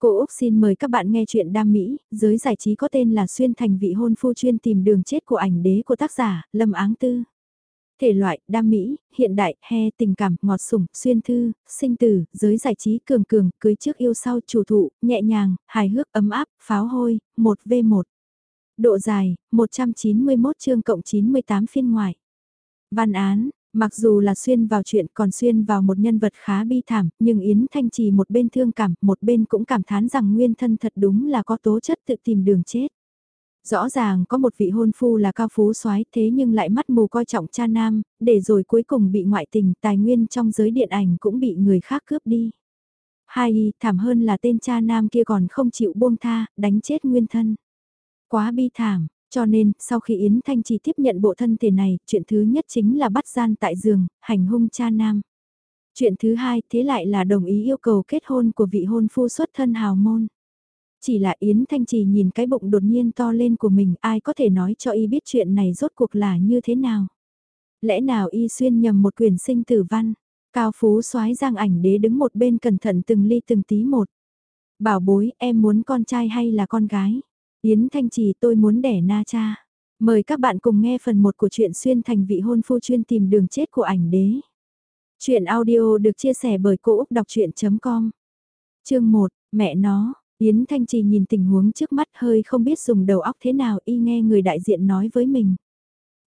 Cô Úc xin mời các bạn nghe chuyện đam mỹ, giới giải trí có tên là Xuyên thành vị hôn phu chuyên tìm đường chết của ảnh đế của tác giả, Lâm Áng Tư. Thể loại, đam mỹ, hiện đại, he, tình cảm, ngọt sủng, xuyên thư, sinh tử, giới giải trí cường cường, cưới trước yêu sau, chủ thụ, nhẹ nhàng, hài hước, ấm áp, pháo hôi, 1v1. Độ dài, 191 chương cộng 98 phiên ngoại. Văn án, Mặc dù là xuyên vào chuyện còn xuyên vào một nhân vật khá bi thảm, nhưng Yến Thanh Trì một bên thương cảm, một bên cũng cảm thán rằng nguyên thân thật đúng là có tố chất tự tìm đường chết. Rõ ràng có một vị hôn phu là cao phú soái thế nhưng lại mắt mù coi trọng cha nam, để rồi cuối cùng bị ngoại tình tài nguyên trong giới điện ảnh cũng bị người khác cướp đi. Hai, thảm hơn là tên cha nam kia còn không chịu buông tha, đánh chết nguyên thân. Quá bi thảm, cho nên, sau khi Yến Thanh Trì tiếp nhận bộ thân thể này, chuyện thứ nhất chính là bắt gian tại giường, hành hung cha nam. Chuyện thứ hai, thế lại là đồng ý yêu cầu kết hôn của vị hôn phu xuất thân hào môn. Chỉ là Yến Thanh Trì nhìn cái bụng đột nhiên to lên của mình, ai có thể nói cho y biết chuyện này rốt cuộc là như thế nào. Lẽ nào y xuyên nhầm một quyển sinh tử văn, cao phú soái giang ảnh đế đứng một bên cẩn thận từng ly từng tí một. Bảo bối, em muốn con trai hay là con gái? Yến Thanh Trì tôi muốn đẻ na cha. Mời các bạn cùng nghe phần 1 của truyện xuyên thành vị hôn phu chuyên tìm đường chết của ảnh đế. Chuyện audio được chia sẻ bởi Cô Úc Đọc Chuyện.com Chương 1, mẹ nó, Yến Thanh Trì nhìn tình huống trước mắt hơi không biết dùng đầu óc thế nào y nghe người đại diện nói với mình.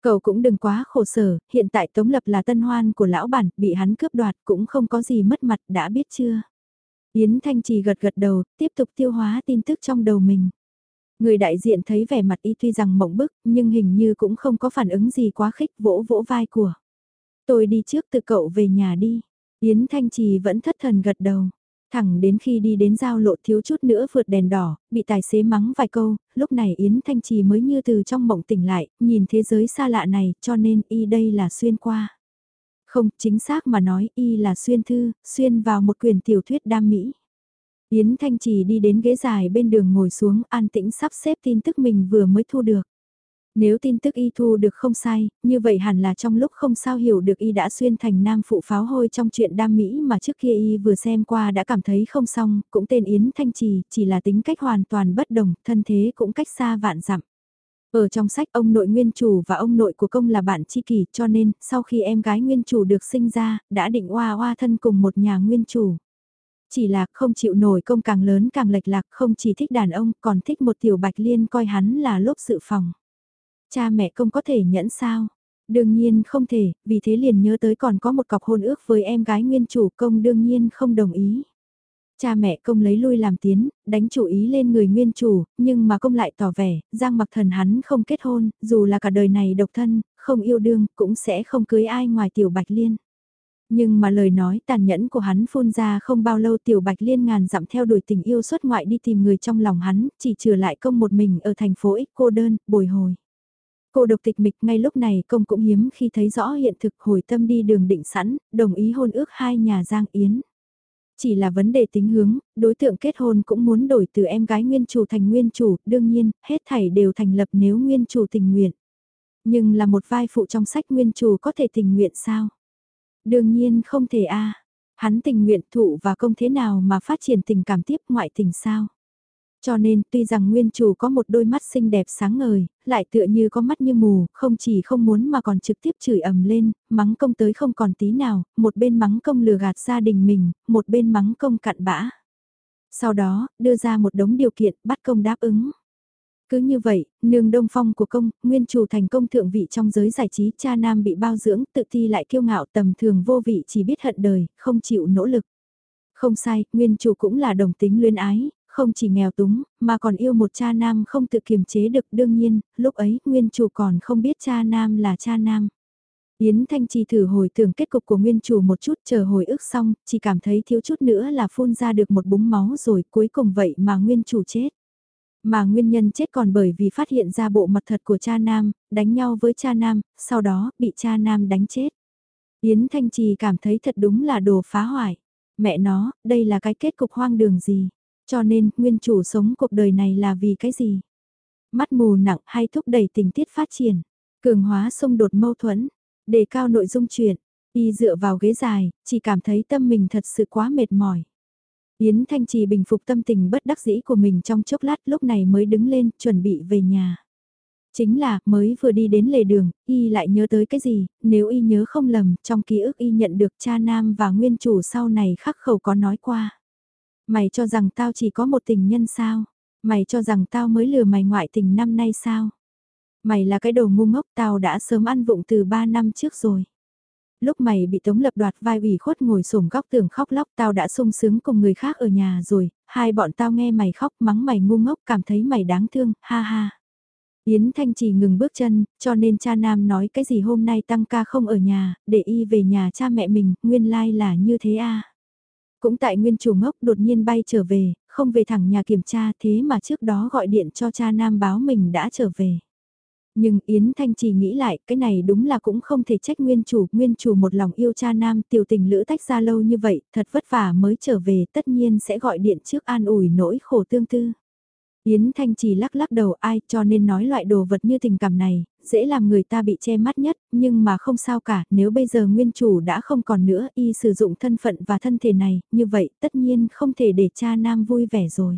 Cậu cũng đừng quá khổ sở, hiện tại Tống Lập là tân hoan của lão bản, bị hắn cướp đoạt cũng không có gì mất mặt đã biết chưa. Yến Thanh Trì gật gật đầu, tiếp tục tiêu hóa tin tức trong đầu mình. Người đại diện thấy vẻ mặt y tuy rằng mộng bức, nhưng hình như cũng không có phản ứng gì quá khích vỗ vỗ vai của. Tôi đi trước từ cậu về nhà đi. Yến Thanh Trì vẫn thất thần gật đầu. Thẳng đến khi đi đến giao lộ thiếu chút nữa vượt đèn đỏ, bị tài xế mắng vài câu, lúc này Yến Thanh Trì mới như từ trong mộng tỉnh lại, nhìn thế giới xa lạ này, cho nên y đây là xuyên qua. Không, chính xác mà nói y là xuyên thư, xuyên vào một quyền tiểu thuyết đam mỹ. Yến Thanh Trì đi đến ghế dài bên đường ngồi xuống an tĩnh sắp xếp tin tức mình vừa mới thu được. Nếu tin tức y thu được không sai, như vậy hẳn là trong lúc không sao hiểu được y đã xuyên thành nam phụ pháo hôi trong chuyện đam mỹ mà trước kia y vừa xem qua đã cảm thấy không xong, cũng tên Yến Thanh Trì, chỉ là tính cách hoàn toàn bất đồng, thân thế cũng cách xa vạn dặm. Ở trong sách ông nội nguyên chủ và ông nội của công là bạn tri kỷ cho nên sau khi em gái nguyên chủ được sinh ra, đã định oa oa thân cùng một nhà nguyên chủ. Chỉ là không chịu nổi công càng lớn càng lệch lạc không chỉ thích đàn ông còn thích một tiểu bạch liên coi hắn là lốp sự phòng. Cha mẹ công có thể nhẫn sao? Đương nhiên không thể, vì thế liền nhớ tới còn có một cọc hôn ước với em gái nguyên chủ công đương nhiên không đồng ý. Cha mẹ công lấy lui làm tiến, đánh chủ ý lên người nguyên chủ, nhưng mà công lại tỏ vẻ, Giang mặc thần hắn không kết hôn, dù là cả đời này độc thân, không yêu đương, cũng sẽ không cưới ai ngoài tiểu bạch liên. Nhưng mà lời nói tàn nhẫn của hắn phun ra không bao lâu tiểu bạch liên ngàn dặm theo đuổi tình yêu xuất ngoại đi tìm người trong lòng hắn, chỉ trừ lại công một mình ở thành phố X cô đơn, bồi hồi. Cô độc tịch mịch ngay lúc này công cũng hiếm khi thấy rõ hiện thực hồi tâm đi đường định sẵn, đồng ý hôn ước hai nhà Giang Yến. Chỉ là vấn đề tính hướng, đối tượng kết hôn cũng muốn đổi từ em gái nguyên chủ thành nguyên chủ, đương nhiên, hết thảy đều thành lập nếu nguyên chủ tình nguyện. Nhưng là một vai phụ trong sách nguyên chủ có thể tình nguyện sao? Đương nhiên không thể a Hắn tình nguyện thụ và công thế nào mà phát triển tình cảm tiếp ngoại tình sao? Cho nên tuy rằng nguyên chủ có một đôi mắt xinh đẹp sáng ngời, lại tựa như có mắt như mù, không chỉ không muốn mà còn trực tiếp chửi ầm lên, mắng công tới không còn tí nào, một bên mắng công lừa gạt gia đình mình, một bên mắng công cặn bã. Sau đó, đưa ra một đống điều kiện bắt công đáp ứng. Cứ như vậy, nương đông phong của công, nguyên chủ thành công thượng vị trong giới giải trí cha nam bị bao dưỡng, tự thi lại kiêu ngạo tầm thường vô vị chỉ biết hận đời, không chịu nỗ lực. Không sai, nguyên chủ cũng là đồng tính luyến ái, không chỉ nghèo túng, mà còn yêu một cha nam không tự kiềm chế được đương nhiên, lúc ấy nguyên chủ còn không biết cha nam là cha nam. Yến Thanh Trì thử hồi tưởng kết cục của nguyên chủ một chút chờ hồi ức xong, chỉ cảm thấy thiếu chút nữa là phun ra được một búng máu rồi cuối cùng vậy mà nguyên chủ chết. Mà nguyên nhân chết còn bởi vì phát hiện ra bộ mặt thật của cha nam, đánh nhau với cha nam, sau đó bị cha nam đánh chết. Yến Thanh Trì cảm thấy thật đúng là đồ phá hoại. Mẹ nó, đây là cái kết cục hoang đường gì? Cho nên, nguyên chủ sống cuộc đời này là vì cái gì? Mắt mù nặng hay thúc đẩy tình tiết phát triển? Cường hóa xung đột mâu thuẫn? Đề cao nội dung chuyện? Y dựa vào ghế dài, chỉ cảm thấy tâm mình thật sự quá mệt mỏi. Yến Thanh Trì bình phục tâm tình bất đắc dĩ của mình trong chốc lát lúc này mới đứng lên chuẩn bị về nhà. Chính là, mới vừa đi đến lề đường, y lại nhớ tới cái gì, nếu y nhớ không lầm, trong ký ức y nhận được cha nam và nguyên chủ sau này khắc khẩu có nói qua. Mày cho rằng tao chỉ có một tình nhân sao? Mày cho rằng tao mới lừa mày ngoại tình năm nay sao? Mày là cái đồ ngu ngốc tao đã sớm ăn vụng từ ba năm trước rồi lúc mày bị Tống Lập đoạt vai ủy khuất ngồi sổm góc tường khóc lóc tao đã sung sướng cùng người khác ở nhà rồi, hai bọn tao nghe mày khóc mắng mày ngu ngốc cảm thấy mày đáng thương, ha ha. Yến Thanh chỉ ngừng bước chân, cho nên cha nam nói cái gì hôm nay tăng ca không ở nhà, để y về nhà cha mẹ mình, nguyên lai like là như thế à. Cũng tại nguyên chủ ngốc đột nhiên bay trở về, không về thẳng nhà kiểm tra thế mà trước đó gọi điện cho cha nam báo mình đã trở về. Nhưng Yến Thanh chỉ nghĩ lại, cái này đúng là cũng không thể trách nguyên chủ, nguyên chủ một lòng yêu cha nam tiểu tình lữ tách ra lâu như vậy, thật vất vả mới trở về, tất nhiên sẽ gọi điện trước an ủi nỗi khổ tương tư. Yến Thanh chỉ lắc lắc đầu ai cho nên nói loại đồ vật như tình cảm này, dễ làm người ta bị che mắt nhất, nhưng mà không sao cả, nếu bây giờ nguyên chủ đã không còn nữa y sử dụng thân phận và thân thể này, như vậy tất nhiên không thể để cha nam vui vẻ rồi.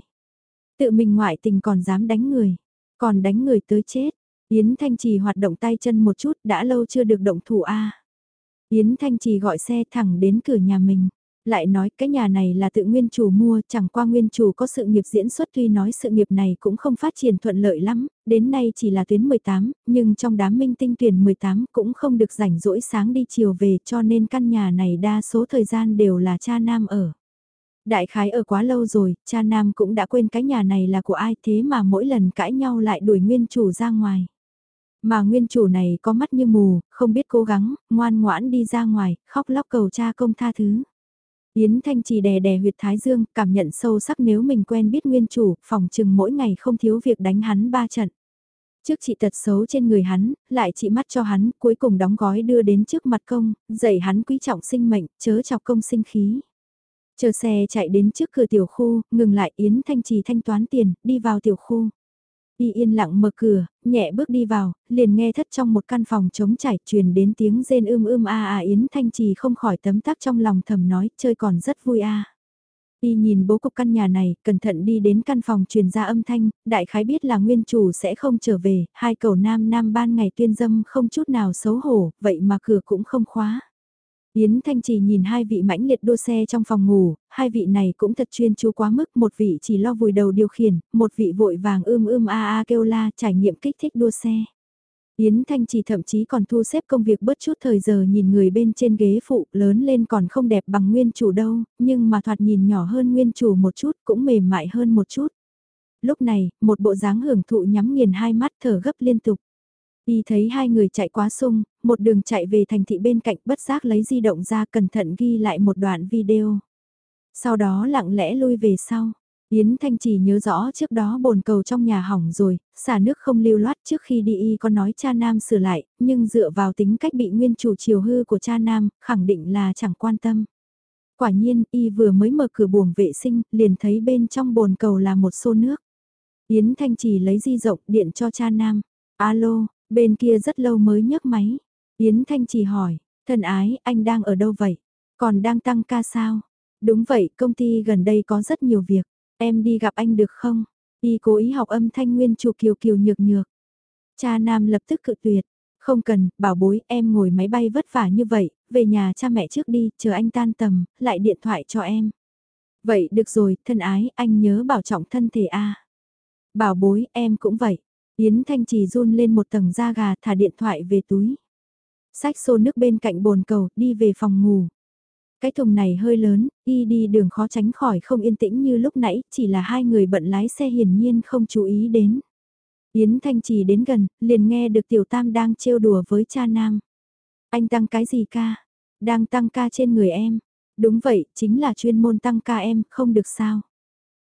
Tự mình ngoại tình còn dám đánh người, còn đánh người tới chết, Yến Thanh Trì hoạt động tay chân một chút đã lâu chưa được động thủ A. Yến Thanh Trì gọi xe thẳng đến cửa nhà mình. Lại nói cái nhà này là tự nguyên chủ mua, chẳng qua nguyên chủ có sự nghiệp diễn xuất tuy nói sự nghiệp này cũng không phát triển thuận lợi lắm, đến nay chỉ là tuyến 18, nhưng trong đám minh tinh tuyển 18 cũng không được rảnh rỗi sáng đi chiều về cho nên căn nhà này đa số thời gian đều là cha nam ở. Đại khái ở quá lâu rồi, cha nam cũng đã quên cái nhà này là của ai thế mà mỗi lần cãi nhau lại đuổi nguyên chủ ra ngoài. Mà nguyên chủ này có mắt như mù, không biết cố gắng, ngoan ngoãn đi ra ngoài, khóc lóc cầu cha công tha thứ. Yến Thanh chỉ đè đè huyệt thái dương, cảm nhận sâu sắc nếu mình quen biết nguyên chủ, phòng trừng mỗi ngày không thiếu việc đánh hắn ba trận. Trước chị tật xấu trên người hắn, lại chị mắt cho hắn, cuối cùng đóng gói đưa đến trước mặt công, dạy hắn quý trọng sinh mệnh, chớ chọc công sinh khí. Chờ xe chạy đến trước cửa tiểu khu, ngừng lại Yến Thanh Trì thanh toán tiền, đi vào tiểu khu. Y yên lặng mở cửa, nhẹ bước đi vào, liền nghe thất trong một căn phòng trống trải truyền đến tiếng rên ưm ưm a a Yến Thanh Trì không khỏi tấm tắc trong lòng thầm nói chơi còn rất vui a. Y nhìn bố cục căn nhà này, cẩn thận đi đến căn phòng truyền ra âm thanh, đại khái biết là nguyên chủ sẽ không trở về, hai cầu nam nam ban ngày tuyên dâm không chút nào xấu hổ, vậy mà cửa cũng không khóa. Yến Thanh Trì nhìn hai vị mãnh liệt đua xe trong phòng ngủ, hai vị này cũng thật chuyên chú quá mức, một vị chỉ lo vùi đầu điều khiển, một vị vội vàng ưm ưm a a kêu la trải nghiệm kích thích đua xe. Yến Thanh Trì thậm chí còn thu xếp công việc bớt chút thời giờ nhìn người bên trên ghế phụ lớn lên còn không đẹp bằng nguyên chủ đâu, nhưng mà thoạt nhìn nhỏ hơn nguyên chủ một chút cũng mềm mại hơn một chút. Lúc này, một bộ dáng hưởng thụ nhắm nghiền hai mắt thở gấp liên tục. Y thấy hai người chạy quá sung, một đường chạy về thành thị bên cạnh bất giác lấy di động ra cẩn thận ghi lại một đoạn video. Sau đó lặng lẽ lui về sau. Yến Thanh chỉ nhớ rõ trước đó bồn cầu trong nhà hỏng rồi, xả nước không lưu loát trước khi đi y có nói cha nam sửa lại, nhưng dựa vào tính cách bị nguyên chủ chiều hư của cha nam, khẳng định là chẳng quan tâm. Quả nhiên, y vừa mới mở cửa buồng vệ sinh, liền thấy bên trong bồn cầu là một xô nước. Yến Thanh chỉ lấy di rộng điện cho cha nam. Alo, Bên kia rất lâu mới nhấc máy. Yến Thanh chỉ hỏi, thân ái, anh đang ở đâu vậy? Còn đang tăng ca sao? Đúng vậy, công ty gần đây có rất nhiều việc. Em đi gặp anh được không? Y cố ý học âm thanh nguyên chủ kiều kiều nhược nhược. Cha Nam lập tức cự tuyệt. Không cần, bảo bối, em ngồi máy bay vất vả như vậy, về nhà cha mẹ trước đi, chờ anh tan tầm, lại điện thoại cho em. Vậy được rồi, thân ái, anh nhớ bảo trọng thân thể a. Bảo bối, em cũng vậy. Yến Thanh Trì run lên một tầng da gà thả điện thoại về túi. Sách xô nước bên cạnh bồn cầu, đi về phòng ngủ. Cái thùng này hơi lớn, đi đi đường khó tránh khỏi không yên tĩnh như lúc nãy, chỉ là hai người bận lái xe hiển nhiên không chú ý đến. Yến Thanh Trì đến gần, liền nghe được Tiểu Tam đang trêu đùa với cha Nam. Anh tăng cái gì ca? Đang tăng ca trên người em. Đúng vậy, chính là chuyên môn tăng ca em, không được sao.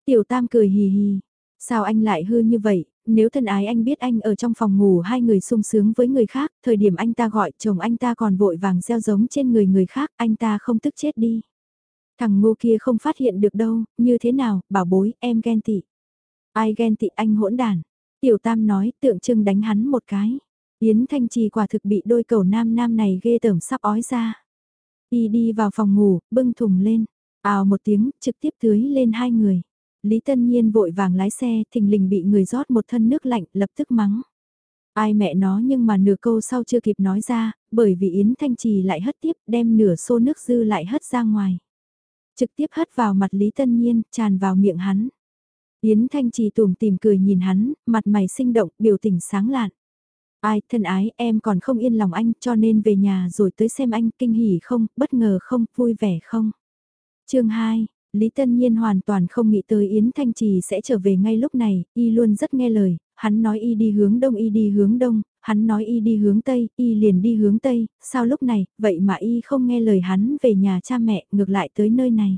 Tiểu Tam cười hì hì. Sao anh lại hư như vậy, nếu thân ái anh biết anh ở trong phòng ngủ hai người sung sướng với người khác, thời điểm anh ta gọi chồng anh ta còn vội vàng gieo giống trên người người khác, anh ta không tức chết đi. Thằng ngô kia không phát hiện được đâu, như thế nào, bảo bối, em ghen tị. Ai ghen tị anh hỗn đàn. Tiểu Tam nói, tượng trưng đánh hắn một cái. Yến Thanh Trì quả thực bị đôi cầu nam nam này ghê tởm sắp ói ra. Y đi vào phòng ngủ, bưng thùng lên. Ào một tiếng, trực tiếp tưới lên hai người. Lý Tân Nhiên vội vàng lái xe, thình lình bị người rót một thân nước lạnh, lập tức mắng. Ai mẹ nó nhưng mà nửa câu sau chưa kịp nói ra, bởi vì Yến Thanh Trì lại hất tiếp đem nửa xô nước dư lại hất ra ngoài. Trực tiếp hất vào mặt Lý Tân Nhiên, tràn vào miệng hắn. Yến Thanh Trì tùm tìm cười nhìn hắn, mặt mày sinh động, biểu tình sáng lạn. Ai, thân ái, em còn không yên lòng anh cho nên về nhà rồi tới xem anh kinh hỉ không, bất ngờ không, vui vẻ không. chương 2, Lý Tân Nhiên hoàn toàn không nghĩ tới Yến Thanh Trì sẽ trở về ngay lúc này, y luôn rất nghe lời, hắn nói y đi hướng đông y đi hướng đông, hắn nói y đi hướng tây, y liền đi hướng tây, sao lúc này, vậy mà y không nghe lời hắn về nhà cha mẹ, ngược lại tới nơi này.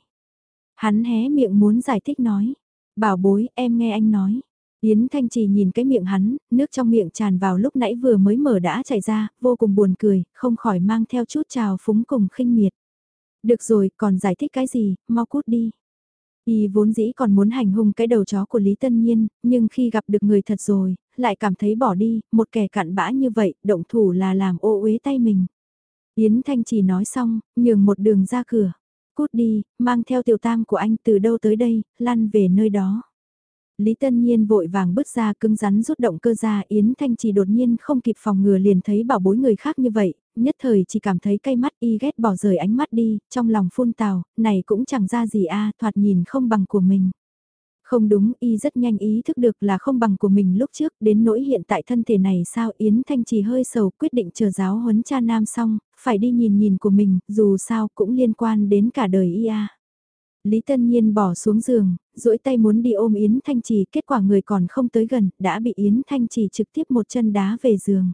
Hắn hé miệng muốn giải thích nói, bảo bối em nghe anh nói. Yến Thanh Trì nhìn cái miệng hắn, nước trong miệng tràn vào lúc nãy vừa mới mở đã chảy ra, vô cùng buồn cười, không khỏi mang theo chút trào phúng cùng khinh miệt. Được rồi, còn giải thích cái gì, mau cút đi. Y vốn dĩ còn muốn hành hung cái đầu chó của Lý Tân Nhiên, nhưng khi gặp được người thật rồi, lại cảm thấy bỏ đi, một kẻ cặn bã như vậy, động thủ là làm ô uế tay mình. Yến Thanh chỉ nói xong, nhường một đường ra cửa. Cút đi, mang theo tiểu tam của anh từ đâu tới đây, lăn về nơi đó. Lý Tân Nhiên vội vàng bước ra cứng rắn rút động cơ ra Yến Thanh chỉ đột nhiên không kịp phòng ngừa liền thấy bảo bối người khác như vậy, nhất thời chỉ cảm thấy cay mắt y ghét bỏ rời ánh mắt đi, trong lòng phun tào, này cũng chẳng ra gì a thoạt nhìn không bằng của mình. Không đúng, y rất nhanh ý thức được là không bằng của mình lúc trước, đến nỗi hiện tại thân thể này sao Yến Thanh Trì hơi sầu quyết định chờ giáo huấn cha nam xong, phải đi nhìn nhìn của mình, dù sao cũng liên quan đến cả đời y a. Lý Tân Nhiên bỏ xuống giường, duỗi tay muốn đi ôm Yến Thanh Trì, kết quả người còn không tới gần, đã bị Yến Thanh Trì trực tiếp một chân đá về giường.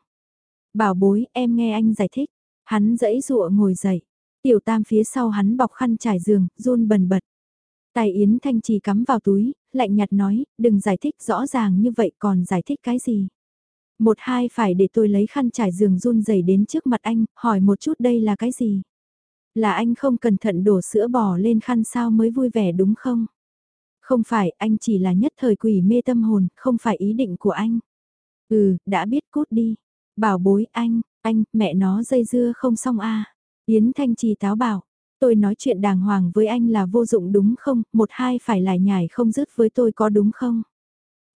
Bảo bối, em nghe anh giải thích. Hắn dẫy dụa ngồi dậy. Tiểu tam phía sau hắn bọc khăn trải giường, run bần bật. Tài Yến Thanh Trì cắm vào túi, lạnh nhạt nói, đừng giải thích rõ ràng như vậy còn giải thích cái gì. Một hai phải để tôi lấy khăn trải giường run rẩy đến trước mặt anh, hỏi một chút đây là cái gì. Là anh không cẩn thận đổ sữa bò lên khăn sao mới vui vẻ đúng không? Không phải, anh chỉ là nhất thời quỷ mê tâm hồn, không phải ý định của anh. Ừ, đã biết cút đi. Bảo bối anh, anh, mẹ nó dây dưa không xong a Yến Thanh Trì táo bảo, tôi nói chuyện đàng hoàng với anh là vô dụng đúng không, một hai phải lại nhảy không dứt với tôi có đúng không?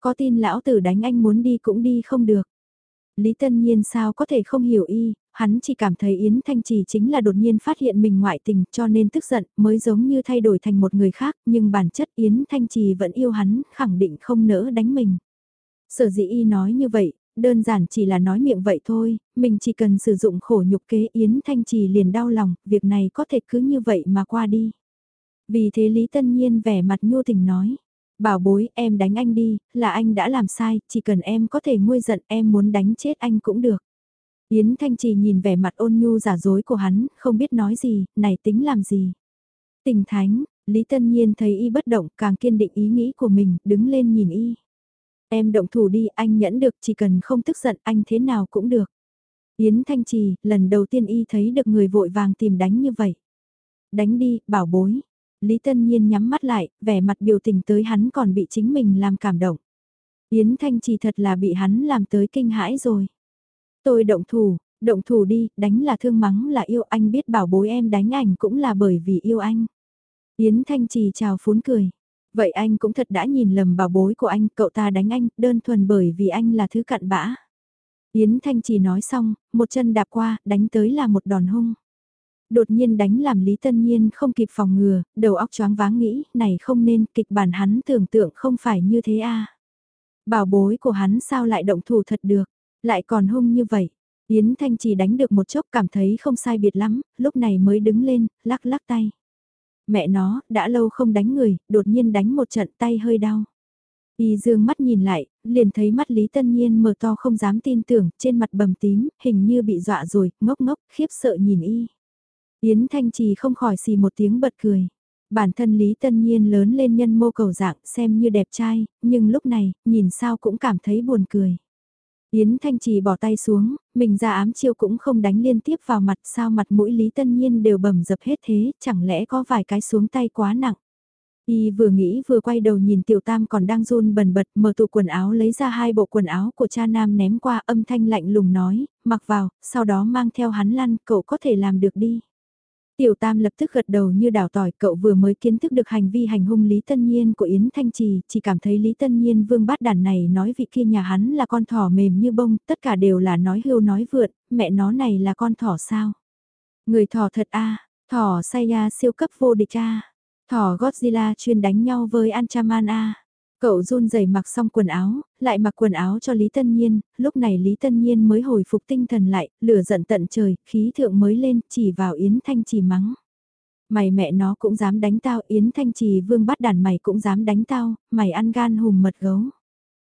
Có tin lão tử đánh anh muốn đi cũng đi không được. Lý Tân Nhiên sao có thể không hiểu y, hắn chỉ cảm thấy Yến Thanh Trì chính là đột nhiên phát hiện mình ngoại tình cho nên tức giận mới giống như thay đổi thành một người khác nhưng bản chất Yến Thanh Trì vẫn yêu hắn, khẳng định không nỡ đánh mình. Sở dĩ y nói như vậy, đơn giản chỉ là nói miệng vậy thôi, mình chỉ cần sử dụng khổ nhục kế Yến Thanh Trì liền đau lòng, việc này có thể cứ như vậy mà qua đi. Vì thế Lý Tân Nhiên vẻ mặt nhu tình nói, bảo bối em đánh anh đi, là anh đã làm sai, chỉ cần em có thể nguôi giận em muốn đánh chết anh cũng được. Yến Thanh Trì nhìn vẻ mặt ôn nhu giả dối của hắn, không biết nói gì, này tính làm gì. Tình thánh, Lý Tân Nhiên thấy y bất động càng kiên định ý nghĩ của mình, đứng lên nhìn y. Em động thủ đi, anh nhẫn được, chỉ cần không tức giận, anh thế nào cũng được. Yến Thanh Trì, lần đầu tiên y thấy được người vội vàng tìm đánh như vậy. Đánh đi, bảo bối. Lý Tân Nhiên nhắm mắt lại, vẻ mặt biểu tình tới hắn còn bị chính mình làm cảm động. Yến Thanh Trì thật là bị hắn làm tới kinh hãi rồi. Tôi động thủ, động thủ đi, đánh là thương mắng là yêu anh biết bảo bối em đánh ảnh cũng là bởi vì yêu anh. Yến Thanh Trì chào phún cười. Vậy anh cũng thật đã nhìn lầm bảo bối của anh, cậu ta đánh anh, đơn thuần bởi vì anh là thứ cặn bã. Yến Thanh chỉ nói xong, một chân đạp qua, đánh tới là một đòn hung. Đột nhiên đánh làm Lý Tân Nhiên không kịp phòng ngừa, đầu óc choáng váng nghĩ, này không nên, kịch bản hắn tưởng tượng không phải như thế a Bảo bối của hắn sao lại động thủ thật được, lại còn hung như vậy. Yến Thanh chỉ đánh được một chốc cảm thấy không sai biệt lắm, lúc này mới đứng lên, lắc lắc tay. Mẹ nó, đã lâu không đánh người, đột nhiên đánh một trận tay hơi đau. Y dương mắt nhìn lại, liền thấy mắt Lý Tân Nhiên mở to không dám tin tưởng, trên mặt bầm tím, hình như bị dọa rồi, ngốc ngốc, khiếp sợ nhìn Y. Yến Thanh Trì không khỏi xì một tiếng bật cười. Bản thân Lý Tân Nhiên lớn lên nhân mô cầu dạng xem như đẹp trai, nhưng lúc này, nhìn sao cũng cảm thấy buồn cười. Yến Thanh Trì bỏ tay xuống, mình ra ám chiêu cũng không đánh liên tiếp vào mặt sao mặt mũi Lý Tân Nhiên đều bầm dập hết thế, chẳng lẽ có vài cái xuống tay quá nặng. Y vừa nghĩ vừa quay đầu nhìn tiểu tam còn đang run bần bật mở tủ quần áo lấy ra hai bộ quần áo của cha nam ném qua âm thanh lạnh lùng nói, mặc vào, sau đó mang theo hắn lăn, cậu có thể làm được đi. Tiểu Tam lập tức gật đầu như đảo tỏi, cậu vừa mới kiến thức được hành vi hành hung Lý Tân Nhiên của Yến Thanh Trì, chỉ cảm thấy Lý Tân Nhiên vương bát đàn này nói vị kia nhà hắn là con thỏ mềm như bông, tất cả đều là nói hưu nói vượn, mẹ nó này là con thỏ sao? Người thỏ thật a thỏ Saya siêu cấp vô địch a thỏ Godzilla chuyên đánh nhau với Anchaman a Cậu run rẩy mặc xong quần áo, lại mặc quần áo cho Lý Tân Nhiên, lúc này Lý Tân Nhiên mới hồi phục tinh thần lại, lửa giận tận trời, khí thượng mới lên, chỉ vào Yến Thanh Trì mắng. Mày mẹ nó cũng dám đánh tao, Yến Thanh Trì vương bắt đàn mày cũng dám đánh tao, mày ăn gan hùm mật gấu.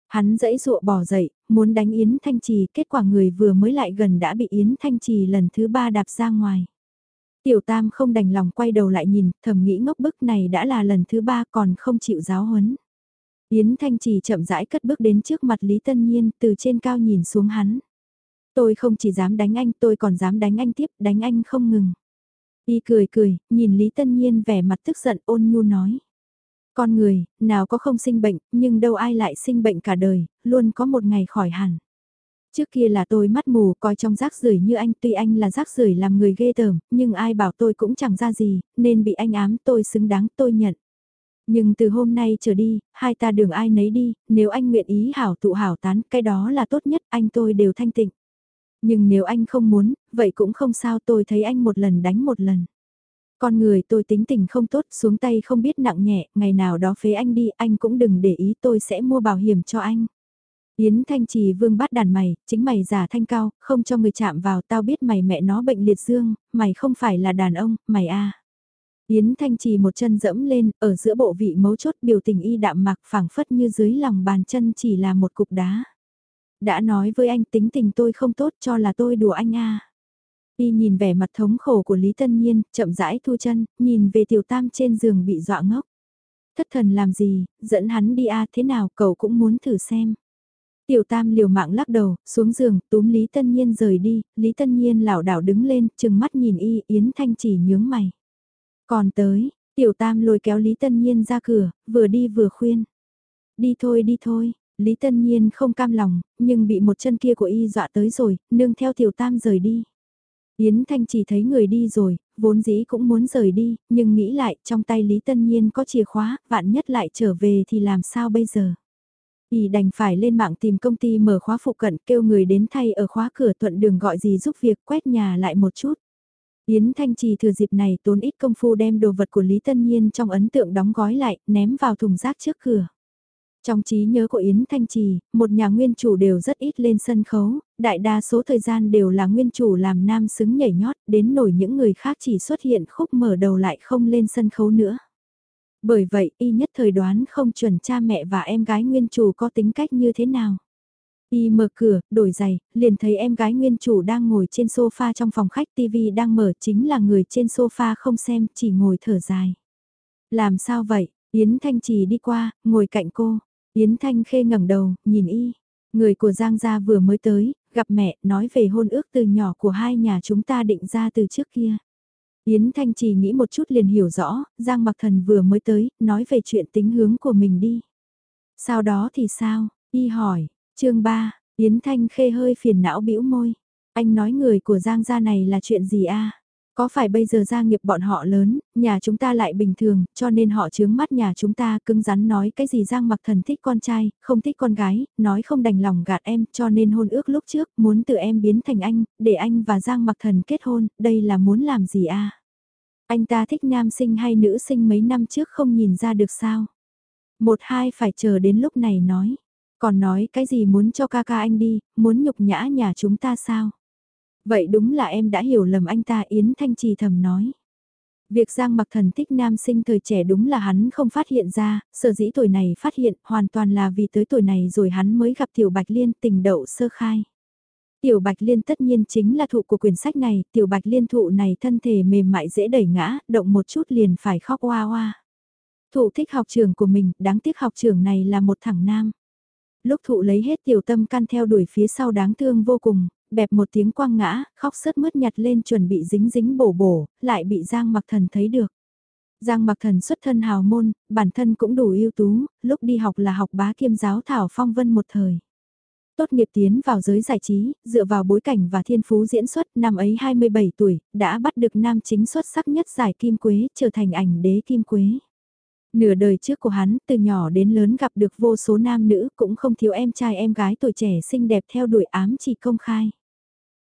Hắn dãy dụa bỏ dậy, muốn đánh Yến Thanh Trì, kết quả người vừa mới lại gần đã bị Yến Thanh Trì lần thứ ba đạp ra ngoài. Tiểu Tam không đành lòng quay đầu lại nhìn, thầm nghĩ ngốc bức này đã là lần thứ ba còn không chịu giáo huấn. Yến Thanh Trì chậm rãi cất bước đến trước mặt Lý Tân Nhiên từ trên cao nhìn xuống hắn. Tôi không chỉ dám đánh anh tôi còn dám đánh anh tiếp, đánh anh không ngừng. Y cười cười, nhìn Lý Tân Nhiên vẻ mặt tức giận ôn nhu nói. Con người, nào có không sinh bệnh, nhưng đâu ai lại sinh bệnh cả đời, luôn có một ngày khỏi hẳn. Trước kia là tôi mắt mù coi trong rác rưởi như anh tuy anh là rác rưởi làm người ghê tởm, nhưng ai bảo tôi cũng chẳng ra gì, nên bị anh ám tôi xứng đáng tôi nhận. Nhưng từ hôm nay trở đi, hai ta đường ai nấy đi, nếu anh nguyện ý hảo tụ hảo tán, cái đó là tốt nhất, anh tôi đều thanh tịnh. Nhưng nếu anh không muốn, vậy cũng không sao tôi thấy anh một lần đánh một lần. Con người tôi tính tình không tốt, xuống tay không biết nặng nhẹ, ngày nào đó phế anh đi, anh cũng đừng để ý tôi sẽ mua bảo hiểm cho anh. Yến Thanh Trì vương bắt đàn mày, chính mày giả thanh cao, không cho người chạm vào, tao biết mày mẹ nó bệnh liệt dương, mày không phải là đàn ông, mày a. Yến Thanh Trì một chân dẫm lên, ở giữa bộ vị mấu chốt biểu tình y đạm mạc phảng phất như dưới lòng bàn chân chỉ là một cục đá. Đã nói với anh tính tình tôi không tốt cho là tôi đùa anh a. Y nhìn vẻ mặt thống khổ của Lý Tân Nhiên, chậm rãi thu chân, nhìn về tiểu tam trên giường bị dọa ngốc. Thất thần làm gì, dẫn hắn đi a thế nào cậu cũng muốn thử xem. Tiểu tam liều mạng lắc đầu, xuống giường, túm Lý Tân Nhiên rời đi, Lý Tân Nhiên lảo đảo đứng lên, chừng mắt nhìn y, Yến Thanh chỉ nhướng mày. Còn tới, tiểu tam lôi kéo Lý Tân Nhiên ra cửa, vừa đi vừa khuyên. Đi thôi đi thôi, Lý Tân Nhiên không cam lòng, nhưng bị một chân kia của y dọa tới rồi, nương theo tiểu tam rời đi. Yến Thanh chỉ thấy người đi rồi, vốn dĩ cũng muốn rời đi, nhưng nghĩ lại trong tay Lý Tân Nhiên có chìa khóa, vạn nhất lại trở về thì làm sao bây giờ. Y đành phải lên mạng tìm công ty mở khóa phụ cận kêu người đến thay ở khóa cửa thuận đường gọi gì giúp việc quét nhà lại một chút. Yến Thanh Trì thừa dịp này tốn ít công phu đem đồ vật của Lý Tân Nhiên trong ấn tượng đóng gói lại, ném vào thùng rác trước cửa. Trong trí nhớ của Yến Thanh Trì, một nhà nguyên chủ đều rất ít lên sân khấu, đại đa số thời gian đều là nguyên chủ làm nam xứng nhảy nhót, đến nổi những người khác chỉ xuất hiện khúc mở đầu lại không lên sân khấu nữa. Bởi vậy, y nhất thời đoán không chuẩn cha mẹ và em gái nguyên chủ có tính cách như thế nào. Y mở cửa, đổi giày, liền thấy em gái nguyên chủ đang ngồi trên sofa trong phòng khách TV đang mở chính là người trên sofa không xem, chỉ ngồi thở dài. Làm sao vậy? Yến Thanh Trì đi qua, ngồi cạnh cô. Yến Thanh khê ngẩng đầu, nhìn y. Người của Giang Gia vừa mới tới, gặp mẹ, nói về hôn ước từ nhỏ của hai nhà chúng ta định ra từ trước kia. Yến Thanh Trì nghĩ một chút liền hiểu rõ, Giang Mặc Thần vừa mới tới, nói về chuyện tính hướng của mình đi. Sau đó thì sao? Y hỏi, chương 3, Yến Thanh Khê hơi phiền não bĩu môi. Anh nói người của Giang gia này là chuyện gì a? Có phải bây giờ gia nghiệp bọn họ lớn, nhà chúng ta lại bình thường, cho nên họ chướng mắt nhà chúng ta cứng rắn nói cái gì Giang mặc thần thích con trai, không thích con gái, nói không đành lòng gạt em, cho nên hôn ước lúc trước, muốn từ em biến thành anh, để anh và Giang mặc thần kết hôn, đây là muốn làm gì a? Anh ta thích nam sinh hay nữ sinh mấy năm trước không nhìn ra được sao? Một hai phải chờ đến lúc này nói. Còn nói cái gì muốn cho ca ca anh đi, muốn nhục nhã nhà chúng ta sao? Vậy đúng là em đã hiểu lầm anh ta Yến Thanh Trì thầm nói. Việc Giang mặc thần thích nam sinh thời trẻ đúng là hắn không phát hiện ra, sở dĩ tuổi này phát hiện hoàn toàn là vì tới tuổi này rồi hắn mới gặp Tiểu Bạch Liên tình đậu sơ khai. Tiểu Bạch Liên tất nhiên chính là thụ của quyển sách này, Tiểu Bạch Liên thụ này thân thể mềm mại dễ đẩy ngã, động một chút liền phải khóc hoa hoa. Thụ thích học trường của mình, đáng tiếc học trường này là một thằng nam. Lúc thụ lấy hết tiểu tâm can theo đuổi phía sau đáng thương vô cùng, bẹp một tiếng quăng ngã, khóc sớt mướt nhặt lên chuẩn bị dính dính bổ bổ, lại bị Giang Mặc Thần thấy được. Giang Mặc Thần xuất thân hào môn, bản thân cũng đủ ưu tú, lúc đi học là học bá kiêm giáo thảo phong vân một thời. Tốt nghiệp tiến vào giới giải trí, dựa vào bối cảnh và thiên phú diễn xuất năm ấy 27 tuổi, đã bắt được nam chính xuất sắc nhất giải Kim Quế, trở thành ảnh đế Kim Quế. Nửa đời trước của hắn, từ nhỏ đến lớn gặp được vô số nam nữ, cũng không thiếu em trai em gái tuổi trẻ xinh đẹp theo đuổi ám chỉ công khai.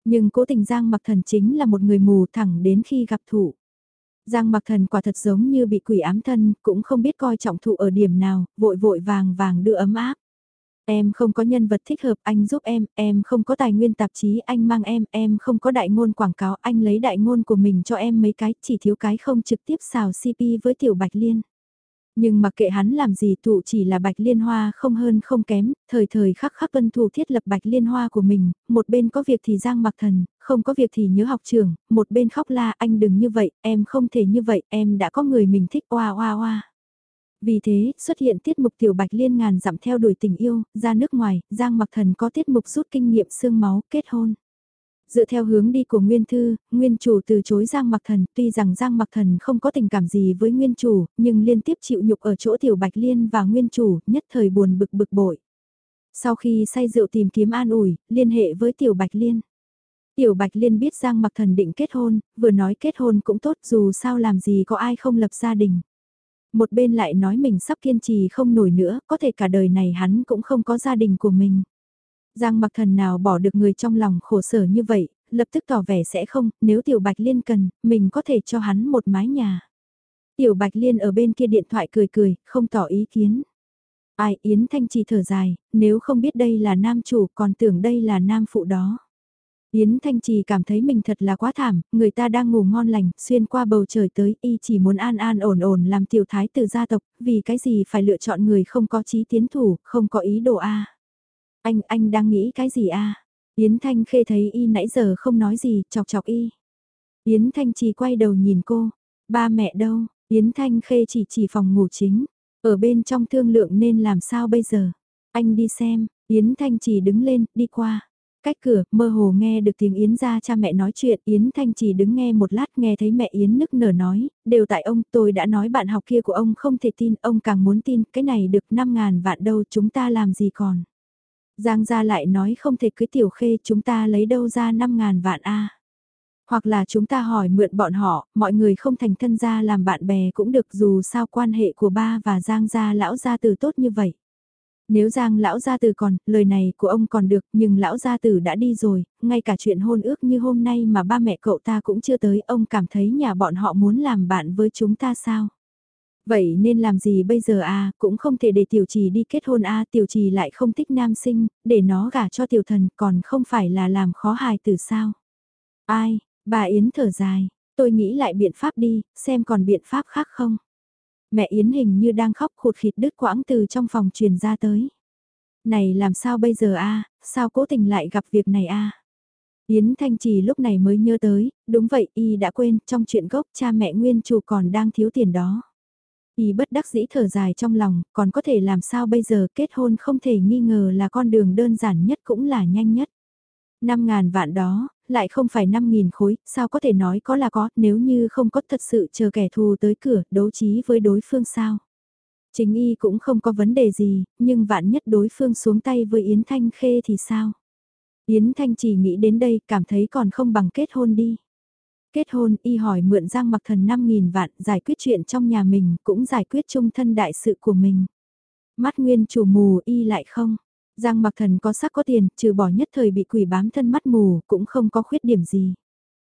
Nhưng cố tình Giang Mặc Thần chính là một người mù thẳng đến khi gặp thủ. Giang Mặc Thần quả thật giống như bị quỷ ám thân, cũng không biết coi trọng thụ ở điểm nào, vội vội vàng vàng đưa ấm áp. Em không có nhân vật thích hợp, anh giúp em, em không có tài nguyên tạp chí, anh mang em, em không có đại ngôn quảng cáo, anh lấy đại ngôn của mình cho em mấy cái, chỉ thiếu cái không trực tiếp xào CP với Tiểu Bạch Liên. Nhưng mặc kệ hắn làm gì thụ chỉ là bạch liên hoa không hơn không kém, thời thời khắc khắc vân thủ thiết lập bạch liên hoa của mình, một bên có việc thì giang mặc thần, không có việc thì nhớ học trường, một bên khóc la anh đừng như vậy, em không thể như vậy, em đã có người mình thích oa oa oa. Vì thế, xuất hiện tiết mục tiểu bạch liên ngàn dặm theo đuổi tình yêu, ra nước ngoài, Giang Mặc Thần có tiết mục rút kinh nghiệm xương máu, kết hôn. Dựa theo hướng đi của Nguyên Thư, Nguyên Chủ từ chối Giang Mặc Thần, tuy rằng Giang Mặc Thần không có tình cảm gì với Nguyên Chủ, nhưng liên tiếp chịu nhục ở chỗ Tiểu Bạch Liên và Nguyên Chủ, nhất thời buồn bực bực bội. Sau khi say rượu tìm kiếm an ủi, liên hệ với Tiểu Bạch Liên. Tiểu Bạch Liên biết Giang Mặc Thần định kết hôn, vừa nói kết hôn cũng tốt dù sao làm gì có ai không lập gia đình. Một bên lại nói mình sắp kiên trì không nổi nữa, có thể cả đời này hắn cũng không có gia đình của mình. Giang mặc thần nào bỏ được người trong lòng khổ sở như vậy, lập tức tỏ vẻ sẽ không, nếu Tiểu Bạch Liên cần, mình có thể cho hắn một mái nhà. Tiểu Bạch Liên ở bên kia điện thoại cười cười, không tỏ ý kiến. Ai Yến Thanh Trì thở dài, nếu không biết đây là nam chủ còn tưởng đây là nam phụ đó. Yến Thanh Trì cảm thấy mình thật là quá thảm, người ta đang ngủ ngon lành, xuyên qua bầu trời tới, y chỉ muốn an an ổn ổn làm tiểu thái tử gia tộc, vì cái gì phải lựa chọn người không có chí tiến thủ, không có ý đồ A. Anh, anh đang nghĩ cái gì a? Yến Thanh Khê thấy y nãy giờ không nói gì, chọc chọc y. Yến Thanh chỉ quay đầu nhìn cô, ba mẹ đâu, Yến Thanh Khê chỉ chỉ phòng ngủ chính, ở bên trong thương lượng nên làm sao bây giờ. Anh đi xem, Yến Thanh chỉ đứng lên, đi qua. Cách cửa, mơ hồ nghe được tiếng Yến ra cha mẹ nói chuyện, Yến Thanh chỉ đứng nghe một lát nghe thấy mẹ Yến nức nở nói, đều tại ông, tôi đã nói bạn học kia của ông không thể tin, ông càng muốn tin, cái này được 5 ngàn vạn đâu chúng ta làm gì còn. Giang gia lại nói không thể cưới tiểu khê chúng ta lấy đâu ra 5 ngàn vạn a Hoặc là chúng ta hỏi mượn bọn họ, mọi người không thành thân gia làm bạn bè cũng được dù sao quan hệ của ba và Giang gia lão gia từ tốt như vậy. Nếu Giang lão gia tử còn, lời này của ông còn được, nhưng lão gia tử đã đi rồi, ngay cả chuyện hôn ước như hôm nay mà ba mẹ cậu ta cũng chưa tới, ông cảm thấy nhà bọn họ muốn làm bạn với chúng ta sao? Vậy nên làm gì bây giờ a cũng không thể để tiểu trì đi kết hôn a tiểu trì lại không thích nam sinh, để nó gả cho tiểu thần còn không phải là làm khó hài từ sao. Ai, bà Yến thở dài, tôi nghĩ lại biện pháp đi, xem còn biện pháp khác không. Mẹ Yến hình như đang khóc khụt khịt đứt quãng từ trong phòng truyền ra tới. Này làm sao bây giờ a sao cố tình lại gặp việc này a Yến Thanh Trì lúc này mới nhớ tới, đúng vậy y đã quên, trong chuyện gốc cha mẹ nguyên chủ còn đang thiếu tiền đó. Y bất đắc dĩ thở dài trong lòng, còn có thể làm sao bây giờ kết hôn không thể nghi ngờ là con đường đơn giản nhất cũng là nhanh nhất. 5 ngàn vạn đó, lại không phải 5 nghìn khối, sao có thể nói có là có, nếu như không có thật sự chờ kẻ thù tới cửa, đấu trí với đối phương sao. Chính y cũng không có vấn đề gì, nhưng vạn nhất đối phương xuống tay với Yến Thanh Khê thì sao? Yến Thanh chỉ nghĩ đến đây, cảm thấy còn không bằng kết hôn đi. Kết hôn, y hỏi mượn Giang Mặc Thần 5.000 vạn, giải quyết chuyện trong nhà mình, cũng giải quyết chung thân đại sự của mình. Mắt nguyên chủ mù y lại không. Giang Mặc Thần có sắc có tiền, trừ bỏ nhất thời bị quỷ bám thân mắt mù, cũng không có khuyết điểm gì.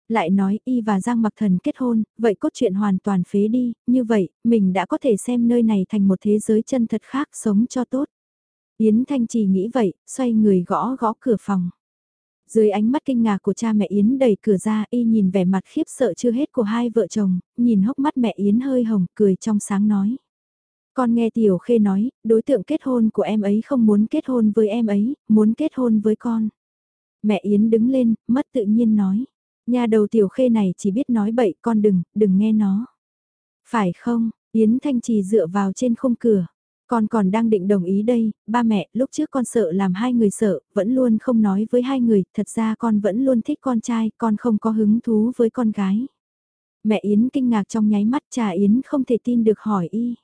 Lại nói y và Giang Mặc Thần kết hôn, vậy cốt truyện hoàn toàn phế đi, như vậy, mình đã có thể xem nơi này thành một thế giới chân thật khác sống cho tốt. Yến Thanh Trì nghĩ vậy, xoay người gõ gõ cửa phòng. Dưới ánh mắt kinh ngạc của cha mẹ Yến đẩy cửa ra y nhìn vẻ mặt khiếp sợ chưa hết của hai vợ chồng, nhìn hốc mắt mẹ Yến hơi hồng cười trong sáng nói. Con nghe Tiểu Khê nói, đối tượng kết hôn của em ấy không muốn kết hôn với em ấy, muốn kết hôn với con. Mẹ Yến đứng lên, mất tự nhiên nói. Nhà đầu Tiểu Khê này chỉ biết nói bậy con đừng, đừng nghe nó. Phải không, Yến Thanh Trì dựa vào trên khung cửa. Con còn đang định đồng ý đây, ba mẹ, lúc trước con sợ làm hai người sợ, vẫn luôn không nói với hai người, thật ra con vẫn luôn thích con trai, con không có hứng thú với con gái. Mẹ Yến kinh ngạc trong nháy mắt trà Yến không thể tin được hỏi y.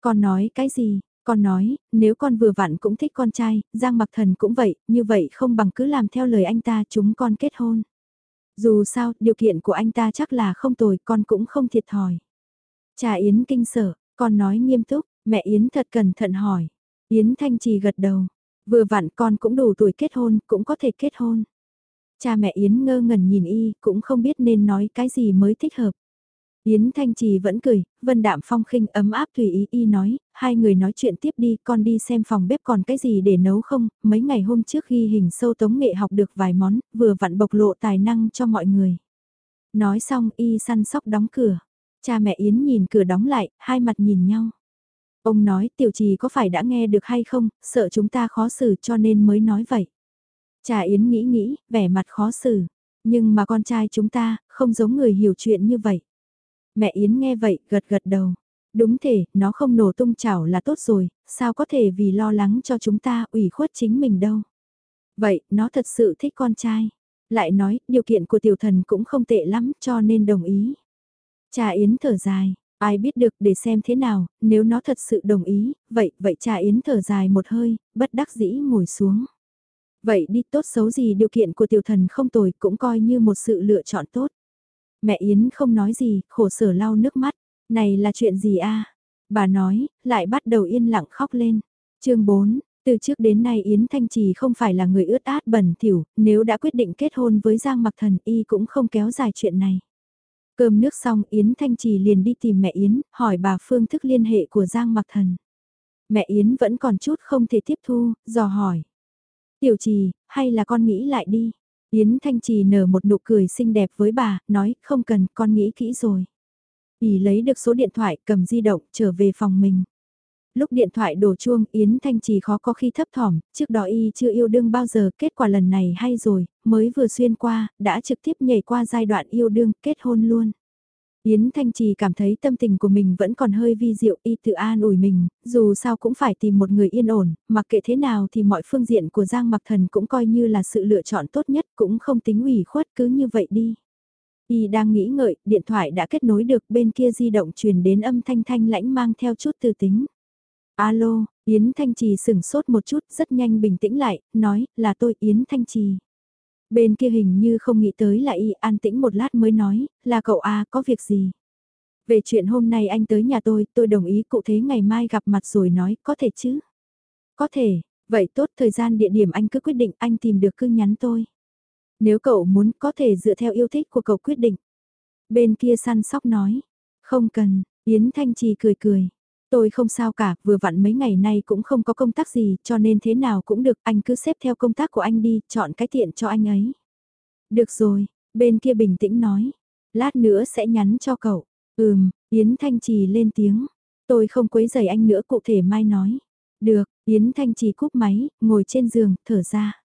Con nói cái gì, Con nói, nếu con vừa vặn cũng thích con trai, Giang Mặc Thần cũng vậy, như vậy không bằng cứ làm theo lời anh ta chúng con kết hôn. Dù sao, điều kiện của anh ta chắc là không tồi, con cũng không thiệt thòi. trà Yến kinh sợ, con nói nghiêm túc, mẹ Yến thật cẩn thận hỏi. Yến Thanh Trì gật đầu, vừa vặn con cũng đủ tuổi kết hôn, cũng có thể kết hôn. Cha mẹ Yến ngơ ngẩn nhìn y, cũng không biết nên nói cái gì mới thích hợp. Yến Thanh Trì vẫn cười, vân đạm phong khinh ấm áp tùy ý y nói, hai người nói chuyện tiếp đi, con đi xem phòng bếp còn cái gì để nấu không, mấy ngày hôm trước ghi hình sâu tống nghệ học được vài món, vừa vặn bộc lộ tài năng cho mọi người. Nói xong y săn sóc đóng cửa, cha mẹ Yến nhìn cửa đóng lại, hai mặt nhìn nhau. Ông nói tiểu trì có phải đã nghe được hay không, sợ chúng ta khó xử cho nên mới nói vậy. Cha Yến nghĩ nghĩ, vẻ mặt khó xử, nhưng mà con trai chúng ta, không giống người hiểu chuyện như vậy. Mẹ Yến nghe vậy, gật gật đầu. Đúng thể, nó không nổ tung chảo là tốt rồi, sao có thể vì lo lắng cho chúng ta ủy khuất chính mình đâu. Vậy, nó thật sự thích con trai. Lại nói, điều kiện của tiểu thần cũng không tệ lắm cho nên đồng ý. Cha Yến thở dài, ai biết được để xem thế nào, nếu nó thật sự đồng ý, vậy, vậy cha Yến thở dài một hơi, bất đắc dĩ ngồi xuống. Vậy đi tốt xấu gì điều kiện của tiểu thần không tồi cũng coi như một sự lựa chọn tốt. Mẹ Yến không nói gì, khổ sở lau nước mắt. Này là chuyện gì a? Bà nói, lại bắt đầu yên lặng khóc lên. chương 4, từ trước đến nay Yến Thanh Trì không phải là người ướt át bẩn thỉu, nếu đã quyết định kết hôn với Giang Mặc Thần y cũng không kéo dài chuyện này. Cơm nước xong Yến Thanh Trì liền đi tìm mẹ Yến, hỏi bà phương thức liên hệ của Giang Mặc Thần. Mẹ Yến vẫn còn chút không thể tiếp thu, dò hỏi. Tiểu Trì, hay là con nghĩ lại đi. Yến Thanh Trì nở một nụ cười xinh đẹp với bà, nói không cần, con nghĩ kỹ rồi. Ý lấy được số điện thoại, cầm di động, trở về phòng mình. Lúc điện thoại đổ chuông, Yến Thanh Trì khó có khi thấp thỏm, trước đó y chưa yêu đương bao giờ, kết quả lần này hay rồi, mới vừa xuyên qua, đã trực tiếp nhảy qua giai đoạn yêu đương, kết hôn luôn. Yến Thanh Trì cảm thấy tâm tình của mình vẫn còn hơi vi diệu y tự an ủi mình, dù sao cũng phải tìm một người yên ổn, mặc kệ thế nào thì mọi phương diện của Giang Mặc Thần cũng coi như là sự lựa chọn tốt nhất, cũng không tính ủy khuất cứ như vậy đi. Y đang nghĩ ngợi, điện thoại đã kết nối được bên kia di động truyền đến âm thanh thanh lãnh mang theo chút tư tính. Alo, Yến Thanh Trì sửng sốt một chút, rất nhanh bình tĩnh lại, nói, là tôi Yến Thanh Trì. Bên kia hình như không nghĩ tới là y an tĩnh một lát mới nói, là cậu A có việc gì? Về chuyện hôm nay anh tới nhà tôi, tôi đồng ý cụ thế ngày mai gặp mặt rồi nói, có thể chứ? Có thể, vậy tốt thời gian địa điểm anh cứ quyết định anh tìm được cứ nhắn tôi. Nếu cậu muốn có thể dựa theo yêu thích của cậu quyết định. Bên kia săn sóc nói, không cần, Yến Thanh Trì cười cười. Tôi không sao cả, vừa vặn mấy ngày nay cũng không có công tác gì, cho nên thế nào cũng được, anh cứ xếp theo công tác của anh đi, chọn cái tiện cho anh ấy. Được rồi, bên kia bình tĩnh nói, lát nữa sẽ nhắn cho cậu. Ừm, Yến Thanh Trì lên tiếng, tôi không quấy rầy anh nữa cụ thể mai nói. Được, Yến Thanh Trì cúp máy, ngồi trên giường, thở ra.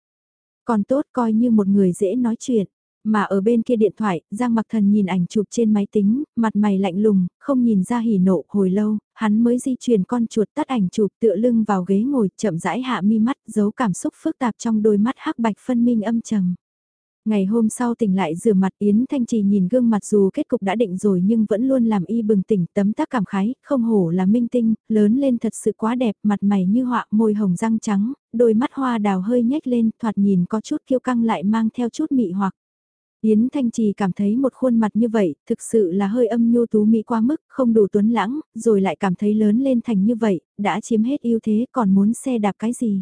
Còn tốt coi như một người dễ nói chuyện. Mà ở bên kia điện thoại, Giang Mặc Thần nhìn ảnh chụp trên máy tính, mặt mày lạnh lùng, không nhìn ra hỉ nộ hồi lâu, hắn mới di chuyển con chuột tắt ảnh chụp tựa lưng vào ghế ngồi, chậm rãi hạ mi mắt, giấu cảm xúc phức tạp trong đôi mắt hắc bạch phân minh âm trầm. Ngày hôm sau tỉnh lại rửa mặt Yến Thanh Trì nhìn gương mặt dù kết cục đã định rồi nhưng vẫn luôn làm y bừng tỉnh tấm tác cảm khái, không hổ là minh tinh, lớn lên thật sự quá đẹp, mặt mày như họa, môi hồng răng trắng, đôi mắt hoa đào hơi nhếch lên, thoạt nhìn có chút kiêu căng lại mang theo chút mị hoặc. Yến Thanh Trì cảm thấy một khuôn mặt như vậy, thực sự là hơi âm nhu tú mỹ quá mức, không đủ tuấn lãng, rồi lại cảm thấy lớn lên thành như vậy, đã chiếm hết ưu thế còn muốn xe đạp cái gì.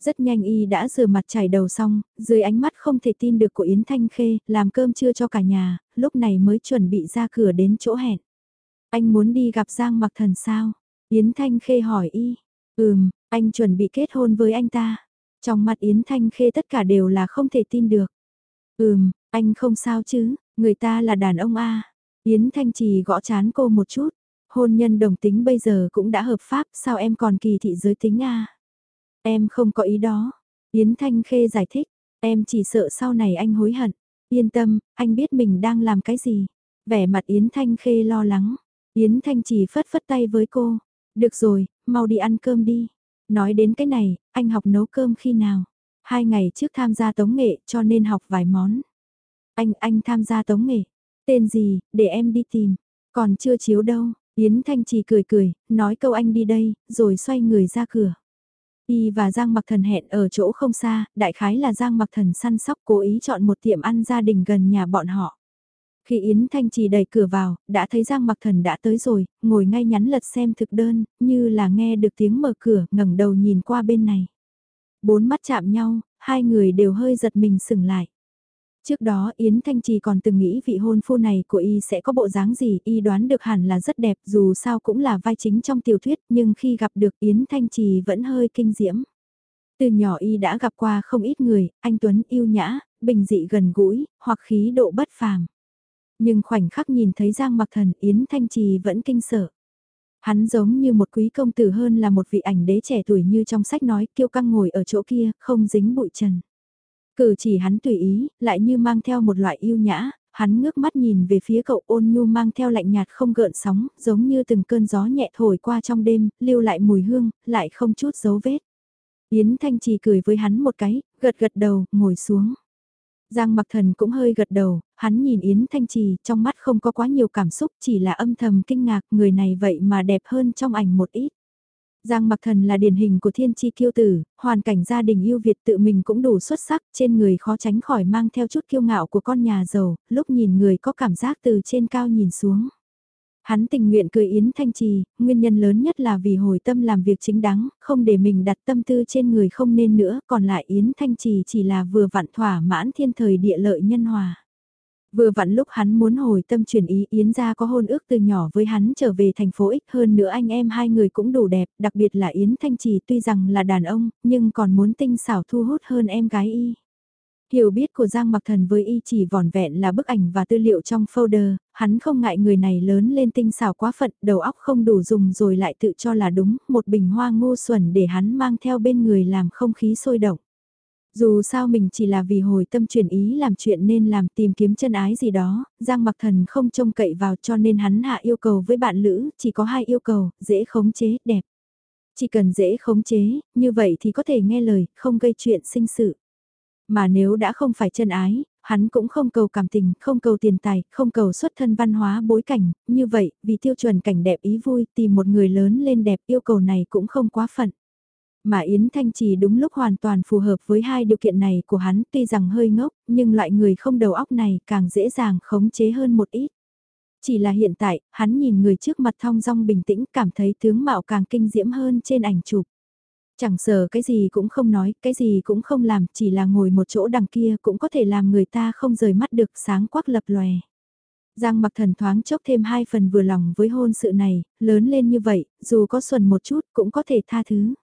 Rất nhanh y đã rửa mặt chải đầu xong, dưới ánh mắt không thể tin được của Yến Thanh Khê, làm cơm trưa cho cả nhà, lúc này mới chuẩn bị ra cửa đến chỗ hẹn. Anh muốn đi gặp Giang Mặc Thần sao? Yến Thanh Khê hỏi y. Ừm, anh chuẩn bị kết hôn với anh ta. Trong mặt Yến Thanh Khê tất cả đều là không thể tin được. Ừm, anh không sao chứ, người ta là đàn ông A. Yến Thanh Trì gõ chán cô một chút. Hôn nhân đồng tính bây giờ cũng đã hợp pháp, sao em còn kỳ thị giới tính A? Em không có ý đó. Yến Thanh Khê giải thích, em chỉ sợ sau này anh hối hận. Yên tâm, anh biết mình đang làm cái gì. Vẻ mặt Yến Thanh Khê lo lắng. Yến Thanh trì phất phất tay với cô. Được rồi, mau đi ăn cơm đi. Nói đến cái này, anh học nấu cơm khi nào? Hai ngày trước tham gia tống nghệ cho nên học vài món. Anh, anh tham gia tống nghệ. Tên gì, để em đi tìm. Còn chưa chiếu đâu. Yến Thanh Trì cười cười, nói câu anh đi đây, rồi xoay người ra cửa. Y và Giang Mặc Thần hẹn ở chỗ không xa, đại khái là Giang Mặc Thần săn sóc cố ý chọn một tiệm ăn gia đình gần nhà bọn họ. Khi Yến Thanh Trì đẩy cửa vào, đã thấy Giang Mặc Thần đã tới rồi, ngồi ngay nhắn lật xem thực đơn, như là nghe được tiếng mở cửa, ngẩng đầu nhìn qua bên này. Bốn mắt chạm nhau, hai người đều hơi giật mình sừng lại. Trước đó Yến Thanh Trì còn từng nghĩ vị hôn phu này của y sẽ có bộ dáng gì, y đoán được hẳn là rất đẹp dù sao cũng là vai chính trong tiểu thuyết nhưng khi gặp được Yến Thanh Trì vẫn hơi kinh diễm. Từ nhỏ y đã gặp qua không ít người, anh Tuấn yêu nhã, bình dị gần gũi, hoặc khí độ bất phàm. Nhưng khoảnh khắc nhìn thấy Giang Mặc Thần Yến Thanh Trì vẫn kinh sợ. Hắn giống như một quý công tử hơn là một vị ảnh đế trẻ tuổi như trong sách nói kiêu căng ngồi ở chỗ kia, không dính bụi trần. Cử chỉ hắn tùy ý, lại như mang theo một loại yêu nhã, hắn ngước mắt nhìn về phía cậu ôn nhu mang theo lạnh nhạt không gợn sóng, giống như từng cơn gió nhẹ thổi qua trong đêm, lưu lại mùi hương, lại không chút dấu vết. Yến Thanh Trì cười với hắn một cái, gật gật đầu, ngồi xuống. Giang Mặc Thần cũng hơi gật đầu, hắn nhìn Yến Thanh Trì, trong mắt không có quá nhiều cảm xúc, chỉ là âm thầm kinh ngạc, người này vậy mà đẹp hơn trong ảnh một ít. Giang Mặc Thần là điển hình của thiên chi kiêu tử, hoàn cảnh gia đình yêu Việt tự mình cũng đủ xuất sắc, trên người khó tránh khỏi mang theo chút kiêu ngạo của con nhà giàu, lúc nhìn người có cảm giác từ trên cao nhìn xuống. Hắn tình nguyện cười Yến Thanh Trì, nguyên nhân lớn nhất là vì hồi tâm làm việc chính đáng, không để mình đặt tâm tư trên người không nên nữa, còn lại Yến Thanh Trì chỉ là vừa vặn thỏa mãn thiên thời địa lợi nhân hòa. Vừa vặn lúc hắn muốn hồi tâm chuyển ý Yến gia có hôn ước từ nhỏ với hắn trở về thành phố ích hơn nữa anh em hai người cũng đủ đẹp, đặc biệt là Yến Thanh Trì tuy rằng là đàn ông, nhưng còn muốn tinh xảo thu hút hơn em gái y. Hiểu biết của Giang Mặc Thần với y chỉ vỏn vẹn là bức ảnh và tư liệu trong folder, hắn không ngại người này lớn lên tinh xảo quá phận, đầu óc không đủ dùng rồi lại tự cho là đúng, một bình hoa ngu xuẩn để hắn mang theo bên người làm không khí sôi động. Dù sao mình chỉ là vì hồi tâm chuyển ý làm chuyện nên làm tìm kiếm chân ái gì đó, Giang Mặc Thần không trông cậy vào cho nên hắn hạ yêu cầu với bạn lữ, chỉ có hai yêu cầu, dễ khống chế, đẹp. Chỉ cần dễ khống chế, như vậy thì có thể nghe lời, không gây chuyện sinh sự. Mà nếu đã không phải chân ái, hắn cũng không cầu cảm tình, không cầu tiền tài, không cầu xuất thân văn hóa bối cảnh, như vậy, vì tiêu chuẩn cảnh đẹp ý vui, tìm một người lớn lên đẹp yêu cầu này cũng không quá phận. Mà Yến Thanh Trì đúng lúc hoàn toàn phù hợp với hai điều kiện này của hắn tuy rằng hơi ngốc, nhưng loại người không đầu óc này càng dễ dàng khống chế hơn một ít. Chỉ là hiện tại, hắn nhìn người trước mặt thong dong bình tĩnh cảm thấy tướng mạo càng kinh diễm hơn trên ảnh chụp. Chẳng sợ cái gì cũng không nói, cái gì cũng không làm, chỉ là ngồi một chỗ đằng kia cũng có thể làm người ta không rời mắt được sáng quắc lập lòe. Giang mặc thần thoáng chốc thêm hai phần vừa lòng với hôn sự này, lớn lên như vậy, dù có xuẩn một chút cũng có thể tha thứ.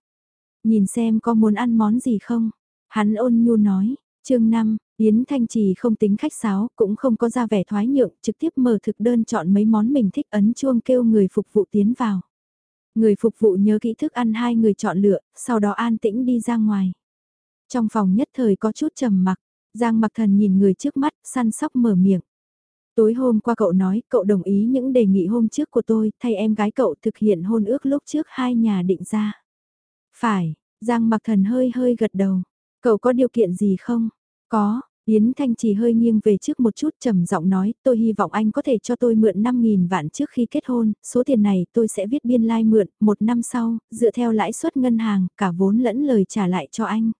Nhìn xem có muốn ăn món gì không? Hắn ôn nhu nói, chương 5, Yến Thanh Trì không tính khách sáo, cũng không có ra vẻ thoái nhượng, trực tiếp mở thực đơn chọn mấy món mình thích ấn chuông kêu người phục vụ tiến vào. Người phục vụ nhớ kỹ thức ăn hai người chọn lựa, sau đó an tĩnh đi ra ngoài. Trong phòng nhất thời có chút trầm mặc, Giang mặc thần nhìn người trước mắt, săn sóc mở miệng. Tối hôm qua cậu nói cậu đồng ý những đề nghị hôm trước của tôi thay em gái cậu thực hiện hôn ước lúc trước hai nhà định ra. Phải, Giang mặc thần hơi hơi gật đầu. Cậu có điều kiện gì không? Có, Yến Thanh chỉ hơi nghiêng về trước một chút trầm giọng nói, tôi hy vọng anh có thể cho tôi mượn 5.000 vạn trước khi kết hôn, số tiền này tôi sẽ viết biên lai like mượn, một năm sau, dựa theo lãi suất ngân hàng, cả vốn lẫn lời trả lại cho anh.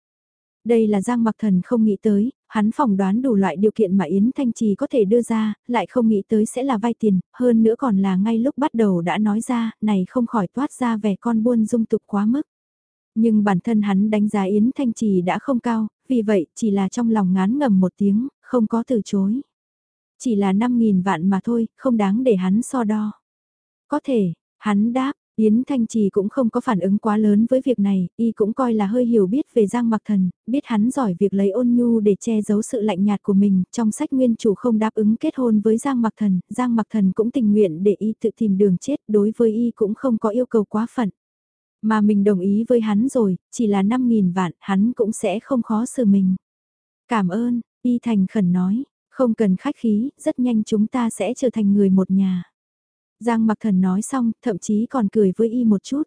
Đây là Giang Mặc Thần không nghĩ tới, hắn phỏng đoán đủ loại điều kiện mà Yến Thanh Trì có thể đưa ra, lại không nghĩ tới sẽ là vay tiền, hơn nữa còn là ngay lúc bắt đầu đã nói ra, này không khỏi toát ra vẻ con buôn dung tục quá mức. Nhưng bản thân hắn đánh giá Yến Thanh Trì đã không cao, vì vậy chỉ là trong lòng ngán ngầm một tiếng, không có từ chối. Chỉ là 5.000 vạn mà thôi, không đáng để hắn so đo. Có thể, hắn đáp, Yến Thanh Trì cũng không có phản ứng quá lớn với việc này, y cũng coi là hơi hiểu biết về Giang Mặc Thần, biết hắn giỏi việc lấy ôn nhu để che giấu sự lạnh nhạt của mình, trong sách nguyên chủ không đáp ứng kết hôn với Giang Mặc Thần, Giang Mặc Thần cũng tình nguyện để y tự tìm đường chết, đối với y cũng không có yêu cầu quá phận. Mà mình đồng ý với hắn rồi, chỉ là 5.000 vạn, hắn cũng sẽ không khó xử mình. Cảm ơn, Y Thành khẩn nói, không cần khách khí, rất nhanh chúng ta sẽ trở thành người một nhà. Giang mặc thần nói xong, thậm chí còn cười với Y một chút.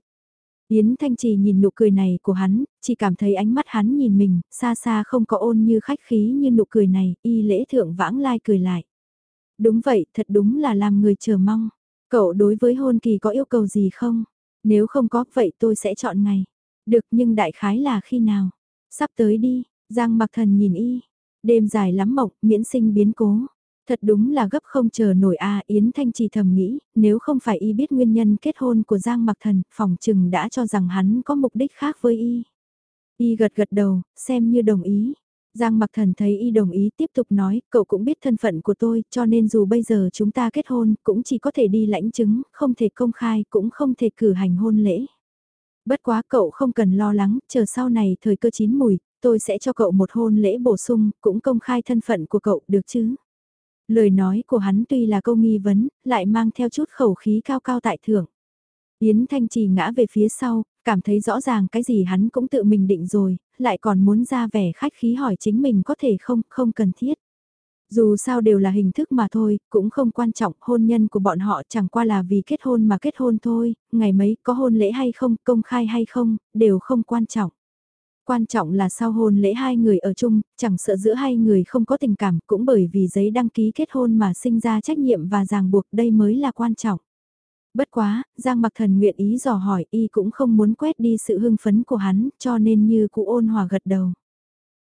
Yến Thanh Trì nhìn nụ cười này của hắn, chỉ cảm thấy ánh mắt hắn nhìn mình, xa xa không có ôn như khách khí như nụ cười này, y lễ thượng vãng lai cười lại. Đúng vậy, thật đúng là làm người chờ mong. Cậu đối với hôn kỳ có yêu cầu gì không? Nếu không có, vậy tôi sẽ chọn ngày. Được nhưng đại khái là khi nào? Sắp tới đi, Giang mặc thần nhìn y. Đêm dài lắm mộng, miễn sinh biến cố. Thật đúng là gấp không chờ nổi a Yến Thanh chỉ thầm nghĩ, nếu không phải y biết nguyên nhân kết hôn của Giang Mặc Thần, phòng trừng đã cho rằng hắn có mục đích khác với y. Y gật gật đầu, xem như đồng ý. Giang Mặc Thần thấy y đồng ý tiếp tục nói, cậu cũng biết thân phận của tôi, cho nên dù bây giờ chúng ta kết hôn, cũng chỉ có thể đi lãnh chứng, không thể công khai, cũng không thể cử hành hôn lễ. Bất quá cậu không cần lo lắng, chờ sau này thời cơ chín mùi, tôi sẽ cho cậu một hôn lễ bổ sung, cũng công khai thân phận của cậu, được chứ? Lời nói của hắn tuy là câu nghi vấn, lại mang theo chút khẩu khí cao cao tại thượng. Yến Thanh Trì ngã về phía sau, cảm thấy rõ ràng cái gì hắn cũng tự mình định rồi, lại còn muốn ra vẻ khách khí hỏi chính mình có thể không, không cần thiết. Dù sao đều là hình thức mà thôi, cũng không quan trọng, hôn nhân của bọn họ chẳng qua là vì kết hôn mà kết hôn thôi, ngày mấy có hôn lễ hay không, công khai hay không, đều không quan trọng. Quan trọng là sau hôn lễ hai người ở chung, chẳng sợ giữa hai người không có tình cảm cũng bởi vì giấy đăng ký kết hôn mà sinh ra trách nhiệm và ràng buộc đây mới là quan trọng. Bất quá, Giang Mặc Thần nguyện ý dò hỏi y cũng không muốn quét đi sự hưng phấn của hắn cho nên như cụ ôn hòa gật đầu.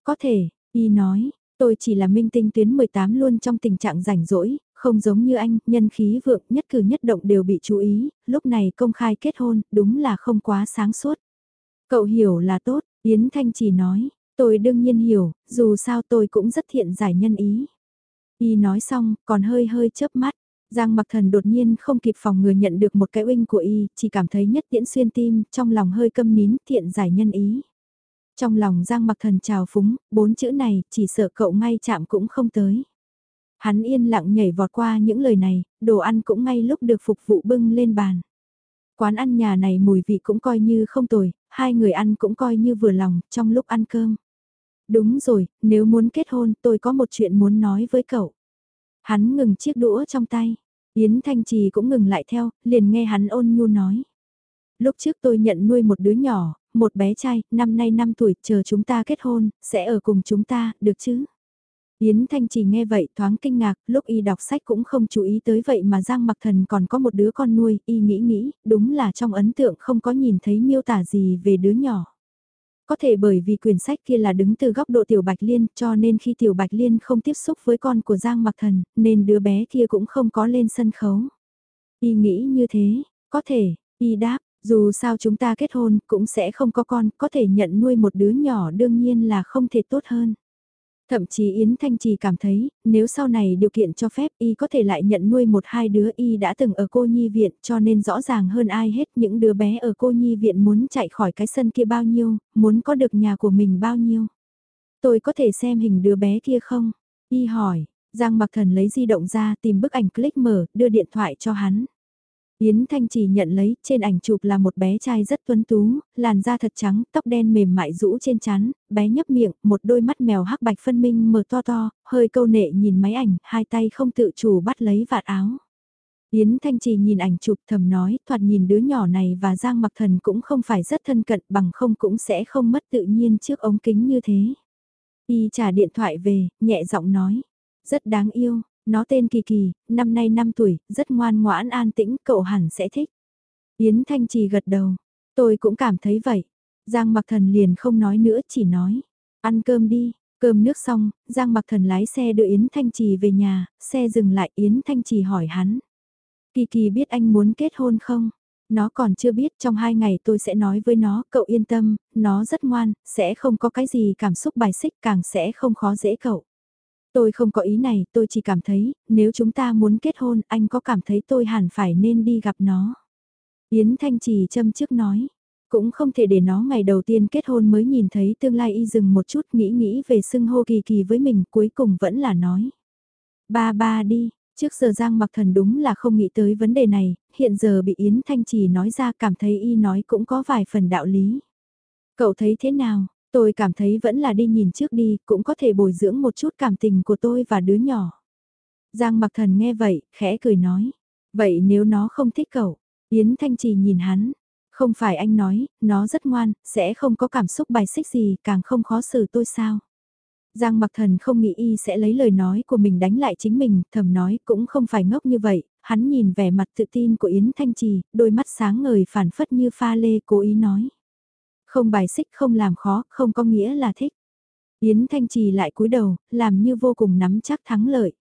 Có thể, y nói, tôi chỉ là minh tinh tuyến 18 luôn trong tình trạng rảnh rỗi, không giống như anh, nhân khí vượng nhất cử nhất động đều bị chú ý, lúc này công khai kết hôn, đúng là không quá sáng suốt. Cậu hiểu là tốt, Yến Thanh chỉ nói, tôi đương nhiên hiểu, dù sao tôi cũng rất thiện giải nhân ý. Y nói xong, còn hơi hơi chớp mắt. Giang mặc thần đột nhiên không kịp phòng người nhận được một cái oanh của y, chỉ cảm thấy nhất tiễn xuyên tim, trong lòng hơi câm nín thiện giải nhân ý. Trong lòng Giang mặc thần trào phúng, bốn chữ này, chỉ sợ cậu ngay chạm cũng không tới. Hắn yên lặng nhảy vọt qua những lời này, đồ ăn cũng ngay lúc được phục vụ bưng lên bàn. Quán ăn nhà này mùi vị cũng coi như không tồi, hai người ăn cũng coi như vừa lòng trong lúc ăn cơm. Đúng rồi, nếu muốn kết hôn tôi có một chuyện muốn nói với cậu. Hắn ngừng chiếc đũa trong tay. Yến Thanh Trì cũng ngừng lại theo, liền nghe hắn ôn nhu nói. Lúc trước tôi nhận nuôi một đứa nhỏ, một bé trai, năm nay 5 tuổi, chờ chúng ta kết hôn, sẽ ở cùng chúng ta, được chứ? Yến Thanh trì nghe vậy thoáng kinh ngạc, lúc y đọc sách cũng không chú ý tới vậy mà Giang Mặc Thần còn có một đứa con nuôi, y nghĩ nghĩ, đúng là trong ấn tượng không có nhìn thấy miêu tả gì về đứa nhỏ. Có thể bởi vì quyển sách kia là đứng từ góc độ Tiểu Bạch Liên cho nên khi Tiểu Bạch Liên không tiếp xúc với con của Giang Mặc Thần, nên đứa bé kia cũng không có lên sân khấu. Y nghĩ như thế, có thể, y đáp, dù sao chúng ta kết hôn cũng sẽ không có con, có thể nhận nuôi một đứa nhỏ đương nhiên là không thể tốt hơn. Thậm chí Yến Thanh Trì cảm thấy, nếu sau này điều kiện cho phép y có thể lại nhận nuôi một hai đứa y đã từng ở cô nhi viện cho nên rõ ràng hơn ai hết những đứa bé ở cô nhi viện muốn chạy khỏi cái sân kia bao nhiêu, muốn có được nhà của mình bao nhiêu. Tôi có thể xem hình đứa bé kia không? Y hỏi, Giang Mặc Thần lấy di động ra tìm bức ảnh click mở, đưa điện thoại cho hắn. Yến Thanh chỉ nhận lấy, trên ảnh chụp là một bé trai rất tuấn tú, làn da thật trắng, tóc đen mềm mại rũ trên trán, bé nhấp miệng, một đôi mắt mèo hắc bạch phân minh mở to to, hơi câu nệ nhìn máy ảnh, hai tay không tự chủ bắt lấy vạt áo. Yến Thanh Trì nhìn ảnh chụp thầm nói, thoạt nhìn đứa nhỏ này và Giang Mặc Thần cũng không phải rất thân cận bằng không cũng sẽ không mất tự nhiên trước ống kính như thế. Y trả điện thoại về, nhẹ giọng nói, rất đáng yêu, nó tên Kỳ Kỳ, năm nay 5 tuổi, rất ngoan ngoãn an tĩnh, cậu hẳn sẽ thích. Yến Thanh Trì gật đầu, tôi cũng cảm thấy vậy. Giang Mặc Thần liền không nói nữa, chỉ nói, ăn cơm đi. Cơm nước xong, Giang Mặc Thần lái xe đưa Yến Thanh Trì về nhà, xe dừng lại Yến Thanh Trì hỏi hắn. Kỳ Kỳ biết anh muốn kết hôn không? Nó còn chưa biết trong hai ngày tôi sẽ nói với nó, cậu yên tâm, nó rất ngoan, sẽ không có cái gì cảm xúc bài xích càng sẽ không khó dễ cậu. Tôi không có ý này, tôi chỉ cảm thấy, nếu chúng ta muốn kết hôn, anh có cảm thấy tôi hẳn phải nên đi gặp nó. Yến Thanh Trì châm trước nói, cũng không thể để nó ngày đầu tiên kết hôn mới nhìn thấy tương lai y dừng một chút nghĩ nghĩ về xưng hô kỳ kỳ với mình cuối cùng vẫn là nói. Ba ba đi, trước giờ Giang mặc thần đúng là không nghĩ tới vấn đề này, hiện giờ bị Yến Thanh Trì nói ra cảm thấy y nói cũng có vài phần đạo lý. Cậu thấy thế nào? Tôi cảm thấy vẫn là đi nhìn trước đi, cũng có thể bồi dưỡng một chút cảm tình của tôi và đứa nhỏ. Giang mặc thần nghe vậy, khẽ cười nói. Vậy nếu nó không thích cậu, Yến Thanh Trì nhìn hắn. Không phải anh nói, nó rất ngoan, sẽ không có cảm xúc bài xích gì, càng không khó xử tôi sao. Giang mặc thần không nghĩ y sẽ lấy lời nói của mình đánh lại chính mình, thầm nói cũng không phải ngốc như vậy, hắn nhìn vẻ mặt tự tin của Yến Thanh Trì, đôi mắt sáng ngời phản phất như pha lê cố ý nói. Không bài xích không làm khó, không có nghĩa là thích. Yến Thanh Trì lại cúi đầu, làm như vô cùng nắm chắc thắng lợi.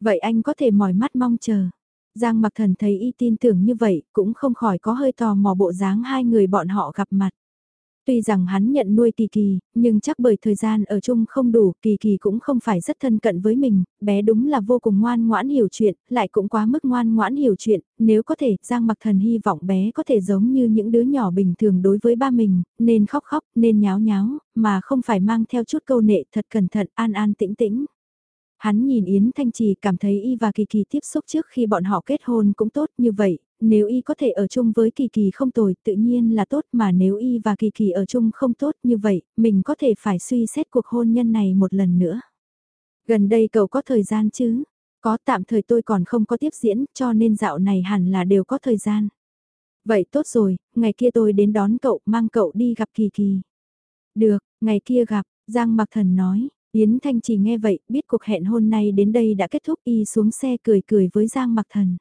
Vậy anh có thể mỏi mắt mong chờ. Giang mặc thần thấy y tin tưởng như vậy, cũng không khỏi có hơi tò mò bộ dáng hai người bọn họ gặp mặt. Tuy rằng hắn nhận nuôi Kỳ Kỳ, nhưng chắc bởi thời gian ở chung không đủ, Kỳ Kỳ cũng không phải rất thân cận với mình, bé đúng là vô cùng ngoan ngoãn hiểu chuyện, lại cũng quá mức ngoan ngoãn hiểu chuyện, nếu có thể, Giang Mặc Thần hy vọng bé có thể giống như những đứa nhỏ bình thường đối với ba mình, nên khóc khóc, nên nháo nháo, mà không phải mang theo chút câu nệ thật cẩn thận, an an tĩnh tĩnh. Hắn nhìn Yến Thanh Trì cảm thấy y và Kỳ Kỳ tiếp xúc trước khi bọn họ kết hôn cũng tốt như vậy, nếu y có thể ở chung với Kỳ Kỳ không tồi tự nhiên là tốt mà nếu y và Kỳ Kỳ ở chung không tốt như vậy, mình có thể phải suy xét cuộc hôn nhân này một lần nữa. Gần đây cậu có thời gian chứ? Có tạm thời tôi còn không có tiếp diễn cho nên dạo này hẳn là đều có thời gian. Vậy tốt rồi, ngày kia tôi đến đón cậu mang cậu đi gặp Kỳ Kỳ. Được, ngày kia gặp, Giang Mặc Thần nói, Yến Thanh chỉ nghe vậy, biết cuộc hẹn hôn này đến đây đã kết thúc y xuống xe cười cười với Giang Mặc Thần.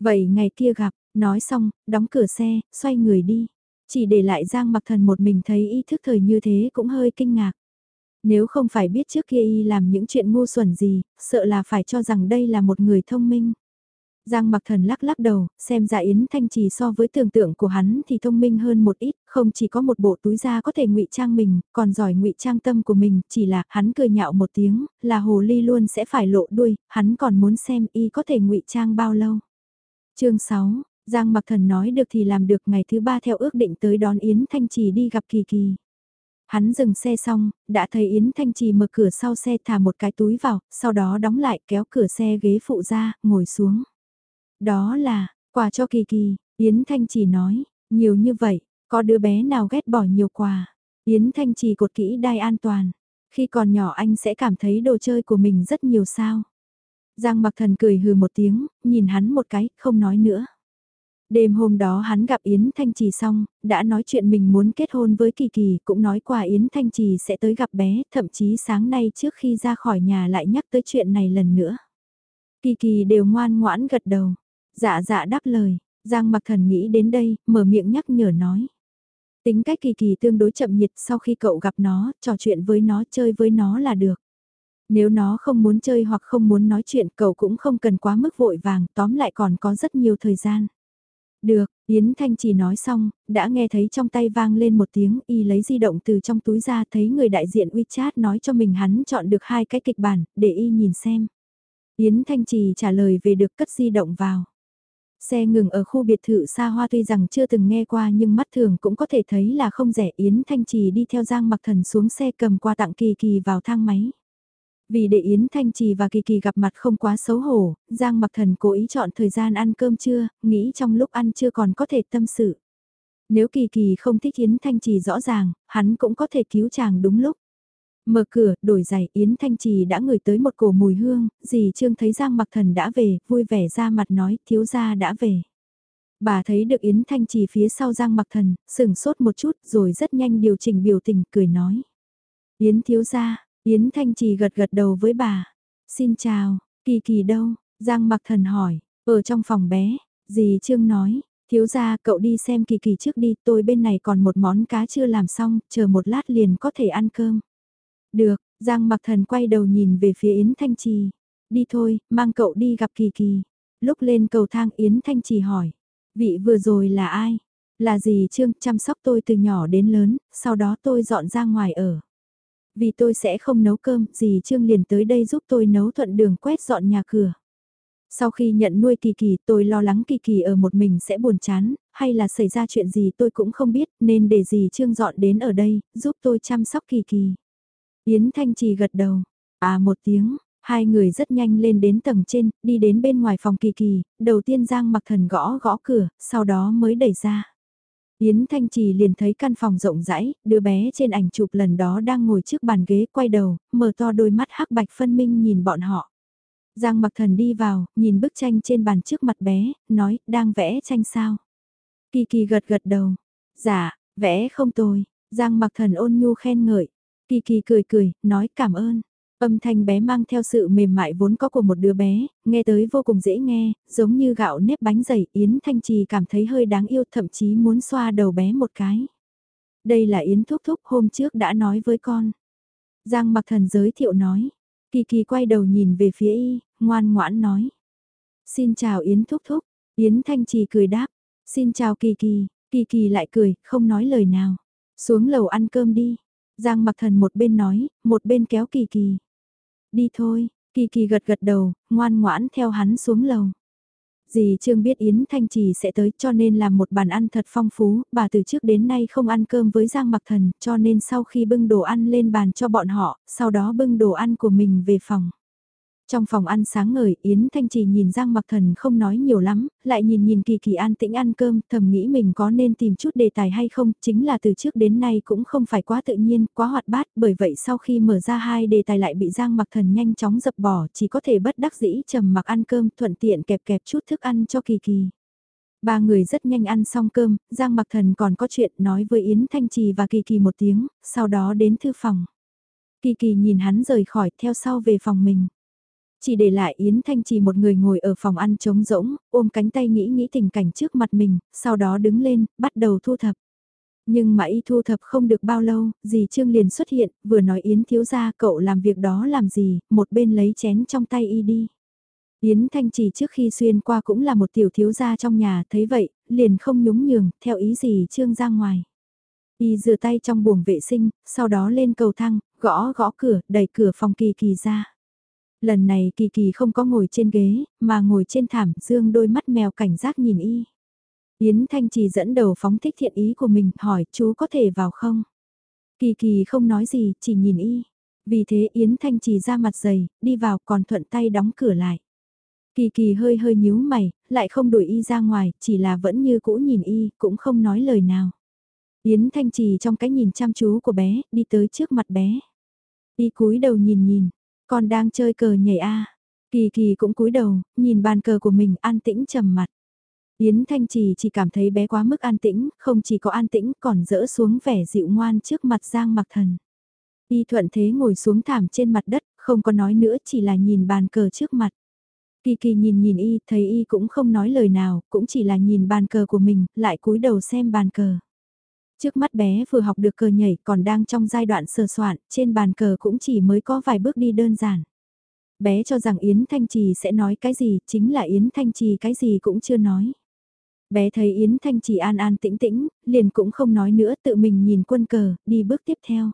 Vậy ngày kia gặp, nói xong, đóng cửa xe, xoay người đi. Chỉ để lại Giang Mặc Thần một mình thấy y thức thời như thế cũng hơi kinh ngạc. Nếu không phải biết trước kia y làm những chuyện ngu xuẩn gì, sợ là phải cho rằng đây là một người thông minh. Giang mặc thần lắc lắc đầu, xem ra Yến Thanh Trì so với tưởng tượng của hắn thì thông minh hơn một ít, không chỉ có một bộ túi da có thể ngụy trang mình, còn giỏi ngụy trang tâm của mình, chỉ là hắn cười nhạo một tiếng, là hồ ly luôn sẽ phải lộ đuôi, hắn còn muốn xem y có thể ngụy trang bao lâu chương 6, Giang mặc thần nói được thì làm được ngày thứ ba theo ước định tới đón Yến Thanh Trì đi gặp Kỳ Kỳ. Hắn dừng xe xong, đã thấy Yến Thanh Trì mở cửa sau xe thả một cái túi vào, sau đó đóng lại kéo cửa xe ghế phụ ra, ngồi xuống. Đó là, quà cho Kỳ Kỳ, Yến Thanh chỉ nói, nhiều như vậy, có đứa bé nào ghét bỏ nhiều quà. Yến Thanh chỉ cột kỹ đai an toàn. Khi còn nhỏ anh sẽ cảm thấy đồ chơi của mình rất nhiều sao. Giang mặc thần cười hừ một tiếng, nhìn hắn một cái, không nói nữa. Đêm hôm đó hắn gặp Yến Thanh Trì xong, đã nói chuyện mình muốn kết hôn với Kỳ Kỳ, cũng nói qua Yến Thanh Trì sẽ tới gặp bé, thậm chí sáng nay trước khi ra khỏi nhà lại nhắc tới chuyện này lần nữa. Kỳ Kỳ đều ngoan ngoãn gật đầu. Dạ dạ đáp lời, Giang mặc thần nghĩ đến đây, mở miệng nhắc nhở nói. Tính cách kỳ kỳ tương đối chậm nhiệt sau khi cậu gặp nó, trò chuyện với nó, chơi với nó là được. Nếu nó không muốn chơi hoặc không muốn nói chuyện cậu cũng không cần quá mức vội vàng, tóm lại còn có rất nhiều thời gian. Được, Yến Thanh chỉ nói xong, đã nghe thấy trong tay vang lên một tiếng y lấy di động từ trong túi ra thấy người đại diện WeChat nói cho mình hắn chọn được hai cái kịch bản, để y nhìn xem. Yến Thanh Trì trả lời về được cất di động vào. Xe ngừng ở khu biệt thự xa hoa tuy rằng chưa từng nghe qua nhưng mắt thường cũng có thể thấy là không rẻ Yến Thanh Trì đi theo Giang Mặc Thần xuống xe cầm qua tặng Kỳ Kỳ vào thang máy. Vì để Yến Thanh Trì và Kỳ Kỳ gặp mặt không quá xấu hổ, Giang Mặc Thần cố ý chọn thời gian ăn cơm trưa, nghĩ trong lúc ăn chưa còn có thể tâm sự. Nếu Kỳ Kỳ không thích Yến Thanh Trì rõ ràng, hắn cũng có thể cứu chàng đúng lúc. Mở cửa, đổi giày, Yến Thanh Trì đã ngửi tới một cổ mùi hương, dì Trương thấy Giang Mặc Thần đã về, vui vẻ ra mặt nói, thiếu gia đã về. Bà thấy được Yến Thanh Trì phía sau Giang Mặc Thần, sừng sốt một chút rồi rất nhanh điều chỉnh biểu tình, cười nói. Yến thiếu gia, Yến Thanh Trì gật gật đầu với bà. Xin chào, Kỳ Kỳ đâu? Giang Mặc Thần hỏi, ở trong phòng bé, dì Trương nói, thiếu gia cậu đi xem Kỳ Kỳ trước đi, tôi bên này còn một món cá chưa làm xong, chờ một lát liền có thể ăn cơm. Được, Giang mặc thần quay đầu nhìn về phía Yến Thanh Trì. Đi thôi, mang cậu đi gặp Kỳ Kỳ. Lúc lên cầu thang Yến Thanh Trì hỏi. Vị vừa rồi là ai? Là gì Trương chăm sóc tôi từ nhỏ đến lớn, sau đó tôi dọn ra ngoài ở. Vì tôi sẽ không nấu cơm, dì Trương liền tới đây giúp tôi nấu thuận đường quét dọn nhà cửa. Sau khi nhận nuôi Kỳ Kỳ tôi lo lắng Kỳ Kỳ ở một mình sẽ buồn chán, hay là xảy ra chuyện gì tôi cũng không biết nên để dì Trương dọn đến ở đây, giúp tôi chăm sóc Kỳ Kỳ. Yến Thanh Trì gật đầu, à một tiếng, hai người rất nhanh lên đến tầng trên, đi đến bên ngoài phòng kỳ kỳ, đầu tiên Giang mặc thần gõ gõ cửa, sau đó mới đẩy ra. Yến Thanh Trì liền thấy căn phòng rộng rãi, đứa bé trên ảnh chụp lần đó đang ngồi trước bàn ghế quay đầu, mở to đôi mắt hắc bạch phân minh nhìn bọn họ. Giang mặc thần đi vào, nhìn bức tranh trên bàn trước mặt bé, nói, đang vẽ tranh sao? Kỳ kỳ gật gật đầu. Dạ, vẽ không tồi. Giang mặc thần ôn nhu khen ngợi. Kỳ kỳ cười cười, nói cảm ơn. Âm thanh bé mang theo sự mềm mại vốn có của một đứa bé, nghe tới vô cùng dễ nghe, giống như gạo nếp bánh dày, Yến Thanh Trì cảm thấy hơi đáng yêu thậm chí muốn xoa đầu bé một cái. Đây là Yến Thúc Thúc hôm trước đã nói với con. Giang mặc thần giới thiệu nói. Kỳ kỳ quay đầu nhìn về phía y, ngoan ngoãn nói. Xin chào Yến Thúc Thúc. Yến Thanh Trì cười đáp. Xin chào Kỳ Kỳ. Kỳ Kỳ lại cười, không nói lời nào. Xuống lầu ăn cơm đi. Giang mặc thần một bên nói, một bên kéo Kỳ Kỳ. Đi thôi, Kỳ Kỳ gật gật đầu, ngoan ngoãn theo hắn xuống lầu. Dì Trương biết Yến Thanh Trì sẽ tới cho nên làm một bàn ăn thật phong phú, bà từ trước đến nay không ăn cơm với Giang Mặc Thần cho nên sau khi bưng đồ ăn lên bàn cho bọn họ, sau đó bưng đồ ăn của mình về phòng. Trong phòng ăn sáng ngời, Yến Thanh Trì nhìn Giang Mặc Thần không nói nhiều lắm, lại nhìn nhìn Kỳ Kỳ an tĩnh ăn cơm, thầm nghĩ mình có nên tìm chút đề tài hay không, chính là từ trước đến nay cũng không phải quá tự nhiên, quá hoạt bát, bởi vậy sau khi mở ra hai đề tài lại bị Giang Mặc Thần nhanh chóng dập bỏ, chỉ có thể bất đắc dĩ trầm mặc ăn cơm, thuận tiện kẹp kẹp chút thức ăn cho Kỳ Kỳ. Ba người rất nhanh ăn xong cơm, Giang Mặc Thần còn có chuyện nói với Yến Thanh Trì và Kỳ Kỳ một tiếng, sau đó đến thư phòng. Kỳ Kỳ nhìn hắn rời khỏi theo sau về phòng mình. Chỉ để lại Yến Thanh Trì một người ngồi ở phòng ăn trống rỗng, ôm cánh tay nghĩ nghĩ tình cảnh trước mặt mình, sau đó đứng lên, bắt đầu thu thập. Nhưng mà y thu thập không được bao lâu, dì Trương liền xuất hiện, vừa nói Yến thiếu gia cậu làm việc đó làm gì, một bên lấy chén trong tay y đi. Yến Thanh Trì trước khi xuyên qua cũng là một tiểu thiếu gia trong nhà, thấy vậy, liền không nhúng nhường, theo ý dì Trương ra ngoài. Y rửa tay trong buồng vệ sinh, sau đó lên cầu thang, gõ gõ cửa, đẩy cửa phòng kỳ kỳ ra. Lần này Kỳ Kỳ không có ngồi trên ghế, mà ngồi trên thảm dương đôi mắt mèo cảnh giác nhìn y. Yến Thanh Trì dẫn đầu phóng thích thiện ý của mình, hỏi chú có thể vào không? Kỳ Kỳ không nói gì, chỉ nhìn y. Vì thế Yến Thanh Trì ra mặt dày, đi vào còn thuận tay đóng cửa lại. Kỳ Kỳ hơi hơi nhíu mày, lại không đuổi y ra ngoài, chỉ là vẫn như cũ nhìn y, cũng không nói lời nào. Yến Thanh Trì trong cái nhìn chăm chú của bé, đi tới trước mặt bé. Y cúi đầu nhìn nhìn, con đang chơi cờ nhảy a Kỳ kỳ cũng cúi đầu, nhìn bàn cờ của mình an tĩnh trầm mặt. Yến Thanh Trì chỉ cảm thấy bé quá mức an tĩnh, không chỉ có an tĩnh còn dỡ xuống vẻ dịu ngoan trước mặt Giang Mặc Thần. Y thuận thế ngồi xuống thảm trên mặt đất, không có nói nữa chỉ là nhìn bàn cờ trước mặt. Kỳ kỳ nhìn nhìn y, thấy y cũng không nói lời nào, cũng chỉ là nhìn bàn cờ của mình, lại cúi đầu xem bàn cờ. Trước mắt bé vừa học được cờ nhảy còn đang trong giai đoạn sơ soạn, trên bàn cờ cũng chỉ mới có vài bước đi đơn giản. Bé cho rằng Yến Thanh Trì sẽ nói cái gì, chính là Yến Thanh Trì cái gì cũng chưa nói. Bé thấy Yến Thanh Trì an an tĩnh tĩnh, liền cũng không nói nữa tự mình nhìn quân cờ, đi bước tiếp theo.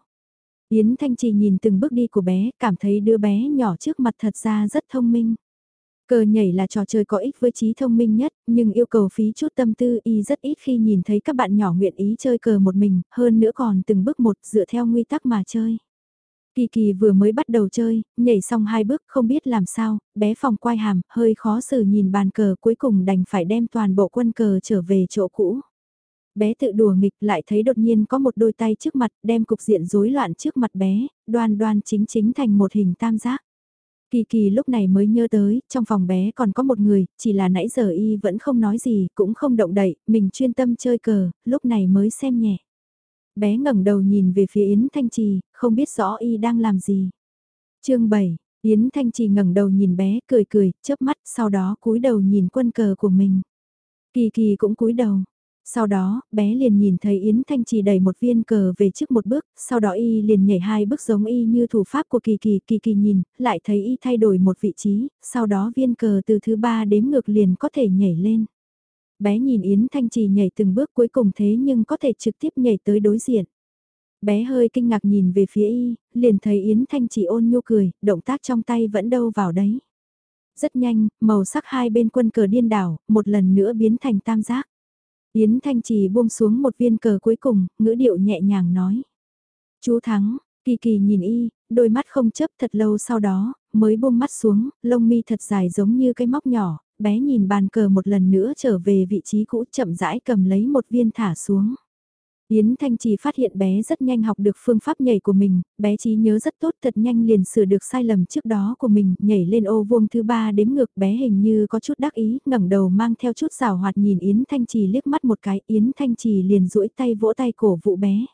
Yến Thanh Trì nhìn từng bước đi của bé, cảm thấy đứa bé nhỏ trước mặt thật ra rất thông minh. Cờ nhảy là trò chơi có ích với trí thông minh nhất, nhưng yêu cầu phí chút tâm tư y rất ít khi nhìn thấy các bạn nhỏ nguyện ý chơi cờ một mình, hơn nữa còn từng bước một dựa theo nguyên tắc mà chơi. Kỳ kỳ vừa mới bắt đầu chơi, nhảy xong hai bước không biết làm sao, bé phòng quay hàm, hơi khó xử nhìn bàn cờ cuối cùng đành phải đem toàn bộ quân cờ trở về chỗ cũ. Bé tự đùa nghịch lại thấy đột nhiên có một đôi tay trước mặt đem cục diện rối loạn trước mặt bé, đoan đoan chính chính thành một hình tam giác. Kỳ kỳ lúc này mới nhớ tới, trong phòng bé còn có một người, chỉ là nãy giờ y vẫn không nói gì, cũng không động đậy, mình chuyên tâm chơi cờ, lúc này mới xem nhẹ. Bé ngẩng đầu nhìn về phía Yến Thanh Trì, không biết rõ y đang làm gì. chương 7, Yến Thanh Trì ngẩng đầu nhìn bé, cười cười, chớp mắt, sau đó cúi đầu nhìn quân cờ của mình. Kỳ kỳ cũng cúi đầu, sau đó, bé liền nhìn thấy Yến Thanh Trì đẩy một viên cờ về trước một bước, sau đó y liền nhảy hai bước giống y như thủ pháp của Kỳ Kỳ, Kỳ Kỳ nhìn, lại thấy y thay đổi một vị trí, sau đó viên cờ từ thứ ba đếm ngược liền có thể nhảy lên. Bé nhìn Yến Thanh Trì nhảy từng bước cuối cùng thế nhưng có thể trực tiếp nhảy tới đối diện. Bé hơi kinh ngạc nhìn về phía y, liền thấy Yến Thanh Trì ôn nhu cười, động tác trong tay vẫn đâu vào đấy. Rất nhanh, màu sắc hai bên quân cờ điên đảo, một lần nữa biến thành tam giác. Yến Thanh Trì buông xuống một viên cờ cuối cùng, ngữ điệu nhẹ nhàng nói. Chú thắng, kỳ kỳ nhìn y, đôi mắt không chấp thật lâu sau đó, mới buông mắt xuống, lông mi thật dài giống như cái móc nhỏ, bé nhìn bàn cờ một lần nữa trở về vị trí cũ chậm rãi cầm lấy một viên thả xuống. Yến Thanh Trì phát hiện bé rất nhanh học được phương pháp nhảy của mình, bé trí nhớ rất tốt thật nhanh liền sửa được sai lầm trước đó của mình, nhảy lên ô vuông thứ ba đếm ngược bé hình như có chút đắc ý, ngẩng đầu mang theo chút rào hoạt nhìn Yến Thanh Trì liếc mắt một cái, Yến Thanh Trì liền duỗi tay vỗ tay cổ vụ bé.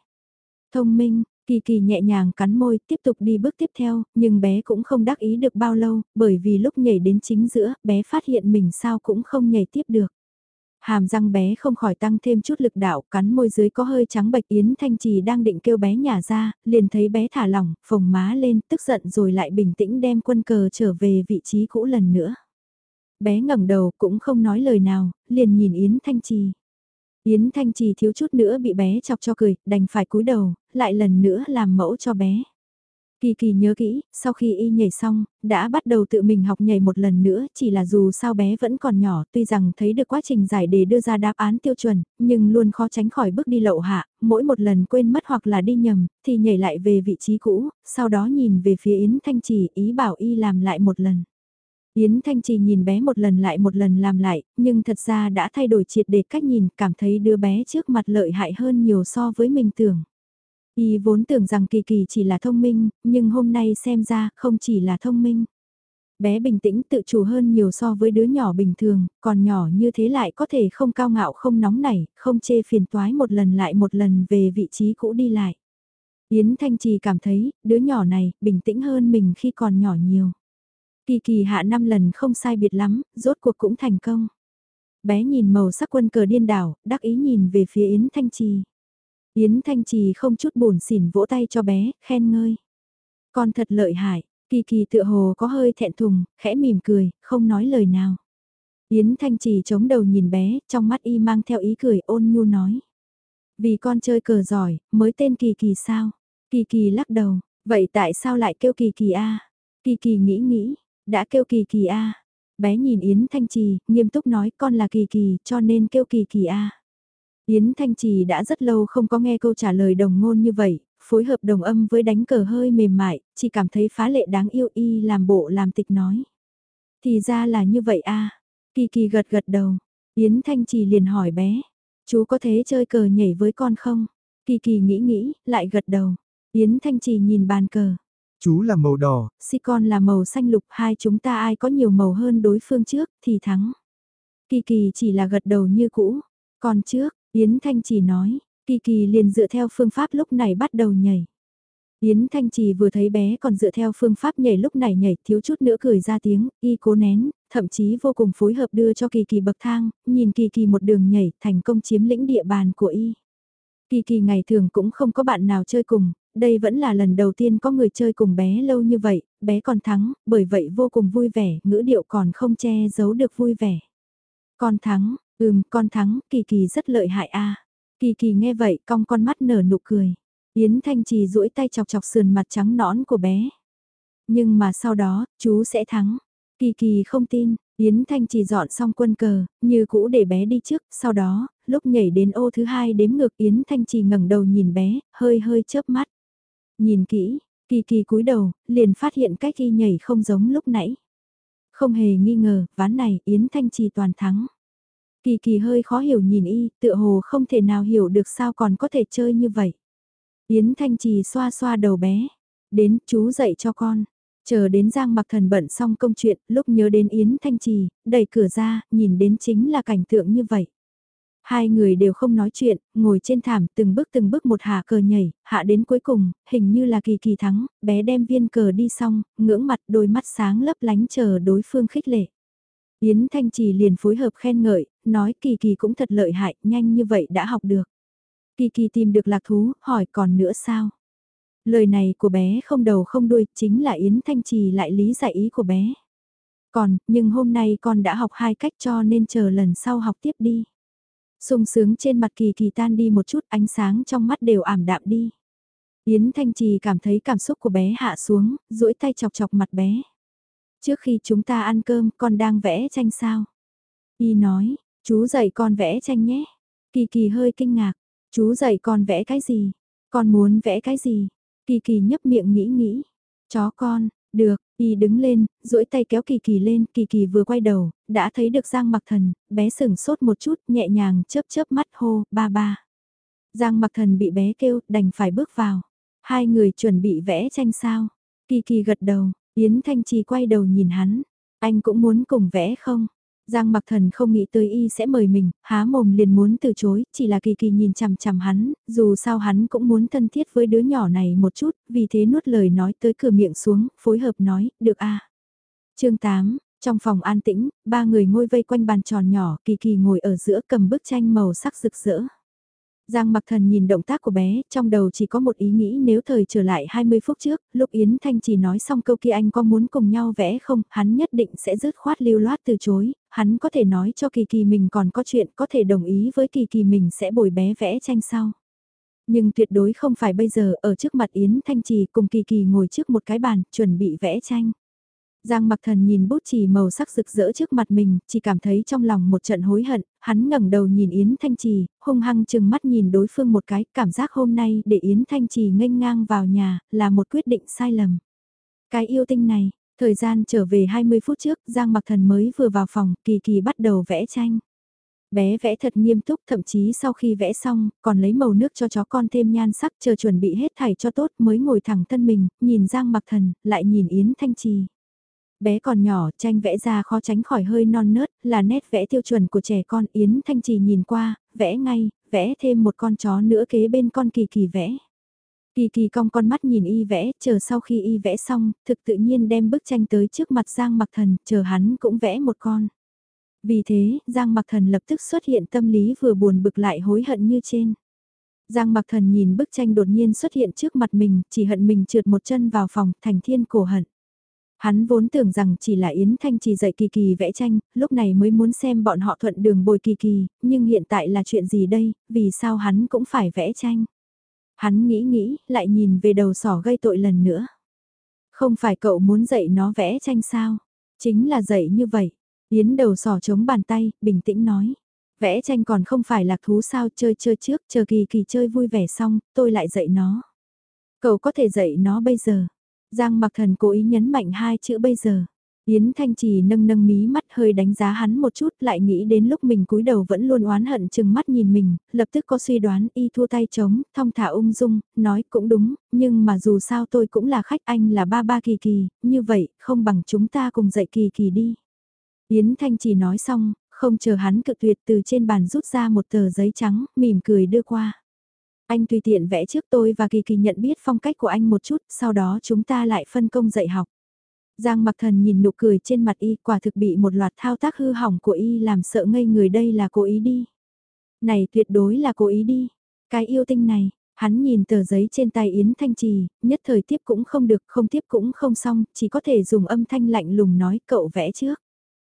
Thông minh, Kỳ kỳ nhẹ nhàng cắn môi, tiếp tục đi bước tiếp theo, nhưng bé cũng không đắc ý được bao lâu, bởi vì lúc nhảy đến chính giữa, bé phát hiện mình sao cũng không nhảy tiếp được. Hàm răng bé không khỏi tăng thêm chút lực đạo, cắn môi dưới có hơi trắng bạch Yến Thanh Trì đang định kêu bé nhả ra, liền thấy bé thả lỏng, phồng má lên, tức giận rồi lại bình tĩnh đem quân cờ trở về vị trí cũ lần nữa. Bé ngẩng đầu cũng không nói lời nào, liền nhìn Yến Thanh Trì. Yến Thanh Trì thiếu chút nữa bị bé chọc cho cười, đành phải cúi đầu, lại lần nữa làm mẫu cho bé. Kỳ kỳ nhớ kỹ, sau khi y nhảy xong, đã bắt đầu tự mình học nhảy một lần nữa, chỉ là dù sao bé vẫn còn nhỏ, tuy rằng thấy được quá trình giải đề đưa ra đáp án tiêu chuẩn, nhưng luôn khó tránh khỏi bước đi lậu hạ, mỗi một lần quên mất hoặc là đi nhầm, thì nhảy lại về vị trí cũ, sau đó nhìn về phía Yến Thanh Trì ý bảo y làm lại một lần. Yến Thanh Trì nhìn bé một lần lại một lần làm lại, nhưng thật ra đã thay đổi triệt để cách nhìn, cảm thấy đứa bé trước mặt lợi hại hơn nhiều so với mình tưởng. Y vốn tưởng rằng Kỳ Kỳ chỉ là thông minh, nhưng hôm nay xem ra không chỉ là thông minh. Bé bình tĩnh tự chủ hơn nhiều so với đứa nhỏ bình thường, còn nhỏ như thế lại có thể không cao ngạo không nóng nảy, không chê phiền toái một lần lại một lần về vị trí cũ đi lại. Yến Thanh Trì cảm thấy, đứa nhỏ này, bình tĩnh hơn mình khi còn nhỏ nhiều. Kỳ kỳ hạ năm lần không sai biệt lắm, rốt cuộc cũng thành công. Bé nhìn màu sắc quân cờ điên đảo, đắc ý nhìn về phía Yến Thanh Trì. Yến Thanh Trì không chút buồn xỉn vỗ tay cho bé, khen ngơi. Con thật lợi hại, kỳ kỳ tựa hồ có hơi thẹn thùng, khẽ mỉm cười, không nói lời nào. Yến Thanh Trì chống đầu nhìn bé, trong mắt y mang theo ý cười ôn nhu nói. Vì con chơi cờ giỏi, mới tên kỳ kỳ sao? Kỳ kỳ lắc đầu, vậy tại sao lại kêu kỳ kỳ a? Kỳ kỳ nghĩ nghĩ, đã kêu kỳ kỳ a. Bé nhìn Yến Thanh Trì, nghiêm túc nói con là kỳ kỳ cho nên kêu kỳ kỳ a. Yến Thanh Trì đã rất lâu không có nghe câu trả lời đồng ngôn như vậy, phối hợp đồng âm với đánh cờ hơi mềm mại, chỉ cảm thấy phá lệ đáng yêu y làm bộ làm tịch nói. Thì ra là như vậy a Kỳ kỳ gật gật đầu, Yến Thanh Trì liền hỏi bé, chú có thế chơi cờ nhảy với con không? Kỳ kỳ nghĩ nghĩ, lại gật đầu. Yến Thanh Trì nhìn bàn cờ. Chú là màu đỏ, si con là màu xanh lục, hai chúng ta ai có nhiều màu hơn đối phương trước thì thắng. Kỳ kỳ chỉ là gật đầu như cũ, còn trước, Yến Thanh Trì nói, Kỳ Kỳ liền dựa theo phương pháp lúc này bắt đầu nhảy. Yến Thanh Trì vừa thấy bé còn dựa theo phương pháp nhảy lúc này nhảy thiếu chút nữa cười ra tiếng, y cố nén, thậm chí vô cùng phối hợp đưa cho Kỳ Kỳ bậc thang, nhìn Kỳ Kỳ một đường nhảy thành công chiếm lĩnh địa bàn của y. Kỳ Kỳ ngày thường cũng không có bạn nào chơi cùng, đây vẫn là lần đầu tiên có người chơi cùng bé lâu như vậy, bé còn thắng, bởi vậy vô cùng vui vẻ, ngữ điệu còn không che giấu được vui vẻ. Con thắng, Ừm, con thắng, Kỳ Kỳ rất lợi hại a. Kỳ Kỳ nghe vậy, cong con mắt nở nụ cười. Yến Thanh Trì duỗi tay chọc chọc sườn mặt trắng nõn của bé. Nhưng mà sau đó, chú sẽ thắng. Kỳ Kỳ không tin, Yến Thanh Trì dọn xong quân cờ, như cũ để bé đi trước, sau đó, lúc nhảy đến ô thứ hai đếm ngược Yến Thanh Trì ngẩng đầu nhìn bé, hơi hơi chớp mắt. Nhìn kỹ, Kỳ Kỳ cúi đầu, liền phát hiện cách y nhảy không giống lúc nãy. Không hề nghi ngờ, ván này Yến Thanh Trì toàn thắng. Kỳ kỳ hơi khó hiểu nhìn y, tựa hồ không thể nào hiểu được sao còn có thể chơi như vậy. Yến Thanh Trì xoa xoa đầu bé. Đến, chú dậy cho con. Chờ đến Giang mặc thần bận xong công chuyện, lúc nhớ đến Yến Thanh Trì, đẩy cửa ra, nhìn đến chính là cảnh tượng như vậy. Hai người đều không nói chuyện, ngồi trên thảm từng bước từng bước một hạ cờ nhảy, hạ đến cuối cùng, hình như là kỳ kỳ thắng, bé đem viên cờ đi xong, ngưỡng mặt đôi mắt sáng lấp lánh chờ đối phương khích lệ. Yến Thanh Trì liền phối hợp khen ngợi, nói Kỳ Kỳ cũng thật lợi hại, nhanh như vậy đã học được. Kỳ Kỳ tìm được lạc thú, hỏi còn nữa sao? Lời này của bé không đầu không đuôi, chính là Yến Thanh Trì lại lý giải ý của bé. Còn, nhưng hôm nay con đã học hai cách cho nên chờ lần sau học tiếp đi. sung sướng trên mặt Kỳ Kỳ tan đi một chút ánh sáng trong mắt đều ảm đạm đi. Yến Thanh Trì cảm thấy cảm xúc của bé hạ xuống, duỗi tay chọc chọc mặt bé. Trước khi chúng ta ăn cơm, con đang vẽ tranh sao? Y nói, chú dạy con vẽ tranh nhé. Kỳ kỳ hơi kinh ngạc, chú dạy con vẽ cái gì? Con muốn vẽ cái gì? Kỳ kỳ nhấp miệng nghĩ nghĩ. Chó con, được, y đứng lên, duỗi tay kéo kỳ kỳ lên, kỳ kỳ vừa quay đầu, đã thấy được Giang mặc thần, bé sừng sốt một chút, nhẹ nhàng chớp chớp mắt hô, ba ba. Giang mặc thần bị bé kêu, đành phải bước vào. Hai người chuẩn bị vẽ tranh sao? Kỳ kỳ gật đầu, Yến Thanh Trì quay đầu nhìn hắn, anh cũng muốn cùng vẽ không? Giang mặc thần không nghĩ tới y sẽ mời mình, há mồm liền muốn từ chối, chỉ là kỳ kỳ nhìn chằm chằm hắn, dù sao hắn cũng muốn thân thiết với đứa nhỏ này một chút, vì thế nuốt lời nói tới cửa miệng xuống, phối hợp nói, được a chương 8, trong phòng an tĩnh, ba người ngồi vây quanh bàn tròn nhỏ, kỳ kỳ ngồi ở giữa cầm bức tranh màu sắc rực rỡ. Giang mặc thần nhìn động tác của bé, trong đầu chỉ có một ý nghĩ nếu thời trở lại 20 phút trước, lúc Yến Thanh chỉ nói xong câu kia anh có muốn cùng nhau vẽ không, hắn nhất định sẽ dứt khoát lưu loát từ chối, hắn có thể nói cho Kỳ Kỳ mình còn có chuyện, có thể đồng ý với Kỳ Kỳ mình sẽ bồi bé vẽ tranh sau. Nhưng tuyệt đối không phải bây giờ ở trước mặt Yến Thanh Trì cùng Kỳ Kỳ ngồi trước một cái bàn, chuẩn bị vẽ tranh. Giang mặc thần nhìn bút chì màu sắc rực rỡ trước mặt mình, chỉ cảm thấy trong lòng một trận hối hận, hắn ngẩng đầu nhìn Yến Thanh Trì, hung hăng chừng mắt nhìn đối phương một cái, cảm giác hôm nay để Yến Thanh Trì nghênh ngang vào nhà, là một quyết định sai lầm. Cái yêu tinh này, thời gian trở về 20 phút trước, Giang mặc thần mới vừa vào phòng, kỳ kỳ bắt đầu vẽ tranh. Bé vẽ thật nghiêm túc, thậm chí sau khi vẽ xong, còn lấy màu nước cho chó con thêm nhan sắc chờ chuẩn bị hết thảy cho tốt mới ngồi thẳng thân mình, nhìn Giang mặc thần, lại nhìn Yến Thanh Trì bé còn nhỏ, tranh vẽ ra khó tránh khỏi hơi non nớt, là nét vẽ tiêu chuẩn của trẻ con Yến Thanh Trì nhìn qua, vẽ ngay, vẽ thêm một con chó nữa kế bên con kỳ kỳ vẽ. Kỳ kỳ cong con mắt nhìn y vẽ, chờ sau khi y vẽ xong, thực tự nhiên đem bức tranh tới trước mặt Giang Mặc Thần, chờ hắn cũng vẽ một con. Vì thế, Giang Mặc Thần lập tức xuất hiện tâm lý vừa buồn bực lại hối hận như trên. Giang Mặc Thần nhìn bức tranh đột nhiên xuất hiện trước mặt mình, chỉ hận mình trượt một chân vào phòng, thành thiên cổ hận. Hắn vốn tưởng rằng chỉ là Yến Thanh chỉ dạy Kỳ Kỳ vẽ tranh, lúc này mới muốn xem bọn họ thuận đường bồi Kỳ Kỳ, nhưng hiện tại là chuyện gì đây, vì sao hắn cũng phải vẽ tranh. Hắn nghĩ nghĩ, lại nhìn về đầu sỏ gây tội lần nữa. Không phải cậu muốn dạy nó vẽ tranh sao? Chính là dạy như vậy. Yến đầu sỏ chống bàn tay, bình tĩnh nói. Vẽ tranh còn không phải lạc thú sao chơi chơi trước, chờ kỳ kỳ chơi vui vẻ xong, tôi lại dạy nó. Cậu có thể dạy nó bây giờ. Giang mặc thần cố ý nhấn mạnh hai chữ bây giờ. Yến Thanh Trì nâng nâng mí mắt hơi đánh giá hắn một chút lại nghĩ đến lúc mình cúi đầu vẫn luôn oán hận chừng mắt nhìn mình, lập tức có suy đoán y thua tay trống, thong thả ung dung, nói cũng đúng, nhưng mà dù sao tôi cũng là khách anh là ba ba kỳ kỳ, như vậy không bằng chúng ta cùng dạy kỳ kỳ đi. Yến Thanh Trì nói xong, không chờ hắn cự tuyệt từ trên bàn rút ra một tờ giấy trắng, mỉm cười đưa qua. Anh tùy tiện vẽ trước tôi và Kỳ Kỳ nhận biết phong cách của anh một chút, sau đó chúng ta lại phân công dạy học. Giang mặc thần nhìn nụ cười trên mặt y quả thực bị một loạt thao tác hư hỏng của y làm sợ ngây người đây là cố ý đi. Này tuyệt đối là cố ý đi. Cái yêu tinh này, hắn nhìn tờ giấy trên tay Yến Thanh Trì, nhất thời tiếp cũng không được, không tiếp cũng không xong, chỉ có thể dùng âm thanh lạnh lùng nói cậu vẽ trước.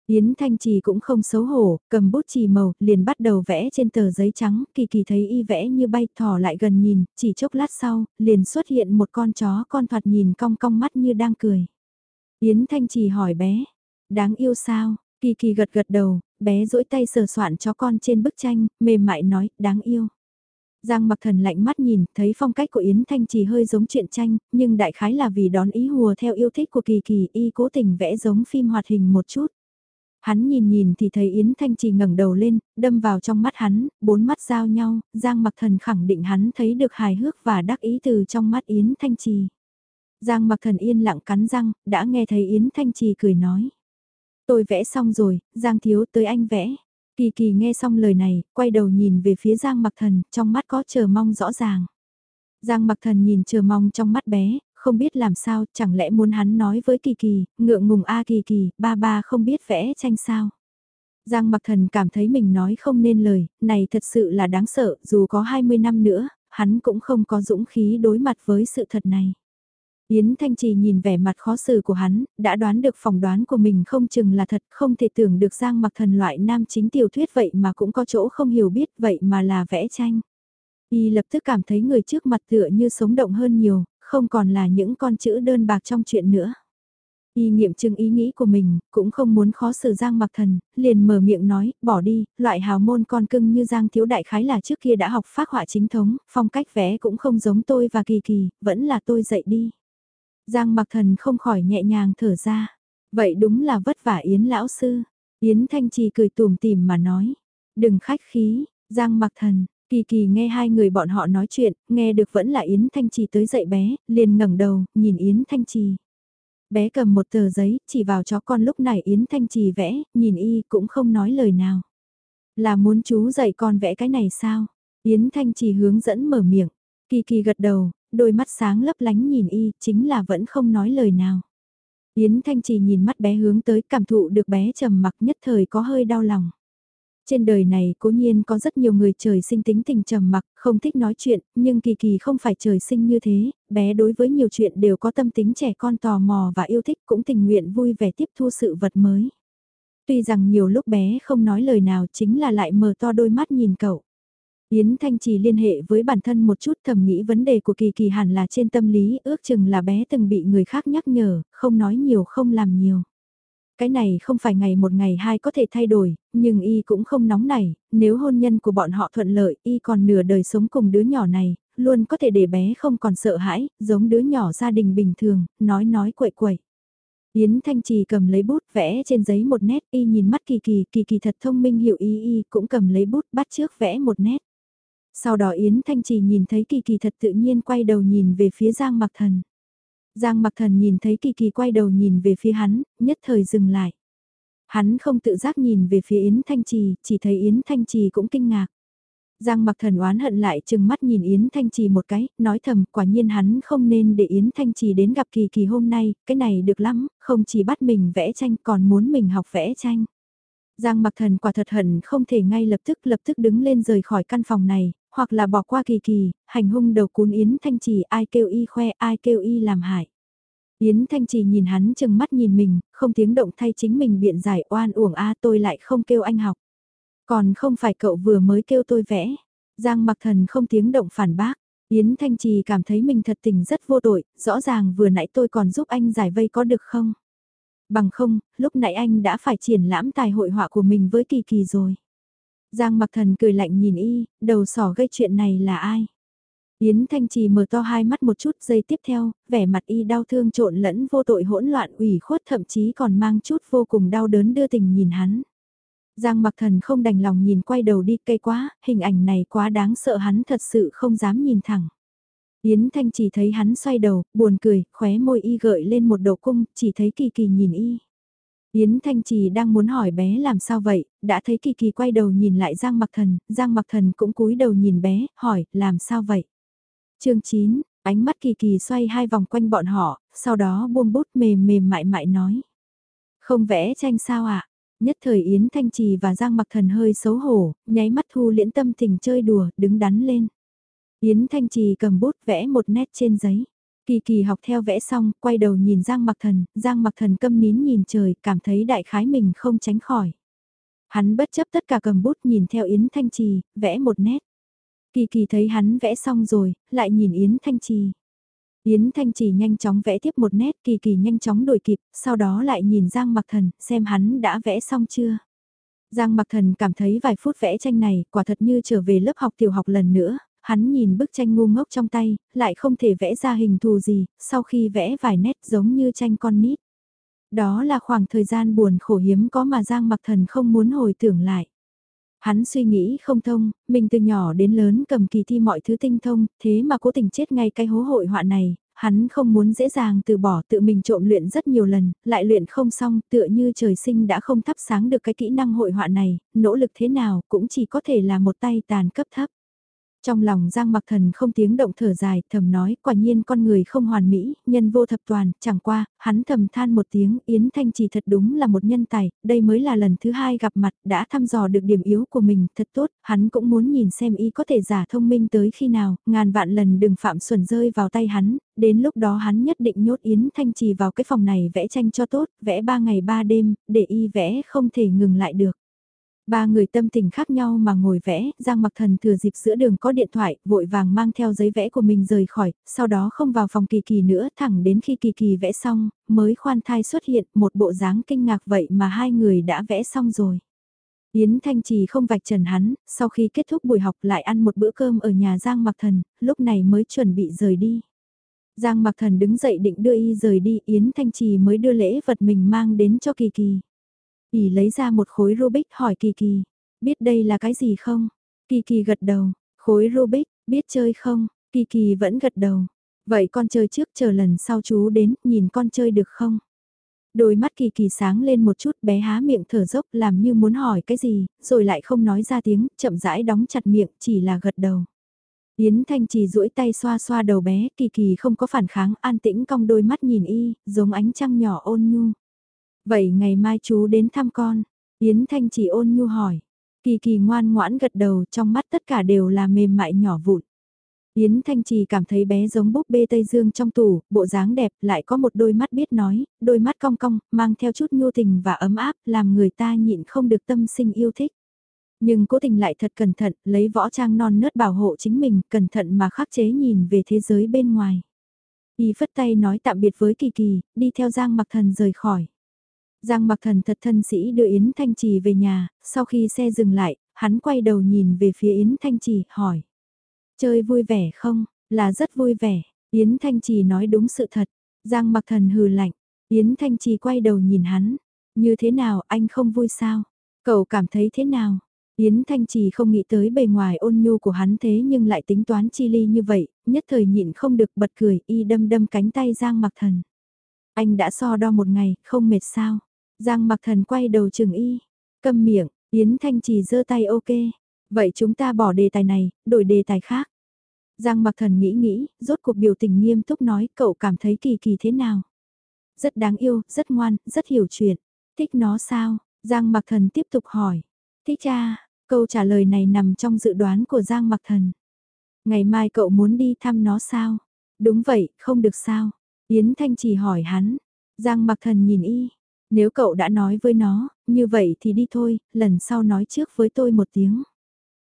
Yến Thanh Trì cũng không xấu hổ, cầm bút chì màu, liền bắt đầu vẽ trên tờ giấy trắng, kỳ kỳ thấy y vẽ như bay thỏ lại gần nhìn, chỉ chốc lát sau, liền xuất hiện một con chó con thoạt nhìn cong cong mắt như đang cười. Yến Thanh Trì hỏi bé, đáng yêu sao, kỳ kỳ gật gật đầu, bé duỗi tay sờ soạn chó con trên bức tranh, mềm mại nói, đáng yêu. Giang mặc thần lạnh mắt nhìn, thấy phong cách của Yến Thanh Trì hơi giống truyện tranh, nhưng đại khái là vì đón ý hùa theo yêu thích của kỳ kỳ y cố tình vẽ giống phim hoạt hình một chút. Hắn nhìn nhìn thì thấy Yến Thanh Trì ngẩng đầu lên, đâm vào trong mắt hắn, bốn mắt giao nhau, Giang Mặc Thần khẳng định hắn thấy được hài hước và đắc ý từ trong mắt Yến Thanh Trì. Giang Mặc Thần yên lặng cắn răng, đã nghe thấy Yến Thanh Trì cười nói. Tôi vẽ xong rồi, Giang Thiếu tới anh vẽ. Kỳ kỳ nghe xong lời này, quay đầu nhìn về phía Giang Mặc Thần, trong mắt có chờ mong rõ ràng. Giang Mặc Thần nhìn chờ mong trong mắt bé, không biết làm sao, chẳng lẽ muốn hắn nói với Kỳ Kỳ, ngượng ngùng a Kỳ Kỳ, ba ba không biết vẽ tranh sao. Giang Mặc Thần cảm thấy mình nói không nên lời, này thật sự là đáng sợ, dù có 20 năm nữa, hắn cũng không có dũng khí đối mặt với sự thật này. Yến Thanh Trì nhìn vẻ mặt khó xử của hắn, đã đoán được phỏng đoán của mình không chừng là thật, không thể tưởng được Giang Mặc Thần loại nam chính tiểu thuyết vậy mà cũng có chỗ không hiểu biết vậy mà là vẽ tranh. Y lập tức cảm thấy người trước mặt tựa như sống động hơn nhiều, không còn là những con chữ đơn bạc trong chuyện nữa. Y nghiệm chứng ý nghĩ của mình, cũng không muốn khó xử Giang Mặc Thần, liền mở miệng nói, bỏ đi, loại hào môn con cưng như Giang Thiếu Đại Khái là trước kia đã học phác họa chính thống, phong cách vẽ cũng không giống tôi và Kỳ Kỳ, vẫn là tôi dạy đi. Giang Mặc Thần không khỏi nhẹ nhàng thở ra, vậy đúng là vất vả Yến Lão Sư. Yến Thanh Trì cười tùm tìm mà nói, đừng khách khí, Giang Mặc Thần, Kỳ kỳ nghe hai người bọn họ nói chuyện, nghe được vẫn là Yến Thanh Trì tới dậy bé, liền ngẩng đầu, nhìn Yến Thanh Trì. Bé cầm một tờ giấy, chỉ vào chó con lúc này Yến Thanh Trì vẽ, nhìn y cũng không nói lời nào. Là muốn chú dạy con vẽ cái này sao? Yến Thanh Trì hướng dẫn mở miệng. Kỳ kỳ gật đầu, đôi mắt sáng lấp lánh nhìn y, chính là vẫn không nói lời nào. Yến Thanh Trì nhìn mắt bé hướng tới cảm thụ được bé trầm mặc nhất thời có hơi đau lòng. Trên đời này cố nhiên có rất nhiều người trời sinh tính tình trầm mặc, không thích nói chuyện, nhưng kỳ kỳ không phải trời sinh như thế, bé đối với nhiều chuyện đều có tâm tính trẻ con tò mò và yêu thích cũng tình nguyện vui vẻ tiếp thu sự vật mới. Tuy rằng nhiều lúc bé không nói lời nào chính là lại mở to đôi mắt nhìn cậu. Yến Thanh chỉ liên hệ với bản thân một chút thầm nghĩ vấn đề của Kỳ Kỳ hẳn là trên tâm lý ước chừng là bé từng bị người khác nhắc nhở, không nói nhiều không làm nhiều. Cái này không phải ngày một ngày hai có thể thay đổi, nhưng y cũng không nóng nảy, nếu hôn nhân của bọn họ thuận lợi, y còn nửa đời sống cùng đứa nhỏ này, luôn có thể để bé không còn sợ hãi, giống đứa nhỏ gia đình bình thường, nói nói quậy quậy. Yến Thanh Trì cầm lấy bút vẽ trên giấy một nét y nhìn mắt kỳ kỳ, kỳ kỳ thật thông minh hiểu y y cũng cầm lấy bút bắt trước vẽ một nét. Sau đó Yến Thanh Trì nhìn thấy kỳ kỳ thật tự nhiên quay đầu nhìn về phía Giang Mặc Thần. Giang Mặc Thần nhìn thấy kỳ kỳ quay đầu nhìn về phía hắn, nhất thời dừng lại. Hắn không tự giác nhìn về phía Yến Thanh Trì, chỉ thấy Yến Thanh Trì cũng kinh ngạc. Giang mặc thần oán hận lại chừng mắt nhìn Yến Thanh Trì một cái, nói thầm quả nhiên hắn không nên để Yến Thanh Trì đến gặp kỳ kỳ hôm nay, cái này được lắm, không chỉ bắt mình vẽ tranh còn muốn mình học vẽ tranh. Giang mặc thần quả thật hận không thể ngay lập tức lập tức đứng lên rời khỏi căn phòng này, hoặc là bỏ qua kỳ kỳ, hành hung đầu cún Yến Thanh Trì ai kêu y khoe ai kêu y làm hại. Yến Thanh Trì nhìn hắn chừng mắt nhìn mình, không tiếng động thay chính mình biện giải oan uổng a tôi lại không kêu anh học. Còn không phải cậu vừa mới kêu tôi vẽ. Giang mặc thần không tiếng động phản bác. Yến Thanh Trì cảm thấy mình thật tình rất vô tội, rõ ràng vừa nãy tôi còn giúp anh giải vây có được không? Bằng không, lúc nãy anh đã phải triển lãm tài hội họa của mình với Kỳ Kỳ rồi. Giang mặc thần cười lạnh nhìn y, đầu sỏ gây chuyện này là ai? Yến Thanh Trì mở to hai mắt một chút giây tiếp theo, vẻ mặt y đau thương trộn lẫn vô tội hỗn loạn ủy khuất thậm chí còn mang chút vô cùng đau đớn đưa tình nhìn hắn. Giang mặc thần không đành lòng nhìn quay đầu đi cây quá, hình ảnh này quá đáng sợ hắn thật sự không dám nhìn thẳng. Yến Thanh chỉ thấy hắn xoay đầu, buồn cười, khóe môi y gợi lên một độ cung, chỉ thấy kỳ kỳ nhìn y. Yến Thanh Trì đang muốn hỏi bé làm sao vậy, đã thấy Kỳ Kỳ quay đầu nhìn lại Giang Mặc Thần, Giang Mặc Thần cũng cúi đầu nhìn bé, hỏi, làm sao vậy? chương 9, ánh mắt Kỳ Kỳ xoay hai vòng quanh bọn họ, sau đó buông bút mềm mềm mại mại nói. Không vẽ tranh sao ạ? À? Nhất thời Yến Thanh Trì và Giang Mặc Thần hơi xấu hổ, nháy mắt thu liễn tâm tình chơi đùa, đứng đắn lên. Yến Thanh Trì cầm bút vẽ một nét trên giấy. Kỳ kỳ học theo vẽ xong, quay đầu nhìn Giang Mặc Thần, Giang Mặc Thần câm nín nhìn trời, cảm thấy đại khái mình không tránh khỏi. Hắn bất chấp tất cả cầm bút nhìn theo Yến Thanh Trì, vẽ một nét. Kỳ kỳ thấy hắn vẽ xong rồi, lại nhìn Yến Thanh Trì. Yến Thanh Trì nhanh chóng vẽ tiếp một nét, kỳ kỳ nhanh chóng đổi kịp, sau đó lại nhìn Giang Mặc Thần, xem hắn đã vẽ xong chưa. Giang Mặc Thần cảm thấy vài phút vẽ tranh này, quả thật như trở về lớp học tiểu học lần nữa, hắn nhìn bức tranh ngu ngốc trong tay, lại không thể vẽ ra hình thù gì, sau khi vẽ vài nét giống như tranh con nít. Đó là khoảng thời gian buồn khổ hiếm có mà Giang Mặc Thần không muốn hồi tưởng lại. Hắn suy nghĩ không thông, mình từ nhỏ đến lớn cầm kỳ thi mọi thứ tinh thông, thế mà cố tình chết ngay cái hố hội họa này, hắn không muốn dễ dàng từ bỏ tự mình trộm luyện rất nhiều lần, lại luyện không xong tựa như trời sinh đã không thắp sáng được cái kỹ năng hội họa này, nỗ lực thế nào cũng chỉ có thể là một tay tàn cấp thấp. Trong lòng Giang Mặc Thần không tiếng động thở dài, thầm nói, quả nhiên con người không hoàn mỹ, nhân vô thập toàn, chẳng qua, hắn thầm than một tiếng, Yến Thanh chỉ thật đúng là một nhân tài, đây mới là lần thứ hai gặp mặt, đã thăm dò được điểm yếu của mình, thật tốt, hắn cũng muốn nhìn xem y có thể giả thông minh tới khi nào, ngàn vạn lần đừng phạm xuẩn rơi vào tay hắn, đến lúc đó hắn nhất định nhốt Yến Thanh trì vào cái phòng này vẽ tranh cho tốt, vẽ ba ngày ba đêm, để y vẽ không thể ngừng lại được. Ba người tâm tình khác nhau mà ngồi vẽ, Giang Mặc Thần thừa dịp giữa đường có điện thoại, vội vàng mang theo giấy vẽ của mình rời khỏi, sau đó không vào phòng Kỳ Kỳ nữa, thẳng đến khi Kỳ Kỳ vẽ xong, mới khoan thai xuất hiện, một bộ dáng kinh ngạc vậy mà hai người đã vẽ xong rồi. Yến Thanh Trì không vạch trần hắn, sau khi kết thúc buổi học lại ăn một bữa cơm ở nhà Giang Mặc Thần, lúc này mới chuẩn bị rời đi. Giang Mặc Thần đứng dậy định đưa y rời đi, Yến Thanh Trì mới đưa lễ vật mình mang đến cho Kỳ Kỳ ỉ lấy ra một khối Rubik hỏi Kỳ Kỳ, biết đây là cái gì không? Kỳ Kỳ gật đầu, khối Rubik, biết chơi không? Kỳ Kỳ vẫn gật đầu. Vậy con chơi trước chờ lần sau chú đến, nhìn con chơi được không? Đôi mắt kỳ kỳ sáng lên một chút bé há miệng thở dốc làm như muốn hỏi cái gì, rồi lại không nói ra tiếng, chậm rãi đóng chặt miệng, chỉ là gật đầu. Yến Thanh Trì duỗi tay xoa xoa đầu bé, kỳ kỳ không có phản kháng, an tĩnh cong đôi mắt nhìn y, giống ánh trăng nhỏ ôn nhu. Vậy ngày mai chú đến thăm con, Yến Thanh Trì ôn nhu hỏi. Kỳ kỳ ngoan ngoãn gật đầu trong mắt tất cả đều là mềm mại nhỏ vụn. Yến Thanh Trì cảm thấy bé giống búp bê Tây Dương trong tủ, bộ dáng đẹp lại có một đôi mắt biết nói, đôi mắt cong cong, mang theo chút nhu tình và ấm áp, làm người ta nhịn không được tâm sinh yêu thích. Nhưng cố tình lại thật cẩn thận, lấy võ trang non nớt bảo hộ chính mình, cẩn thận mà khắc chế nhìn về thế giới bên ngoài. Y phất tay nói tạm biệt với Kỳ Kỳ, đi theo Giang Mặc Thần rời khỏi. Giang Mặc Thần thật thân sĩ đưa Yến Thanh Trì về nhà, sau khi xe dừng lại, hắn quay đầu nhìn về phía Yến Thanh Trì, hỏi. Chơi vui vẻ không? Là rất vui vẻ. Yến Thanh Trì nói đúng sự thật. Giang mặc thần hừ lạnh. Yến Thanh Trì quay đầu nhìn hắn. Như thế nào anh không vui sao? Cậu cảm thấy thế nào? Yến Thanh Trì không nghĩ tới bề ngoài ôn nhu của hắn thế nhưng lại tính toán chi ly như vậy, nhất thời nhịn không được bật cười y đâm đâm cánh tay Giang mặc thần. Anh đã so đo một ngày, không mệt sao? Giang mặc thần quay đầu trừng y, câm miệng, Yến Thanh Trì giơ tay ok. Vậy chúng ta bỏ đề tài này, đổi đề tài khác. Giang mặc thần nghĩ nghĩ, rốt cuộc biểu tình nghiêm túc nói cậu cảm thấy kỳ kỳ thế nào. Rất đáng yêu, rất ngoan, rất hiểu chuyện. Thích nó sao? Giang mặc thần tiếp tục hỏi. Thích cha, câu trả lời này nằm trong dự đoán của Giang mặc thần. Ngày mai cậu muốn đi thăm nó sao? Đúng vậy, không được sao? Yến Thanh chỉ hỏi hắn. Giang mặc thần nhìn y. Nếu cậu đã nói với nó, như vậy thì đi thôi, lần sau nói trước với tôi một tiếng.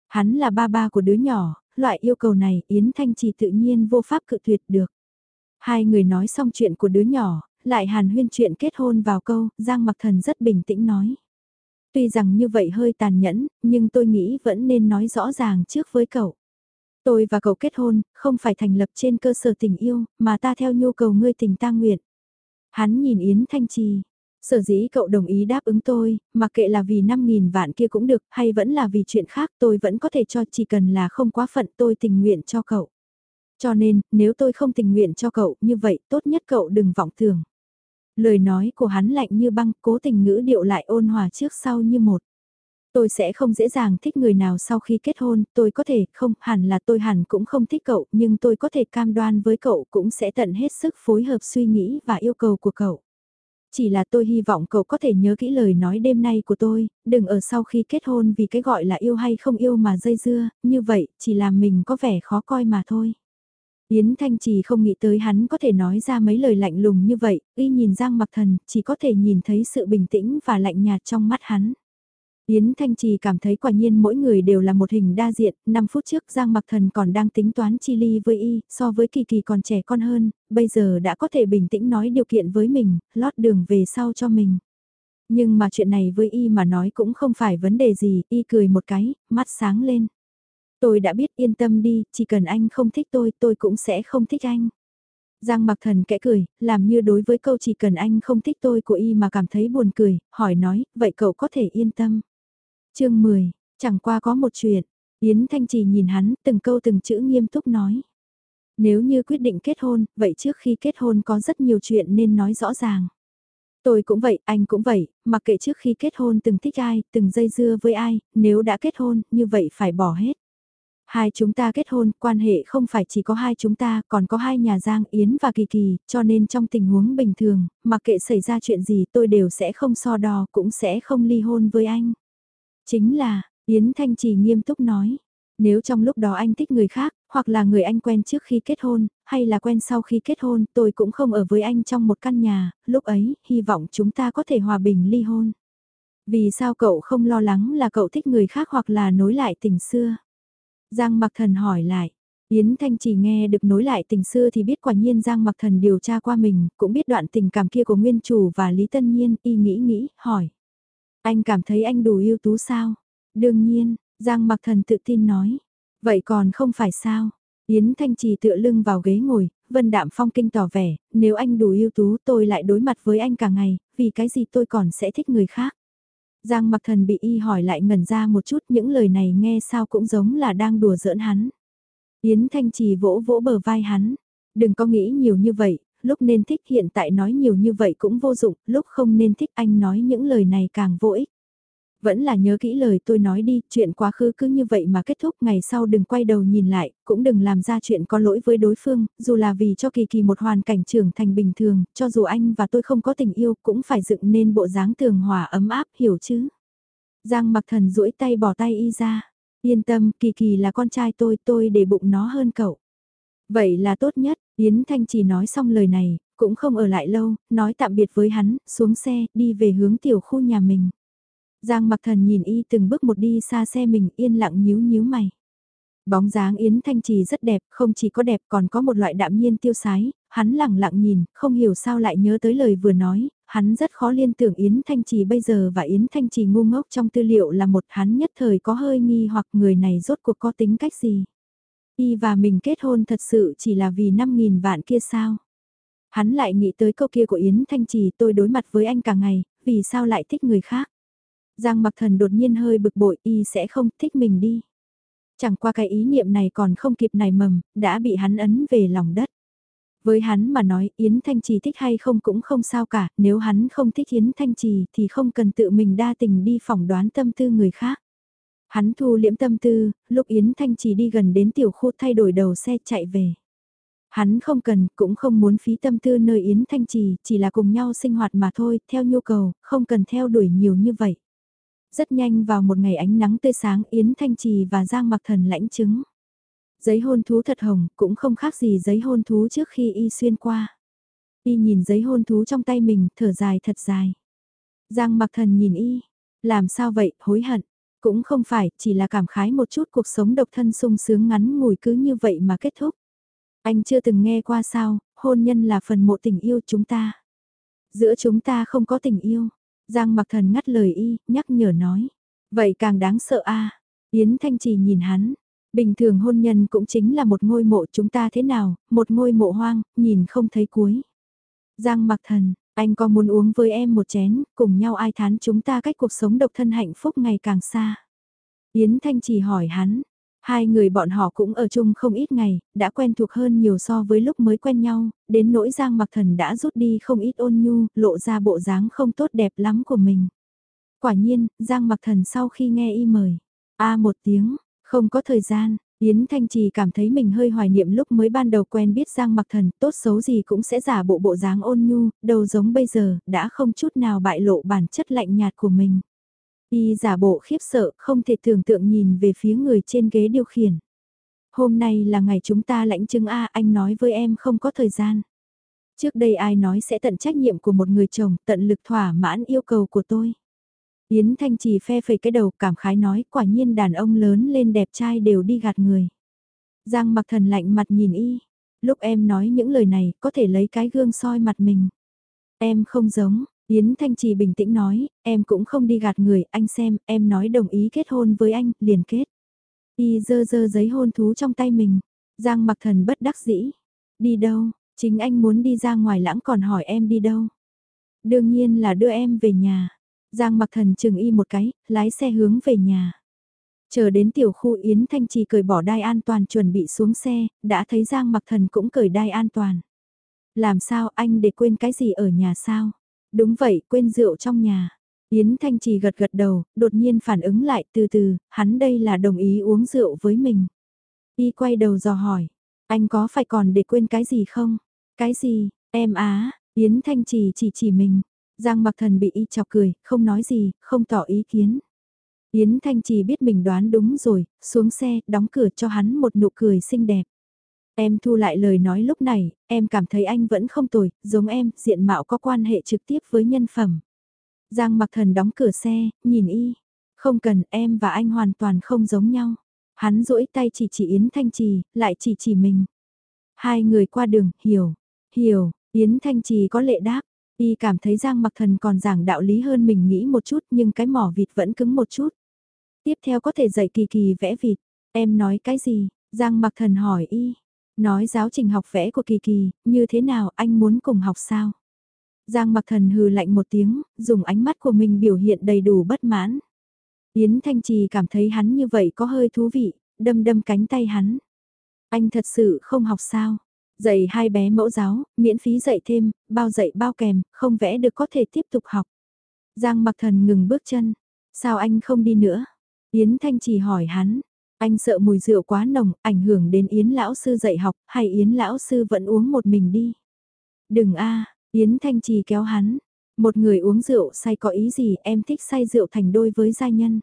Hắn là ba ba của đứa nhỏ, loại yêu cầu này Yến Thanh Trì tự nhiên vô pháp cự tuyệt được. Hai người nói xong chuyện của đứa nhỏ, lại hàn huyên chuyện kết hôn vào câu, Giang Mặc Thần rất bình tĩnh nói. Tuy rằng như vậy hơi tàn nhẫn, nhưng tôi nghĩ vẫn nên nói rõ ràng trước với cậu. Tôi và cậu kết hôn, không phải thành lập trên cơ sở tình yêu, mà ta theo nhu cầu ngươi tình ta nguyện. Hắn nhìn Yến Thanh Trì, Sở dĩ cậu đồng ý đáp ứng tôi, mặc kệ là vì 5.000 vạn kia cũng được, hay vẫn là vì chuyện khác tôi vẫn có thể cho chỉ cần là không quá phận tôi tình nguyện cho cậu. Cho nên, nếu tôi không tình nguyện cho cậu, như vậy tốt nhất cậu đừng vọng tưởng. Lời nói của hắn lạnh như băng, cố tình ngữ điệu lại ôn hòa trước sau như một. Tôi sẽ không dễ dàng thích người nào sau khi kết hôn, tôi có thể, không, hẳn là tôi hẳn cũng không thích cậu, nhưng tôi có thể cam đoan với cậu cũng sẽ tận hết sức phối hợp suy nghĩ và yêu cầu của cậu. Chỉ là tôi hy vọng cậu có thể nhớ kỹ lời nói đêm nay của tôi, đừng ở sau khi kết hôn vì cái gọi là yêu hay không yêu mà dây dưa, như vậy chỉ làm mình có vẻ khó coi mà thôi. Yến Thanh Trì không nghĩ tới hắn có thể nói ra mấy lời lạnh lùng như vậy, y nhìn Giang Mặc Thần, chỉ có thể nhìn thấy sự bình tĩnh và lạnh nhạt trong mắt hắn. Yến Thanh Trì cảm thấy quả nhiên mỗi người đều là một hình đa diện, 5 phút trước Giang Mặc Thần còn đang tính toán chi ly với y, so với Kỳ Kỳ còn trẻ con hơn, bây giờ đã có thể bình tĩnh nói điều kiện với mình, lót đường về sau cho mình. Nhưng mà chuyện này với y mà nói cũng không phải vấn đề gì, y cười một cái, mắt sáng lên. Tôi đã biết yên tâm đi, chỉ cần anh không thích tôi, tôi cũng sẽ không thích anh. Giang Mặc Thần kẽ cười, làm như đối với câu chỉ cần anh không thích tôi của y mà cảm thấy buồn cười, hỏi nói, vậy cậu có thể yên tâm chương 10, chẳng qua có một chuyện, Yến Thanh Trì nhìn hắn từng câu từng chữ nghiêm túc nói. Nếu như quyết định kết hôn, vậy trước khi kết hôn có rất nhiều chuyện nên nói rõ ràng. Tôi cũng vậy, anh cũng vậy, mặc kệ trước khi kết hôn từng thích ai, từng dây dưa với ai, nếu đã kết hôn, như vậy phải bỏ hết. Hai chúng ta kết hôn, quan hệ không phải chỉ có hai chúng ta, còn có hai nhà Giang, Yến và Kỳ Kỳ, cho nên trong tình huống bình thường, mặc kệ xảy ra chuyện gì tôi đều sẽ không so đo, cũng sẽ không ly hôn với anh. Chính là, Yến Thanh Trì nghiêm túc nói, nếu trong lúc đó anh thích người khác, hoặc là người anh quen trước khi kết hôn, hay là quen sau khi kết hôn, tôi cũng không ở với anh trong một căn nhà, lúc ấy, hy vọng chúng ta có thể hòa bình ly hôn. Vì sao cậu không lo lắng là cậu thích người khác hoặc là nối lại tình xưa? Giang Mặc Thần hỏi lại. Yến Thanh chỉ nghe được nối lại tình xưa thì biết quả nhiên Giang Mặc Thần điều tra qua mình, cũng biết đoạn tình cảm kia của Nguyên Chủ và Lý Tân Nhiên, y nghĩ nghĩ, hỏi. Anh cảm thấy anh đủ ưu tú sao? Đương nhiên, Giang Mặc Thần tự tin nói. Vậy còn không phải sao? Yến Thanh Trì tựa lưng vào ghế ngồi, Vân Đạm Phong kinh tỏ vẻ, nếu anh đủ ưu tú tôi lại đối mặt với anh cả ngày, vì cái gì tôi còn sẽ thích người khác. Giang Mặc Thần bị y hỏi lại ngẩn ra một chút những lời này nghe sao cũng giống là đang đùa giỡn hắn. Yến Thanh Trì vỗ vỗ bờ vai hắn, Đừng có nghĩ nhiều như vậy, lúc nên thích hiện tại nói nhiều như vậy cũng vô dụng, lúc không nên thích anh nói những lời này càng vô ích. Vẫn là nhớ kỹ lời tôi nói đi, chuyện quá khứ cứ như vậy mà kết thúc ngày sau đừng quay đầu nhìn lại, cũng đừng làm ra chuyện có lỗi với đối phương, dù là vì cho kỳ kỳ một hoàn cảnh trưởng thành bình thường, cho dù anh và tôi không có tình yêu cũng phải dựng nên bộ dáng tường hòa ấm áp hiểu chứ. Giang mặc thần duỗi tay bỏ tay y ra, yên tâm kỳ kỳ là con trai tôi, tôi để bụng nó hơn cậu. Vậy là tốt nhất, Yến Thanh chỉ nói xong lời này, cũng không ở lại lâu, nói tạm biệt với hắn, xuống xe, đi về hướng tiểu khu nhà mình. Giang mặc thần nhìn y từng bước một đi xa xe mình yên lặng nhíu nhíu mày. Bóng dáng Yến Thanh Trì rất đẹp, không chỉ có đẹp còn có một loại đạm nhiên tiêu sái, hắn lặng lặng nhìn, không hiểu sao lại nhớ tới lời vừa nói, hắn rất khó liên tưởng Yến Thanh Trì bây giờ và Yến Thanh Trì ngu ngốc trong tư liệu là một hắn nhất thời có hơi nghi hoặc người này rốt cuộc có tính cách gì. Y và mình kết hôn thật sự chỉ là vì 5.000 vạn kia sao? Hắn lại nghĩ tới câu kia của Yến Thanh Trì tôi đối mặt với anh cả ngày, vì sao lại thích người khác? Giang mặc thần đột nhiên hơi bực bội y sẽ không thích mình đi. Chẳng qua cái ý niệm này còn không kịp nảy mầm, đã bị hắn ấn về lòng đất. Với hắn mà nói Yến Thanh Trì thích hay không cũng không sao cả, nếu hắn không thích Yến Thanh Trì thì không cần tự mình đa tình đi phỏng đoán tâm tư người khác. Hắn thu liễm tâm tư, lúc Yến Thanh Trì đi gần đến tiểu khu thay đổi đầu xe chạy về. Hắn không cần, cũng không muốn phí tâm tư nơi Yến Thanh Trì, chỉ là cùng nhau sinh hoạt mà thôi, theo nhu cầu, không cần theo đuổi nhiều như vậy. Rất nhanh vào một ngày ánh nắng tươi sáng Yến Thanh Trì và Giang Mặc Thần lãnh chứng. Giấy hôn thú thật hồng, cũng không khác gì giấy hôn thú trước khi y xuyên qua. Y nhìn giấy hôn thú trong tay mình, thở dài thật dài. Giang Mặc Thần nhìn y, làm sao vậy, hối hận. Cũng không phải, chỉ là cảm khái một chút cuộc sống độc thân sung sướng ngắn ngủi cứ như vậy mà kết thúc. Anh chưa từng nghe qua sao, hôn nhân là phần mộ tình yêu chúng ta. Giữa chúng ta không có tình yêu. Giang mặc thần ngắt lời y, nhắc nhở nói. Vậy càng đáng sợ a Yến Thanh Trì nhìn hắn. Bình thường hôn nhân cũng chính là một ngôi mộ chúng ta thế nào, một ngôi mộ hoang, nhìn không thấy cuối. Giang mặc thần, anh có muốn uống với em một chén, cùng nhau ai thán chúng ta cách cuộc sống độc thân hạnh phúc ngày càng xa. Yến Thanh chỉ hỏi hắn, hai người bọn họ cũng ở chung không ít ngày, đã quen thuộc hơn nhiều so với lúc mới quen nhau, đến nỗi Giang Mặc Thần đã rút đi không ít ôn nhu, lộ ra bộ dáng không tốt đẹp lắm của mình. Quả nhiên, Giang Mặc Thần sau khi nghe y mời, a một tiếng, không có thời gian, Yến Thanh Trì cảm thấy mình hơi hoài niệm lúc mới ban đầu quen biết Giang Mặc Thần, tốt xấu gì cũng sẽ giả bộ bộ dáng ôn nhu, đầu giống bây giờ, đã không chút nào bại lộ bản chất lạnh nhạt của mình. Y giả bộ khiếp sợ, không thể tưởng tượng nhìn về phía người trên ghế điều khiển. Hôm nay là ngày chúng ta lãnh chứng A, anh nói với em không có thời gian. Trước đây ai nói sẽ tận trách nhiệm của một người chồng, tận lực thỏa mãn yêu cầu của tôi. Yến Thanh Trì phe phẩy cái đầu cảm khái nói quả nhiên đàn ông lớn lên đẹp trai đều đi gạt người. Giang mặc thần lạnh mặt nhìn y, lúc em nói những lời này có thể lấy cái gương soi mặt mình. Em không giống, Yến Thanh Trì bình tĩnh nói, em cũng không đi gạt người, anh xem, em nói đồng ý kết hôn với anh, liền kết. Y dơ dơ giấy hôn thú trong tay mình, Giang mặc thần bất đắc dĩ. Đi đâu, chính anh muốn đi ra ngoài lãng còn hỏi em đi đâu. Đương nhiên là đưa em về nhà. Giang mặc thần chừng y một cái, lái xe hướng về nhà. Chờ đến tiểu khu Yến Thanh Trì cởi bỏ đai an toàn chuẩn bị xuống xe, đã thấy Giang mặc thần cũng cởi đai an toàn. Làm sao anh để quên cái gì ở nhà sao? Đúng vậy, quên rượu trong nhà. Yến Thanh Trì gật gật đầu, đột nhiên phản ứng lại từ từ, hắn đây là đồng ý uống rượu với mình. Y quay đầu dò hỏi, anh có phải còn để quên cái gì không? Cái gì, em á, Yến Thanh Trì chỉ chỉ mình. Giang mặc thần bị y chọc cười, không nói gì, không tỏ ý kiến. Yến Thanh Trì biết mình đoán đúng rồi, xuống xe, đóng cửa cho hắn một nụ cười xinh đẹp. Em thu lại lời nói lúc này, em cảm thấy anh vẫn không tồi, giống em, diện mạo có quan hệ trực tiếp với nhân phẩm. Giang mặc thần đóng cửa xe, nhìn y. Không cần, em và anh hoàn toàn không giống nhau. Hắn duỗi tay chỉ chỉ Yến Thanh Trì, lại chỉ chỉ mình. Hai người qua đường, hiểu, hiểu, Yến Thanh Trì có lệ đáp. Y cảm thấy Giang mặc thần còn giảng đạo lý hơn mình nghĩ một chút nhưng cái mỏ vịt vẫn cứng một chút. Tiếp theo có thể dạy kỳ kỳ vẽ vịt. Em nói cái gì? Giang mặc thần hỏi y. Nói giáo trình học vẽ của Kỳ Kỳ, như thế nào anh muốn cùng học sao? Giang mặc thần hừ lạnh một tiếng, dùng ánh mắt của mình biểu hiện đầy đủ bất mãn. Yến Thanh Trì cảm thấy hắn như vậy có hơi thú vị, đâm đâm cánh tay hắn. Anh thật sự không học sao? Dạy hai bé mẫu giáo, miễn phí dạy thêm, bao dạy bao kèm, không vẽ được có thể tiếp tục học. Giang mặc thần ngừng bước chân. Sao anh không đi nữa? Yến Thanh chỉ hỏi hắn. Anh sợ mùi rượu quá nồng, ảnh hưởng đến Yến lão sư dạy học, hay Yến lão sư vẫn uống một mình đi? Đừng a Yến Thanh Trì kéo hắn. Một người uống rượu say có ý gì em thích say rượu thành đôi với gia nhân.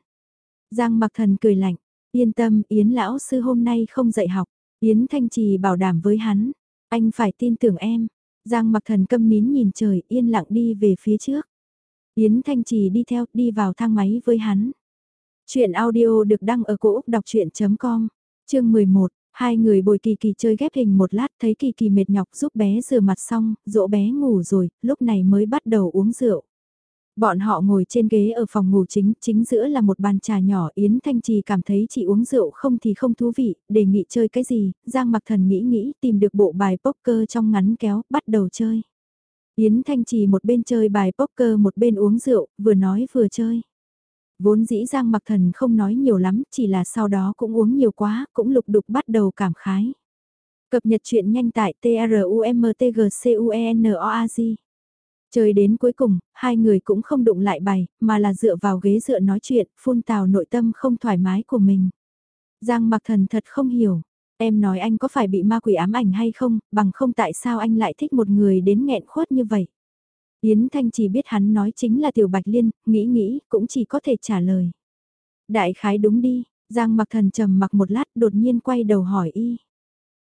Giang mặc thần cười lạnh. Yên tâm, Yến lão sư hôm nay không dạy học. Yến Thanh Trì bảo đảm với hắn. Anh phải tin tưởng em. Giang mặc thần câm nín nhìn trời yên lặng đi về phía trước. Yến Thanh Trì đi theo, đi vào thang máy với hắn. Chuyện audio được đăng ở cổ Úc đọc chuyện.com, chương 11. Hai người bồi Kỳ Kỳ chơi ghép hình một lát thấy Kỳ Kỳ mệt nhọc giúp bé rửa mặt xong, dỗ bé ngủ rồi, lúc này mới bắt đầu uống rượu. Bọn họ ngồi trên ghế ở phòng ngủ chính, chính giữa là một bàn trà nhỏ, Yến Thanh Trì cảm thấy chị uống rượu không thì không thú vị, đề nghị chơi cái gì, Giang Mặc Thần nghĩ nghĩ, tìm được bộ bài poker trong ngắn kéo, bắt đầu chơi. Yến Thanh Trì một bên chơi bài poker một bên uống rượu, vừa nói vừa chơi. Vốn dĩ Giang Mặc Thần không nói nhiều lắm, chỉ là sau đó cũng uống nhiều quá, cũng lục đục bắt đầu cảm khái. Cập nhật chuyện nhanh tại trumtgcuenoag. Chơi đến cuối cùng, hai người cũng không đụng lại bài, mà là dựa vào ghế dựa nói chuyện, phun tào nội tâm không thoải mái của mình. Giang mặc thần thật không hiểu, em nói anh có phải bị ma quỷ ám ảnh hay không, bằng không tại sao anh lại thích một người đến nghẹn khuất như vậy. Yến Thanh chỉ biết hắn nói chính là Tiểu Bạch Liên, nghĩ nghĩ, cũng chỉ có thể trả lời. Đại khái đúng đi, Giang mặc thần trầm mặc một lát đột nhiên quay đầu hỏi y.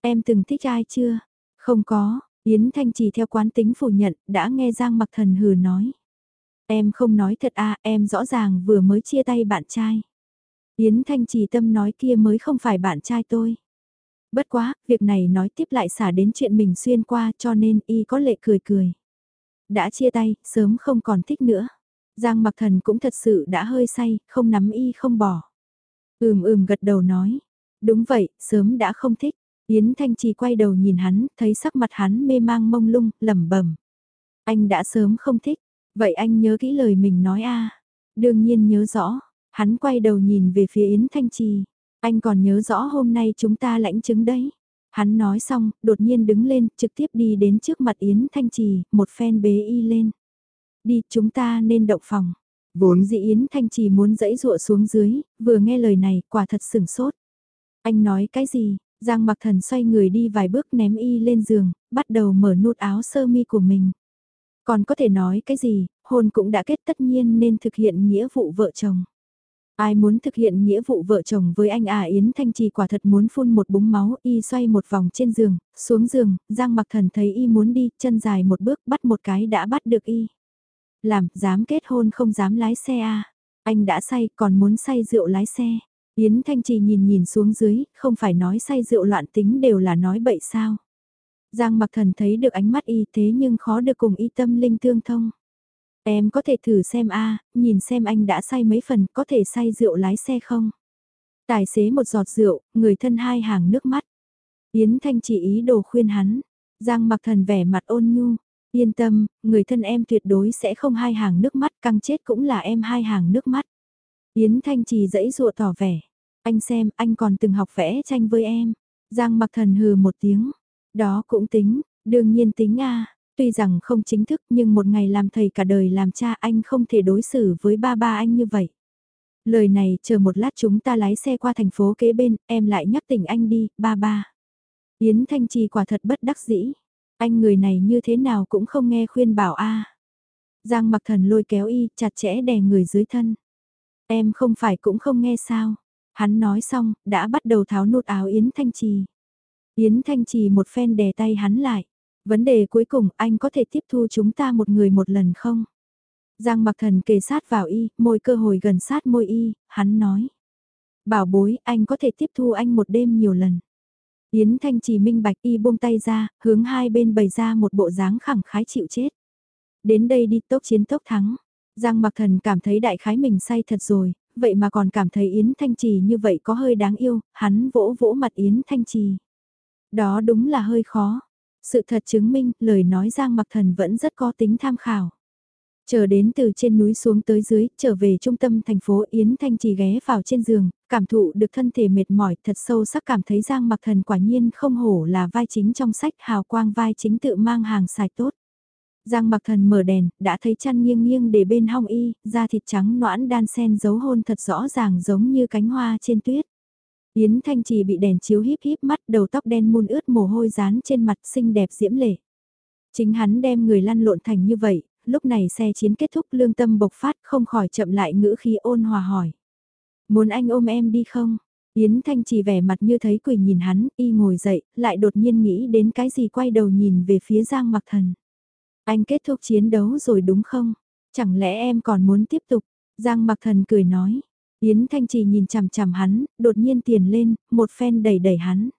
Em từng thích ai chưa? Không có, Yến Thanh Trì theo quán tính phủ nhận, đã nghe Giang Mặc Thần hừ nói. Em không nói thật à, em rõ ràng vừa mới chia tay bạn trai. Yến Thanh Trì tâm nói kia mới không phải bạn trai tôi. Bất quá, việc này nói tiếp lại xả đến chuyện mình xuyên qua cho nên y có lệ cười cười. Đã chia tay, sớm không còn thích nữa. Giang Mặc Thần cũng thật sự đã hơi say, không nắm y không bỏ. Ừm ừm gật đầu nói. Đúng vậy, sớm đã không thích. Yến Thanh Trì quay đầu nhìn hắn, thấy sắc mặt hắn mê mang mông lung, lẩm bẩm. Anh đã sớm không thích, vậy anh nhớ kỹ lời mình nói a Đương nhiên nhớ rõ, hắn quay đầu nhìn về phía Yến Thanh Trì. Anh còn nhớ rõ hôm nay chúng ta lãnh chứng đấy. Hắn nói xong, đột nhiên đứng lên, trực tiếp đi đến trước mặt Yến Thanh Trì, một phen bế y lên. Đi, chúng ta nên động phòng. Vốn dĩ Yến Thanh Trì muốn dẫy dụa xuống dưới, vừa nghe lời này, quả thật sửng sốt. Anh nói cái gì, Giang mặc thần xoay người đi vài bước ném y lên giường, bắt đầu mở nút áo sơ mi của mình. Còn có thể nói cái gì, hôn cũng đã kết tất nhiên nên thực hiện nghĩa vụ vợ chồng. Ai muốn thực hiện nghĩa vụ vợ chồng với anh à Yến Thanh Trì quả thật muốn phun một búng máu y xoay một vòng trên giường, xuống giường, Giang mặc thần thấy y muốn đi, chân dài một bước bắt một cái đã bắt được y. Làm, dám kết hôn không dám lái xe à. Anh đã say còn muốn say rượu lái xe. Yến Thanh Trì nhìn nhìn xuống dưới, không phải nói say rượu loạn tính đều là nói bậy sao. Giang mặc thần thấy được ánh mắt y thế nhưng khó được cùng y tâm linh tương thông. Em có thể thử xem a nhìn xem anh đã say mấy phần có thể say rượu lái xe không? Tài xế một giọt rượu, người thân hai hàng nước mắt. Yến Thanh chỉ ý đồ khuyên hắn. Giang mặc thần vẻ mặt ôn nhu. Yên tâm, người thân em tuyệt đối sẽ không hai hàng nước mắt, căng chết cũng là em hai hàng nước mắt. Yến Thanh Trì dãy dụa tỏ vẻ. Anh xem, anh còn từng học vẽ tranh với em. Giang mặc thần hừ một tiếng. Đó cũng tính, đương nhiên tính a Tuy rằng không chính thức nhưng một ngày làm thầy cả đời làm cha anh không thể đối xử với ba ba anh như vậy. Lời này chờ một lát chúng ta lái xe qua thành phố kế bên, em lại nhắc tỉnh anh đi, ba ba. Yến Thanh Trì quả thật bất đắc dĩ. Anh người này như thế nào cũng không nghe khuyên bảo a Giang mặc thần lôi kéo y, chặt chẽ đè người dưới thân. Em không phải cũng không nghe sao. Hắn nói xong, đã bắt đầu tháo nút áo Yến Thanh Trì. Yến Thanh Trì một phen đè tay hắn lại. Vấn đề cuối cùng, anh có thể tiếp thu chúng ta một người một lần không? Giang mặc thần kề sát vào y, môi cơ hồi gần sát môi y, hắn nói. Bảo bối, anh có thể tiếp thu anh một đêm nhiều lần. Yến Thanh Trì minh bạch y buông tay ra, hướng hai bên bày ra một bộ dáng khẳng khái chịu chết. Đến đây đi tốc chiến tốc thắng. Giang mặc thần cảm thấy đại khái mình say thật rồi, vậy mà còn cảm thấy Yến Thanh Trì như vậy có hơi đáng yêu, hắn vỗ vỗ mặt Yến Thanh Trì. Đó đúng là hơi khó. Sự thật chứng minh, lời nói Giang Mặc Thần vẫn rất có tính tham khảo. Chờ đến từ trên núi xuống tới dưới, trở về trung tâm thành phố Yến Thanh trì ghé vào trên giường, cảm thụ được thân thể mệt mỏi thật sâu sắc cảm thấy Giang mặc thần quả nhiên không hổ là vai chính trong sách hào quang vai chính tự mang hàng xài tốt. Giang mặc thần mở đèn, đã thấy chăn nghiêng nghiêng để bên hong y, da thịt trắng noãn đan sen dấu hôn thật rõ ràng giống như cánh hoa trên tuyết. Yến Thanh Trì bị đèn chiếu híp híp mắt đầu tóc đen muôn ướt mồ hôi dán trên mặt xinh đẹp diễm lệ. Chính hắn đem người lăn lộn thành như vậy, lúc này xe chiến kết thúc lương tâm bộc phát không khỏi chậm lại ngữ khí ôn hòa hỏi. Muốn anh ôm em đi không? Yến Thanh Trì vẻ mặt như thấy quỷ nhìn hắn, y ngồi dậy, lại đột nhiên nghĩ đến cái gì quay đầu nhìn về phía Giang Mặc Thần. Anh kết thúc chiến đấu rồi đúng không? Chẳng lẽ em còn muốn tiếp tục? Giang Mặc Thần cười nói. Yến Thanh Trì nhìn chằm chằm hắn, đột nhiên tiền lên, một phen đẩy đẩy hắn.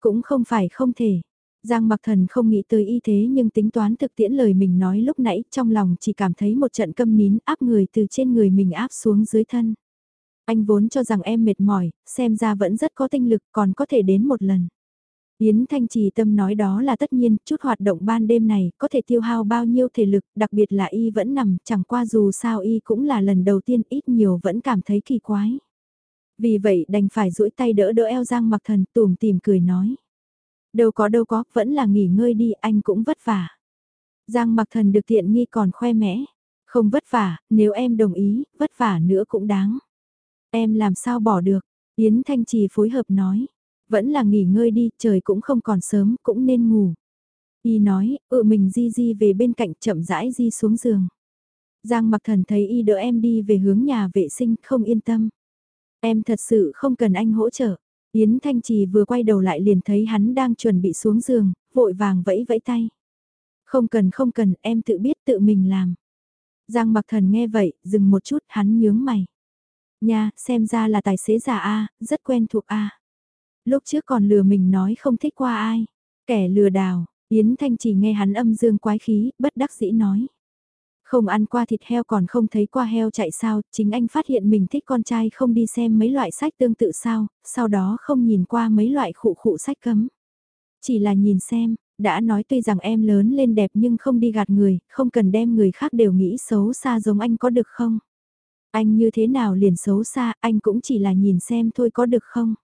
Cũng không phải không thể. Giang Mặc Thần không nghĩ tới y thế nhưng tính toán thực tiễn lời mình nói lúc nãy trong lòng chỉ cảm thấy một trận câm nín áp người từ trên người mình áp xuống dưới thân. Anh vốn cho rằng em mệt mỏi, xem ra vẫn rất có tinh lực còn có thể đến một lần. Yến Thanh Trì tâm nói đó là tất nhiên, chút hoạt động ban đêm này có thể tiêu hao bao nhiêu thể lực, đặc biệt là y vẫn nằm, chẳng qua dù sao y cũng là lần đầu tiên ít nhiều vẫn cảm thấy kỳ quái. Vì vậy đành phải duỗi tay đỡ đỡ eo Giang mặc thần tùm tìm cười nói. Đâu có đâu có, vẫn là nghỉ ngơi đi, anh cũng vất vả. Giang mặc thần được tiện nghi còn khoe mẽ. Không vất vả, nếu em đồng ý, vất vả nữa cũng đáng. Em làm sao bỏ được, Yến Thanh Trì phối hợp nói. Vẫn là nghỉ ngơi đi, trời cũng không còn sớm, cũng nên ngủ. Y nói, ự mình di di về bên cạnh chậm rãi di xuống giường. Giang mặc thần thấy y đỡ em đi về hướng nhà vệ sinh, không yên tâm. Em thật sự không cần anh hỗ trợ. Yến Thanh Trì vừa quay đầu lại liền thấy hắn đang chuẩn bị xuống giường, vội vàng vẫy vẫy tay. Không cần không cần, em tự biết tự mình làm. Giang mặc thần nghe vậy, dừng một chút, hắn nhướng mày. Nha, xem ra là tài xế già A, rất quen thuộc A. Lúc trước còn lừa mình nói không thích qua ai. Kẻ lừa đảo, Yến Thanh chỉ nghe hắn âm dương quái khí, bất đắc dĩ nói. Không ăn qua thịt heo còn không thấy qua heo chạy sao, chính anh phát hiện mình thích con trai không đi xem mấy loại sách tương tự sao, sau đó không nhìn qua mấy loại khụ khụ sách cấm. Chỉ là nhìn xem, đã nói tuy rằng em lớn lên đẹp nhưng không đi gạt người, không cần đem người khác đều nghĩ xấu xa giống anh có được không? Anh như thế nào liền xấu xa, anh cũng chỉ là nhìn xem thôi có được không?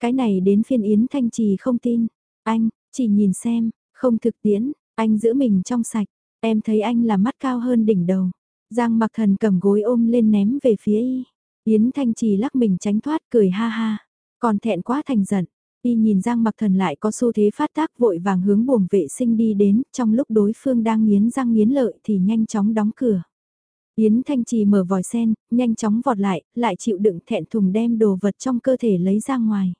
Cái này đến phiên Yến Thanh Trì không tin. Anh, chỉ nhìn xem, không thực tiễn, anh giữ mình trong sạch. Em thấy anh là mắt cao hơn đỉnh đầu. Giang mặc thần cầm gối ôm lên ném về phía y. Yến Thanh Trì lắc mình tránh thoát cười ha ha. Còn thẹn quá thành giận. Y nhìn Giang mặc thần lại có xu thế phát tác vội vàng hướng buồng vệ sinh đi đến. Trong lúc đối phương đang nghiến răng nghiến lợi thì nhanh chóng đóng cửa. Yến Thanh Trì mở vòi sen, nhanh chóng vọt lại, lại chịu đựng thẹn thùng đem đồ vật trong cơ thể lấy ra ngoài.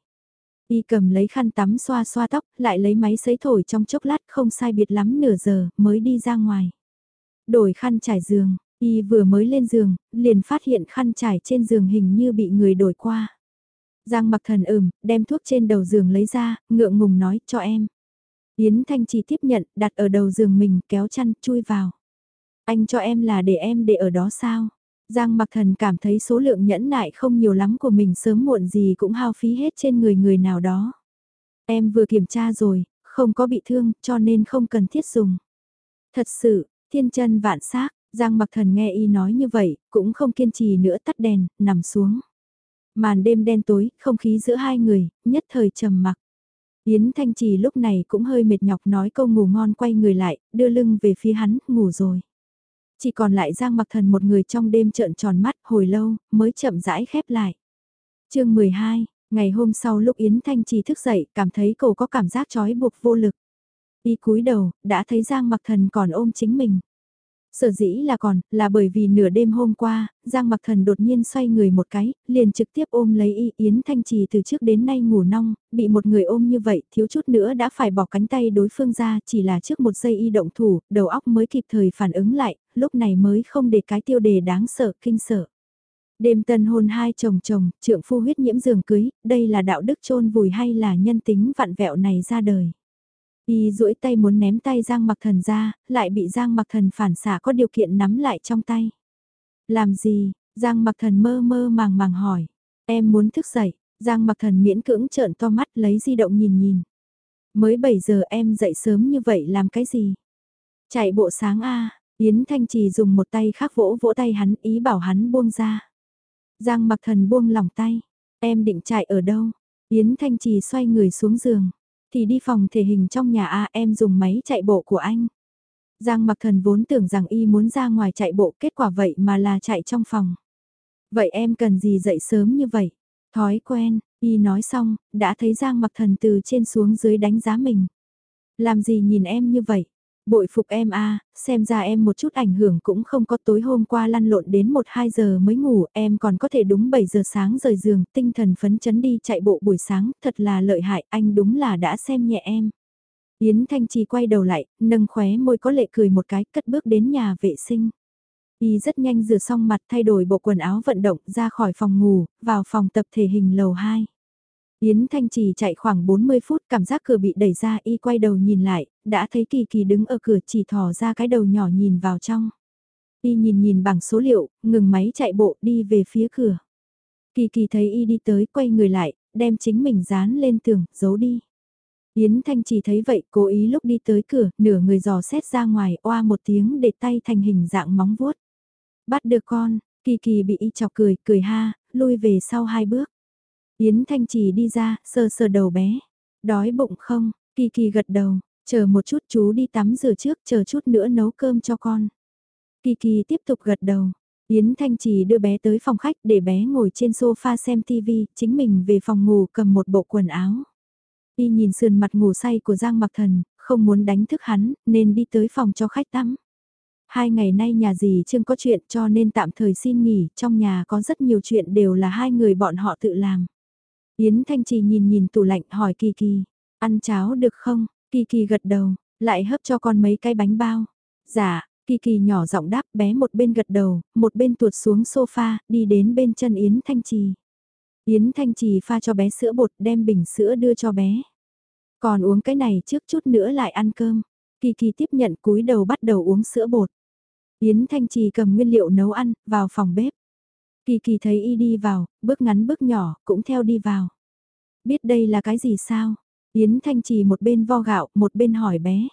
Y cầm lấy khăn tắm xoa xoa tóc, lại lấy máy sấy thổi trong chốc lát không sai biệt lắm nửa giờ mới đi ra ngoài. Đổi khăn trải giường, Y vừa mới lên giường, liền phát hiện khăn trải trên giường hình như bị người đổi qua. Giang mặc thần ửm, đem thuốc trên đầu giường lấy ra, ngượng ngùng nói cho em. Yến Thanh chỉ tiếp nhận, đặt ở đầu giường mình, kéo chăn, chui vào. Anh cho em là để em để ở đó sao? Giang mặc thần cảm thấy số lượng nhẫn nại không nhiều lắm của mình sớm muộn gì cũng hao phí hết trên người người nào đó. Em vừa kiểm tra rồi, không có bị thương cho nên không cần thiết dùng. Thật sự, thiên chân vạn xác Giang mặc thần nghe y nói như vậy, cũng không kiên trì nữa tắt đèn, nằm xuống. Màn đêm đen tối, không khí giữa hai người, nhất thời trầm mặc. Yến Thanh Trì lúc này cũng hơi mệt nhọc nói câu ngủ ngon quay người lại, đưa lưng về phía hắn, ngủ rồi. Chỉ còn lại Giang Mặc Thần một người trong đêm trợn tròn mắt hồi lâu, mới chậm rãi khép lại. chương 12, ngày hôm sau lúc Yến Thanh Trì thức dậy, cảm thấy cô có cảm giác trói buộc vô lực. Đi cúi đầu, đã thấy Giang Mặc Thần còn ôm chính mình. Sở dĩ là còn, là bởi vì nửa đêm hôm qua, Giang Mặc Thần đột nhiên xoay người một cái, liền trực tiếp ôm lấy y Yến Thanh Trì từ trước đến nay ngủ nong, bị một người ôm như vậy, thiếu chút nữa đã phải bỏ cánh tay đối phương ra, chỉ là trước một giây y động thủ, đầu óc mới kịp thời phản ứng lại, lúc này mới không để cái tiêu đề đáng sợ, kinh sợ. Đêm tân hôn hai chồng chồng, trượng phu huyết nhiễm giường cưới, đây là đạo đức chôn vùi hay là nhân tính vặn vẹo này ra đời. Y duỗi tay muốn ném tay Giang Mặc Thần ra, lại bị Giang Mặc Thần phản xả có điều kiện nắm lại trong tay. Làm gì? Giang Mặc Thần mơ mơ màng màng hỏi. Em muốn thức dậy. Giang Mặc Thần miễn cưỡng trợn to mắt lấy di động nhìn nhìn. Mới 7 giờ em dậy sớm như vậy làm cái gì? Chạy bộ sáng a Yến Thanh Trì dùng một tay khác vỗ vỗ tay hắn ý bảo hắn buông ra. Giang mặc thần buông lỏng tay. Em định chạy ở đâu? Yến Thanh Trì xoay người xuống giường. Thì đi phòng thể hình trong nhà A em dùng máy chạy bộ của anh. Giang mặc thần vốn tưởng rằng y muốn ra ngoài chạy bộ kết quả vậy mà là chạy trong phòng. Vậy em cần gì dậy sớm như vậy? Thói quen, y nói xong, đã thấy Giang mặc thần từ trên xuống dưới đánh giá mình. Làm gì nhìn em như vậy? Bội phục em a xem ra em một chút ảnh hưởng cũng không có tối hôm qua lăn lộn đến 1-2 giờ mới ngủ, em còn có thể đúng 7 giờ sáng rời giường, tinh thần phấn chấn đi chạy bộ buổi sáng, thật là lợi hại, anh đúng là đã xem nhẹ em. Yến Thanh Trì quay đầu lại, nâng khóe môi có lệ cười một cái, cất bước đến nhà vệ sinh. Y rất nhanh rửa xong mặt thay đổi bộ quần áo vận động ra khỏi phòng ngủ, vào phòng tập thể hình lầu 2. Yến Thanh Trì chạy khoảng 40 phút cảm giác cửa bị đẩy ra y quay đầu nhìn lại, đã thấy Kỳ Kỳ đứng ở cửa chỉ thò ra cái đầu nhỏ nhìn vào trong. Y nhìn nhìn bảng số liệu, ngừng máy chạy bộ đi về phía cửa. Kỳ Kỳ thấy y đi tới quay người lại, đem chính mình dán lên tường, giấu đi. Yến Thanh Trì thấy vậy cố ý lúc đi tới cửa, nửa người dò xét ra ngoài, oa một tiếng để tay thành hình dạng móng vuốt. Bắt được con, Kỳ Kỳ bị y chọc cười, cười ha, lui về sau hai bước. Yến Thanh Trì đi ra, sờ sờ đầu bé. Đói bụng không? Kỳ Kỳ gật đầu, chờ một chút chú đi tắm rửa trước, chờ chút nữa nấu cơm cho con. Kỳ Kỳ tiếp tục gật đầu. Yến Thanh Trì đưa bé tới phòng khách để bé ngồi trên sofa xem TV, chính mình về phòng ngủ cầm một bộ quần áo. Y nhìn sườn mặt ngủ say của Giang Mặc Thần, không muốn đánh thức hắn, nên đi tới phòng cho khách tắm. Hai ngày nay nhà dì chưa có chuyện cho nên tạm thời xin nghỉ, trong nhà có rất nhiều chuyện đều là hai người bọn họ tự làm. Yến Thanh Trì nhìn nhìn tủ lạnh hỏi Kỳ Kỳ, ăn cháo được không? Kỳ Kỳ gật đầu, lại hấp cho con mấy cái bánh bao. Dạ, Kỳ Kỳ nhỏ giọng đáp bé một bên gật đầu, một bên tuột xuống sofa, đi đến bên chân Yến Thanh Trì. Yến Thanh Trì pha cho bé sữa bột đem bình sữa đưa cho bé. Còn uống cái này trước chút nữa lại ăn cơm. Kỳ Kỳ tiếp nhận cúi đầu bắt đầu uống sữa bột. Yến Thanh Trì cầm nguyên liệu nấu ăn, vào phòng bếp. Kỳ kỳ thấy y đi vào, bước ngắn bước nhỏ, cũng theo đi vào. Biết đây là cái gì sao? Yến Thanh Trì một bên vo gạo, một bên hỏi bé.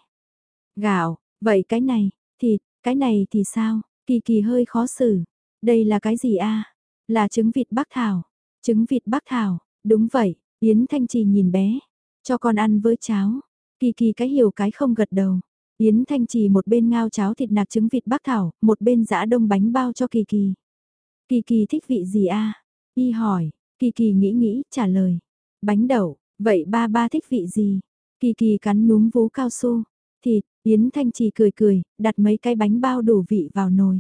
Gạo, vậy cái này, thịt, cái này thì sao? Kỳ kỳ hơi khó xử. Đây là cái gì a? Là trứng vịt bắc thảo. Trứng vịt bắc thảo, đúng vậy, Yến Thanh Trì nhìn bé. Cho con ăn với cháo. Kỳ kỳ cái hiểu cái không gật đầu. Yến Thanh Trì một bên ngao cháo thịt nạc trứng vịt bắc thảo, một bên giã đông bánh bao cho kỳ kỳ. Kỳ kỳ thích vị gì a? Y hỏi, kỳ kỳ nghĩ nghĩ, trả lời. Bánh đậu, vậy ba ba thích vị gì? Kỳ kỳ cắn núm vú cao su. Thịt, Yến Thanh Trì cười cười, đặt mấy cái bánh bao đủ vị vào nồi.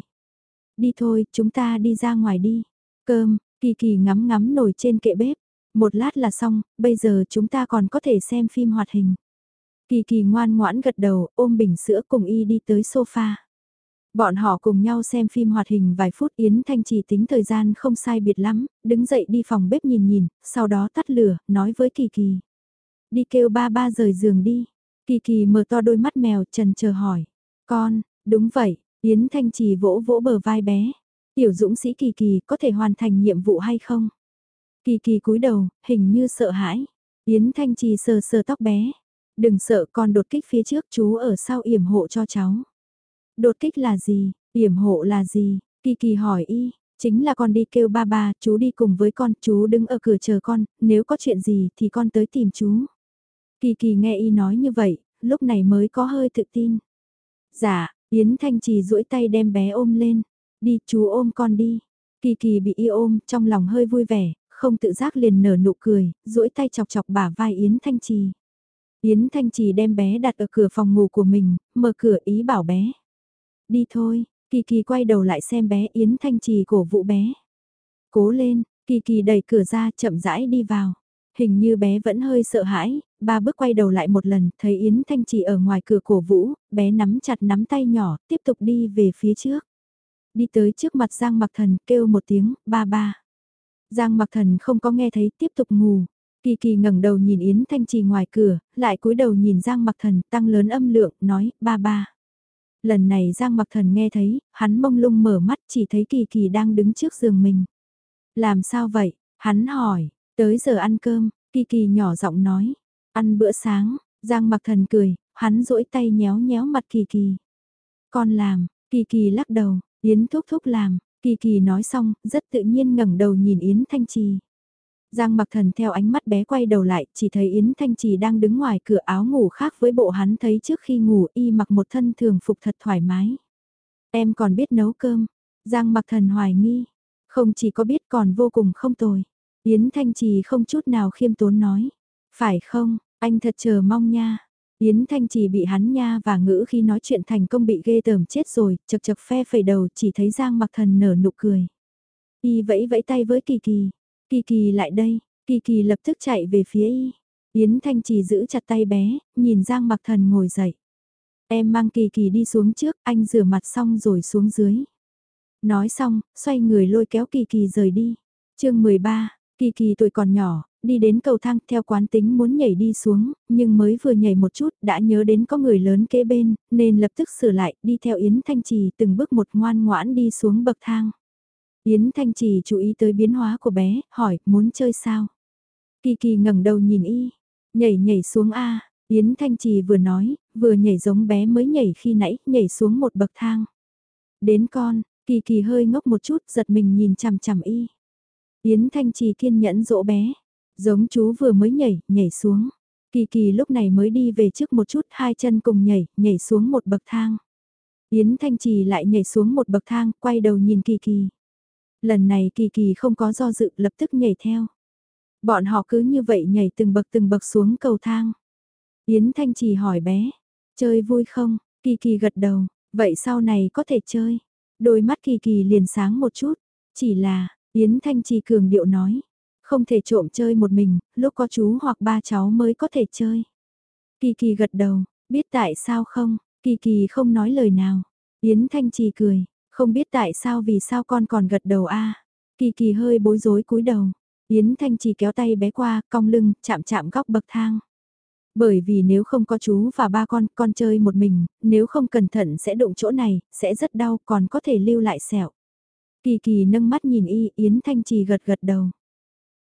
Đi thôi, chúng ta đi ra ngoài đi. Cơm, kỳ kỳ ngắm ngắm nồi trên kệ bếp. Một lát là xong, bây giờ chúng ta còn có thể xem phim hoạt hình. Kỳ kỳ ngoan ngoãn gật đầu, ôm bình sữa cùng y đi tới sofa. Bọn họ cùng nhau xem phim hoạt hình vài phút Yến Thanh chỉ tính thời gian không sai biệt lắm, đứng dậy đi phòng bếp nhìn nhìn, sau đó tắt lửa, nói với Kỳ Kỳ. Đi kêu ba ba rời giường đi. Kỳ Kỳ mở to đôi mắt mèo trần chờ hỏi. Con, đúng vậy, Yến Thanh chỉ vỗ vỗ bờ vai bé. Tiểu dũng sĩ Kỳ Kỳ có thể hoàn thành nhiệm vụ hay không? Kỳ Kỳ cúi đầu, hình như sợ hãi. Yến Thanh Trì sờ sờ tóc bé. Đừng sợ con đột kích phía trước chú ở sau yểm hộ cho cháu. Đột kích là gì, yểm hộ là gì, Kỳ Kỳ hỏi y, chính là con đi kêu ba ba, chú đi cùng với con, chú đứng ở cửa chờ con, nếu có chuyện gì thì con tới tìm chú. Kỳ Kỳ nghe y nói như vậy, lúc này mới có hơi tự tin. Dạ, Yến Thanh Trì duỗi tay đem bé ôm lên, đi chú ôm con đi. Kỳ Kỳ bị y ôm, trong lòng hơi vui vẻ, không tự giác liền nở nụ cười, duỗi tay chọc chọc bả vai Yến Thanh Trì. Yến Thanh Trì đem bé đặt ở cửa phòng ngủ của mình, mở cửa ý bảo bé. Đi thôi, Kỳ Kỳ quay đầu lại xem bé Yến Thanh Trì cổ vũ bé. Cố lên, Kỳ Kỳ đẩy cửa ra chậm rãi đi vào. Hình như bé vẫn hơi sợ hãi, ba bước quay đầu lại một lần, thấy Yến Thanh Trì ở ngoài cửa cổ vũ, bé nắm chặt nắm tay nhỏ, tiếp tục đi về phía trước. Đi tới trước mặt Giang Mặc Thần kêu một tiếng, ba ba. Giang Mặc Thần không có nghe thấy, tiếp tục ngủ. Kỳ Kỳ ngẩng đầu nhìn Yến Thanh Trì ngoài cửa, lại cúi đầu nhìn Giang Mặc Thần tăng lớn âm lượng, nói, ba ba. Lần này Giang Mặc Thần nghe thấy, hắn mông lung mở mắt chỉ thấy Kỳ Kỳ đang đứng trước giường mình. Làm sao vậy? Hắn hỏi, tới giờ ăn cơm, Kỳ Kỳ nhỏ giọng nói, ăn bữa sáng, Giang Mặc Thần cười, hắn duỗi tay nhéo nhéo mặt Kỳ Kỳ. Con làm, Kỳ kỳ lắc đầu, Yến thúc thúc làm, kỳ kỳ nói xong, rất tự nhiên ngẩng đầu nhìn Yến Thanh Trì. Giang mặc thần theo ánh mắt bé quay đầu lại, chỉ thấy Yến Thanh Trì đang đứng ngoài cửa áo ngủ khác với bộ hắn thấy trước khi ngủ y mặc một thân thường phục thật thoải mái. Em còn biết nấu cơm. Giang mặc thần hoài nghi. Không chỉ có biết còn vô cùng không tồi. Yến Thanh Trì không chút nào khiêm tốn nói. Phải không, anh thật chờ mong nha. Yến Thanh Trì bị hắn nha và ngữ khi nói chuyện thành công bị ghê tởm chết rồi, chật chật phe phẩy đầu chỉ thấy Giang mặc thần nở nụ cười. Y vẫy vẫy tay với Kỳ Kỳ. Kỳ Kỳ lại đây, Kỳ Kỳ lập tức chạy về phía Y. Yến Thanh Trì giữ chặt tay bé, nhìn Giang mặc thần ngồi dậy. Em mang Kỳ Kỳ đi xuống trước, anh rửa mặt xong rồi xuống dưới. Nói xong, xoay người lôi kéo Kỳ Kỳ rời đi. chương 13, Kỳ Kỳ tuổi còn nhỏ, đi đến cầu thang theo quán tính muốn nhảy đi xuống, nhưng mới vừa nhảy một chút đã nhớ đến có người lớn kế bên, nên lập tức sửa lại, đi theo Yến Thanh Trì từng bước một ngoan ngoãn đi xuống bậc thang. Yến Thanh Trì chú ý tới biến hóa của bé, hỏi, muốn chơi sao? Kỳ kỳ ngẩng đầu nhìn y, nhảy nhảy xuống A, Yến Thanh Trì vừa nói, vừa nhảy giống bé mới nhảy khi nãy, nhảy xuống một bậc thang. Đến con, kỳ kỳ hơi ngốc một chút, giật mình nhìn chằm chằm y. Yến Thanh Trì kiên nhẫn dỗ bé, giống chú vừa mới nhảy, nhảy xuống. Kỳ kỳ lúc này mới đi về trước một chút, hai chân cùng nhảy, nhảy xuống một bậc thang. Yến Thanh Trì lại nhảy xuống một bậc thang, quay đầu nhìn kỳ kỳ. Lần này kỳ kỳ không có do dự, lập tức nhảy theo. Bọn họ cứ như vậy nhảy từng bậc từng bậc xuống cầu thang. Yến Thanh Trì hỏi bé, chơi vui không? Kỳ kỳ gật đầu, vậy sau này có thể chơi. Đôi mắt kỳ kỳ liền sáng một chút, chỉ là, Yến Thanh Trì cường điệu nói, không thể trộm chơi một mình, lúc có chú hoặc ba cháu mới có thể chơi. Kỳ kỳ gật đầu, biết tại sao không, kỳ kỳ không nói lời nào. Yến Thanh Trì cười, không biết tại sao vì sao con còn gật đầu a Kỳ kỳ hơi bối rối cúi đầu. Yến Thanh Trì kéo tay bé qua, cong lưng, chạm chạm góc bậc thang. Bởi vì nếu không có chú và ba con, con chơi một mình, nếu không cẩn thận sẽ đụng chỗ này, sẽ rất đau, còn có thể lưu lại sẹo. Kỳ kỳ nâng mắt nhìn y, Yến Thanh Trì gật gật đầu.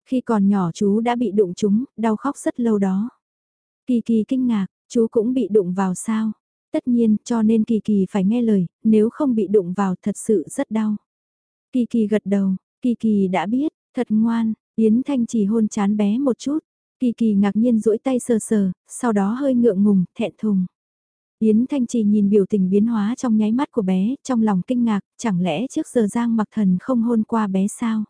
Khi còn nhỏ chú đã bị đụng chúng, đau khóc rất lâu đó. Kỳ kỳ kinh ngạc, chú cũng bị đụng vào sao? Tất nhiên, cho nên kỳ kỳ phải nghe lời, nếu không bị đụng vào thật sự rất đau. Kỳ kỳ gật đầu, kỳ kỳ đã biết, thật ngoan, Yến Thanh chỉ hôn chán bé một chút. Kỳ kỳ ngạc nhiên duỗi tay sờ sờ, sau đó hơi ngượng ngùng, thẹn thùng. Yến Thanh Trì nhìn biểu tình biến hóa trong nháy mắt của bé, trong lòng kinh ngạc, chẳng lẽ trước giờ Giang Mặc Thần không hôn qua bé sao?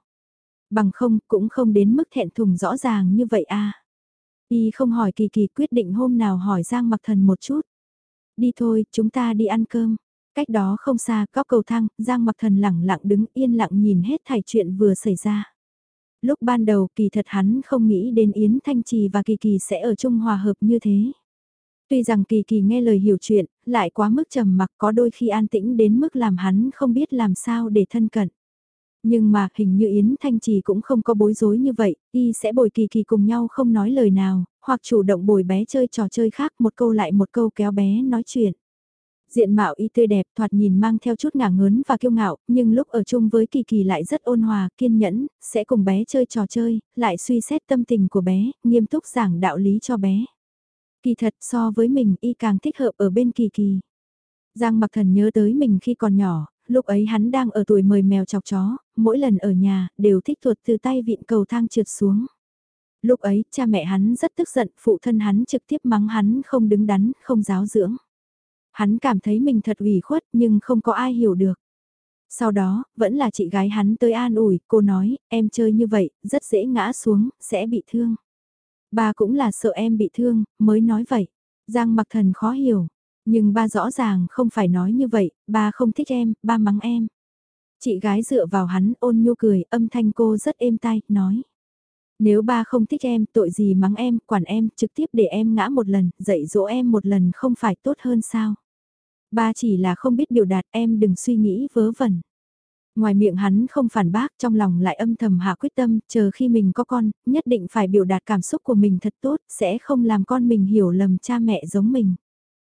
Bằng không, cũng không đến mức thẹn thùng rõ ràng như vậy à. Y không hỏi kỳ kỳ quyết định hôm nào hỏi Giang Mặc Thần một chút. Đi thôi, chúng ta đi ăn cơm. Cách đó không xa, góc cầu thang, Giang Mặc Thần lẳng lặng đứng yên lặng nhìn hết thảy chuyện vừa xảy ra. Lúc ban đầu kỳ thật hắn không nghĩ đến Yến Thanh Trì và Kỳ Kỳ sẽ ở chung hòa hợp như thế. Tuy rằng Kỳ Kỳ nghe lời hiểu chuyện, lại quá mức trầm mặc có đôi khi an tĩnh đến mức làm hắn không biết làm sao để thân cận. Nhưng mà hình như Yến Thanh Trì cũng không có bối rối như vậy, y sẽ bồi kỳ kỳ cùng nhau không nói lời nào, hoặc chủ động bồi bé chơi trò chơi khác một câu lại một câu kéo bé nói chuyện. Diện mạo y tươi đẹp thoạt nhìn mang theo chút ngả ngớn và kiêu ngạo, nhưng lúc ở chung với Kỳ Kỳ lại rất ôn hòa, kiên nhẫn, sẽ cùng bé chơi trò chơi, lại suy xét tâm tình của bé, nghiêm túc giảng đạo lý cho bé. Kỳ thật so với mình y càng thích hợp ở bên Kỳ Kỳ. Giang mặc thần nhớ tới mình khi còn nhỏ, lúc ấy hắn đang ở tuổi mời mèo chọc chó, mỗi lần ở nhà, đều thích tuột từ tay vịn cầu thang trượt xuống. Lúc ấy, cha mẹ hắn rất tức giận, phụ thân hắn trực tiếp mắng hắn không đứng đắn, không giáo dưỡng. Hắn cảm thấy mình thật ủy khuất nhưng không có ai hiểu được. Sau đó, vẫn là chị gái hắn tới an ủi, cô nói, em chơi như vậy, rất dễ ngã xuống, sẽ bị thương. Ba cũng là sợ em bị thương, mới nói vậy. Giang mặc thần khó hiểu, nhưng ba rõ ràng không phải nói như vậy, ba không thích em, ba mắng em. Chị gái dựa vào hắn ôn nhu cười, âm thanh cô rất êm tai, nói. Nếu ba không thích em, tội gì mắng em, quản em, trực tiếp để em ngã một lần, dạy dỗ em một lần không phải tốt hơn sao? Ba chỉ là không biết biểu đạt em đừng suy nghĩ vớ vẩn. Ngoài miệng hắn không phản bác trong lòng lại âm thầm hạ quyết tâm, chờ khi mình có con, nhất định phải biểu đạt cảm xúc của mình thật tốt, sẽ không làm con mình hiểu lầm cha mẹ giống mình.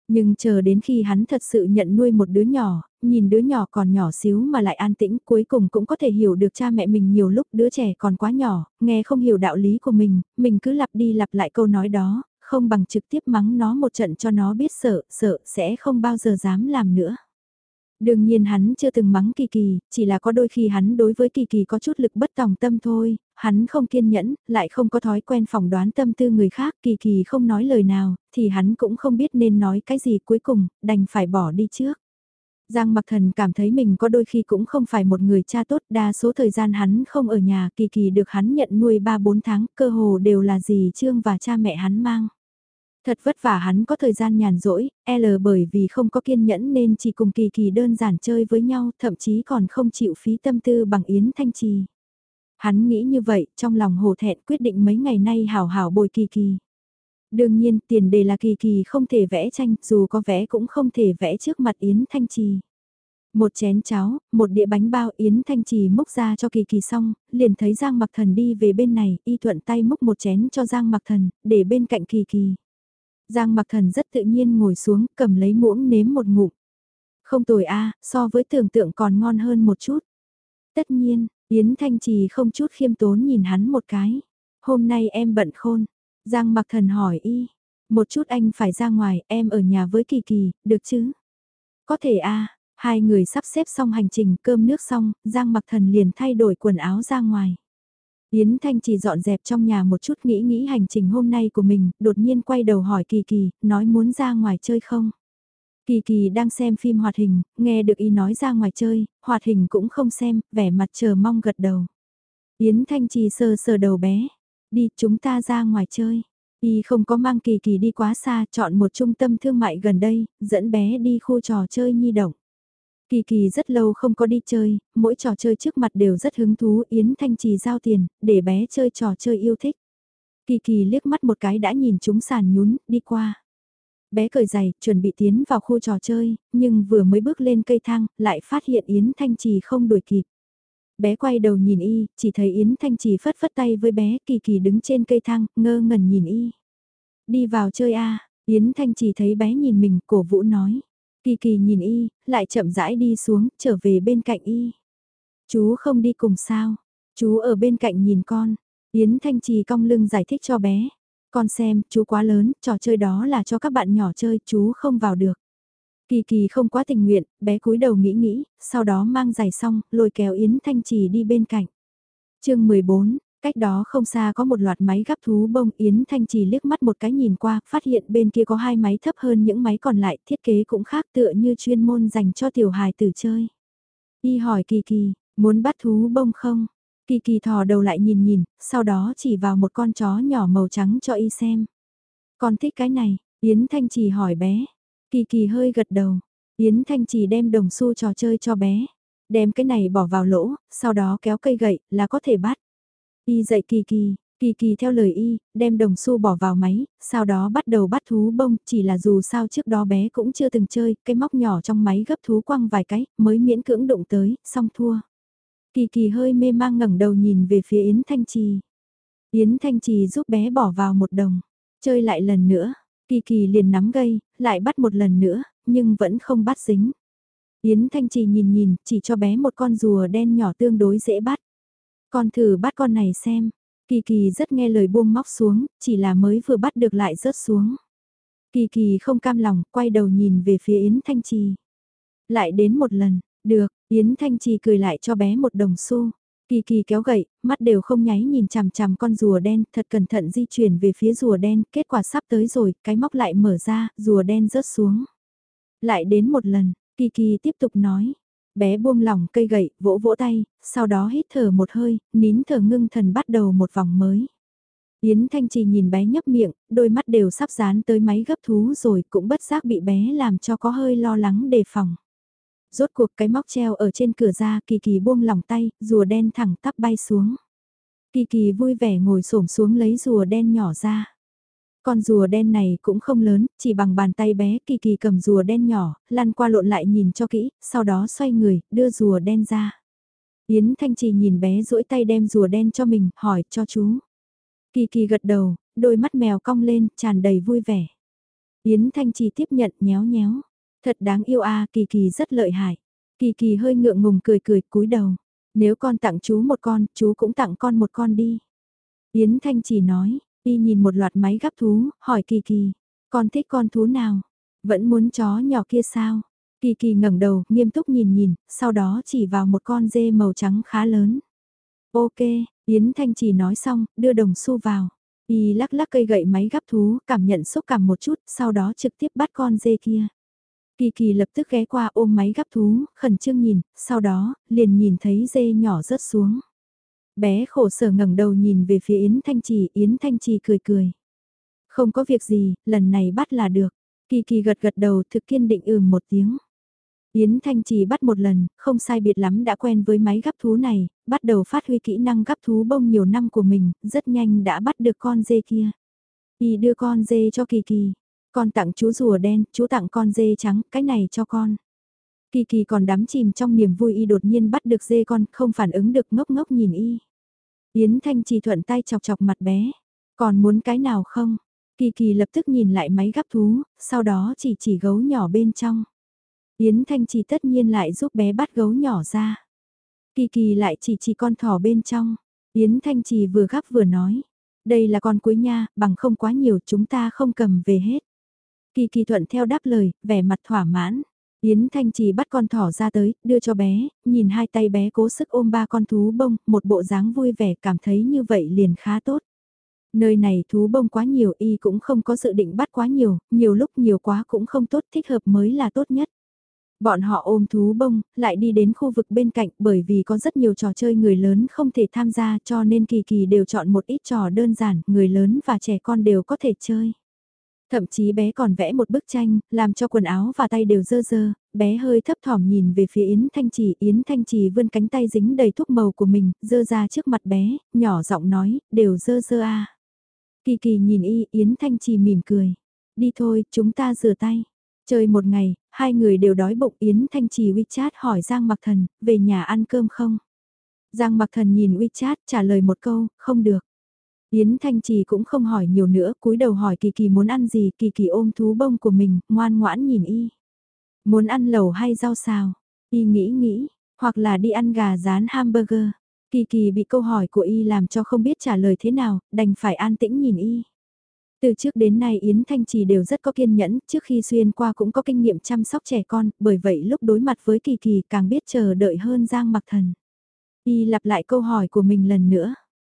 Nhưng chờ đến khi hắn thật sự nhận nuôi một đứa nhỏ, nhìn đứa nhỏ còn nhỏ xíu mà lại an tĩnh cuối cùng cũng có thể hiểu được cha mẹ mình nhiều lúc đứa trẻ còn quá nhỏ, nghe không hiểu đạo lý của mình, mình cứ lặp đi lặp lại câu nói đó, không bằng trực tiếp mắng nó một trận cho nó biết sợ, sợ sẽ không bao giờ dám làm nữa. Đương nhiên hắn chưa từng mắng Kỳ Kỳ, chỉ là có đôi khi hắn đối với Kỳ Kỳ có chút lực bất tòng tâm thôi, hắn không kiên nhẫn, lại không có thói quen phỏng đoán tâm tư người khác, Kỳ Kỳ không nói lời nào, thì hắn cũng không biết nên nói cái gì cuối cùng, đành phải bỏ đi trước. Giang Mặc Thần cảm thấy mình có đôi khi cũng không phải một người cha tốt, đa số thời gian hắn không ở nhà, Kỳ Kỳ được hắn nhận nuôi 3-4 tháng, cơ hồ đều là dì Trương và cha mẹ hắn mang. Thật vất vả hắn có thời gian nhàn rỗi, L bởi vì không có kiên nhẫn nên chỉ cùng Kỳ Kỳ đơn giản chơi với nhau, thậm chí còn không chịu phí tâm tư bằng Yến Thanh Trì. Hắn nghĩ như vậy, trong lòng hổ thẹn quyết định mấy ngày nay hảo hảo bồi Kỳ Kỳ. Đương nhiên, tiền đề là Kỳ Kỳ không thể vẽ tranh, dù có vẽ cũng không thể vẽ trước mặt Yến Thanh Trì. Một chén cháo, một đĩa bánh bao Yến Thanh Trì múc ra cho Kỳ Kỳ xong, liền thấy Giang Mặc Thần đi về bên này, y thuận tay múc một chén cho Giang Mặc Thần, để bên cạnh Kỳ Kỳ. Giang mặc thần rất tự nhiên ngồi xuống, cầm lấy muỗng nếm một ngụm. Không tồi a so với tưởng tượng còn ngon hơn một chút. Tất nhiên, Yến Thanh Trì không chút khiêm tốn nhìn hắn một cái. Hôm nay em bận khôn. Giang mặc thần hỏi y. Một chút anh phải ra ngoài, em ở nhà với Kỳ Kỳ, được chứ? Có thể a hai người sắp xếp xong hành trình cơm nước xong, Giang mặc thần liền thay đổi quần áo ra ngoài. Yến Thanh chỉ dọn dẹp trong nhà một chút nghĩ nghĩ hành trình hôm nay của mình, đột nhiên quay đầu hỏi Kỳ Kỳ, nói muốn ra ngoài chơi không? Kỳ Kỳ đang xem phim hoạt hình, nghe được y nói ra ngoài chơi, hoạt hình cũng không xem, vẻ mặt chờ mong gật đầu. Yến Thanh Trì sờ sờ đầu bé, đi chúng ta ra ngoài chơi. Y không có mang Kỳ Kỳ đi quá xa, chọn một trung tâm thương mại gần đây, dẫn bé đi khu trò chơi nhi động. Kỳ kỳ rất lâu không có đi chơi, mỗi trò chơi trước mặt đều rất hứng thú Yến Thanh Trì giao tiền, để bé chơi trò chơi yêu thích. Kỳ kỳ liếc mắt một cái đã nhìn chúng sàn nhún, đi qua. Bé cởi giày, chuẩn bị tiến vào khu trò chơi, nhưng vừa mới bước lên cây thang, lại phát hiện Yến Thanh Trì không đuổi kịp. Bé quay đầu nhìn y, chỉ thấy Yến Thanh Trì phất phất tay với bé, kỳ kỳ đứng trên cây thang, ngơ ngẩn nhìn y. Đi vào chơi a Yến Thanh Trì thấy bé nhìn mình, cổ vũ nói. Kỳ kỳ nhìn y, lại chậm rãi đi xuống, trở về bên cạnh y. Chú không đi cùng sao? Chú ở bên cạnh nhìn con. Yến Thanh Trì cong lưng giải thích cho bé. Con xem, chú quá lớn, trò chơi đó là cho các bạn nhỏ chơi, chú không vào được. Kỳ kỳ không quá tình nguyện, bé cúi đầu nghĩ nghĩ, sau đó mang giày xong, lôi kéo Yến Thanh Trì đi bên cạnh. chương 14, Cách đó không xa có một loạt máy gắp thú bông Yến Thanh Trì liếc mắt một cái nhìn qua, phát hiện bên kia có hai máy thấp hơn những máy còn lại, thiết kế cũng khác tựa như chuyên môn dành cho tiểu hài tử chơi. Y hỏi Kỳ Kỳ, muốn bắt thú bông không? Kỳ Kỳ thò đầu lại nhìn nhìn, sau đó chỉ vào một con chó nhỏ màu trắng cho y xem. Con thích cái này, Yến Thanh Trì hỏi bé. Kỳ Kỳ hơi gật đầu, Yến Thanh Trì đem đồng xu trò chơi cho bé. Đem cái này bỏ vào lỗ, sau đó kéo cây gậy là có thể bắt. Y dạy Kỳ Kỳ, Kỳ Kỳ theo lời Y, đem đồng xu bỏ vào máy, sau đó bắt đầu bắt thú bông, chỉ là dù sao trước đó bé cũng chưa từng chơi, cái móc nhỏ trong máy gấp thú quăng vài cái, mới miễn cưỡng đụng tới, xong thua. Kỳ Kỳ hơi mê mang ngẩng đầu nhìn về phía Yến Thanh Trì. Yến Thanh Trì giúp bé bỏ vào một đồng, chơi lại lần nữa, Kỳ Kỳ liền nắm gây, lại bắt một lần nữa, nhưng vẫn không bắt dính. Yến Thanh Trì nhìn nhìn, chỉ cho bé một con rùa đen nhỏ tương đối dễ bắt. Con thử bắt con này xem. Kỳ kỳ rất nghe lời buông móc xuống, chỉ là mới vừa bắt được lại rớt xuống. Kỳ kỳ không cam lòng, quay đầu nhìn về phía Yến Thanh Trì. Lại đến một lần, được, Yến Thanh Trì cười lại cho bé một đồng xu. Kỳ kỳ kéo gậy, mắt đều không nháy nhìn chằm chằm con rùa đen, thật cẩn thận di chuyển về phía rùa đen, kết quả sắp tới rồi, cái móc lại mở ra, rùa đen rớt xuống. Lại đến một lần, Kỳ kỳ tiếp tục nói, bé buông lỏng cây gậy, vỗ vỗ tay, sau đó hít thở một hơi, nín thở ngưng thần bắt đầu một vòng mới. Yến Thanh Trì nhìn bé nhấp miệng, đôi mắt đều sắp dán tới máy gấp thú rồi cũng bất giác bị bé làm cho có hơi lo lắng đề phòng. Rốt cuộc cái móc treo ở trên cửa ra kỳ kỳ buông lỏng tay, rùa đen thẳng tắp bay xuống. Kỳ kỳ vui vẻ ngồi xổm xuống lấy rùa đen nhỏ ra. Con rùa đen này cũng không lớn, chỉ bằng bàn tay bé kỳ kỳ cầm rùa đen nhỏ, lăn qua lộn lại nhìn cho kỹ, sau đó xoay người, đưa rùa đen ra. Yến Thanh Trì nhìn bé duỗi tay đem rùa đen cho mình, hỏi cho chú. Kỳ kỳ gật đầu, đôi mắt mèo cong lên, tràn đầy vui vẻ. Yến Thanh Trì tiếp nhận nhéo nhéo. Thật đáng yêu a kỳ kỳ rất lợi hại. Kỳ kỳ hơi ngượng ngùng cười cười cúi đầu. Nếu con tặng chú một con, chú cũng tặng con một con đi. Yến Thanh chỉ nói, Y nhìn một loạt máy gắp thú, hỏi Kỳ Kỳ, con thích con thú nào? Vẫn muốn chó nhỏ kia sao? Kỳ kỳ ngẩng đầu, nghiêm túc nhìn nhìn, sau đó chỉ vào một con dê màu trắng khá lớn. Ok, Yến Thanh chỉ nói xong, đưa đồng xu vào. Y lắc lắc cây gậy máy gắp thú, cảm nhận xúc cảm một chút, sau đó trực tiếp bắt con dê kia. Kỳ kỳ lập tức ghé qua ôm máy gắp thú, khẩn trương nhìn, sau đó, liền nhìn thấy dê nhỏ rớt xuống. Bé khổ sở ngẩng đầu nhìn về phía Yến Thanh Trì, Yến Thanh Trì cười cười. Không có việc gì, lần này bắt là được. Kỳ kỳ gật gật đầu thực kiên định ừm một tiếng. Yến Thanh Trì bắt một lần, không sai biệt lắm đã quen với máy gắp thú này, bắt đầu phát huy kỹ năng gắp thú bông nhiều năm của mình, rất nhanh đã bắt được con dê kia. Y đưa con dê cho Kỳ Kỳ, con tặng chú rùa đen, chú tặng con dê trắng, cái này cho con. Kỳ Kỳ còn đắm chìm trong niềm vui y đột nhiên bắt được dê con, không phản ứng được ngốc ngốc nhìn y. Yến Thanh Trì thuận tay chọc chọc mặt bé, còn muốn cái nào không? Kỳ Kỳ lập tức nhìn lại máy gắp thú, sau đó chỉ chỉ gấu nhỏ bên trong. Yến Thanh Trì tất nhiên lại giúp bé bắt gấu nhỏ ra. Kỳ kỳ lại chỉ chỉ con thỏ bên trong. Yến Thanh Trì vừa gắp vừa nói. Đây là con cuối nha, bằng không quá nhiều chúng ta không cầm về hết. Kỳ kỳ thuận theo đáp lời, vẻ mặt thỏa mãn. Yến Thanh Trì bắt con thỏ ra tới, đưa cho bé, nhìn hai tay bé cố sức ôm ba con thú bông, một bộ dáng vui vẻ cảm thấy như vậy liền khá tốt. Nơi này thú bông quá nhiều y cũng không có dự định bắt quá nhiều, nhiều lúc nhiều quá cũng không tốt thích hợp mới là tốt nhất. Bọn họ ôm thú bông, lại đi đến khu vực bên cạnh bởi vì có rất nhiều trò chơi người lớn không thể tham gia cho nên kỳ kỳ đều chọn một ít trò đơn giản, người lớn và trẻ con đều có thể chơi. Thậm chí bé còn vẽ một bức tranh, làm cho quần áo và tay đều dơ dơ, bé hơi thấp thỏm nhìn về phía Yến Thanh Trì, Yến Thanh Trì vươn cánh tay dính đầy thuốc màu của mình, dơ ra trước mặt bé, nhỏ giọng nói, đều dơ dơ a. Kỳ kỳ nhìn y, Yến Thanh Trì mỉm cười. Đi thôi, chúng ta rửa tay. Chơi một ngày, hai người đều đói bụng Yến Thanh Trì WeChat hỏi Giang Mặc Thần, về nhà ăn cơm không? Giang Mặc Thần nhìn WeChat trả lời một câu, không được. Yến Thanh Trì cũng không hỏi nhiều nữa, cúi đầu hỏi Kỳ Kỳ muốn ăn gì, Kỳ Kỳ ôm thú bông của mình, ngoan ngoãn nhìn y. Muốn ăn lẩu hay rau xào? Y nghĩ nghĩ, hoặc là đi ăn gà rán hamburger. Kỳ Kỳ bị câu hỏi của y làm cho không biết trả lời thế nào, đành phải an tĩnh nhìn y. Từ trước đến nay Yến Thanh Trì đều rất có kiên nhẫn, trước khi xuyên qua cũng có kinh nghiệm chăm sóc trẻ con, bởi vậy lúc đối mặt với Kỳ Kỳ càng biết chờ đợi hơn Giang Mặc Thần. Y lặp lại câu hỏi của mình lần nữa.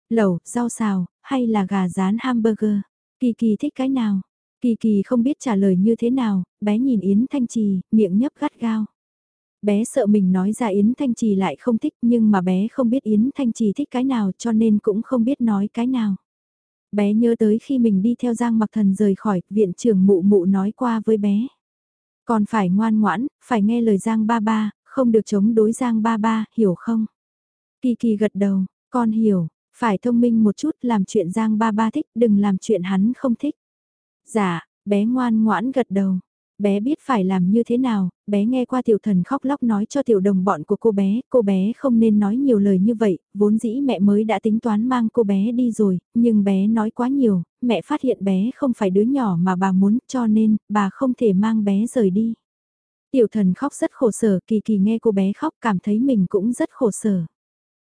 Lẩu, rau xào, hay là gà rán hamburger? Kỳ Kỳ thích cái nào? Kỳ Kỳ không biết trả lời như thế nào, bé nhìn Yến Thanh Trì, miệng nhấp gắt gao. Bé sợ mình nói ra Yến Thanh Trì lại không thích nhưng mà bé không biết Yến Thanh Trì thích cái nào cho nên cũng không biết nói cái nào bé nhớ tới khi mình đi theo Giang Mặc Thần rời khỏi, viện trưởng mụ mụ nói qua với bé. Còn phải ngoan ngoãn, phải nghe lời Giang ba ba, không được chống đối Giang ba ba, hiểu không? Kỳ kỳ gật đầu, con hiểu, phải thông minh một chút làm chuyện Giang ba ba thích, đừng làm chuyện hắn không thích. Dạ, bé ngoan ngoãn gật đầu bé biết phải làm như thế nào, bé nghe qua tiểu thần khóc lóc nói cho tiểu đồng bọn của cô bé, cô bé không nên nói nhiều lời như vậy, vốn dĩ mẹ mới đã tính toán mang cô bé đi rồi, nhưng bé nói quá nhiều, mẹ phát hiện bé không phải đứa nhỏ mà bà muốn cho nên bà không thể mang bé rời đi. Tiểu thần khóc rất khổ sở, kỳ kỳ nghe cô bé khóc cảm thấy mình cũng rất khổ sở.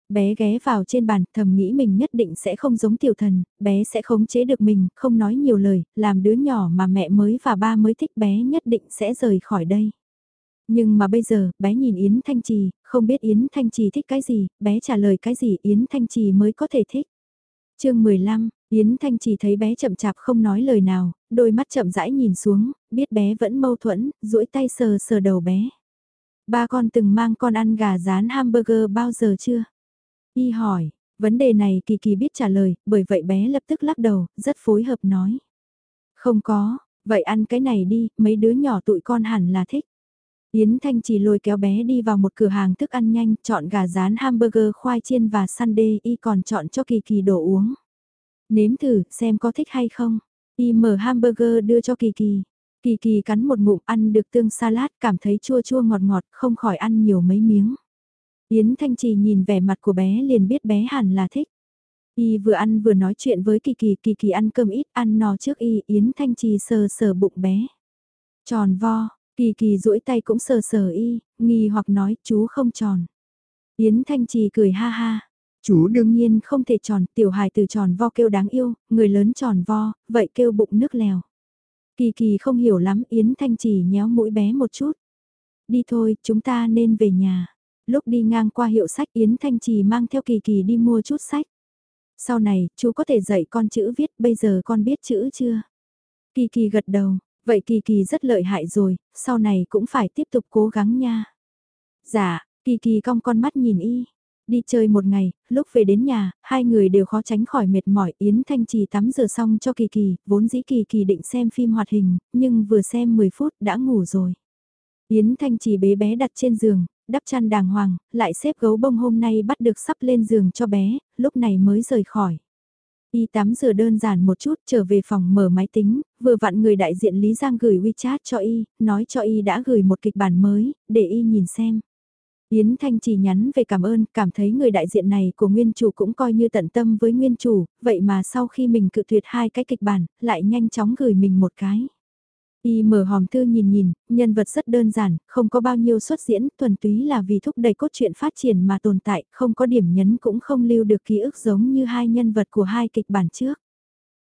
Bé ghé vào trên bàn, thầm nghĩ mình nhất định sẽ không giống tiểu thần, bé sẽ khống chế được mình, không nói nhiều lời, làm đứa nhỏ mà mẹ mới và ba mới thích bé nhất định sẽ rời khỏi đây. Nhưng mà bây giờ, bé nhìn Yến Thanh Trì, không biết Yến Thanh Trì thích cái gì, bé trả lời cái gì Yến Thanh Trì mới có thể thích. chương 15, Yến Thanh Trì thấy bé chậm chạp không nói lời nào, đôi mắt chậm rãi nhìn xuống, biết bé vẫn mâu thuẫn, duỗi tay sờ sờ đầu bé. Ba con từng mang con ăn gà rán hamburger bao giờ chưa? Y hỏi, vấn đề này Kỳ Kỳ biết trả lời, bởi vậy bé lập tức lắc đầu, rất phối hợp nói. Không có, vậy ăn cái này đi, mấy đứa nhỏ tụi con hẳn là thích. Yến Thanh chỉ lôi kéo bé đi vào một cửa hàng thức ăn nhanh, chọn gà rán hamburger khoai chiên và sundae, y còn chọn cho Kỳ Kỳ đồ uống. Nếm thử, xem có thích hay không. Y mở hamburger đưa cho Kỳ Kỳ. Kỳ Kỳ cắn một ngụm ăn được tương salad, cảm thấy chua chua ngọt ngọt, không khỏi ăn nhiều mấy miếng. Yến Thanh Trì nhìn vẻ mặt của bé liền biết bé hẳn là thích. Y vừa ăn vừa nói chuyện với Kỳ Kỳ, Kỳ Kỳ ăn cơm ít, ăn no trước Y, Yến Thanh Trì sờ sờ bụng bé. Tròn vo, Kỳ Kỳ duỗi tay cũng sờ sờ Y, nghi hoặc nói chú không tròn. Yến Thanh Trì cười ha ha. Chú đương nhiên không thể tròn, tiểu hài từ tròn vo kêu đáng yêu, người lớn tròn vo, vậy kêu bụng nước lèo. Kỳ kỳ không hiểu lắm, Yến Thanh Trì nhéo mũi bé một chút. Đi thôi, chúng ta nên về nhà. Lúc đi ngang qua hiệu sách Yến Thanh Trì mang theo Kỳ Kỳ đi mua chút sách. Sau này, chú có thể dạy con chữ viết, bây giờ con biết chữ chưa? Kỳ Kỳ gật đầu, vậy Kỳ Kỳ rất lợi hại rồi, sau này cũng phải tiếp tục cố gắng nha. Dạ, Kỳ Kỳ cong con mắt nhìn y. Đi chơi một ngày, lúc về đến nhà, hai người đều khó tránh khỏi mệt mỏi. Yến Thanh Trì tắm rửa xong cho Kỳ Kỳ, vốn dĩ Kỳ Kỳ định xem phim hoạt hình, nhưng vừa xem 10 phút đã ngủ rồi. Yến Thanh Trì bế bé đặt trên giường, đắp chăn đàng hoàng, lại xếp gấu bông hôm nay bắt được sắp lên giường cho bé, lúc này mới rời khỏi. Y tắm rửa đơn giản một chút trở về phòng mở máy tính, vừa vặn người đại diện Lý Giang gửi WeChat cho Y, nói cho Y đã gửi một kịch bản mới, để Y nhìn xem. Yến Thanh chỉ nhắn về cảm ơn, cảm thấy người đại diện này của nguyên chủ cũng coi như tận tâm với nguyên chủ, vậy mà sau khi mình cự tuyệt hai cái kịch bản, lại nhanh chóng gửi mình một cái. Y mở hòm thư nhìn nhìn, nhân vật rất đơn giản, không có bao nhiêu xuất diễn, thuần túy là vì thúc đẩy cốt truyện phát triển mà tồn tại, không có điểm nhấn cũng không lưu được ký ức giống như hai nhân vật của hai kịch bản trước.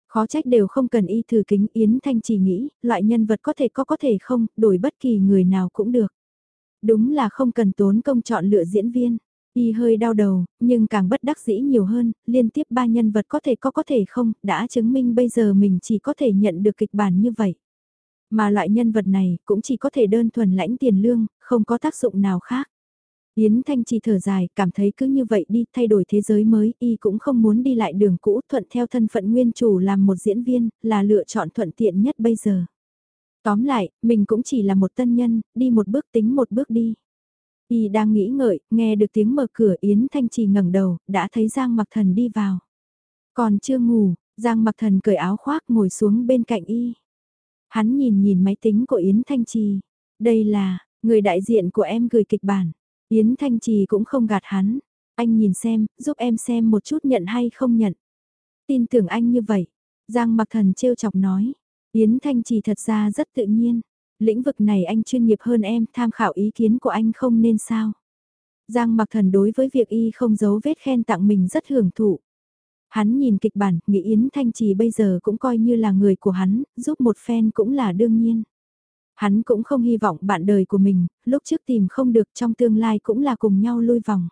Khó trách đều không cần y thử kính Yến Thanh chỉ nghĩ, loại nhân vật có thể có có thể không, đổi bất kỳ người nào cũng được. Đúng là không cần tốn công chọn lựa diễn viên. Y hơi đau đầu, nhưng càng bất đắc dĩ nhiều hơn, liên tiếp ba nhân vật có thể có có thể không, đã chứng minh bây giờ mình chỉ có thể nhận được kịch bản như vậy. Mà loại nhân vật này cũng chỉ có thể đơn thuần lãnh tiền lương, không có tác dụng nào khác. Yến Thanh chỉ thở dài, cảm thấy cứ như vậy đi, thay đổi thế giới mới, y cũng không muốn đi lại đường cũ, thuận theo thân phận nguyên chủ làm một diễn viên, là lựa chọn thuận tiện nhất bây giờ. Tóm lại, mình cũng chỉ là một tân nhân, đi một bước tính một bước đi. Y đang nghĩ ngợi, nghe được tiếng mở cửa Yến Thanh Trì ngẩng đầu, đã thấy Giang Mặc Thần đi vào. Còn chưa ngủ, Giang Mặc Thần cởi áo khoác ngồi xuống bên cạnh Y. Hắn nhìn nhìn máy tính của Yến Thanh Trì. Đây là, người đại diện của em gửi kịch bản. Yến Thanh Trì cũng không gạt hắn. Anh nhìn xem, giúp em xem một chút nhận hay không nhận. Tin tưởng anh như vậy. Giang Mặc Thần trêu chọc nói. Yến Thanh Trì thật ra rất tự nhiên. Lĩnh vực này anh chuyên nghiệp hơn em, tham khảo ý kiến của anh không nên sao. Giang mặc thần đối với việc y không giấu vết khen tặng mình rất hưởng thụ. Hắn nhìn kịch bản, nghĩ Yến Thanh Trì bây giờ cũng coi như là người của hắn, giúp một fan cũng là đương nhiên. Hắn cũng không hy vọng bạn đời của mình, lúc trước tìm không được trong tương lai cũng là cùng nhau lui vòng.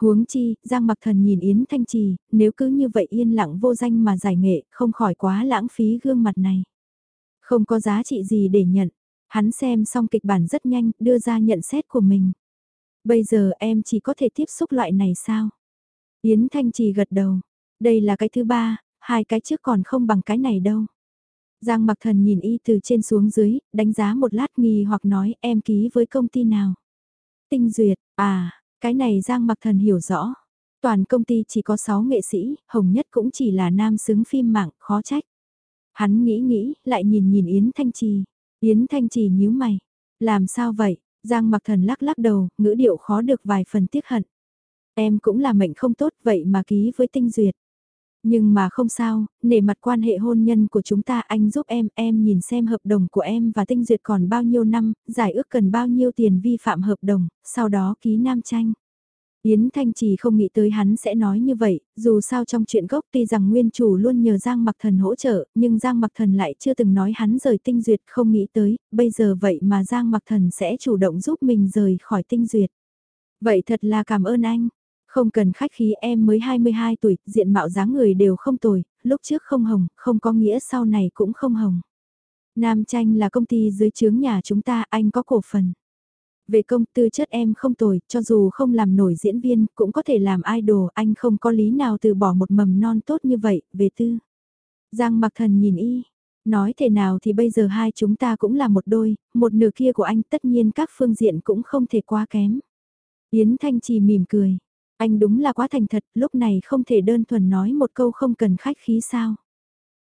Huống chi, Giang Mặc Thần nhìn Yến Thanh Trì, nếu cứ như vậy yên lặng vô danh mà giải nghệ, không khỏi quá lãng phí gương mặt này. Không có giá trị gì để nhận, hắn xem xong kịch bản rất nhanh, đưa ra nhận xét của mình. Bây giờ em chỉ có thể tiếp xúc loại này sao? Yến Thanh Trì gật đầu, đây là cái thứ ba, hai cái trước còn không bằng cái này đâu. Giang Mặc Thần nhìn y từ trên xuống dưới, đánh giá một lát nghi hoặc nói em ký với công ty nào. Tinh duyệt, à, cái này Giang Mặc Thần hiểu rõ. Toàn công ty chỉ có 6 nghệ sĩ, Hồng Nhất cũng chỉ là nam xứng phim mạng, khó trách. Hắn nghĩ nghĩ, lại nhìn nhìn Yến Thanh Trì. Yến Thanh Trì nhíu mày. Làm sao vậy? Giang mặc thần lắc lắc đầu, ngữ điệu khó được vài phần tiếc hận. Em cũng là mệnh không tốt vậy mà ký với tinh duyệt. Nhưng mà không sao, nể mặt quan hệ hôn nhân của chúng ta anh giúp em, em nhìn xem hợp đồng của em và tinh duyệt còn bao nhiêu năm, giải ước cần bao nhiêu tiền vi phạm hợp đồng, sau đó ký nam tranh. Yến Thanh Trì không nghĩ tới hắn sẽ nói như vậy, dù sao trong chuyện gốc tuy rằng nguyên chủ luôn nhờ Giang Mặc Thần hỗ trợ, nhưng Giang Mặc Thần lại chưa từng nói hắn rời tinh duyệt không nghĩ tới, bây giờ vậy mà Giang Mặc Thần sẽ chủ động giúp mình rời khỏi tinh duyệt. Vậy thật là cảm ơn anh. Không cần khách khí em mới 22 tuổi, diện mạo dáng người đều không tồi, lúc trước không hồng, không có nghĩa sau này cũng không hồng. Nam Tranh là công ty dưới chướng nhà chúng ta, anh có cổ phần. Về công tư chất em không tồi, cho dù không làm nổi diễn viên, cũng có thể làm idol, anh không có lý nào từ bỏ một mầm non tốt như vậy, về tư. Giang mặc thần nhìn y, nói thế nào thì bây giờ hai chúng ta cũng là một đôi, một nửa kia của anh tất nhiên các phương diện cũng không thể quá kém. Yến Thanh Trì mỉm cười, anh đúng là quá thành thật, lúc này không thể đơn thuần nói một câu không cần khách khí sao.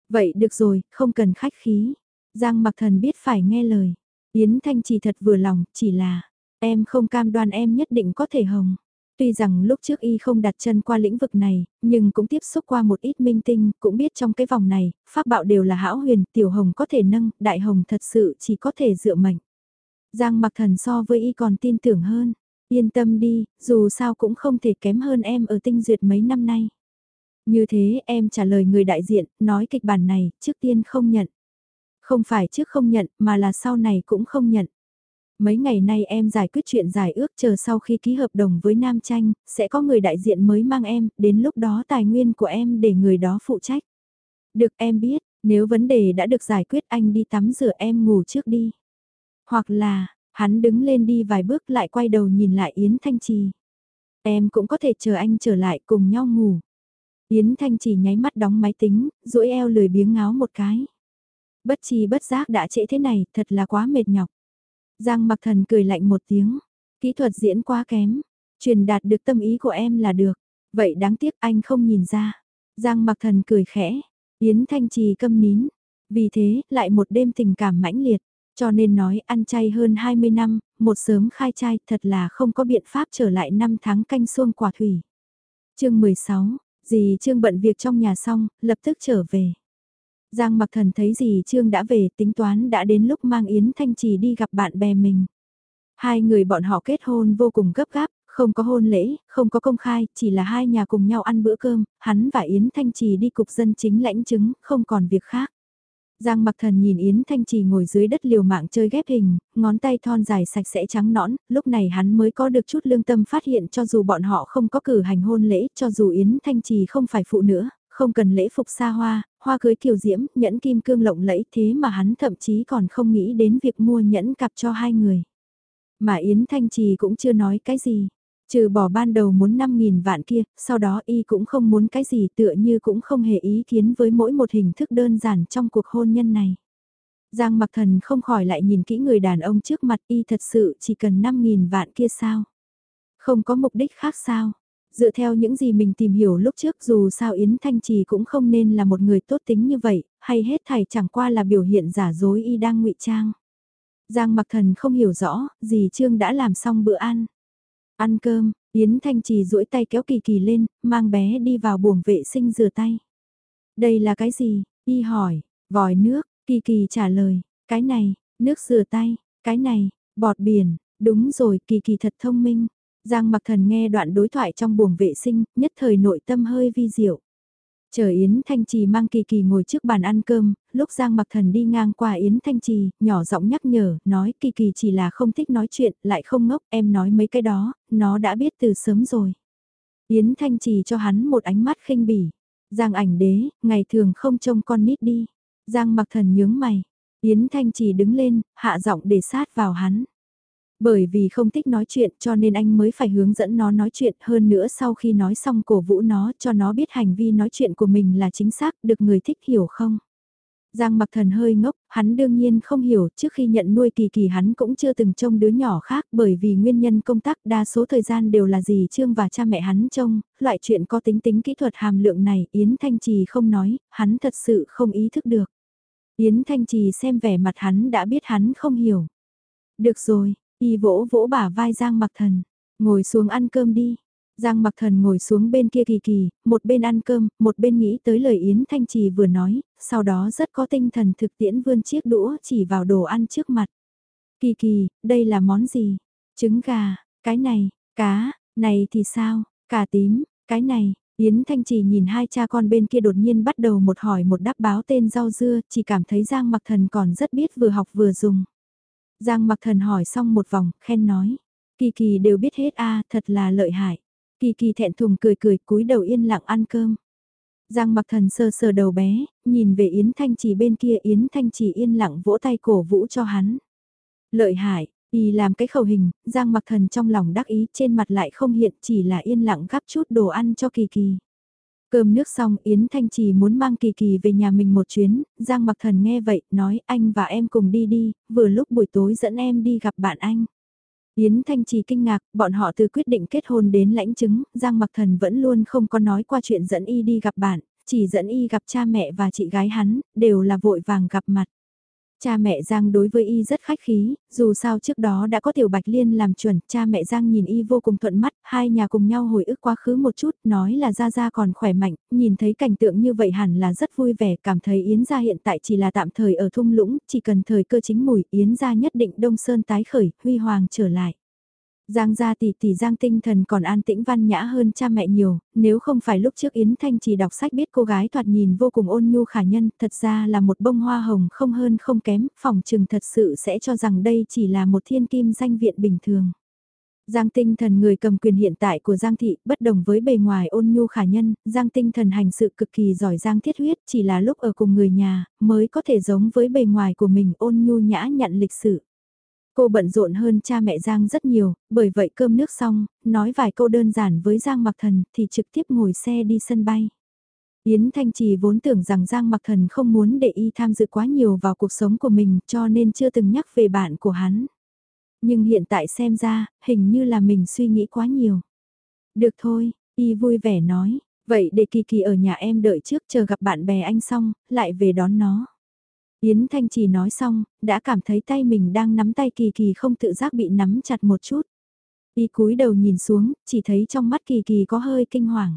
Vậy được rồi, không cần khách khí. Giang mặc thần biết phải nghe lời. Yến Thanh chỉ thật vừa lòng, chỉ là, Em không cam đoan em nhất định có thể hồng. Tuy rằng lúc trước y không đặt chân qua lĩnh vực này, nhưng cũng tiếp xúc qua một ít minh tinh, cũng biết trong cái vòng này, pháp bạo đều là hão huyền, tiểu hồng có thể nâng, đại hồng thật sự chỉ có thể dựa mệnh. Giang mặc thần so với y còn tin tưởng hơn, yên tâm đi, dù sao cũng không thể kém hơn em ở tinh duyệt mấy năm nay. Như thế em trả lời người đại diện, nói kịch bản này, trước tiên không nhận. Không phải trước không nhận, mà là sau này cũng không nhận. Mấy ngày nay em giải quyết chuyện giải ước chờ sau khi ký hợp đồng với Nam Tranh, sẽ có người đại diện mới mang em, đến lúc đó tài nguyên của em để người đó phụ trách. Được em biết, nếu vấn đề đã được giải quyết anh đi tắm rửa em ngủ trước đi. Hoặc là, hắn đứng lên đi vài bước lại quay đầu nhìn lại Yến Thanh Trì. Em cũng có thể chờ anh trở lại cùng nhau ngủ. Yến Thanh Trì nháy mắt đóng máy tính, duỗi eo lười biếng ngáo một cái. Bất chi bất giác đã trễ thế này, thật là quá mệt nhọc. Giang mặc thần cười lạnh một tiếng. Kỹ thuật diễn quá kém. Truyền đạt được tâm ý của em là được. Vậy đáng tiếc anh không nhìn ra. Giang mặc thần cười khẽ. Yến Thanh Trì câm nín. Vì thế, lại một đêm tình cảm mãnh liệt. Cho nên nói ăn chay hơn 20 năm, một sớm khai chay thật là không có biện pháp trở lại năm tháng canh xuông quả thủy. chương 16, dì Trương bận việc trong nhà xong, lập tức trở về. Giang mặc thần thấy dì Trương đã về tính toán đã đến lúc mang Yến Thanh Trì đi gặp bạn bè mình. Hai người bọn họ kết hôn vô cùng gấp gáp, không có hôn lễ, không có công khai, chỉ là hai nhà cùng nhau ăn bữa cơm, hắn và Yến Thanh Trì đi cục dân chính lãnh chứng, không còn việc khác. Giang mặc thần nhìn Yến Thanh Trì ngồi dưới đất liều mạng chơi ghép hình, ngón tay thon dài sạch sẽ trắng nõn, lúc này hắn mới có được chút lương tâm phát hiện cho dù bọn họ không có cử hành hôn lễ, cho dù Yến Thanh Trì không phải phụ nữa, không cần lễ phục xa hoa, hoa cưới kiều diễm, nhẫn kim cương lộng lẫy thế mà hắn thậm chí còn không nghĩ đến việc mua nhẫn cặp cho hai người. Mà Yến Thanh Trì cũng chưa nói cái gì. Trừ bỏ ban đầu muốn 5.000 vạn kia, sau đó y cũng không muốn cái gì tựa như cũng không hề ý kiến với mỗi một hình thức đơn giản trong cuộc hôn nhân này. Giang mặc thần không khỏi lại nhìn kỹ người đàn ông trước mặt y thật sự chỉ cần 5.000 vạn kia sao? Không có mục đích khác sao? Dựa theo những gì mình tìm hiểu lúc trước dù sao Yến Thanh Trì cũng không nên là một người tốt tính như vậy, hay hết thảy chẳng qua là biểu hiện giả dối y đang ngụy trang. Giang mặc thần không hiểu rõ, gì Trương đã làm xong bữa ăn. Ăn cơm, Yến Thanh Trì duỗi tay kéo Kỳ Kỳ lên, mang bé đi vào buồng vệ sinh rửa tay. Đây là cái gì? Y hỏi, vòi nước, Kỳ Kỳ trả lời, cái này, nước rửa tay, cái này, bọt biển, đúng rồi Kỳ Kỳ thật thông minh. Giang mặc thần nghe đoạn đối thoại trong buồng vệ sinh, nhất thời nội tâm hơi vi diệu. Chờ Yến Thanh Trì mang Kỳ Kỳ ngồi trước bàn ăn cơm, lúc Giang Mặc Thần đi ngang qua Yến Thanh Trì, nhỏ giọng nhắc nhở, nói Kỳ Kỳ chỉ là không thích nói chuyện, lại không ngốc, em nói mấy cái đó, nó đã biết từ sớm rồi. Yến Thanh Trì cho hắn một ánh mắt khinh bỉ. Giang ảnh đế, ngày thường không trông con nít đi. Giang Mặc Thần nhướng mày. Yến Thanh Trì đứng lên, hạ giọng để sát vào hắn. Bởi vì không thích nói chuyện cho nên anh mới phải hướng dẫn nó nói chuyện hơn nữa sau khi nói xong cổ vũ nó cho nó biết hành vi nói chuyện của mình là chính xác được người thích hiểu không. Giang mặc thần hơi ngốc, hắn đương nhiên không hiểu trước khi nhận nuôi kỳ kỳ hắn cũng chưa từng trông đứa nhỏ khác bởi vì nguyên nhân công tác đa số thời gian đều là gì Trương và cha mẹ hắn trông, loại chuyện có tính tính kỹ thuật hàm lượng này Yến Thanh Trì không nói, hắn thật sự không ý thức được. Yến Thanh Trì xem vẻ mặt hắn đã biết hắn không hiểu. Được rồi, Y vỗ vỗ bả vai Giang Mặc Thần, ngồi xuống ăn cơm đi. Giang Mặc Thần ngồi xuống bên kia kỳ kỳ, một bên ăn cơm, một bên nghĩ tới lời Yến Thanh Trì vừa nói, sau đó rất có tinh thần thực tiễn vươn chiếc đũa chỉ vào đồ ăn trước mặt. Kỳ kỳ, đây là món gì? Trứng gà, cái này, cá, này thì sao? Cà tím, cái này, Yến Thanh Trì nhìn hai cha con bên kia đột nhiên bắt đầu một hỏi một đáp báo tên rau dưa, chỉ cảm thấy Giang Mặc Thần còn rất biết vừa học vừa dùng. Giang mặc thần hỏi xong một vòng, khen nói. Kỳ kỳ đều biết hết a thật là lợi hại. Kỳ kỳ thẹn thùng cười cười cúi đầu yên lặng ăn cơm. Giang mặc thần sơ sờ đầu bé, nhìn về Yến Thanh Trì bên kia Yến Thanh Trì yên lặng vỗ tay cổ vũ cho hắn. Lợi hại, y làm cái khẩu hình, Giang mặc thần trong lòng đắc ý trên mặt lại không hiện chỉ là yên lặng gắp chút đồ ăn cho kỳ kỳ. Cơm nước xong Yến Thanh Trì muốn mang Kỳ Kỳ về nhà mình một chuyến, Giang Mặc Thần nghe vậy, nói anh và em cùng đi đi, vừa lúc buổi tối dẫn em đi gặp bạn anh. Yến Thanh Trì kinh ngạc, bọn họ từ quyết định kết hôn đến lãnh chứng, Giang Mặc Thần vẫn luôn không có nói qua chuyện dẫn y đi gặp bạn, chỉ dẫn y gặp cha mẹ và chị gái hắn, đều là vội vàng gặp mặt. Cha mẹ Giang đối với y rất khách khí, dù sao trước đó đã có Tiểu Bạch Liên làm chuẩn, cha mẹ Giang nhìn y vô cùng thuận mắt, hai nhà cùng nhau hồi ức quá khứ một chút, nói là Gia Gia còn khỏe mạnh, nhìn thấy cảnh tượng như vậy hẳn là rất vui vẻ, cảm thấy Yến Gia hiện tại chỉ là tạm thời ở thung lũng, chỉ cần thời cơ chính mùi, Yến Gia nhất định Đông Sơn tái khởi, huy hoàng trở lại. Giang gia tỷ tỷ Giang tinh thần còn an tĩnh văn nhã hơn cha mẹ nhiều, nếu không phải lúc trước Yến Thanh chỉ đọc sách biết cô gái thoạt nhìn vô cùng ôn nhu khả nhân, thật ra là một bông hoa hồng không hơn không kém, phòng trừng thật sự sẽ cho rằng đây chỉ là một thiên kim danh viện bình thường. Giang tinh thần người cầm quyền hiện tại của Giang thị, bất đồng với bề ngoài ôn nhu khả nhân, Giang tinh thần hành sự cực kỳ giỏi Giang thiết huyết, chỉ là lúc ở cùng người nhà, mới có thể giống với bề ngoài của mình ôn nhu nhã nhận lịch sự. Cô bận rộn hơn cha mẹ Giang rất nhiều, bởi vậy cơm nước xong, nói vài câu đơn giản với Giang Mặc Thần thì trực tiếp ngồi xe đi sân bay. Yến Thanh Trì vốn tưởng rằng Giang Mặc Thần không muốn để y tham dự quá nhiều vào cuộc sống của mình cho nên chưa từng nhắc về bạn của hắn. Nhưng hiện tại xem ra, hình như là mình suy nghĩ quá nhiều. Được thôi, y vui vẻ nói, vậy để Kỳ Kỳ ở nhà em đợi trước chờ gặp bạn bè anh xong, lại về đón nó. Yến Thanh chỉ nói xong, đã cảm thấy tay mình đang nắm tay Kỳ Kỳ không tự giác bị nắm chặt một chút. Y cúi đầu nhìn xuống, chỉ thấy trong mắt Kỳ Kỳ có hơi kinh hoàng.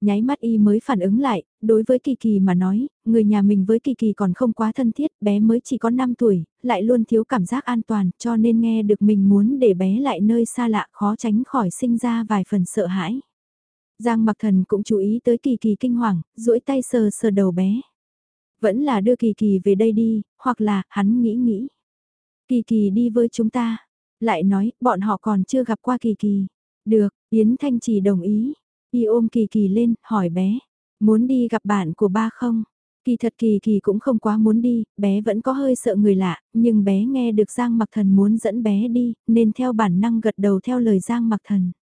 Nháy mắt y mới phản ứng lại, đối với Kỳ Kỳ mà nói, người nhà mình với Kỳ Kỳ còn không quá thân thiết, bé mới chỉ có 5 tuổi, lại luôn thiếu cảm giác an toàn, cho nên nghe được mình muốn để bé lại nơi xa lạ khó tránh khỏi sinh ra vài phần sợ hãi. Giang Mặc Thần cũng chú ý tới Kỳ Kỳ kinh hoàng, duỗi tay sờ sờ đầu bé. Vẫn là đưa Kỳ Kỳ về đây đi, hoặc là, hắn nghĩ nghĩ. Kỳ Kỳ đi với chúng ta. Lại nói, bọn họ còn chưa gặp qua Kỳ Kỳ. Được, Yến Thanh chỉ đồng ý. Y ôm Kỳ Kỳ lên, hỏi bé. Muốn đi gặp bạn của ba không? Kỳ thật Kỳ Kỳ cũng không quá muốn đi, bé vẫn có hơi sợ người lạ, nhưng bé nghe được Giang Mặc Thần muốn dẫn bé đi, nên theo bản năng gật đầu theo lời Giang Mặc Thần.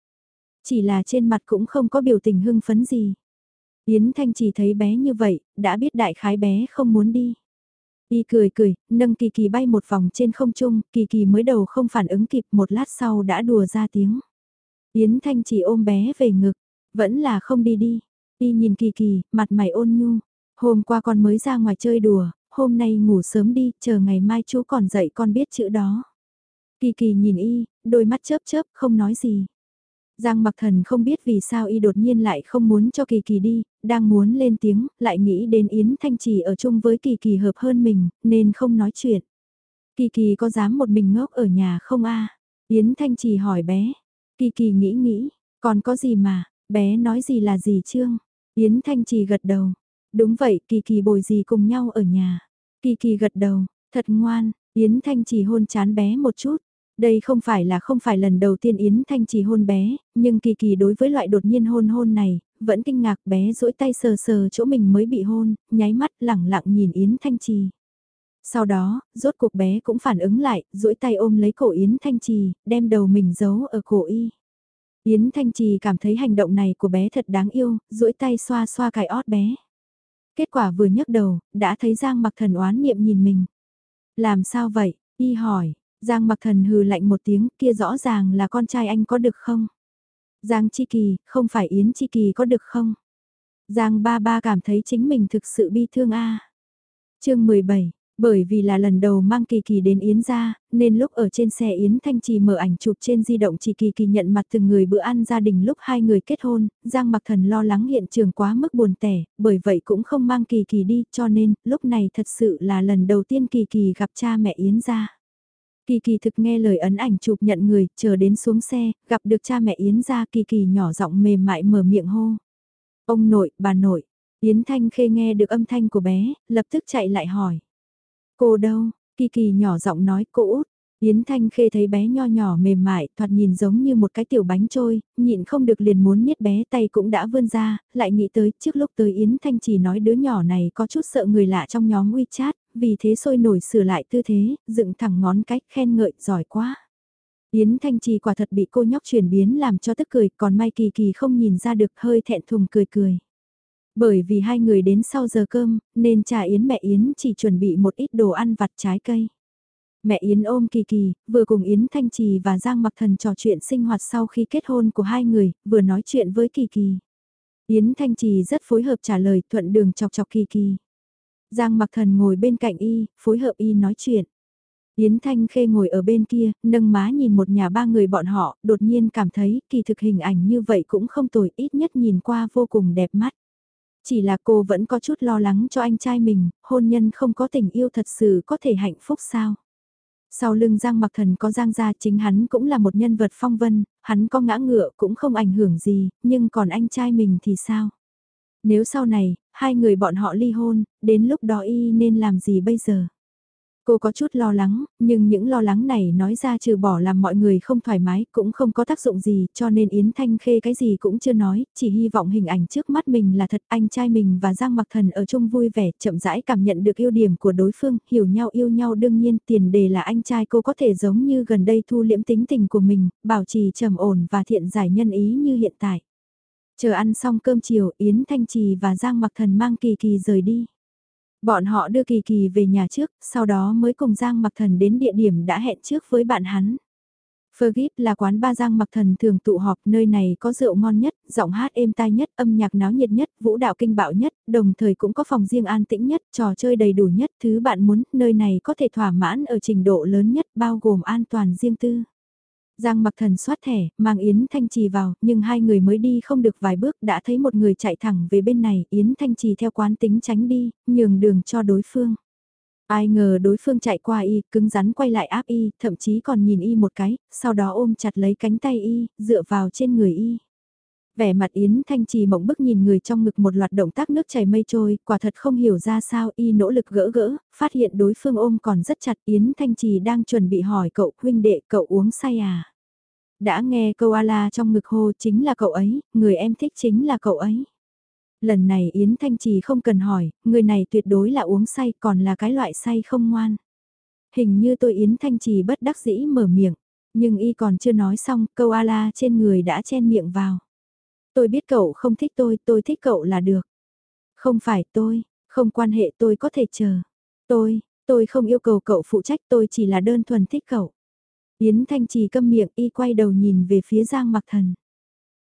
Chỉ là trên mặt cũng không có biểu tình hưng phấn gì. Yến Thanh chỉ thấy bé như vậy, đã biết đại khái bé không muốn đi. Y cười cười, nâng Kỳ Kỳ bay một vòng trên không trung, Kỳ Kỳ mới đầu không phản ứng kịp một lát sau đã đùa ra tiếng. Yến Thanh chỉ ôm bé về ngực, vẫn là không đi đi. Y nhìn Kỳ Kỳ, mặt mày ôn nhu. Hôm qua con mới ra ngoài chơi đùa, hôm nay ngủ sớm đi, chờ ngày mai chú còn dậy con biết chữ đó. Kỳ Kỳ nhìn Y, đôi mắt chớp chớp, không nói gì. Giang mặc thần không biết vì sao y đột nhiên lại không muốn cho kỳ kỳ đi, đang muốn lên tiếng, lại nghĩ đến Yến Thanh Trì ở chung với kỳ kỳ hợp hơn mình, nên không nói chuyện. Kỳ kỳ có dám một mình ngốc ở nhà không a Yến Thanh Trì hỏi bé. Kỳ kỳ nghĩ nghĩ, còn có gì mà, bé nói gì là gì trương? Yến Thanh Trì gật đầu. Đúng vậy, kỳ kỳ bồi gì cùng nhau ở nhà. Kỳ kỳ gật đầu, thật ngoan, Yến Thanh Trì hôn chán bé một chút. Đây không phải là không phải lần đầu tiên Yến Thanh Trì hôn bé, nhưng kỳ kỳ đối với loại đột nhiên hôn hôn này, vẫn kinh ngạc bé duỗi tay sờ sờ chỗ mình mới bị hôn, nháy mắt lẳng lặng nhìn Yến Thanh Trì. Sau đó, rốt cuộc bé cũng phản ứng lại, duỗi tay ôm lấy cổ Yến Thanh Trì, đem đầu mình giấu ở cổ y. Yến Thanh Trì cảm thấy hành động này của bé thật đáng yêu, duỗi tay xoa xoa cái ót bé. Kết quả vừa nhấc đầu, đã thấy Giang mặc thần oán niệm nhìn mình. Làm sao vậy? Y hỏi, Giang mặc thần hừ lạnh một tiếng kia rõ ràng là con trai anh có được không? Giang Chi Kỳ, không phải Yến Chi Kỳ có được không? Giang ba ba cảm thấy chính mình thực sự bi thương a. À. Chương 17 bởi vì là lần đầu mang Kỳ Kỳ đến Yến ra, nên lúc ở trên xe Yến Thanh Trì mở ảnh chụp trên di động chỉ Kỳ Kỳ nhận mặt từng người bữa ăn gia đình lúc hai người kết hôn, Giang Mặc Thần lo lắng hiện trường quá mức buồn tẻ, bởi vậy cũng không mang Kỳ Kỳ đi, cho nên lúc này thật sự là lần đầu tiên Kỳ Kỳ gặp cha mẹ Yến ra. Kỳ kỳ thực nghe lời ấn ảnh chụp nhận người, chờ đến xuống xe, gặp được cha mẹ Yến ra kỳ kỳ nhỏ giọng mềm mại mở miệng hô. Ông nội, bà nội, Yến Thanh Khê nghe được âm thanh của bé, lập tức chạy lại hỏi. Cô đâu? Kỳ kỳ nhỏ giọng nói cô út. Yến Thanh Khê thấy bé nho nhỏ mềm mại, thoạt nhìn giống như một cái tiểu bánh trôi, nhịn không được liền muốn niết bé tay cũng đã vươn ra, lại nghĩ tới trước lúc tới Yến Thanh chỉ nói đứa nhỏ này có chút sợ người lạ trong nhóm WeChat, vì thế sôi nổi sửa lại tư thế, dựng thẳng ngón cách khen ngợi, giỏi quá. Yến Thanh Trì quả thật bị cô nhóc chuyển biến làm cho tức cười, còn Mai Kỳ Kỳ không nhìn ra được hơi thẹn thùng cười cười. Bởi vì hai người đến sau giờ cơm, nên cha Yến mẹ Yến chỉ chuẩn bị một ít đồ ăn vặt trái cây. Mẹ Yến ôm Kỳ Kỳ, vừa cùng Yến Thanh Trì và Giang Mặc Thần trò chuyện sinh hoạt sau khi kết hôn của hai người, vừa nói chuyện với Kỳ Kỳ. Yến Thanh Trì rất phối hợp trả lời thuận đường chọc chọc Kỳ Kỳ. Giang mặc thần ngồi bên cạnh y, phối hợp y nói chuyện. Yến Thanh Khê ngồi ở bên kia, nâng má nhìn một nhà ba người bọn họ, đột nhiên cảm thấy kỳ thực hình ảnh như vậy cũng không tồi, ít nhất nhìn qua vô cùng đẹp mắt. Chỉ là cô vẫn có chút lo lắng cho anh trai mình, hôn nhân không có tình yêu thật sự có thể hạnh phúc sao? Sau lưng Giang Mặc Thần có Giang gia chính hắn cũng là một nhân vật phong vân, hắn có ngã ngựa cũng không ảnh hưởng gì, nhưng còn anh trai mình thì sao? Nếu sau này, hai người bọn họ ly hôn, đến lúc đó y nên làm gì bây giờ? Cô có chút lo lắng, nhưng những lo lắng này nói ra trừ bỏ làm mọi người không thoải mái cũng không có tác dụng gì cho nên Yến Thanh Khê cái gì cũng chưa nói, chỉ hy vọng hình ảnh trước mắt mình là thật anh trai mình và Giang Mặc Thần ở chung vui vẻ chậm rãi cảm nhận được ưu điểm của đối phương, hiểu nhau yêu nhau đương nhiên tiền đề là anh trai cô có thể giống như gần đây thu liễm tính tình của mình, bảo trì trầm ổn và thiện giải nhân ý như hiện tại. Chờ ăn xong cơm chiều Yến Thanh Trì và Giang Mặc Thần mang Kỳ Kỳ rời đi. Bọn họ đưa Kỳ Kỳ về nhà trước, sau đó mới cùng Giang Mặc Thần đến địa điểm đã hẹn trước với bạn hắn. Fergip là quán ba Giang Mặc Thần thường tụ họp, nơi này có rượu ngon nhất, giọng hát êm tai nhất, âm nhạc náo nhiệt nhất, vũ đạo kinh bạo nhất, đồng thời cũng có phòng riêng an tĩnh nhất, trò chơi đầy đủ nhất, thứ bạn muốn, nơi này có thể thỏa mãn ở trình độ lớn nhất, bao gồm an toàn riêng tư. Giang mặc thần soát thẻ, mang Yến Thanh Trì vào, nhưng hai người mới đi không được vài bước đã thấy một người chạy thẳng về bên này, Yến Thanh Trì theo quán tính tránh đi, nhường đường cho đối phương. Ai ngờ đối phương chạy qua y, cứng rắn quay lại áp y, thậm chí còn nhìn y một cái, sau đó ôm chặt lấy cánh tay y, dựa vào trên người y. Vẻ mặt Yến Thanh Trì mộng bức nhìn người trong ngực một loạt động tác nước chảy mây trôi, quả thật không hiểu ra sao y nỗ lực gỡ gỡ, phát hiện đối phương ôm còn rất chặt Yến Thanh Trì đang chuẩn bị hỏi cậu huynh đệ cậu uống say à. Đã nghe câu ala trong ngực hô chính là cậu ấy, người em thích chính là cậu ấy. Lần này Yến Thanh Trì không cần hỏi, người này tuyệt đối là uống say còn là cái loại say không ngoan. Hình như tôi Yến Thanh Trì bất đắc dĩ mở miệng, nhưng y còn chưa nói xong, câu ala trên người đã chen miệng vào. Tôi biết cậu không thích tôi, tôi thích cậu là được. Không phải tôi, không quan hệ tôi có thể chờ. Tôi, tôi không yêu cầu cậu phụ trách tôi chỉ là đơn thuần thích cậu. Yến Thanh Trì câm miệng y quay đầu nhìn về phía Giang Mặc Thần.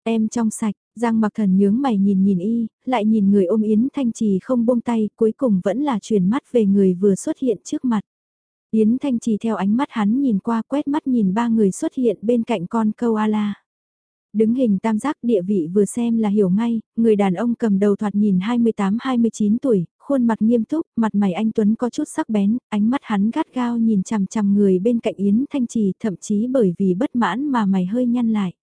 Em trong sạch, Giang Mặc Thần nhướng mày nhìn nhìn y, lại nhìn người ôm Yến Thanh Trì không buông tay, cuối cùng vẫn là chuyển mắt về người vừa xuất hiện trước mặt. Yến Thanh Trì theo ánh mắt hắn nhìn qua quét mắt nhìn ba người xuất hiện bên cạnh con câu la Đứng hình tam giác địa vị vừa xem là hiểu ngay, người đàn ông cầm đầu thoạt nhìn 28-29 tuổi, khuôn mặt nghiêm túc, mặt mày anh Tuấn có chút sắc bén, ánh mắt hắn gắt gao nhìn chằm chằm người bên cạnh Yến Thanh Trì thậm chí bởi vì bất mãn mà mày hơi nhăn lại.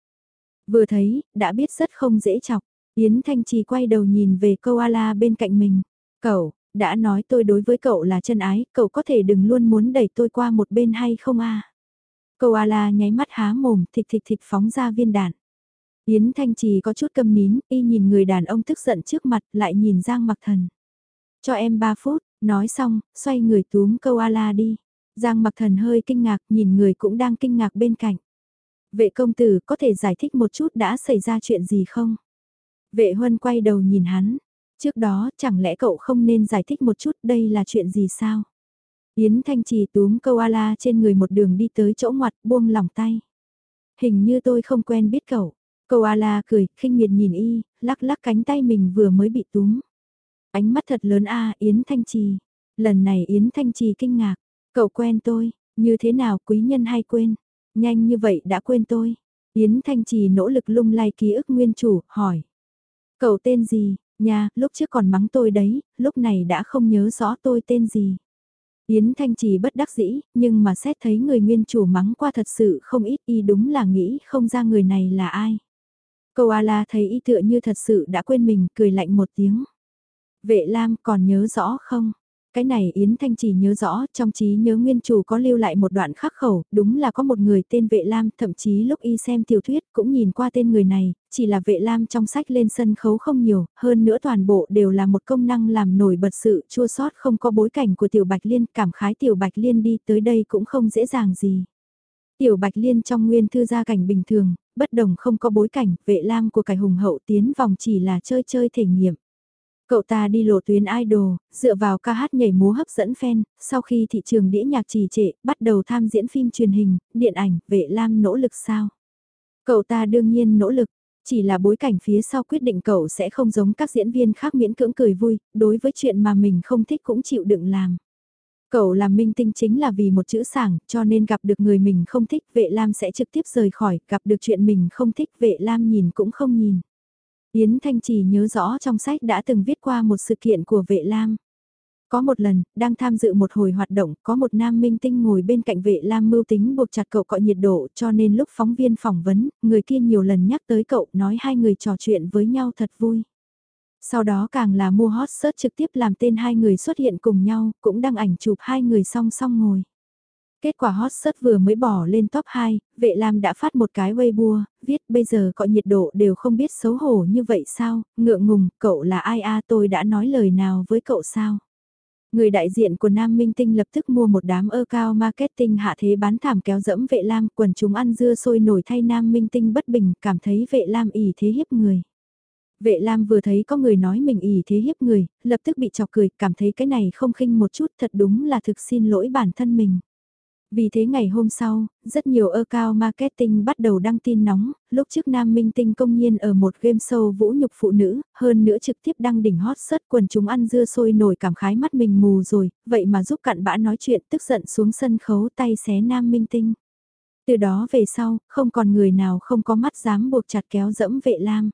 Vừa thấy, đã biết rất không dễ chọc, Yến Thanh Trì quay đầu nhìn về câu ala bên cạnh mình. Cậu, đã nói tôi đối với cậu là chân ái, cậu có thể đừng luôn muốn đẩy tôi qua một bên hay không a? Câu ala nháy mắt há mồm thịt thịt thịt phóng ra viên đạn. Yến Thanh Trì có chút câm nín, y nhìn người đàn ông tức giận trước mặt lại nhìn Giang Mặc Thần. Cho em 3 phút, nói xong, xoay người túm câu ala đi. Giang mặc thần hơi kinh ngạc nhìn người cũng đang kinh ngạc bên cạnh. Vệ công tử có thể giải thích một chút đã xảy ra chuyện gì không? Vệ huân quay đầu nhìn hắn. Trước đó chẳng lẽ cậu không nên giải thích một chút đây là chuyện gì sao? Yến Thanh Trì túm câu ala trên người một đường đi tới chỗ ngoặt buông lỏng tay. Hình như tôi không quen biết cậu cầu a la cười, khinh miệt nhìn y, lắc lắc cánh tay mình vừa mới bị túm. Ánh mắt thật lớn a Yến Thanh Trì. Lần này Yến Thanh Trì kinh ngạc. Cậu quen tôi, như thế nào quý nhân hay quên? Nhanh như vậy đã quên tôi. Yến Thanh Trì nỗ lực lung lay ký ức nguyên chủ, hỏi. Cậu tên gì? Nha, lúc trước còn mắng tôi đấy, lúc này đã không nhớ rõ tôi tên gì. Yến Thanh Trì bất đắc dĩ, nhưng mà xét thấy người nguyên chủ mắng qua thật sự không ít y đúng là nghĩ không ra người này là ai. Koala thấy y tựa như thật sự đã quên mình, cười lạnh một tiếng. Vệ Lam còn nhớ rõ không? Cái này Yến Thanh chỉ nhớ rõ, trong trí nhớ nguyên chủ có lưu lại một đoạn khắc khẩu, đúng là có một người tên Vệ Lam, thậm chí lúc y xem tiểu thuyết cũng nhìn qua tên người này, chỉ là Vệ Lam trong sách lên sân khấu không nhiều, hơn nữa toàn bộ đều là một công năng làm nổi bật sự chua sót không có bối cảnh của Tiểu Bạch Liên, cảm khái Tiểu Bạch Liên đi tới đây cũng không dễ dàng gì. Tiểu Bạch Liên trong nguyên thư gia cảnh bình thường, bất đồng không có bối cảnh, Vệ Lam của cải hùng hậu tiến vòng chỉ là chơi chơi thể nghiệm. Cậu ta đi lộ tuyến idol, dựa vào ca hát nhảy múa hấp dẫn fan, sau khi thị trường đĩa nhạc trì trệ, bắt đầu tham diễn phim truyền hình, điện ảnh, vệ lam nỗ lực sao? Cậu ta đương nhiên nỗ lực, chỉ là bối cảnh phía sau quyết định cậu sẽ không giống các diễn viên khác miễn cưỡng cười vui, đối với chuyện mà mình không thích cũng chịu đựng làm. Cậu làm minh tinh chính là vì một chữ sảng, cho nên gặp được người mình không thích, vệ lam sẽ trực tiếp rời khỏi, gặp được chuyện mình không thích, vệ lam nhìn cũng không nhìn. Yến Thanh Trì nhớ rõ trong sách đã từng viết qua một sự kiện của vệ lam. Có một lần, đang tham dự một hồi hoạt động, có một nam minh tinh ngồi bên cạnh vệ lam mưu tính buộc chặt cậu cọ nhiệt độ cho nên lúc phóng viên phỏng vấn, người kia nhiều lần nhắc tới cậu nói hai người trò chuyện với nhau thật vui. Sau đó càng là mua hot search trực tiếp làm tên hai người xuất hiện cùng nhau, cũng đăng ảnh chụp hai người song song ngồi. Kết quả hot search vừa mới bỏ lên top 2, vệ lam đã phát một cái Weibo, viết bây giờ cọ nhiệt độ đều không biết xấu hổ như vậy sao, ngượng ngùng, cậu là ai a tôi đã nói lời nào với cậu sao. Người đại diện của Nam Minh Tinh lập tức mua một đám ơ cao marketing hạ thế bán thảm kéo dẫm vệ lam quần chúng ăn dưa sôi nổi thay Nam Minh Tinh bất bình cảm thấy vệ lam ỉ thế hiếp người. Vệ Lam vừa thấy có người nói mình ỉ thế hiếp người, lập tức bị chọc cười, cảm thấy cái này không khinh một chút thật đúng là thực xin lỗi bản thân mình. Vì thế ngày hôm sau, rất nhiều ơ cao marketing bắt đầu đăng tin nóng, lúc trước Nam Minh Tinh công nhiên ở một game show vũ nhục phụ nữ, hơn nữa trực tiếp đăng đỉnh hot search quần chúng ăn dưa sôi nổi cảm khái mắt mình mù rồi, vậy mà giúp cặn bã nói chuyện tức giận xuống sân khấu tay xé Nam Minh Tinh. Từ đó về sau, không còn người nào không có mắt dám buộc chặt kéo dẫm vệ lam.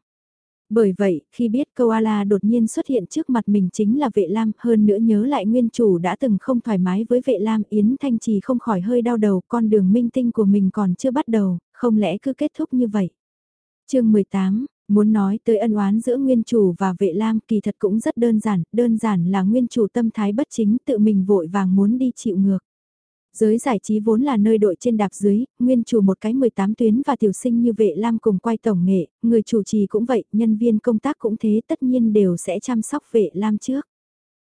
Bởi vậy, khi biết koala đột nhiên xuất hiện trước mặt mình chính là vệ lam, hơn nữa nhớ lại nguyên chủ đã từng không thoải mái với vệ lam, Yến Thanh Trì không khỏi hơi đau đầu, con đường minh tinh của mình còn chưa bắt đầu, không lẽ cứ kết thúc như vậy. chương 18, muốn nói tới ân oán giữa nguyên chủ và vệ lam kỳ thật cũng rất đơn giản, đơn giản là nguyên chủ tâm thái bất chính tự mình vội vàng muốn đi chịu ngược. Giới giải trí vốn là nơi đội trên đạp dưới, nguyên chủ một cái 18 tuyến và tiểu sinh như vệ lam cùng quay tổng nghệ, người chủ trì cũng vậy, nhân viên công tác cũng thế tất nhiên đều sẽ chăm sóc vệ lam trước.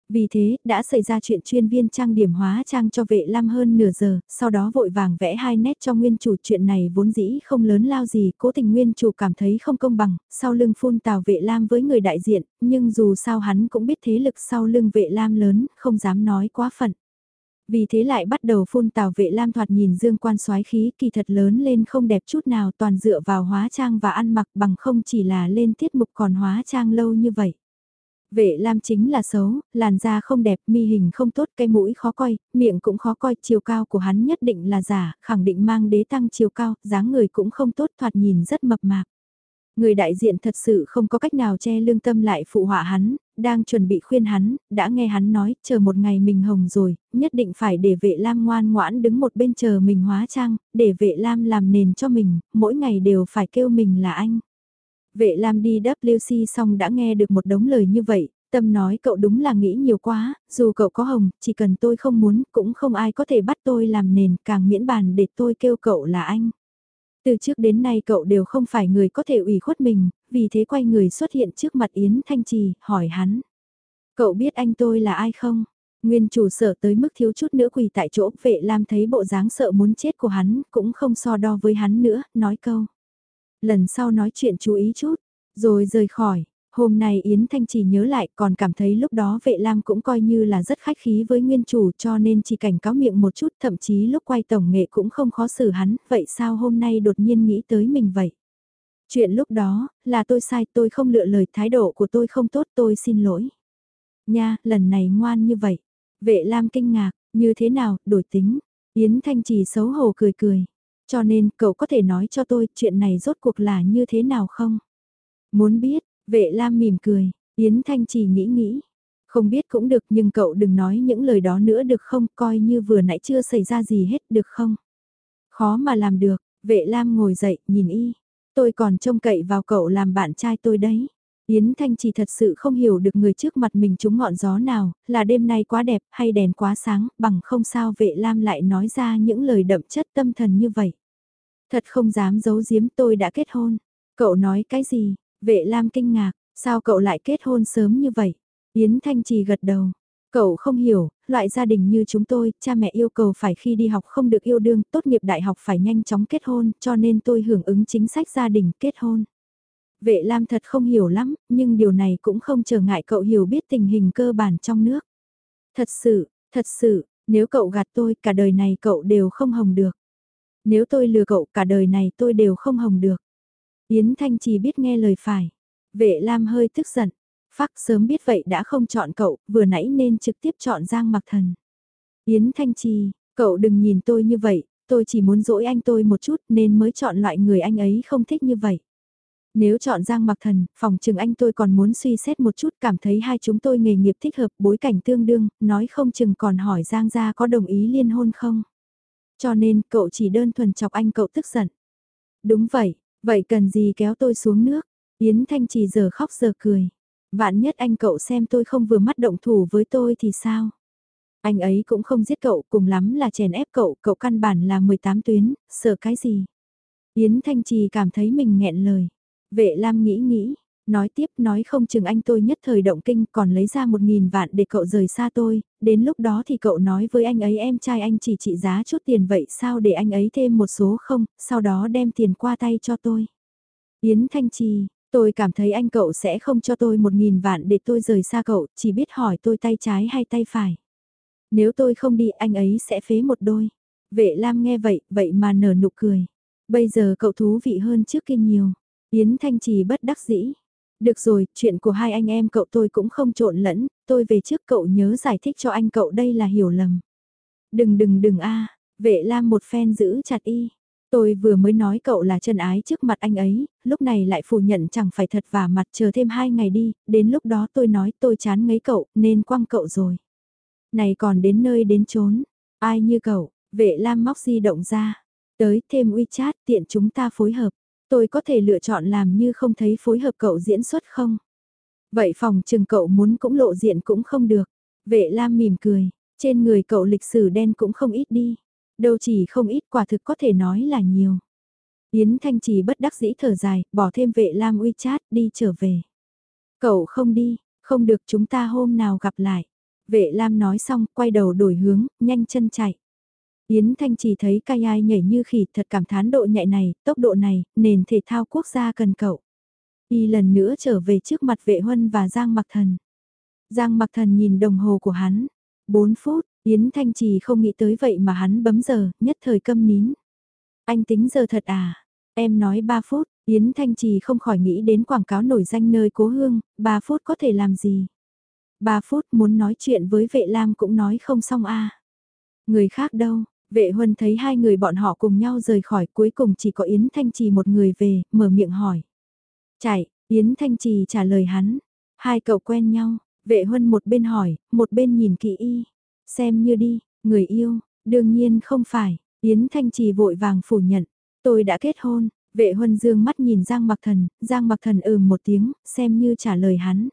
Vì thế, đã xảy ra chuyện chuyên viên trang điểm hóa trang cho vệ lam hơn nửa giờ, sau đó vội vàng vẽ hai nét cho nguyên chủ chuyện này vốn dĩ không lớn lao gì, cố tình nguyên chủ cảm thấy không công bằng, sau lưng phun tào vệ lam với người đại diện, nhưng dù sao hắn cũng biết thế lực sau lưng vệ lam lớn, không dám nói quá phận. Vì thế lại bắt đầu phun tào vệ lam thoạt nhìn dương quan soái khí kỳ thật lớn lên không đẹp chút nào toàn dựa vào hóa trang và ăn mặc bằng không chỉ là lên tiết mục còn hóa trang lâu như vậy. Vệ lam chính là xấu, làn da không đẹp, mi hình không tốt, cây mũi khó coi, miệng cũng khó coi, chiều cao của hắn nhất định là giả, khẳng định mang đế tăng chiều cao, dáng người cũng không tốt thoạt nhìn rất mập mạp. Người đại diện thật sự không có cách nào che lương tâm lại phụ họa hắn, đang chuẩn bị khuyên hắn, đã nghe hắn nói, chờ một ngày mình hồng rồi, nhất định phải để vệ lam ngoan ngoãn đứng một bên chờ mình hóa trang, để vệ lam làm nền cho mình, mỗi ngày đều phải kêu mình là anh. Vệ lam đi WC xong đã nghe được một đống lời như vậy, tâm nói cậu đúng là nghĩ nhiều quá, dù cậu có hồng, chỉ cần tôi không muốn, cũng không ai có thể bắt tôi làm nền, càng miễn bàn để tôi kêu cậu là anh. Từ trước đến nay cậu đều không phải người có thể ủy khuất mình, vì thế quay người xuất hiện trước mặt Yến Thanh Trì, hỏi hắn. Cậu biết anh tôi là ai không? Nguyên chủ sợ tới mức thiếu chút nữa quỳ tại chỗ, vệ lam thấy bộ dáng sợ muốn chết của hắn, cũng không so đo với hắn nữa, nói câu. Lần sau nói chuyện chú ý chút, rồi rời khỏi, Hôm nay Yến Thanh chỉ nhớ lại còn cảm thấy lúc đó vệ lam cũng coi như là rất khách khí với nguyên chủ cho nên chỉ cảnh cáo miệng một chút thậm chí lúc quay tổng nghệ cũng không khó xử hắn, vậy sao hôm nay đột nhiên nghĩ tới mình vậy? Chuyện lúc đó, là tôi sai tôi không lựa lời thái độ của tôi không tốt tôi xin lỗi. Nha, lần này ngoan như vậy. Vệ Lam kinh ngạc, như thế nào, đổi tính. Yến Thanh chỉ xấu hổ cười cười. Cho nên, cậu có thể nói cho tôi chuyện này rốt cuộc là như thế nào không? Muốn biết, Vệ Lam mỉm cười, Yến Thanh chỉ nghĩ nghĩ. Không biết cũng được nhưng cậu đừng nói những lời đó nữa được không, coi như vừa nãy chưa xảy ra gì hết được không? Khó mà làm được, vệ Lam ngồi dậy, nhìn y. Tôi còn trông cậy vào cậu làm bạn trai tôi đấy. Yến Thanh chỉ thật sự không hiểu được người trước mặt mình trúng ngọn gió nào, là đêm nay quá đẹp hay đèn quá sáng, bằng không sao vệ Lam lại nói ra những lời đậm chất tâm thần như vậy. Thật không dám giấu giếm tôi đã kết hôn. Cậu nói cái gì, Vệ Lam kinh ngạc, sao cậu lại kết hôn sớm như vậy? Yến Thanh Trì gật đầu. Cậu không hiểu, loại gia đình như chúng tôi, cha mẹ yêu cầu phải khi đi học không được yêu đương, tốt nghiệp đại học phải nhanh chóng kết hôn, cho nên tôi hưởng ứng chính sách gia đình kết hôn. Vệ Lam thật không hiểu lắm, nhưng điều này cũng không trở ngại cậu hiểu biết tình hình cơ bản trong nước. Thật sự, thật sự, nếu cậu gạt tôi, cả đời này cậu đều không hồng được. Nếu tôi lừa cậu, cả đời này tôi đều không hồng được. Yến Thanh chỉ biết nghe lời phải. Vệ Lam hơi tức giận. Phắc sớm biết vậy đã không chọn cậu, vừa nãy nên trực tiếp chọn Giang Mặc Thần. Yến Thanh Trì, cậu đừng nhìn tôi như vậy, tôi chỉ muốn dỗi anh tôi một chút nên mới chọn loại người anh ấy không thích như vậy. Nếu chọn Giang Mặc Thần, phòng trường anh tôi còn muốn suy xét một chút cảm thấy hai chúng tôi nghề nghiệp thích hợp bối cảnh tương đương, nói không chừng còn hỏi Giang gia có đồng ý liên hôn không. Cho nên cậu chỉ đơn thuần chọc anh cậu tức giận. Đúng vậy, vậy cần gì kéo tôi xuống nước, Yến Thanh Trì giờ khóc giờ cười. Vạn nhất anh cậu xem tôi không vừa mắt động thủ với tôi thì sao? Anh ấy cũng không giết cậu, cùng lắm là chèn ép cậu, cậu căn bản là 18 tuyến, sợ cái gì? Yến Thanh Trì cảm thấy mình nghẹn lời. Vệ Lam nghĩ nghĩ, nói tiếp nói không chừng anh tôi nhất thời động kinh còn lấy ra một nghìn vạn để cậu rời xa tôi, đến lúc đó thì cậu nói với anh ấy em trai anh chỉ trị giá chút tiền vậy sao để anh ấy thêm một số không, sau đó đem tiền qua tay cho tôi. Yến Thanh Trì, tôi cảm thấy anh cậu sẽ không cho tôi một nghìn vạn để tôi rời xa cậu, chỉ biết hỏi tôi tay trái hay tay phải. Nếu tôi không đi anh ấy sẽ phế một đôi. Vệ Lam nghe vậy, vậy mà nở nụ cười. Bây giờ cậu thú vị hơn trước kia nhiều. Yến Thanh Trì bất đắc dĩ. Được rồi, chuyện của hai anh em cậu tôi cũng không trộn lẫn, tôi về trước cậu nhớ giải thích cho anh cậu đây là hiểu lầm. Đừng đừng đừng a vệ lam một phen giữ chặt y. Tôi vừa mới nói cậu là chân ái trước mặt anh ấy, lúc này lại phủ nhận chẳng phải thật và mặt chờ thêm hai ngày đi, đến lúc đó tôi nói tôi chán ngấy cậu, nên quăng cậu rồi. Này còn đến nơi đến chốn, ai như cậu, vệ lam móc di động ra, tới thêm WeChat tiện chúng ta phối hợp. Tôi có thể lựa chọn làm như không thấy phối hợp cậu diễn xuất không? Vậy phòng trừng cậu muốn cũng lộ diện cũng không được. Vệ Lam mỉm cười, trên người cậu lịch sử đen cũng không ít đi. Đâu chỉ không ít quả thực có thể nói là nhiều. Yến Thanh Trì bất đắc dĩ thở dài, bỏ thêm vệ Lam uy chát đi trở về. Cậu không đi, không được chúng ta hôm nào gặp lại. Vệ Lam nói xong, quay đầu đổi hướng, nhanh chân chạy. Yến Thanh chỉ thấy cai ai nhảy như khỉ thật cảm thán độ nhạy này, tốc độ này, nền thể thao quốc gia cần cậu. Y lần nữa trở về trước mặt vệ huân và Giang Mặc Thần. Giang Mặc Thần nhìn đồng hồ của hắn. 4 phút, Yến Thanh Trì không nghĩ tới vậy mà hắn bấm giờ, nhất thời câm nín. Anh tính giờ thật à? Em nói 3 phút, Yến Thanh Trì không khỏi nghĩ đến quảng cáo nổi danh nơi cố hương, 3 phút có thể làm gì? 3 phút muốn nói chuyện với vệ lam cũng nói không xong a Người khác đâu, Vệ huân thấy hai người bọn họ cùng nhau rời khỏi cuối cùng chỉ có Yến Thanh Trì một người về, mở miệng hỏi. Chạy, Yến Thanh Trì trả lời hắn. Hai cậu quen nhau, vệ huân một bên hỏi, một bên nhìn kỹ y. Xem như đi, người yêu, đương nhiên không phải, Yến Thanh Trì vội vàng phủ nhận. Tôi đã kết hôn, vệ huân dương mắt nhìn Giang Mặc Thần, Giang Mặc Thần ừm một tiếng, xem như trả lời hắn.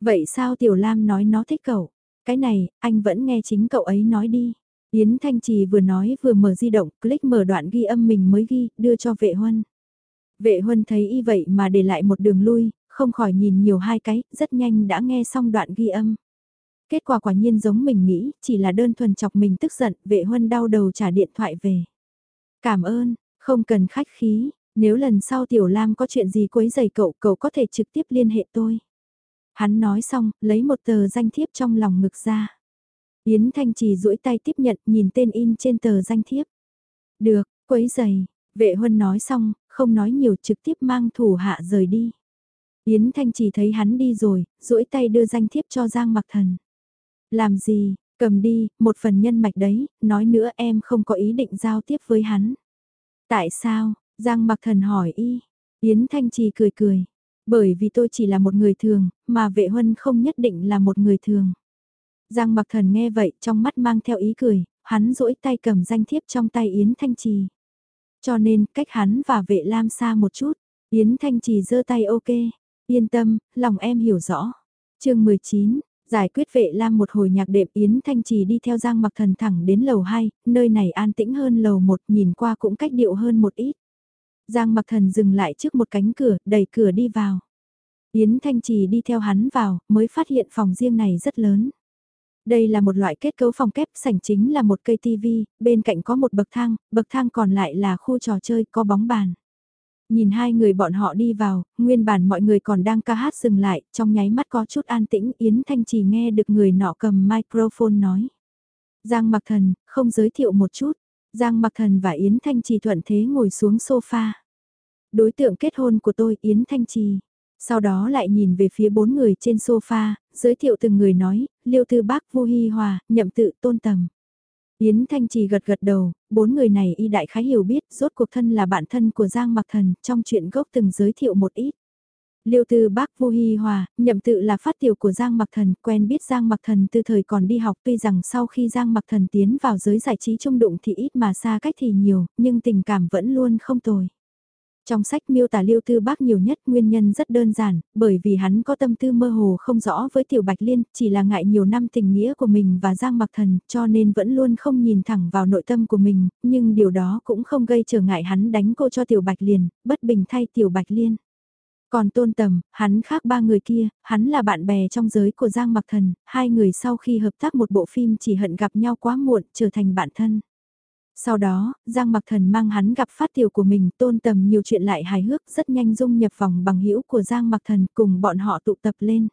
Vậy sao Tiểu Lam nói nó thích cậu? Cái này, anh vẫn nghe chính cậu ấy nói đi. Yến Thanh Trì vừa nói vừa mở di động, click mở đoạn ghi âm mình mới ghi, đưa cho vệ huân. Vệ huân thấy y vậy mà để lại một đường lui, không khỏi nhìn nhiều hai cái, rất nhanh đã nghe xong đoạn ghi âm. Kết quả quả nhiên giống mình nghĩ, chỉ là đơn thuần chọc mình tức giận, vệ huân đau đầu trả điện thoại về. Cảm ơn, không cần khách khí, nếu lần sau Tiểu Lam có chuyện gì quấy giày cậu, cậu có thể trực tiếp liên hệ tôi. Hắn nói xong, lấy một tờ danh thiếp trong lòng ngực ra. Yến Thanh Trì duỗi tay tiếp nhận nhìn tên in trên tờ danh thiếp. Được, quấy giày, vệ huân nói xong, không nói nhiều trực tiếp mang thủ hạ rời đi. Yến Thanh Trì thấy hắn đi rồi, duỗi tay đưa danh thiếp cho Giang Mặc Thần. Làm gì, cầm đi, một phần nhân mạch đấy, nói nữa em không có ý định giao tiếp với hắn. Tại sao, Giang Mặc Thần hỏi y, Yến Thanh Trì cười cười. Bởi vì tôi chỉ là một người thường, mà vệ huân không nhất định là một người thường. Giang mặc thần nghe vậy trong mắt mang theo ý cười, hắn duỗi tay cầm danh thiếp trong tay Yến Thanh Trì. Cho nên cách hắn và vệ lam xa một chút, Yến Thanh Trì giơ tay ok, yên tâm, lòng em hiểu rõ. chương 19, giải quyết vệ lam một hồi nhạc đệm Yến Thanh Trì đi theo Giang mặc thần thẳng đến lầu 2, nơi này an tĩnh hơn lầu 1 nhìn qua cũng cách điệu hơn một ít. Giang mặc thần dừng lại trước một cánh cửa, đẩy cửa đi vào. Yến Thanh Trì đi theo hắn vào, mới phát hiện phòng riêng này rất lớn. Đây là một loại kết cấu phòng kép, sảnh chính là một cây tivi, bên cạnh có một bậc thang, bậc thang còn lại là khu trò chơi có bóng bàn. Nhìn hai người bọn họ đi vào, nguyên bản mọi người còn đang ca hát dừng lại, trong nháy mắt có chút an tĩnh, Yến Thanh chỉ nghe được người nọ cầm microphone nói. Giang Mặc Thần, không giới thiệu một chút. Giang Mặc Thần và Yến Thanh Trì thuận thế ngồi xuống sofa. Đối tượng kết hôn của tôi Yến Thanh Trì. Sau đó lại nhìn về phía bốn người trên sofa, giới thiệu từng người nói, Liêu Tư Bác, Vu Hi Hòa, Nhậm Tự, Tôn Tầm. Yến Thanh Trì gật gật đầu, bốn người này y đại khái hiểu biết rốt cuộc thân là bạn thân của Giang Mặc Thần, trong chuyện gốc từng giới thiệu một ít. Liêu Tư Bác Vu Hi Hòa, nhậm tự là phát tiểu của Giang Mặc Thần, quen biết Giang Mặc Thần từ thời còn đi học tuy rằng sau khi Giang Mặc Thần tiến vào giới giải trí trung đụng thì ít mà xa cách thì nhiều, nhưng tình cảm vẫn luôn không tồi. Trong sách miêu tả Liêu Tư Bác nhiều nhất nguyên nhân rất đơn giản, bởi vì hắn có tâm tư mơ hồ không rõ với Tiểu Bạch Liên, chỉ là ngại nhiều năm tình nghĩa của mình và Giang Mặc Thần, cho nên vẫn luôn không nhìn thẳng vào nội tâm của mình, nhưng điều đó cũng không gây trở ngại hắn đánh cô cho Tiểu Bạch Liên, bất bình thay Tiểu Bạch Liên. Còn tôn tầm, hắn khác ba người kia, hắn là bạn bè trong giới của Giang Mặc Thần, hai người sau khi hợp tác một bộ phim chỉ hận gặp nhau quá muộn, trở thành bạn thân. Sau đó, Giang Mặc Thần mang hắn gặp phát tiểu của mình tôn tầm nhiều chuyện lại hài hước rất nhanh dung nhập vòng bằng hữu của Giang Mặc Thần cùng bọn họ tụ tập lên.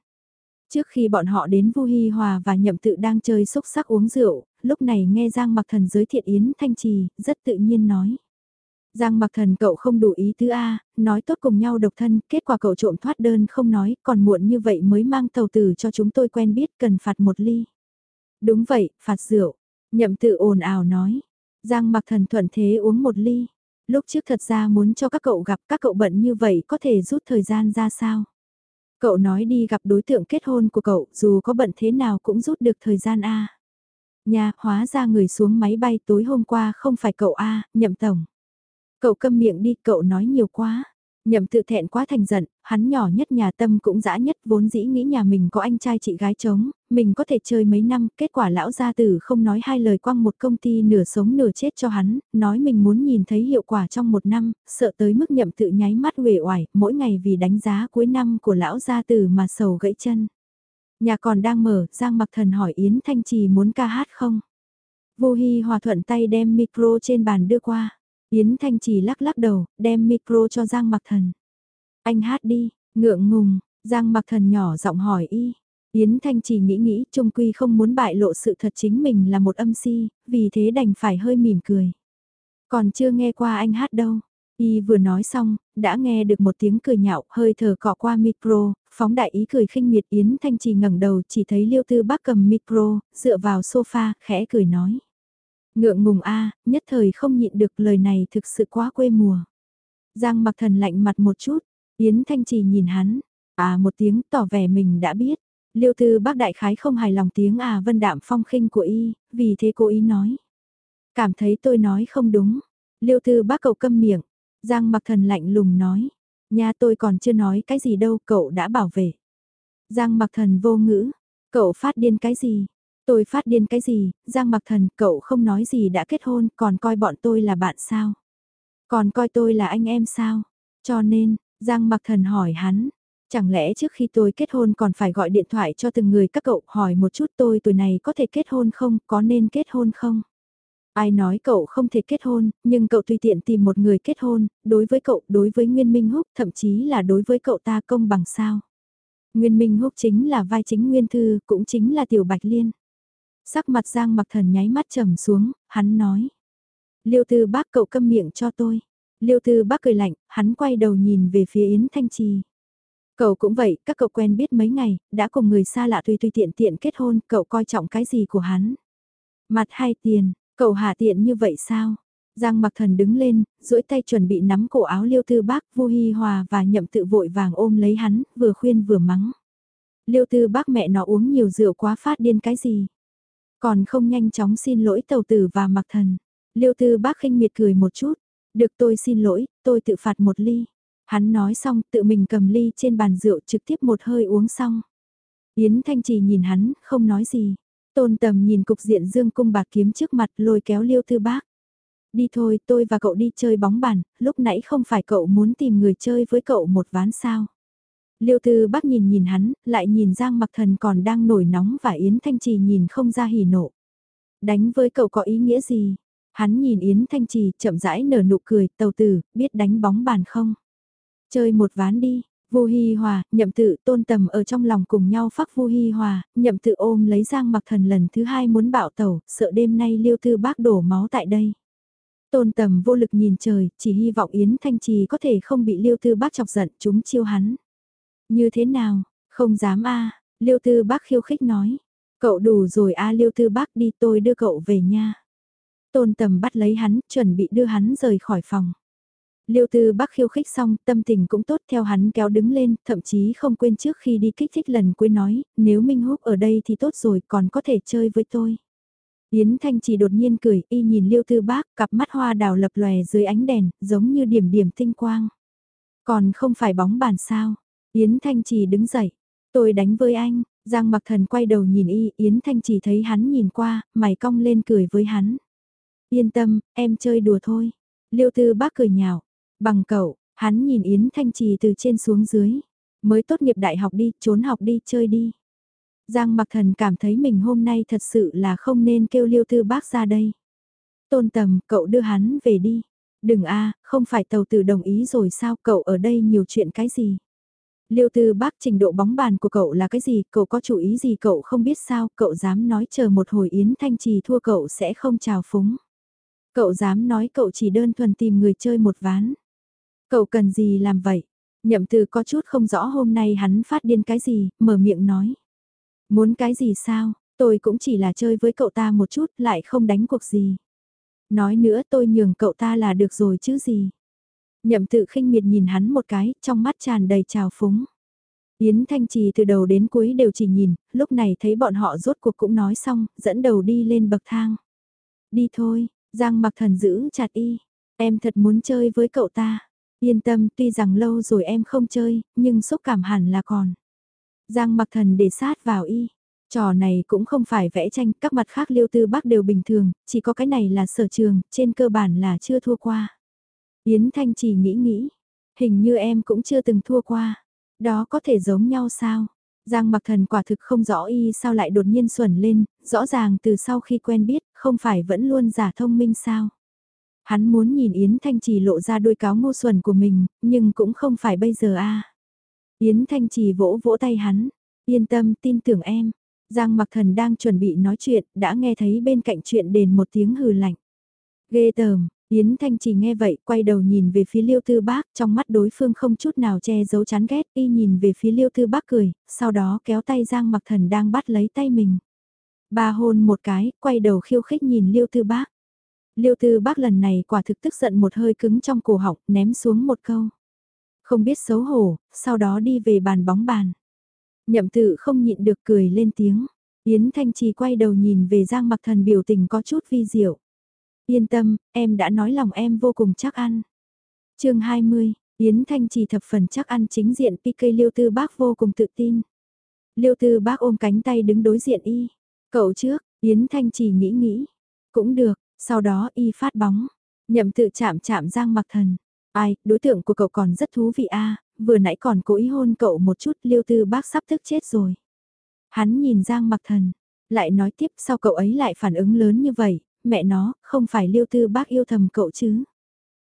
Trước khi bọn họ đến Vu Hi Hòa và Nhậm Tự đang chơi xúc sắc uống rượu, lúc này nghe Giang Mặc Thần giới thiệu Yến Thanh Trì, rất tự nhiên nói. Giang mặc thần cậu không đủ ý tứ A, nói tốt cùng nhau độc thân, kết quả cậu trộm thoát đơn không nói, còn muộn như vậy mới mang tàu tử cho chúng tôi quen biết cần phạt một ly. Đúng vậy, phạt rượu. Nhậm tự ồn ào nói. Giang mặc thần thuận thế uống một ly. Lúc trước thật ra muốn cho các cậu gặp các cậu bận như vậy có thể rút thời gian ra sao? Cậu nói đi gặp đối tượng kết hôn của cậu dù có bận thế nào cũng rút được thời gian A. Nhà, hóa ra người xuống máy bay tối hôm qua không phải cậu A, nhậm tổng. Cậu câm miệng đi, cậu nói nhiều quá. Nhậm tự thẹn quá thành giận, hắn nhỏ nhất nhà tâm cũng dã nhất vốn dĩ nghĩ nhà mình có anh trai chị gái chống, mình có thể chơi mấy năm, kết quả lão gia tử không nói hai lời quăng một công ty nửa sống nửa chết cho hắn, nói mình muốn nhìn thấy hiệu quả trong một năm, sợ tới mức nhậm tự nháy mắt uể oải, mỗi ngày vì đánh giá cuối năm của lão gia tử mà sầu gãy chân. Nhà còn đang mở, Giang Mặc Thần hỏi Yến Thanh Trì muốn ca hát không? Vô Hi hòa thuận tay đem micro trên bàn đưa qua. Yến Thanh Trì lắc lắc đầu, đem micro cho Giang Mặc Thần. Anh hát đi, ngượng ngùng, Giang Mặc Thần nhỏ giọng hỏi y. Yến Thanh Trì nghĩ nghĩ trung quy không muốn bại lộ sự thật chính mình là một âm si, vì thế đành phải hơi mỉm cười. Còn chưa nghe qua anh hát đâu. Y vừa nói xong, đã nghe được một tiếng cười nhạo, hơi thở cọ qua micro, phóng đại ý cười khinh miệt Yến Thanh Trì ngẩng đầu chỉ thấy Liêu Tư Bác cầm micro, dựa vào sofa, khẽ cười nói. Ngượng ngùng a nhất thời không nhịn được lời này thực sự quá quê mùa. Giang mặc thần lạnh mặt một chút, Yến Thanh Trì nhìn hắn, à một tiếng tỏ vẻ mình đã biết. Liêu tư bác đại khái không hài lòng tiếng à vân đạm phong khinh của y, vì thế cô ý nói. Cảm thấy tôi nói không đúng. Liêu tư bác cậu câm miệng. Giang mặc thần lạnh lùng nói. Nhà tôi còn chưa nói cái gì đâu cậu đã bảo vệ. Giang mặc thần vô ngữ. Cậu phát điên cái gì? Tôi phát điên cái gì, Giang Mặc Thần, cậu không nói gì đã kết hôn, còn coi bọn tôi là bạn sao? Còn coi tôi là anh em sao? Cho nên, Giang Mặc Thần hỏi hắn, chẳng lẽ trước khi tôi kết hôn còn phải gọi điện thoại cho từng người các cậu hỏi một chút tôi tuổi này có thể kết hôn không, có nên kết hôn không? Ai nói cậu không thể kết hôn, nhưng cậu tùy tiện tìm một người kết hôn, đối với cậu, đối với Nguyên Minh Húc, thậm chí là đối với cậu ta công bằng sao? Nguyên Minh Húc chính là vai chính Nguyên Thư, cũng chính là Tiểu Bạch Liên. Sắc mặt Giang mặc thần nháy mắt trầm xuống, hắn nói. Liêu tư bác cậu câm miệng cho tôi. Liêu tư bác cười lạnh, hắn quay đầu nhìn về phía Yến Thanh Trì. Cậu cũng vậy, các cậu quen biết mấy ngày, đã cùng người xa lạ tùy tùy tiện tiện kết hôn, cậu coi trọng cái gì của hắn. Mặt hay tiền, cậu hạ tiện như vậy sao? Giang mặc thần đứng lên, duỗi tay chuẩn bị nắm cổ áo liêu tư bác, vu hi hòa và nhậm tự vội vàng ôm lấy hắn, vừa khuyên vừa mắng. Liêu tư bác mẹ nó uống nhiều rượu quá phát điên cái gì? Còn không nhanh chóng xin lỗi tàu tử và mặc thần. Liêu tư bác khinh miệt cười một chút. Được tôi xin lỗi, tôi tự phạt một ly. Hắn nói xong tự mình cầm ly trên bàn rượu trực tiếp một hơi uống xong. Yến Thanh Trì nhìn hắn, không nói gì. Tôn tầm nhìn cục diện dương cung bạc kiếm trước mặt lôi kéo liêu tư bác. Đi thôi, tôi và cậu đi chơi bóng bàn, lúc nãy không phải cậu muốn tìm người chơi với cậu một ván sao. Liêu Tư Bắc nhìn nhìn hắn, lại nhìn Giang Mặc Thần còn đang nổi nóng và Yến Thanh Trì nhìn không ra hỉ nộ. Đánh với cậu có ý nghĩa gì? Hắn nhìn Yến Thanh Trì chậm rãi nở nụ cười, tàu tử, biết đánh bóng bàn không? Chơi một ván đi, Vu Hi Hòa, nhậm tự tôn tầm ở trong lòng cùng nhau phắc Vu Hi Hòa, nhậm tự ôm lấy Giang Mặc Thần lần thứ hai muốn bạo tẩu, sợ đêm nay Liêu Tư Bác đổ máu tại đây. Tôn tầm vô lực nhìn trời, chỉ hy vọng Yến Thanh Trì có thể không bị Liêu Tư Bác chọc giận chúng chiêu hắn. Như thế nào, không dám a Liêu Tư Bác khiêu khích nói. Cậu đủ rồi a Liêu Tư Bác đi tôi đưa cậu về nha. Tôn tầm bắt lấy hắn, chuẩn bị đưa hắn rời khỏi phòng. Liêu tư bác khiêu khích xong, tâm tình cũng tốt theo hắn kéo đứng lên, thậm chí không quên trước khi đi kích thích lần cuối nói, nếu Minh Húc ở đây thì tốt rồi, còn có thể chơi với tôi. Yến Thanh chỉ đột nhiên cười, y nhìn Liêu tư bác, cặp mắt hoa đào lập lòe dưới ánh đèn, giống như điểm điểm tinh quang. Còn không phải bóng bàn sao? Yến Thanh chỉ đứng dậy, tôi đánh với anh, Giang mặc thần quay đầu nhìn y, Yến Thanh chỉ thấy hắn nhìn qua, mày cong lên cười với hắn. Yên tâm, em chơi đùa thôi. Liêu tư bác cười nhạo, Bằng cậu, hắn nhìn Yến Thanh Trì từ trên xuống dưới. Mới tốt nghiệp đại học đi, trốn học đi, chơi đi. Giang mặc thần cảm thấy mình hôm nay thật sự là không nên kêu liêu tư bác ra đây. Tôn tầm, cậu đưa hắn về đi. Đừng a không phải tàu tử đồng ý rồi sao cậu ở đây nhiều chuyện cái gì. Liêu tư bác trình độ bóng bàn của cậu là cái gì, cậu có chủ ý gì cậu không biết sao, cậu dám nói chờ một hồi Yến Thanh Trì thua cậu sẽ không chào phúng. Cậu dám nói cậu chỉ đơn thuần tìm người chơi một ván. Cậu cần gì làm vậy? Nhậm từ có chút không rõ hôm nay hắn phát điên cái gì, mở miệng nói. Muốn cái gì sao, tôi cũng chỉ là chơi với cậu ta một chút lại không đánh cuộc gì. Nói nữa tôi nhường cậu ta là được rồi chứ gì. Nhậm tự khinh miệt nhìn hắn một cái, trong mắt tràn đầy trào phúng. Yến Thanh Trì từ đầu đến cuối đều chỉ nhìn, lúc này thấy bọn họ rốt cuộc cũng nói xong, dẫn đầu đi lên bậc thang. Đi thôi, Giang mặc thần giữ chặt y, em thật muốn chơi với cậu ta. Yên tâm, tuy rằng lâu rồi em không chơi, nhưng xúc cảm hẳn là còn. Giang mặc thần để sát vào y. Trò này cũng không phải vẽ tranh, các mặt khác liêu tư bác đều bình thường, chỉ có cái này là sở trường, trên cơ bản là chưa thua qua. Yến Thanh chỉ nghĩ nghĩ, hình như em cũng chưa từng thua qua, đó có thể giống nhau sao? Giang mặc thần quả thực không rõ y sao lại đột nhiên xuẩn lên, rõ ràng từ sau khi quen biết, không phải vẫn luôn giả thông minh sao? Hắn muốn nhìn Yến Thanh Trì lộ ra đôi cáo ngô xuẩn của mình, nhưng cũng không phải bây giờ a. Yến Thanh Trì vỗ vỗ tay hắn, yên tâm tin tưởng em. Giang Mặc Thần đang chuẩn bị nói chuyện, đã nghe thấy bên cạnh chuyện đền một tiếng hừ lạnh. Ghê tờm, Yến Thanh Chỉ nghe vậy, quay đầu nhìn về phía Liêu Tư Bác, trong mắt đối phương không chút nào che giấu chán ghét, y nhìn về phía Liêu Tư Bác cười, sau đó kéo tay Giang Mặc Thần đang bắt lấy tay mình. Ba hôn một cái, quay đầu khiêu khích nhìn Liêu Tư Bác. Liêu tư bác lần này quả thực tức giận một hơi cứng trong cổ họng, ném xuống một câu. Không biết xấu hổ, sau đó đi về bàn bóng bàn. Nhậm tự không nhịn được cười lên tiếng. Yến Thanh Trì quay đầu nhìn về Giang Mặc Thần biểu tình có chút vi diệu. Yên tâm, em đã nói lòng em vô cùng chắc ăn. chương 20, Yến Thanh Trì thập phần chắc ăn chính diện PK Liêu Tư Bác vô cùng tự tin. Liêu Tư Bác ôm cánh tay đứng đối diện y. Cậu trước, Yến Thanh Trì nghĩ nghĩ. Cũng được, sau đó y phát bóng, nhậm tự chạm chạm Giang mặc thần. Ai, đối tượng của cậu còn rất thú vị a vừa nãy còn cố ý hôn cậu một chút liêu tư bác sắp thức chết rồi. Hắn nhìn Giang mặc thần, lại nói tiếp sao cậu ấy lại phản ứng lớn như vậy, mẹ nó, không phải liêu tư bác yêu thầm cậu chứ.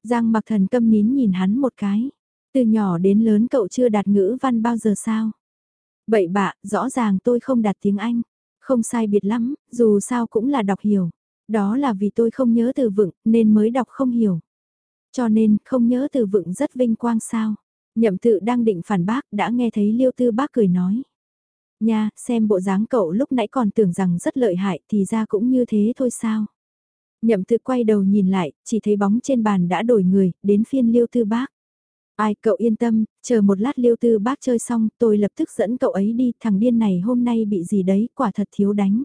Giang mặc thần câm nín nhìn hắn một cái, từ nhỏ đến lớn cậu chưa đạt ngữ văn bao giờ sao. Bậy bạ, rõ ràng tôi không đạt tiếng Anh, không sai biệt lắm, dù sao cũng là đọc hiểu. Đó là vì tôi không nhớ từ vựng nên mới đọc không hiểu. Cho nên không nhớ từ vựng rất vinh quang sao. Nhậm tự đang định phản bác đã nghe thấy liêu tư bác cười nói. Nha, xem bộ dáng cậu lúc nãy còn tưởng rằng rất lợi hại thì ra cũng như thế thôi sao. Nhậm tự quay đầu nhìn lại, chỉ thấy bóng trên bàn đã đổi người, đến phiên liêu tư bác. Ai cậu yên tâm, chờ một lát liêu tư bác chơi xong tôi lập tức dẫn cậu ấy đi, thằng điên này hôm nay bị gì đấy, quả thật thiếu đánh.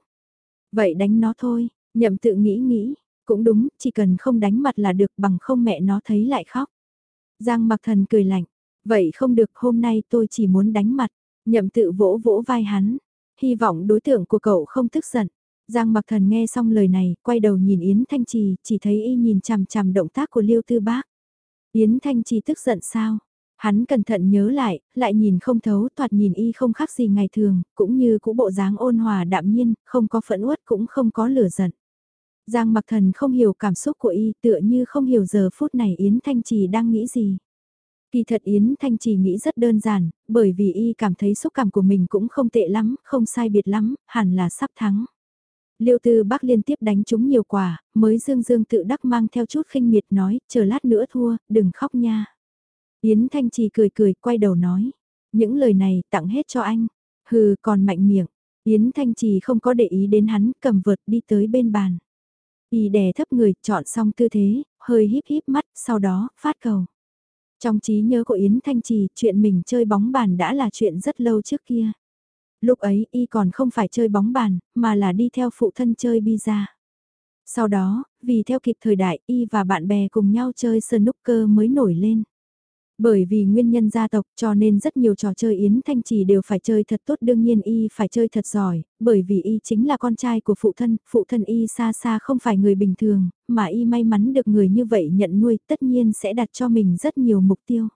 Vậy đánh nó thôi, Nhậm tự nghĩ nghĩ, cũng đúng, chỉ cần không đánh mặt là được bằng không mẹ nó thấy lại khóc. Giang mặc thần cười lạnh, vậy không được hôm nay tôi chỉ muốn đánh mặt, nhậm tự vỗ vỗ vai hắn, hy vọng đối tượng của cậu không tức giận. Giang mặc thần nghe xong lời này, quay đầu nhìn Yến Thanh Trì, chỉ thấy y nhìn chằm chằm động tác của Liêu Tư Bác. Yến Thanh Trì tức giận sao? Hắn cẩn thận nhớ lại, lại nhìn không thấu, thoạt nhìn y không khác gì ngày thường, cũng như cũ bộ dáng ôn hòa đạm nhiên, không có phẫn uất cũng không có lửa giận. Giang mặc thần không hiểu cảm xúc của y tựa như không hiểu giờ phút này Yến Thanh Trì đang nghĩ gì. Kỳ thật Yến Thanh Trì nghĩ rất đơn giản, bởi vì y cảm thấy xúc cảm của mình cũng không tệ lắm, không sai biệt lắm, hẳn là sắp thắng. Liêu Tư Bắc liên tiếp đánh chúng nhiều quả, mới dương dương tự đắc mang theo chút khinh miệt nói, chờ lát nữa thua, đừng khóc nha. Yến Thanh Trì cười cười, quay đầu nói, những lời này tặng hết cho anh, hừ còn mạnh miệng. Yến Thanh Trì không có để ý đến hắn, cầm vượt đi tới bên bàn. Y đè thấp người, chọn xong tư thế, hơi híp híp mắt, sau đó, phát cầu. Trong trí nhớ của Yến Thanh Trì, chuyện mình chơi bóng bàn đã là chuyện rất lâu trước kia. Lúc ấy y còn không phải chơi bóng bàn, mà là đi theo phụ thân chơi pizza. Sau đó, vì theo kịp thời đại, y và bạn bè cùng nhau chơi snooker mới nổi lên. Bởi vì nguyên nhân gia tộc cho nên rất nhiều trò chơi Yến Thanh Trì đều phải chơi thật tốt đương nhiên y phải chơi thật giỏi, bởi vì y chính là con trai của phụ thân, phụ thân y xa xa không phải người bình thường, mà y may mắn được người như vậy nhận nuôi tất nhiên sẽ đặt cho mình rất nhiều mục tiêu.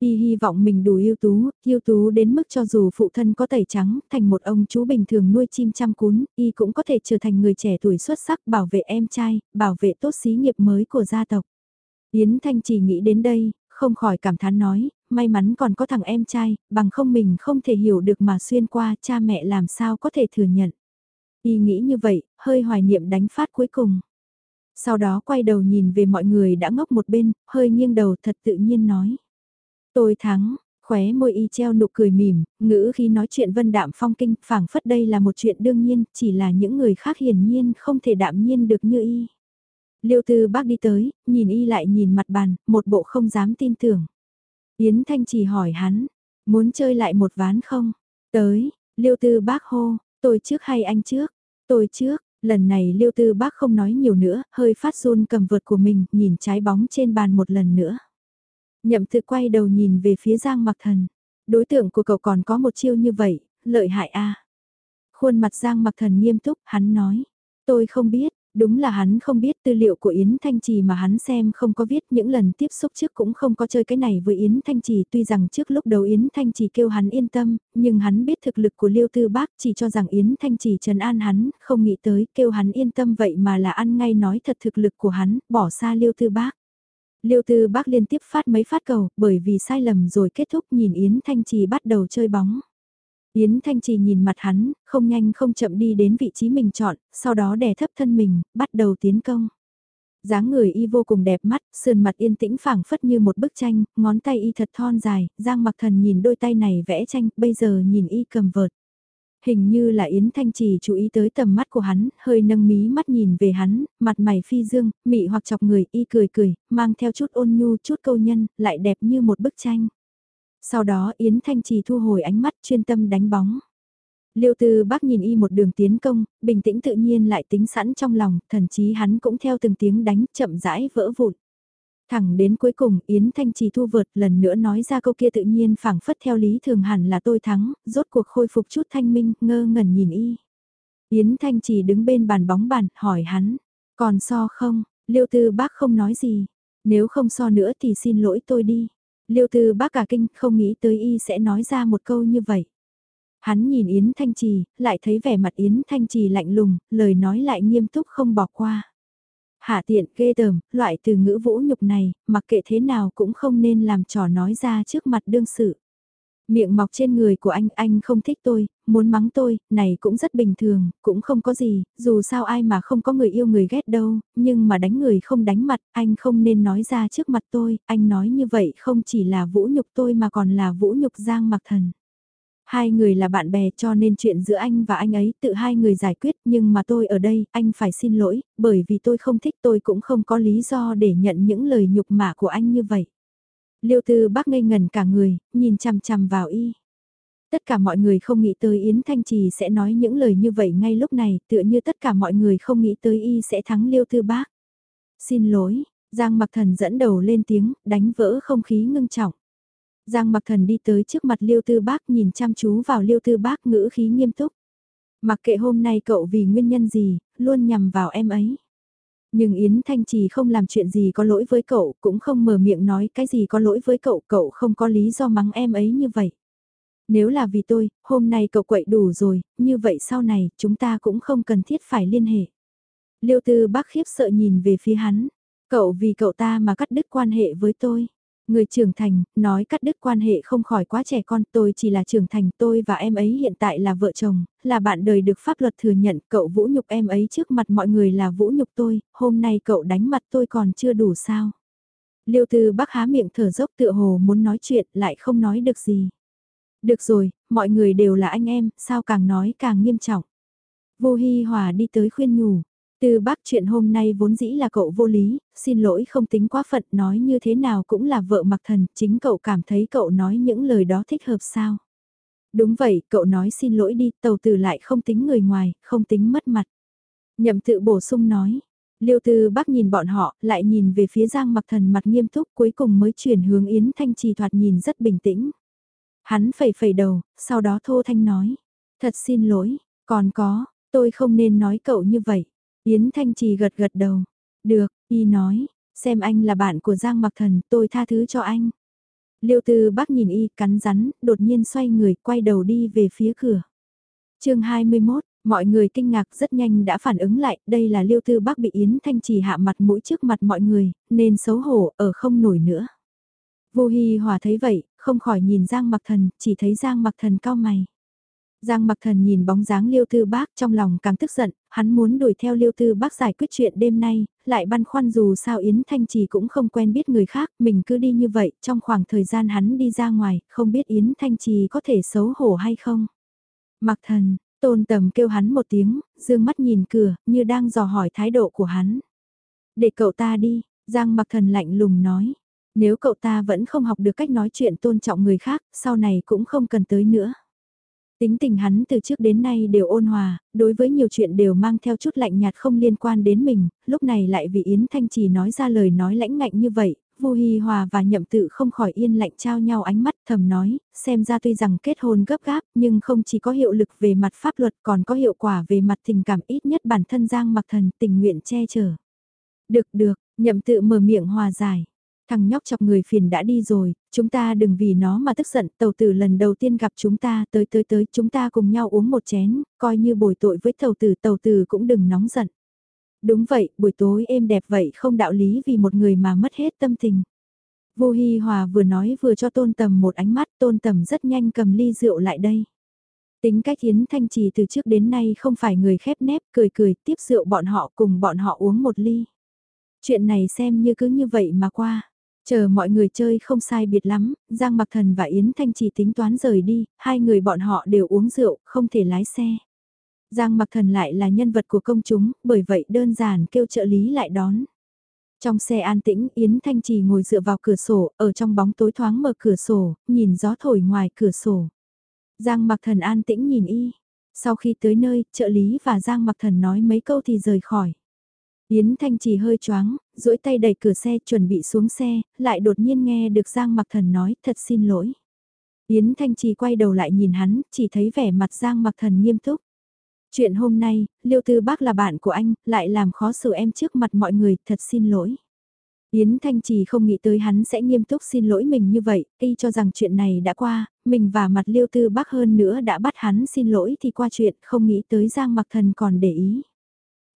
Y hy vọng mình đủ ưu tú, ưu tú đến mức cho dù phụ thân có tẩy trắng, thành một ông chú bình thường nuôi chim chăm cún, y cũng có thể trở thành người trẻ tuổi xuất sắc bảo vệ em trai, bảo vệ tốt xí nghiệp mới của gia tộc. Yến Thanh chỉ nghĩ đến đây, không khỏi cảm thán nói, may mắn còn có thằng em trai, bằng không mình không thể hiểu được mà xuyên qua cha mẹ làm sao có thể thừa nhận. Y nghĩ như vậy, hơi hoài niệm đánh phát cuối cùng. Sau đó quay đầu nhìn về mọi người đã ngốc một bên, hơi nghiêng đầu thật tự nhiên nói. Tôi thắng, khóe môi y treo nụ cười mỉm, ngữ khi nói chuyện vân đạm phong kinh, phảng phất đây là một chuyện đương nhiên, chỉ là những người khác hiển nhiên không thể đạm nhiên được như y. Liêu tư bác đi tới, nhìn y lại nhìn mặt bàn, một bộ không dám tin tưởng. Yến Thanh chỉ hỏi hắn, muốn chơi lại một ván không? Tới, liêu tư bác hô, tôi trước hay anh trước? Tôi trước, lần này liêu tư bác không nói nhiều nữa, hơi phát run cầm vượt của mình, nhìn trái bóng trên bàn một lần nữa. Nhậm tự quay đầu nhìn về phía Giang Mặc Thần. Đối tượng của cậu còn có một chiêu như vậy, lợi hại a. Khuôn mặt Giang Mặc Thần nghiêm túc, hắn nói. Tôi không biết, đúng là hắn không biết tư liệu của Yến Thanh Trì mà hắn xem không có viết những lần tiếp xúc trước cũng không có chơi cái này với Yến Thanh Trì tuy rằng trước lúc đầu Yến Thanh Trì kêu hắn yên tâm, nhưng hắn biết thực lực của Liêu Tư Bác chỉ cho rằng Yến Thanh Trì trấn an hắn, không nghĩ tới kêu hắn yên tâm vậy mà là ăn ngay nói thật thực lực của hắn, bỏ xa Liêu Tư Bác. Liêu Tư Bác liên tiếp phát mấy phát cầu, bởi vì sai lầm rồi kết thúc nhìn Yến Thanh Trì bắt đầu chơi bóng. Yến Thanh Trì nhìn mặt hắn, không nhanh không chậm đi đến vị trí mình chọn, sau đó đè thấp thân mình, bắt đầu tiến công. dáng người y vô cùng đẹp mắt, sườn mặt yên tĩnh phảng phất như một bức tranh, ngón tay y thật thon dài, Giang Mặc Thần nhìn đôi tay này vẽ tranh, bây giờ nhìn y cầm vợt. Hình như là Yến Thanh Trì chú ý tới tầm mắt của hắn, hơi nâng mí mắt nhìn về hắn, mặt mày phi dương, mị hoặc chọc người y cười cười, mang theo chút ôn nhu chút câu nhân, lại đẹp như một bức tranh. Sau đó Yến Thanh Trì thu hồi ánh mắt chuyên tâm đánh bóng. Liêu Tư Bác nhìn y một đường tiến công, bình tĩnh tự nhiên lại tính sẵn trong lòng, thần chí hắn cũng theo từng tiếng đánh chậm rãi vỡ vụn. Thẳng đến cuối cùng Yến Thanh Trì thu vượt lần nữa nói ra câu kia tự nhiên phảng phất theo lý thường hẳn là tôi thắng, rốt cuộc khôi phục chút thanh minh, ngơ ngẩn nhìn y. Yến Thanh Trì đứng bên bàn bóng bàn, hỏi hắn, còn so không, Liêu Tư Bác không nói gì, nếu không so nữa thì xin lỗi tôi đi. Liêu Tư Bác cả kinh không nghĩ tới y sẽ nói ra một câu như vậy. Hắn nhìn Yến Thanh Trì, lại thấy vẻ mặt Yến Thanh Trì lạnh lùng, lời nói lại nghiêm túc không bỏ qua. Hạ tiện, ghê tởm, loại từ ngữ vũ nhục này, mặc kệ thế nào cũng không nên làm trò nói ra trước mặt đương sự. Miệng mọc trên người của anh, anh không thích tôi, muốn mắng tôi, này cũng rất bình thường, cũng không có gì, dù sao ai mà không có người yêu người ghét đâu, nhưng mà đánh người không đánh mặt, anh không nên nói ra trước mặt tôi, anh nói như vậy không chỉ là vũ nhục tôi mà còn là vũ nhục Giang Mặc Thần. Hai người là bạn bè cho nên chuyện giữa anh và anh ấy tự hai người giải quyết nhưng mà tôi ở đây, anh phải xin lỗi, bởi vì tôi không thích tôi cũng không có lý do để nhận những lời nhục mạ của anh như vậy. Liêu tư bác ngây ngần cả người, nhìn chằm chằm vào y. Tất cả mọi người không nghĩ tới Yến Thanh Trì sẽ nói những lời như vậy ngay lúc này, tựa như tất cả mọi người không nghĩ tới y sẽ thắng Liêu Tư Bác. Xin lỗi, Giang Mặc Thần dẫn đầu lên tiếng, đánh vỡ không khí ngưng trọng. Giang Mặc Thần đi tới trước mặt Liêu Tư Bác nhìn chăm chú vào Liêu Tư Bác ngữ khí nghiêm túc. Mặc kệ hôm nay cậu vì nguyên nhân gì, luôn nhằm vào em ấy. Nhưng Yến Thanh Trì không làm chuyện gì có lỗi với cậu, cũng không mở miệng nói cái gì có lỗi với cậu, cậu không có lý do mắng em ấy như vậy. Nếu là vì tôi, hôm nay cậu quậy đủ rồi, như vậy sau này, chúng ta cũng không cần thiết phải liên hệ. Liêu Tư bác khiếp sợ nhìn về phía hắn, cậu vì cậu ta mà cắt đứt quan hệ với tôi. Người trưởng thành, nói cắt đứt quan hệ không khỏi quá trẻ con, tôi chỉ là trưởng thành, tôi và em ấy hiện tại là vợ chồng, là bạn đời được pháp luật thừa nhận, cậu vũ nhục em ấy trước mặt mọi người là vũ nhục tôi, hôm nay cậu đánh mặt tôi còn chưa đủ sao. Liêu Tư bác há miệng thở dốc tựa hồ muốn nói chuyện lại không nói được gì. Được rồi, mọi người đều là anh em, sao càng nói càng nghiêm trọng. Vô Hi Hòa đi tới khuyên nhủ, từ bác chuyện hôm nay vốn dĩ là cậu vô lý, xin lỗi không tính quá phận nói như thế nào cũng là vợ mặc thần, chính cậu cảm thấy cậu nói những lời đó thích hợp sao. Đúng vậy, cậu nói xin lỗi đi, tàu tử lại không tính người ngoài, không tính mất mặt. Nhậm tự bổ sung nói, Liêu Tư Bác nhìn bọn họ, lại nhìn về phía Giang Mặc Thần mặt nghiêm túc cuối cùng mới chuyển hướng Yến Thanh Trì thoạt nhìn rất bình tĩnh. Hắn phẩy phẩy đầu, sau đó thô thanh nói, thật xin lỗi, còn có, tôi không nên nói cậu như vậy. Yến Thanh Trì gật gật đầu, được, y nói, xem anh là bạn của Giang Mặc Thần, tôi tha thứ cho anh. Liêu Tư Bác nhìn y, cắn rắn, đột nhiên xoay người, quay đầu đi về phía cửa. chương 21, Mọi người kinh ngạc rất nhanh đã phản ứng lại, đây là liêu tư bác bị Yến Thanh Trì hạ mặt mũi trước mặt mọi người, nên xấu hổ, ở không nổi nữa. Vô Hi Hòa thấy vậy, không khỏi nhìn Giang Mặc Thần, chỉ thấy Giang Mặc Thần cao mày. Giang Mặc Thần nhìn bóng dáng Liêu Tư Bác trong lòng càng tức giận, hắn muốn đuổi theo Liêu Tư Bác giải quyết chuyện đêm nay, lại băn khoăn dù sao Yến Thanh Trì cũng không quen biết người khác, mình cứ đi như vậy, trong khoảng thời gian hắn đi ra ngoài, không biết Yến Thanh Trì có thể xấu hổ hay không. Mặc Thần, Tôn tầm kêu hắn một tiếng, dương mắt nhìn cửa, như đang dò hỏi thái độ của hắn. Để cậu ta đi, Giang mặc thần lạnh lùng nói. Nếu cậu ta vẫn không học được cách nói chuyện tôn trọng người khác, sau này cũng không cần tới nữa. Tính tình hắn từ trước đến nay đều ôn hòa, đối với nhiều chuyện đều mang theo chút lạnh nhạt không liên quan đến mình, lúc này lại vì Yến Thanh Trì nói ra lời nói lãnh ngạnh như vậy, Vu Hi Hòa và Nhậm Tự không khỏi yên lạnh trao nhau ánh mắt thầm nói, xem ra tuy rằng kết hôn gấp gáp nhưng không chỉ có hiệu lực về mặt pháp luật còn có hiệu quả về mặt tình cảm ít nhất bản thân Giang Mặc Thần tình nguyện che chở. Được được, Nhậm Tự mở miệng hòa giải. Thằng nhóc chọc người phiền đã đi rồi, chúng ta đừng vì nó mà tức giận, tàu tử lần đầu tiên gặp chúng ta, tới tới tới, chúng ta cùng nhau uống một chén, coi như bồi tội với tàu tử, tàu tử cũng đừng nóng giận. Đúng vậy, buổi tối êm đẹp vậy không đạo lý vì một người mà mất hết tâm tình. Vô Hi Hòa vừa nói vừa cho tôn tầm một ánh mắt, tôn tầm rất nhanh cầm ly rượu lại đây. Tính cách Yến Thanh Trì từ trước đến nay không phải người khép nép, cười cười tiếp rượu bọn họ cùng bọn họ uống một ly. Chuyện này xem như cứ như vậy mà qua. Chờ mọi người chơi không sai biệt lắm, Giang Mặc Thần và Yến Thanh Chỉ tính toán rời đi, hai người bọn họ đều uống rượu, không thể lái xe. Giang mặc thần lại là nhân vật của công chúng, bởi vậy đơn giản kêu trợ lý lại đón. Trong xe an tĩnh, Yến Thanh Trì ngồi dựa vào cửa sổ, ở trong bóng tối thoáng mở cửa sổ, nhìn gió thổi ngoài cửa sổ. Giang mặc thần an tĩnh nhìn y. Sau khi tới nơi, trợ lý và Giang mặc thần nói mấy câu thì rời khỏi. Yến Thanh Trì hơi choáng, duỗi tay đẩy cửa xe chuẩn bị xuống xe, lại đột nhiên nghe được Giang mặc thần nói thật xin lỗi. Yến Thanh Trì quay đầu lại nhìn hắn, chỉ thấy vẻ mặt Giang mặc thần nghiêm túc. Chuyện hôm nay, Liêu Tư Bác là bạn của anh, lại làm khó xử em trước mặt mọi người, thật xin lỗi. Yến Thanh Trì không nghĩ tới hắn sẽ nghiêm túc xin lỗi mình như vậy, y cho rằng chuyện này đã qua, mình và mặt Liêu Tư Bác hơn nữa đã bắt hắn xin lỗi thì qua chuyện, không nghĩ tới Giang Mặc Thần còn để ý.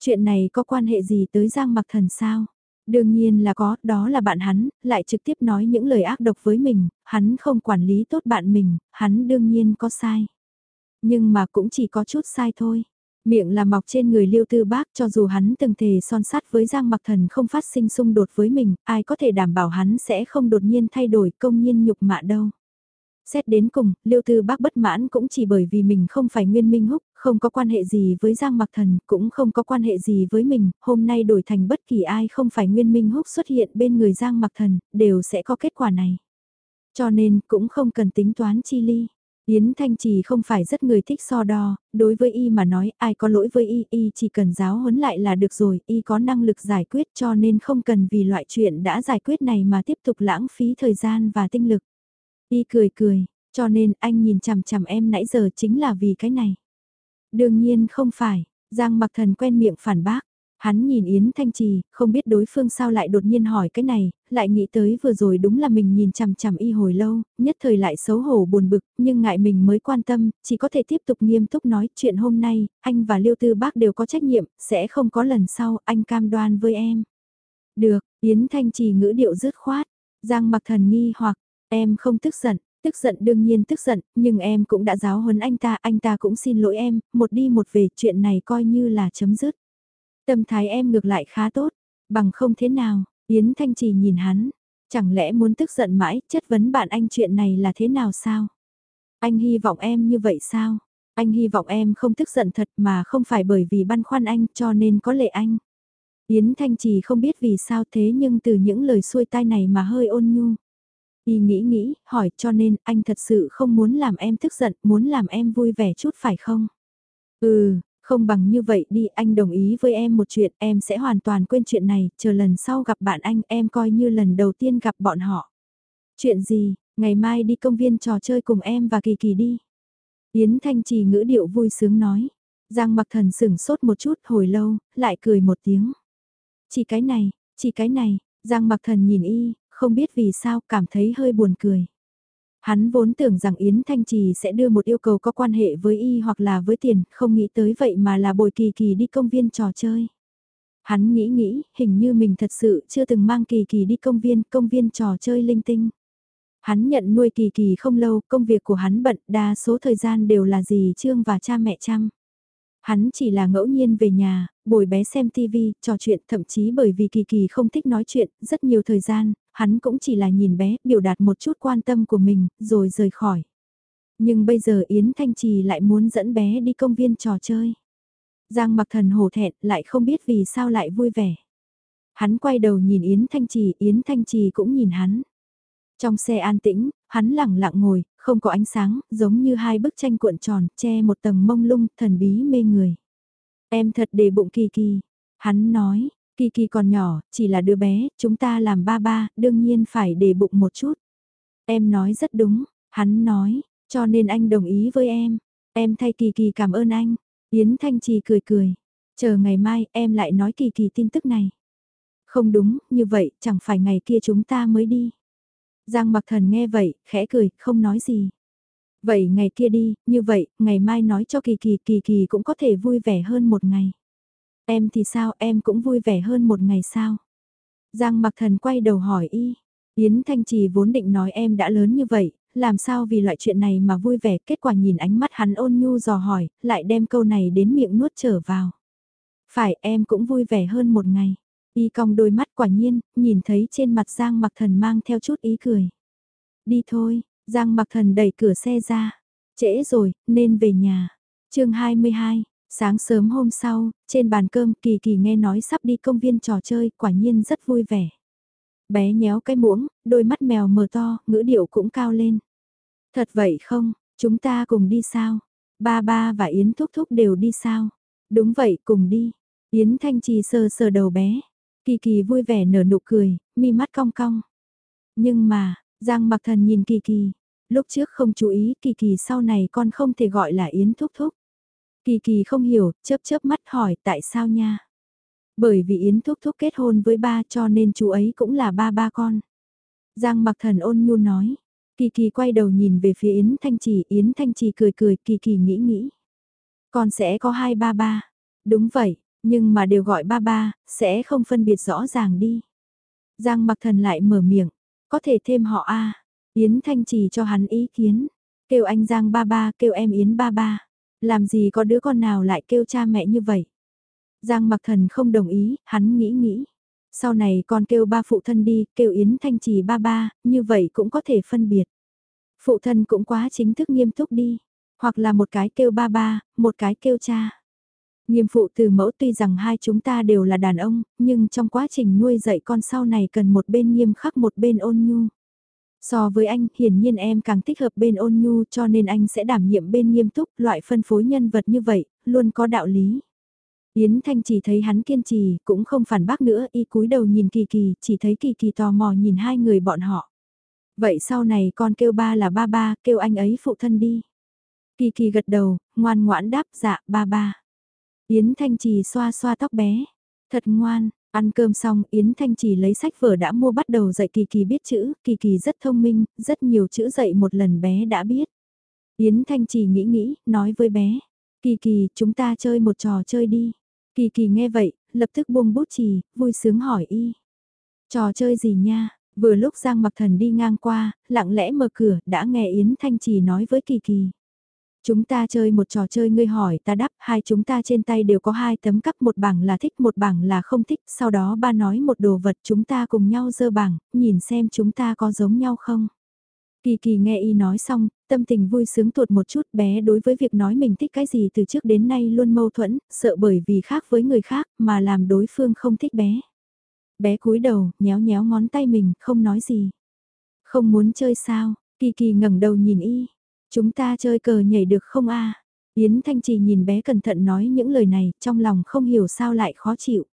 Chuyện này có quan hệ gì tới Giang Mặc Thần sao? Đương nhiên là có, đó là bạn hắn, lại trực tiếp nói những lời ác độc với mình, hắn không quản lý tốt bạn mình, hắn đương nhiên có sai. Nhưng mà cũng chỉ có chút sai thôi. Miệng là mọc trên người liêu tư bác cho dù hắn từng thề son sắt với Giang Mặc Thần không phát sinh xung đột với mình, ai có thể đảm bảo hắn sẽ không đột nhiên thay đổi công nhiên nhục mạ đâu. Xét đến cùng, liêu tư bác bất mãn cũng chỉ bởi vì mình không phải nguyên minh húc, không có quan hệ gì với Giang Mặc Thần, cũng không có quan hệ gì với mình, hôm nay đổi thành bất kỳ ai không phải nguyên minh húc xuất hiện bên người Giang Mặc Thần, đều sẽ có kết quả này. Cho nên, cũng không cần tính toán chi ly. Yến Thanh Trì không phải rất người thích so đo, đối với y mà nói ai có lỗi với y, y chỉ cần giáo huấn lại là được rồi, y có năng lực giải quyết cho nên không cần vì loại chuyện đã giải quyết này mà tiếp tục lãng phí thời gian và tinh lực. Y cười cười, cho nên anh nhìn chằm chằm em nãy giờ chính là vì cái này. Đương nhiên không phải, Giang mặc thần quen miệng phản bác, Hắn nhìn Yến Thanh Trì, không biết đối phương sao lại đột nhiên hỏi cái này, lại nghĩ tới vừa rồi đúng là mình nhìn chằm chằm y hồi lâu, nhất thời lại xấu hổ buồn bực, nhưng ngại mình mới quan tâm, chỉ có thể tiếp tục nghiêm túc nói chuyện hôm nay, anh và Liêu Tư Bác đều có trách nhiệm, sẽ không có lần sau, anh cam đoan với em. Được, Yến Thanh Trì ngữ điệu dứt khoát, Giang mặc thần nghi hoặc, em không tức giận. Tức giận đương nhiên tức giận, nhưng em cũng đã giáo huấn anh ta, anh ta cũng xin lỗi em, một đi một về, chuyện này coi như là chấm dứt. Tâm thái em ngược lại khá tốt, bằng không thế nào, Yến Thanh Trì nhìn hắn, chẳng lẽ muốn tức giận mãi, chất vấn bạn anh chuyện này là thế nào sao? Anh hy vọng em như vậy sao? Anh hy vọng em không tức giận thật mà không phải bởi vì băn khoăn anh cho nên có lệ anh. Yến Thanh Trì không biết vì sao thế nhưng từ những lời xuôi tai này mà hơi ôn nhu. Y nghĩ nghĩ, hỏi cho nên anh thật sự không muốn làm em tức giận, muốn làm em vui vẻ chút phải không? Ừ, không bằng như vậy đi, anh đồng ý với em một chuyện, em sẽ hoàn toàn quên chuyện này, chờ lần sau gặp bạn anh, em coi như lần đầu tiên gặp bọn họ. Chuyện gì, ngày mai đi công viên trò chơi cùng em và Kỳ Kỳ đi. Yến Thanh Trì ngữ điệu vui sướng nói. Giang mặc thần sửng sốt một chút hồi lâu, lại cười một tiếng. Chỉ cái này, chỉ cái này, Giang mặc thần nhìn y, không biết vì sao cảm thấy hơi buồn cười. Hắn vốn tưởng rằng Yến Thanh Trì sẽ đưa một yêu cầu có quan hệ với y hoặc là với tiền, không nghĩ tới vậy mà là bồi kỳ kỳ đi công viên trò chơi. Hắn nghĩ nghĩ, hình như mình thật sự chưa từng mang kỳ kỳ đi công viên, công viên trò chơi linh tinh. Hắn nhận nuôi kỳ kỳ không lâu, công việc của hắn bận, đa số thời gian đều là dì Trương và cha mẹ chăm. Hắn chỉ là ngẫu nhiên về nhà, bồi bé xem TV, trò chuyện thậm chí bởi vì Kỳ Kỳ không thích nói chuyện, rất nhiều thời gian, hắn cũng chỉ là nhìn bé, biểu đạt một chút quan tâm của mình, rồi rời khỏi. Nhưng bây giờ Yến Thanh Trì lại muốn dẫn bé đi công viên trò chơi. Giang mặc thần hổ thẹn lại không biết vì sao lại vui vẻ. Hắn quay đầu nhìn Yến Thanh Trì, Yến Thanh Trì cũng nhìn hắn. Trong xe an tĩnh, hắn lẳng lặng ngồi, không có ánh sáng, giống như hai bức tranh cuộn tròn, che một tầng mông lung, thần bí mê người. Em thật để bụng kỳ kỳ. Hắn nói, kỳ kỳ còn nhỏ, chỉ là đứa bé, chúng ta làm ba ba, đương nhiên phải để bụng một chút. Em nói rất đúng, hắn nói, cho nên anh đồng ý với em. Em thay kỳ kỳ cảm ơn anh. Yến Thanh Trì cười cười. Chờ ngày mai em lại nói kỳ kỳ tin tức này. Không đúng, như vậy chẳng phải ngày kia chúng ta mới đi. Giang mặc thần nghe vậy, khẽ cười, không nói gì. Vậy ngày kia đi, như vậy, ngày mai nói cho Kỳ Kỳ, Kỳ Kỳ cũng có thể vui vẻ hơn một ngày. Em thì sao, em cũng vui vẻ hơn một ngày sao? Giang mặc thần quay đầu hỏi y. Yến Thanh Trì vốn định nói em đã lớn như vậy, làm sao vì loại chuyện này mà vui vẻ, kết quả nhìn ánh mắt hắn ôn nhu dò hỏi, lại đem câu này đến miệng nuốt trở vào. Phải em cũng vui vẻ hơn một ngày. Y cong đôi mắt quả nhiên, nhìn thấy trên mặt Giang mặc thần mang theo chút ý cười. Đi thôi, Giang mặc thần đẩy cửa xe ra. Trễ rồi, nên về nhà. chương 22, sáng sớm hôm sau, trên bàn cơm Kỳ Kỳ nghe nói sắp đi công viên trò chơi, quả nhiên rất vui vẻ. Bé nhéo cái muỗng, đôi mắt mèo mờ to, ngữ điệu cũng cao lên. Thật vậy không, chúng ta cùng đi sao? Ba ba và Yến Thúc Thúc đều đi sao? Đúng vậy, cùng đi. Yến Thanh Trì sờ sờ đầu bé. Kỳ Kỳ vui vẻ nở nụ cười, mi mắt cong cong. Nhưng mà, Giang mặc thần nhìn Kỳ Kỳ, lúc trước không chú ý Kỳ Kỳ sau này con không thể gọi là Yến Thúc Thúc. Kỳ Kỳ không hiểu, chớp chớp mắt hỏi tại sao nha. Bởi vì Yến Thúc Thúc kết hôn với ba cho nên chú ấy cũng là ba ba con. Giang mặc thần ôn nhu nói. Kỳ Kỳ quay đầu nhìn về phía Yến Thanh Trì, Yến Thanh Trì cười cười, Kỳ Kỳ nghĩ nghĩ. Con sẽ có hai ba ba. Đúng vậy, nhưng mà đều gọi ba ba, sẽ không phân biệt rõ ràng đi. Giang mặc thần lại mở miệng, có thể thêm họ A. Yến Thanh chỉ cho hắn ý kiến, kêu anh Giang ba ba, kêu em Yến ba ba. Làm gì có đứa con nào lại kêu cha mẹ như vậy? Giang mặc thần không đồng ý, hắn nghĩ nghĩ. Sau này con kêu ba phụ thân đi, kêu Yến Thanh Trì ba ba, như vậy cũng có thể phân biệt. Phụ thân cũng quá chính thức nghiêm túc đi. Hoặc là một cái kêu ba ba, một cái kêu cha. Nghiêm phụ từ mẫu tuy rằng hai chúng ta đều là đàn ông, nhưng trong quá trình nuôi dạy con sau này cần một bên nghiêm khắc một bên ôn nhu. So với anh, hiển nhiên em càng thích hợp bên ôn nhu cho nên anh sẽ đảm nhiệm bên nghiêm túc, loại phân phối nhân vật như vậy, luôn có đạo lý. Yến Thanh chỉ thấy hắn kiên trì, cũng không phản bác nữa, y cúi đầu nhìn Kỳ Kỳ, chỉ thấy Kỳ Kỳ tò mò nhìn hai người bọn họ. Vậy sau này con kêu ba là ba ba, kêu anh ấy phụ thân đi. Kỳ Kỳ gật đầu, ngoan ngoãn đáp dạ ba ba. Yến Thanh Trì xoa xoa tóc bé. Thật ngoan, ăn cơm xong Yến Thanh Chỉ lấy sách vở đã mua bắt đầu dạy Kỳ Kỳ biết chữ, Kỳ Kỳ rất thông minh, rất nhiều chữ dạy một lần bé đã biết. Yến Thanh Chỉ nghĩ nghĩ, nói với bé, Kỳ Kỳ chúng ta chơi một trò chơi đi. Kỳ Kỳ nghe vậy, lập tức buông bút chì, vui sướng hỏi y. Trò chơi gì nha? Vừa lúc Giang Mặc Thần đi ngang qua, lặng lẽ mở cửa, đã nghe Yến Thanh Trì nói với Kỳ Kỳ. Chúng ta chơi một trò chơi ngươi hỏi ta đáp, hai chúng ta trên tay đều có hai tấm cắp một bảng là thích một bảng là không thích, sau đó ba nói một đồ vật chúng ta cùng nhau dơ bảng, nhìn xem chúng ta có giống nhau không. Kỳ kỳ nghe y nói xong, tâm tình vui sướng tuột một chút bé đối với việc nói mình thích cái gì từ trước đến nay luôn mâu thuẫn, sợ bởi vì khác với người khác mà làm đối phương không thích bé. Bé cúi đầu, nhéo nhéo ngón tay mình, không nói gì. Không muốn chơi sao, kỳ kỳ ngẩng đầu nhìn y. Chúng ta chơi cờ nhảy được không a Yến Thanh Trì nhìn bé cẩn thận nói những lời này, trong lòng không hiểu sao lại khó chịu.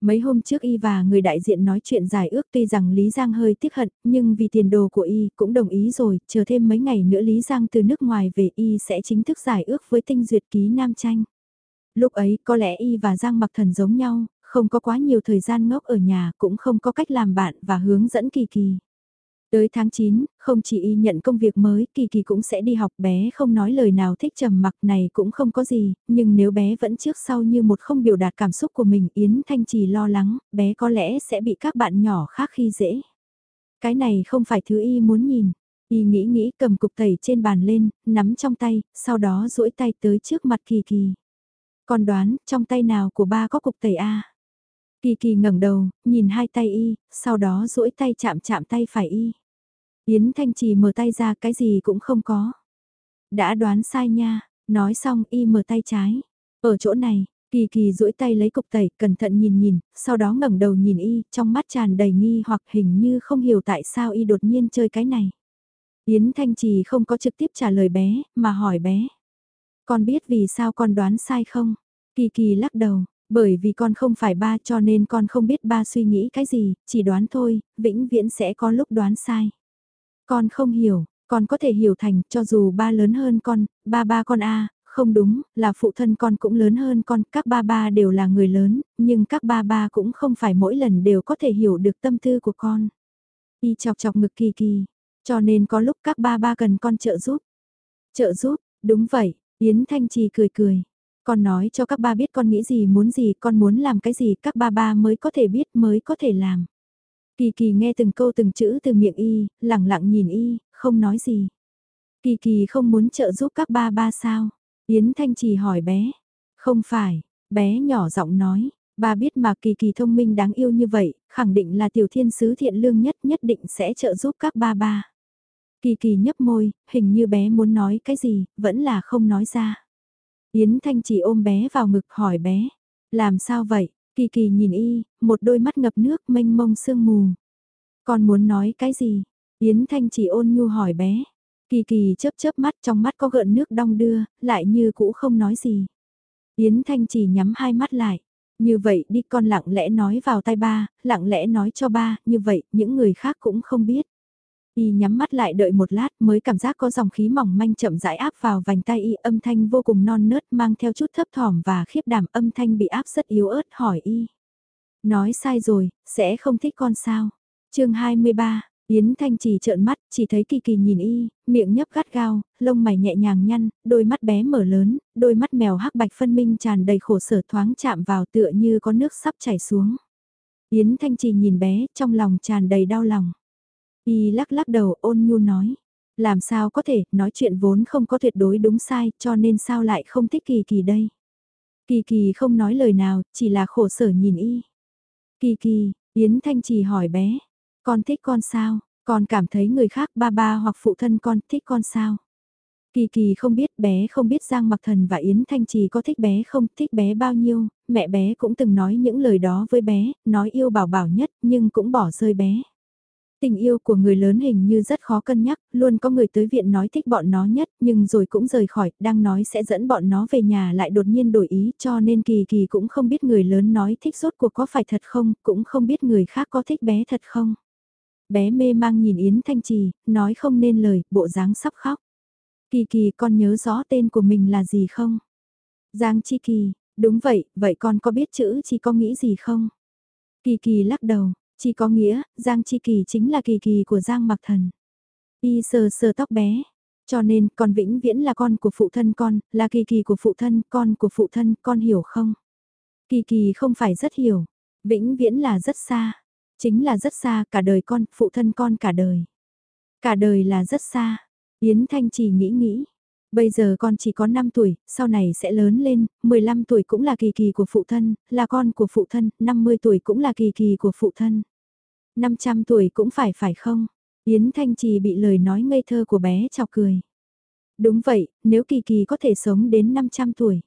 Mấy hôm trước y và người đại diện nói chuyện giải ước tuy rằng Lý Giang hơi tiếc hận, nhưng vì tiền đồ của y cũng đồng ý rồi, chờ thêm mấy ngày nữa Lý Giang từ nước ngoài về y sẽ chính thức giải ước với tinh duyệt ký Nam Tranh. Lúc ấy có lẽ y và Giang mặc thần giống nhau, không có quá nhiều thời gian ngốc ở nhà cũng không có cách làm bạn và hướng dẫn kỳ kỳ. Tới tháng 9, không chỉ y nhận công việc mới, Kỳ Kỳ cũng sẽ đi học bé không nói lời nào thích trầm mặc này cũng không có gì, nhưng nếu bé vẫn trước sau như một không biểu đạt cảm xúc của mình Yến Thanh Trì lo lắng, bé có lẽ sẽ bị các bạn nhỏ khác khi dễ. Cái này không phải thứ y muốn nhìn. Y nghĩ nghĩ cầm cục tẩy trên bàn lên, nắm trong tay, sau đó duỗi tay tới trước mặt Kỳ Kỳ. Còn đoán, trong tay nào của ba có cục tẩy A? Kỳ Kỳ ngẩng đầu, nhìn hai tay y, sau đó duỗi tay chạm chạm tay phải y. Yến Thanh Trì mở tay ra cái gì cũng không có. Đã đoán sai nha, nói xong y mở tay trái. Ở chỗ này, Kỳ Kỳ duỗi tay lấy cục tẩy, cẩn thận nhìn nhìn, sau đó ngẩng đầu nhìn y, trong mắt tràn đầy nghi hoặc hình như không hiểu tại sao y đột nhiên chơi cái này. Yến Thanh Trì không có trực tiếp trả lời bé, mà hỏi bé. Con biết vì sao con đoán sai không? Kỳ Kỳ lắc đầu, bởi vì con không phải ba cho nên con không biết ba suy nghĩ cái gì, chỉ đoán thôi, vĩnh viễn sẽ có lúc đoán sai. Con không hiểu, con có thể hiểu thành cho dù ba lớn hơn con, ba ba con a không đúng, là phụ thân con cũng lớn hơn con, các ba ba đều là người lớn, nhưng các ba ba cũng không phải mỗi lần đều có thể hiểu được tâm tư của con. Y chọc chọc ngực kỳ kỳ, cho nên có lúc các ba ba cần con trợ giúp. Trợ giúp, đúng vậy, Yến Thanh Trì cười cười. Con nói cho các ba biết con nghĩ gì muốn gì, con muốn làm cái gì các ba ba mới có thể biết mới có thể làm. Kỳ kỳ nghe từng câu từng chữ từ miệng y, lặng lặng nhìn y, không nói gì. Kỳ kỳ không muốn trợ giúp các ba ba sao? Yến Thanh Trì hỏi bé. Không phải, bé nhỏ giọng nói, ba biết mà kỳ kỳ thông minh đáng yêu như vậy, khẳng định là tiểu thiên sứ thiện lương nhất nhất định sẽ trợ giúp các ba ba. Kỳ kỳ nhấp môi, hình như bé muốn nói cái gì, vẫn là không nói ra. Yến Thanh Trì ôm bé vào ngực hỏi bé, làm sao vậy? Kỳ kỳ nhìn y, một đôi mắt ngập nước mênh mông sương mù. Con muốn nói cái gì? Yến Thanh chỉ ôn nhu hỏi bé. Kỳ kỳ chớp chớp mắt trong mắt có gợn nước đong đưa, lại như cũ không nói gì. Yến Thanh chỉ nhắm hai mắt lại. Như vậy đi con lặng lẽ nói vào tai ba, lặng lẽ nói cho ba, như vậy những người khác cũng không biết. Y nhắm mắt lại đợi một lát mới cảm giác có dòng khí mỏng manh chậm rãi áp vào vành tay y âm thanh vô cùng non nớt mang theo chút thấp thỏm và khiếp đảm âm thanh bị áp rất yếu ớt hỏi y. Nói sai rồi, sẽ không thích con sao. chương 23, Yến Thanh chỉ trợn mắt, chỉ thấy kỳ kỳ nhìn y, miệng nhấp gắt gao, lông mày nhẹ nhàng nhăn, đôi mắt bé mở lớn, đôi mắt mèo hắc bạch phân minh tràn đầy khổ sở thoáng chạm vào tựa như có nước sắp chảy xuống. Yến Thanh Trì nhìn bé, trong lòng tràn đầy đau lòng. Y lắc lắc đầu ôn nhu nói. Làm sao có thể, nói chuyện vốn không có tuyệt đối đúng sai, cho nên sao lại không thích kỳ kỳ đây. Kỳ kỳ không nói lời nào, chỉ là khổ sở nhìn y. Kỳ kỳ, Yến Thanh Trì hỏi bé, con thích con sao, con cảm thấy người khác ba ba hoặc phụ thân con thích con sao. Kỳ kỳ không biết bé không biết Giang Mặc Thần và Yến Thanh Trì có thích bé không thích bé bao nhiêu, mẹ bé cũng từng nói những lời đó với bé, nói yêu bảo bảo nhất nhưng cũng bỏ rơi bé. Tình yêu của người lớn hình như rất khó cân nhắc, luôn có người tới viện nói thích bọn nó nhất, nhưng rồi cũng rời khỏi, đang nói sẽ dẫn bọn nó về nhà lại đột nhiên đổi ý cho nên kỳ kỳ cũng không biết người lớn nói thích rốt cuộc có phải thật không, cũng không biết người khác có thích bé thật không. Bé mê mang nhìn Yến Thanh Trì, nói không nên lời, bộ dáng sắp khóc. Kỳ kỳ con nhớ rõ tên của mình là gì không? Giang Chi Kỳ, đúng vậy, vậy con có biết chữ chi có nghĩ gì không? Kỳ kỳ lắc đầu, chỉ có nghĩa, Giang Chi Kỳ chính là kỳ kỳ của Giang Mặc Thần. Y sờ sờ tóc bé, cho nên con vĩnh viễn là con của phụ thân con, là kỳ kỳ của phụ thân, con của phụ thân, con hiểu không? Kỳ kỳ không phải rất hiểu, vĩnh viễn là rất xa, chính là rất xa cả đời con, phụ thân con cả đời. Cả đời là rất xa, Yến Thanh chỉ nghĩ nghĩ, Bây giờ con chỉ có 5 tuổi, sau này sẽ lớn lên, 15 tuổi cũng là kỳ kỳ của phụ thân, là con của phụ thân, 50 tuổi cũng là kỳ kỳ của phụ thân. 500 tuổi cũng phải phải không? Yến Thanh Trì bị lời nói ngây thơ của bé chọc cười. Đúng vậy, nếu Kỳ Kỳ có thể sống đến 500 tuổi.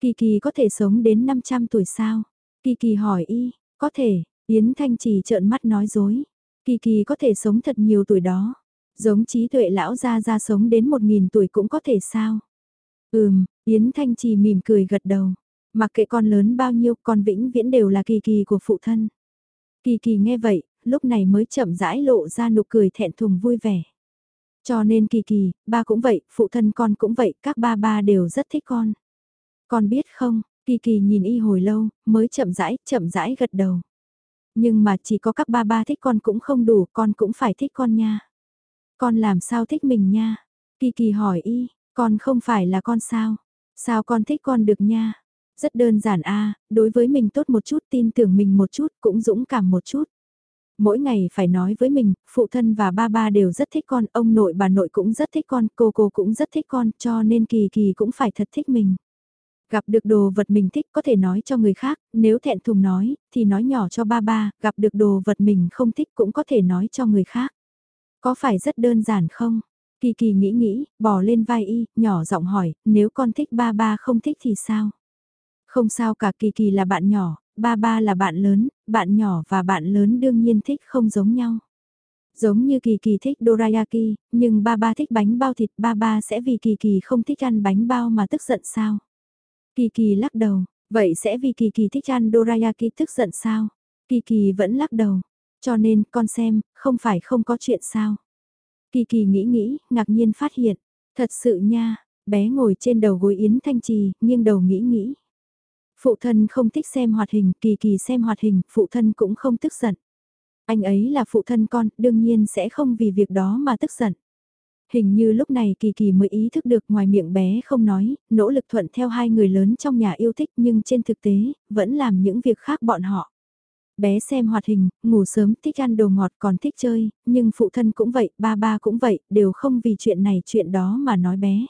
Kỳ Kỳ có thể sống đến 500 tuổi sao? Kỳ Kỳ hỏi y, có thể, Yến Thanh Trì trợn mắt nói dối. Kỳ Kỳ có thể sống thật nhiều tuổi đó. Giống trí tuệ lão ra ra sống đến 1.000 tuổi cũng có thể sao? Ừm, Yến Thanh Trì mỉm cười gật đầu. Mặc kệ con lớn bao nhiêu con vĩnh viễn đều là kỳ kỳ của phụ thân. Kỳ kỳ nghe vậy, lúc này mới chậm rãi lộ ra nụ cười thẹn thùng vui vẻ. Cho nên kỳ kỳ, ba cũng vậy, phụ thân con cũng vậy, các ba ba đều rất thích con. Con biết không, kỳ kỳ nhìn y hồi lâu, mới chậm rãi, chậm rãi gật đầu. Nhưng mà chỉ có các ba ba thích con cũng không đủ, con cũng phải thích con nha. Con làm sao thích mình nha? Kỳ kỳ hỏi y, con không phải là con sao? Sao con thích con được nha? Rất đơn giản a đối với mình tốt một chút, tin tưởng mình một chút, cũng dũng cảm một chút. Mỗi ngày phải nói với mình, phụ thân và ba ba đều rất thích con, ông nội bà nội cũng rất thích con, cô cô cũng rất thích con, cho nên kỳ kỳ cũng phải thật thích mình. Gặp được đồ vật mình thích có thể nói cho người khác, nếu thẹn thùng nói, thì nói nhỏ cho ba ba, gặp được đồ vật mình không thích cũng có thể nói cho người khác. Có phải rất đơn giản không? Kỳ kỳ nghĩ nghĩ, bỏ lên vai y, nhỏ giọng hỏi, nếu con thích ba ba không thích thì sao? Không sao cả kỳ kỳ là bạn nhỏ, ba ba là bạn lớn, bạn nhỏ và bạn lớn đương nhiên thích không giống nhau. Giống như kỳ kỳ thích dorayaki, nhưng ba ba thích bánh bao thịt, ba ba sẽ vì kỳ kỳ không thích ăn bánh bao mà tức giận sao? Kỳ kỳ lắc đầu, vậy sẽ vì kỳ kỳ thích ăn dorayaki tức giận sao? Kỳ kỳ vẫn lắc đầu, cho nên con xem, không phải không có chuyện sao? Kỳ kỳ nghĩ nghĩ, ngạc nhiên phát hiện, thật sự nha, bé ngồi trên đầu gối Yến Thanh Trì, nghiêng đầu nghĩ nghĩ. Phụ thân không thích xem hoạt hình, kỳ kỳ xem hoạt hình, phụ thân cũng không tức giận. Anh ấy là phụ thân con, đương nhiên sẽ không vì việc đó mà tức giận. Hình như lúc này Kỳ Kỳ mới ý thức được ngoài miệng bé không nói, nỗ lực thuận theo hai người lớn trong nhà yêu thích nhưng trên thực tế, vẫn làm những việc khác bọn họ. Bé xem hoạt hình, ngủ sớm, thích ăn đồ ngọt còn thích chơi, nhưng phụ thân cũng vậy, ba ba cũng vậy, đều không vì chuyện này chuyện đó mà nói bé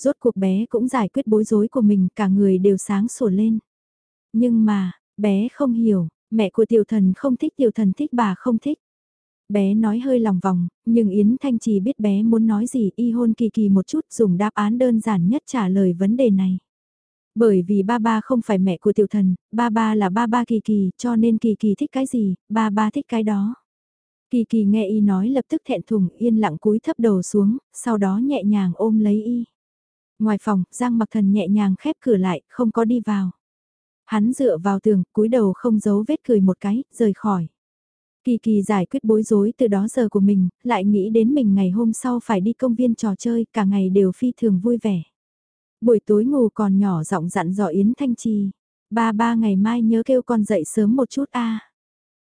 rốt cuộc bé cũng giải quyết bối rối của mình, cả người đều sáng sủa lên. Nhưng mà, bé không hiểu, mẹ của tiểu thần không thích tiểu thần thích bà không thích. Bé nói hơi lòng vòng, nhưng Yến Thanh Trì biết bé muốn nói gì y hôn kỳ kỳ một chút dùng đáp án đơn giản nhất trả lời vấn đề này. Bởi vì ba ba không phải mẹ của tiểu thần, ba ba là ba ba kỳ kỳ cho nên kỳ kỳ thích cái gì, ba ba thích cái đó. Kỳ kỳ nghe y nói lập tức thẹn thùng yên lặng cúi thấp đầu xuống, sau đó nhẹ nhàng ôm lấy y. Ngoài phòng, Giang mặc thần nhẹ nhàng khép cửa lại, không có đi vào. Hắn dựa vào tường, cúi đầu không giấu vết cười một cái, rời khỏi. Kỳ kỳ giải quyết bối rối từ đó giờ của mình, lại nghĩ đến mình ngày hôm sau phải đi công viên trò chơi, cả ngày đều phi thường vui vẻ. Buổi tối ngủ còn nhỏ giọng dặn dò Yến Thanh Trì. Ba ba ngày mai nhớ kêu con dậy sớm một chút a.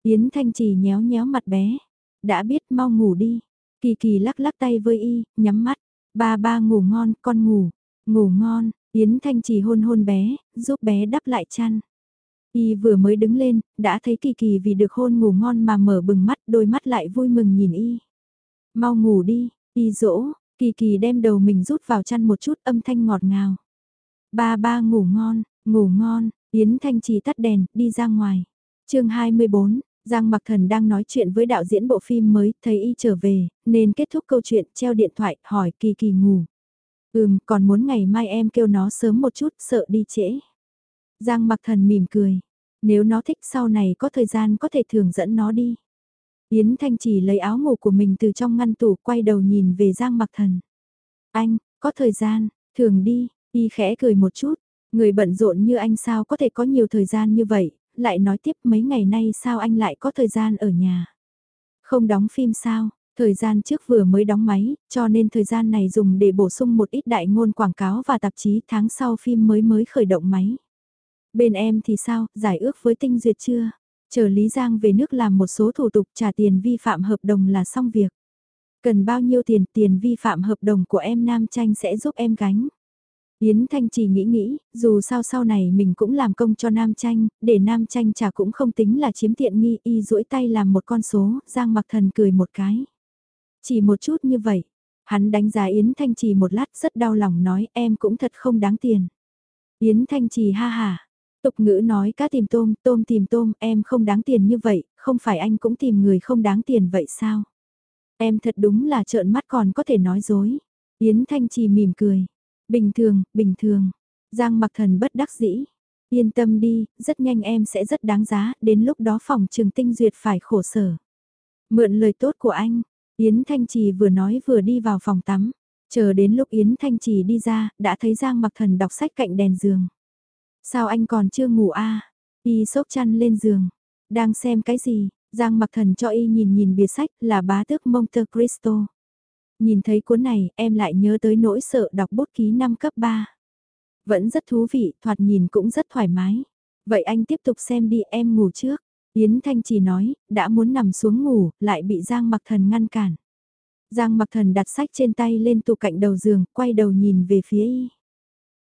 Yến Thanh Trì nhéo nhéo mặt bé. Đã biết mau ngủ đi. Kỳ kỳ lắc lắc tay với y, nhắm mắt. Ba ba ngủ ngon, con ngủ. Ngủ ngon, Yến Thanh chỉ hôn hôn bé, giúp bé đắp lại chăn. Y vừa mới đứng lên, đã thấy Kỳ Kỳ vì được hôn ngủ ngon mà mở bừng mắt, đôi mắt lại vui mừng nhìn Y. Mau ngủ đi, Y dỗ, Kỳ Kỳ đem đầu mình rút vào chăn một chút âm thanh ngọt ngào. Ba ba ngủ ngon, ngủ ngon, Yến Thanh trì tắt đèn, đi ra ngoài. chương 24, Giang Mặc Thần đang nói chuyện với đạo diễn bộ phim mới, thấy y trở về, nên kết thúc câu chuyện, treo điện thoại, hỏi Kỳ Kỳ ngủ. Ừm, còn muốn ngày mai em kêu nó sớm một chút, sợ đi trễ. Giang mặc thần mỉm cười. Nếu nó thích sau này có thời gian có thể thường dẫn nó đi. Yến Thanh chỉ lấy áo ngủ của mình từ trong ngăn tủ quay đầu nhìn về Giang mặc thần. Anh, có thời gian, thường đi, y khẽ cười một chút. Người bận rộn như anh sao có thể có nhiều thời gian như vậy, lại nói tiếp mấy ngày nay sao anh lại có thời gian ở nhà. Không đóng phim sao, Thời gian trước vừa mới đóng máy, cho nên thời gian này dùng để bổ sung một ít đại ngôn quảng cáo và tạp chí tháng sau phim mới mới khởi động máy. Bên em thì sao, giải ước với tinh duyệt chưa? Chờ Lý Giang về nước làm một số thủ tục trả tiền vi phạm hợp đồng là xong việc. Cần bao nhiêu tiền tiền vi phạm hợp đồng của em Nam Tranh sẽ giúp em gánh. Yến Thanh chỉ nghĩ nghĩ, dù sao sau này mình cũng làm công cho Nam Tranh, để Nam Tranh trả cũng không tính là chiếm tiện nghi y duỗi tay làm một con số, Giang mặc thần cười một cái. Chỉ một chút như vậy. Hắn đánh giá Yến Thanh Trì một lát rất đau lòng nói em cũng thật không đáng tiền. Yến Thanh Trì ha ha. Tục ngữ nói cá tìm tôm, tôm tìm tôm, em không đáng tiền như vậy, không phải anh cũng tìm người không đáng tiền vậy sao? Em thật đúng là trợn mắt còn có thể nói dối. Yến Thanh Trì mỉm cười. Bình thường, bình thường. Giang mặc thần bất đắc dĩ. Yên tâm đi, rất nhanh em sẽ rất đáng giá, đến lúc đó phòng trường tinh duyệt phải khổ sở. Mượn lời tốt của anh, Yến Thanh Trì vừa nói vừa đi vào phòng tắm. Chờ đến lúc Yến Thanh Trì đi ra, đã thấy Giang mặc thần đọc sách cạnh đèn giường. Sao anh còn chưa ngủ a à? Y sốc chăn lên giường. Đang xem cái gì? Giang mặc thần cho y nhìn nhìn bìa sách là bá tước Monte Cristo. Nhìn thấy cuốn này, em lại nhớ tới nỗi sợ đọc bút ký năm cấp 3. Vẫn rất thú vị, thoạt nhìn cũng rất thoải mái. Vậy anh tiếp tục xem đi em ngủ trước. Yến Thanh chỉ nói, đã muốn nằm xuống ngủ, lại bị Giang mặc thần ngăn cản. Giang mặc thần đặt sách trên tay lên tủ cạnh đầu giường, quay đầu nhìn về phía y.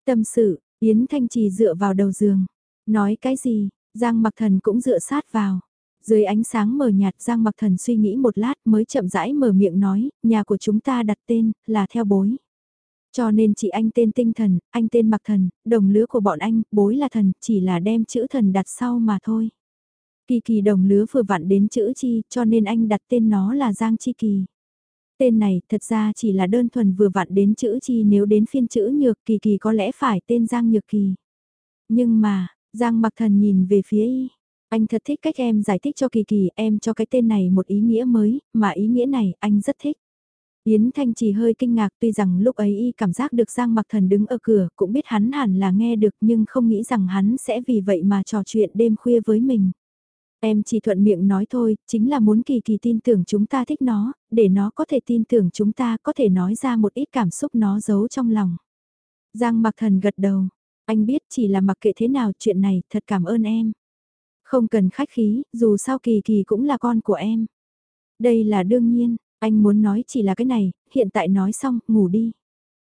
Tâm sự, Yến Thanh Trì dựa vào đầu giường. Nói cái gì, Giang mặc thần cũng dựa sát vào. Dưới ánh sáng mờ nhạt Giang mặc thần suy nghĩ một lát mới chậm rãi mở miệng nói, nhà của chúng ta đặt tên, là theo bối. Cho nên chị anh tên tinh thần, anh tên mặc thần, đồng lứa của bọn anh, bối là thần, chỉ là đem chữ thần đặt sau mà thôi. Kỳ kỳ đồng lứa vừa vặn đến chữ chi, cho nên anh đặt tên nó là Giang Chi Kỳ. Tên này thật ra chỉ là đơn thuần vừa vặn đến chữ chi nếu đến phiên chữ nhược kỳ kỳ có lẽ phải tên Giang Nhược Kỳ. Nhưng mà, Giang mặc thần nhìn về phía y. Anh thật thích cách em giải thích cho kỳ kỳ em cho cái tên này một ý nghĩa mới, mà ý nghĩa này anh rất thích. Yến Thanh chỉ hơi kinh ngạc tuy rằng lúc ấy y cảm giác được Giang Mặc Thần đứng ở cửa cũng biết hắn hẳn là nghe được nhưng không nghĩ rằng hắn sẽ vì vậy mà trò chuyện đêm khuya với mình. Em chỉ thuận miệng nói thôi, chính là muốn kỳ kỳ tin tưởng chúng ta thích nó, để nó có thể tin tưởng chúng ta có thể nói ra một ít cảm xúc nó giấu trong lòng. Giang mặc thần gật đầu, anh biết chỉ là mặc kệ thế nào chuyện này, thật cảm ơn em. Không cần khách khí, dù sao kỳ kỳ cũng là con của em. Đây là đương nhiên, anh muốn nói chỉ là cái này, hiện tại nói xong, ngủ đi.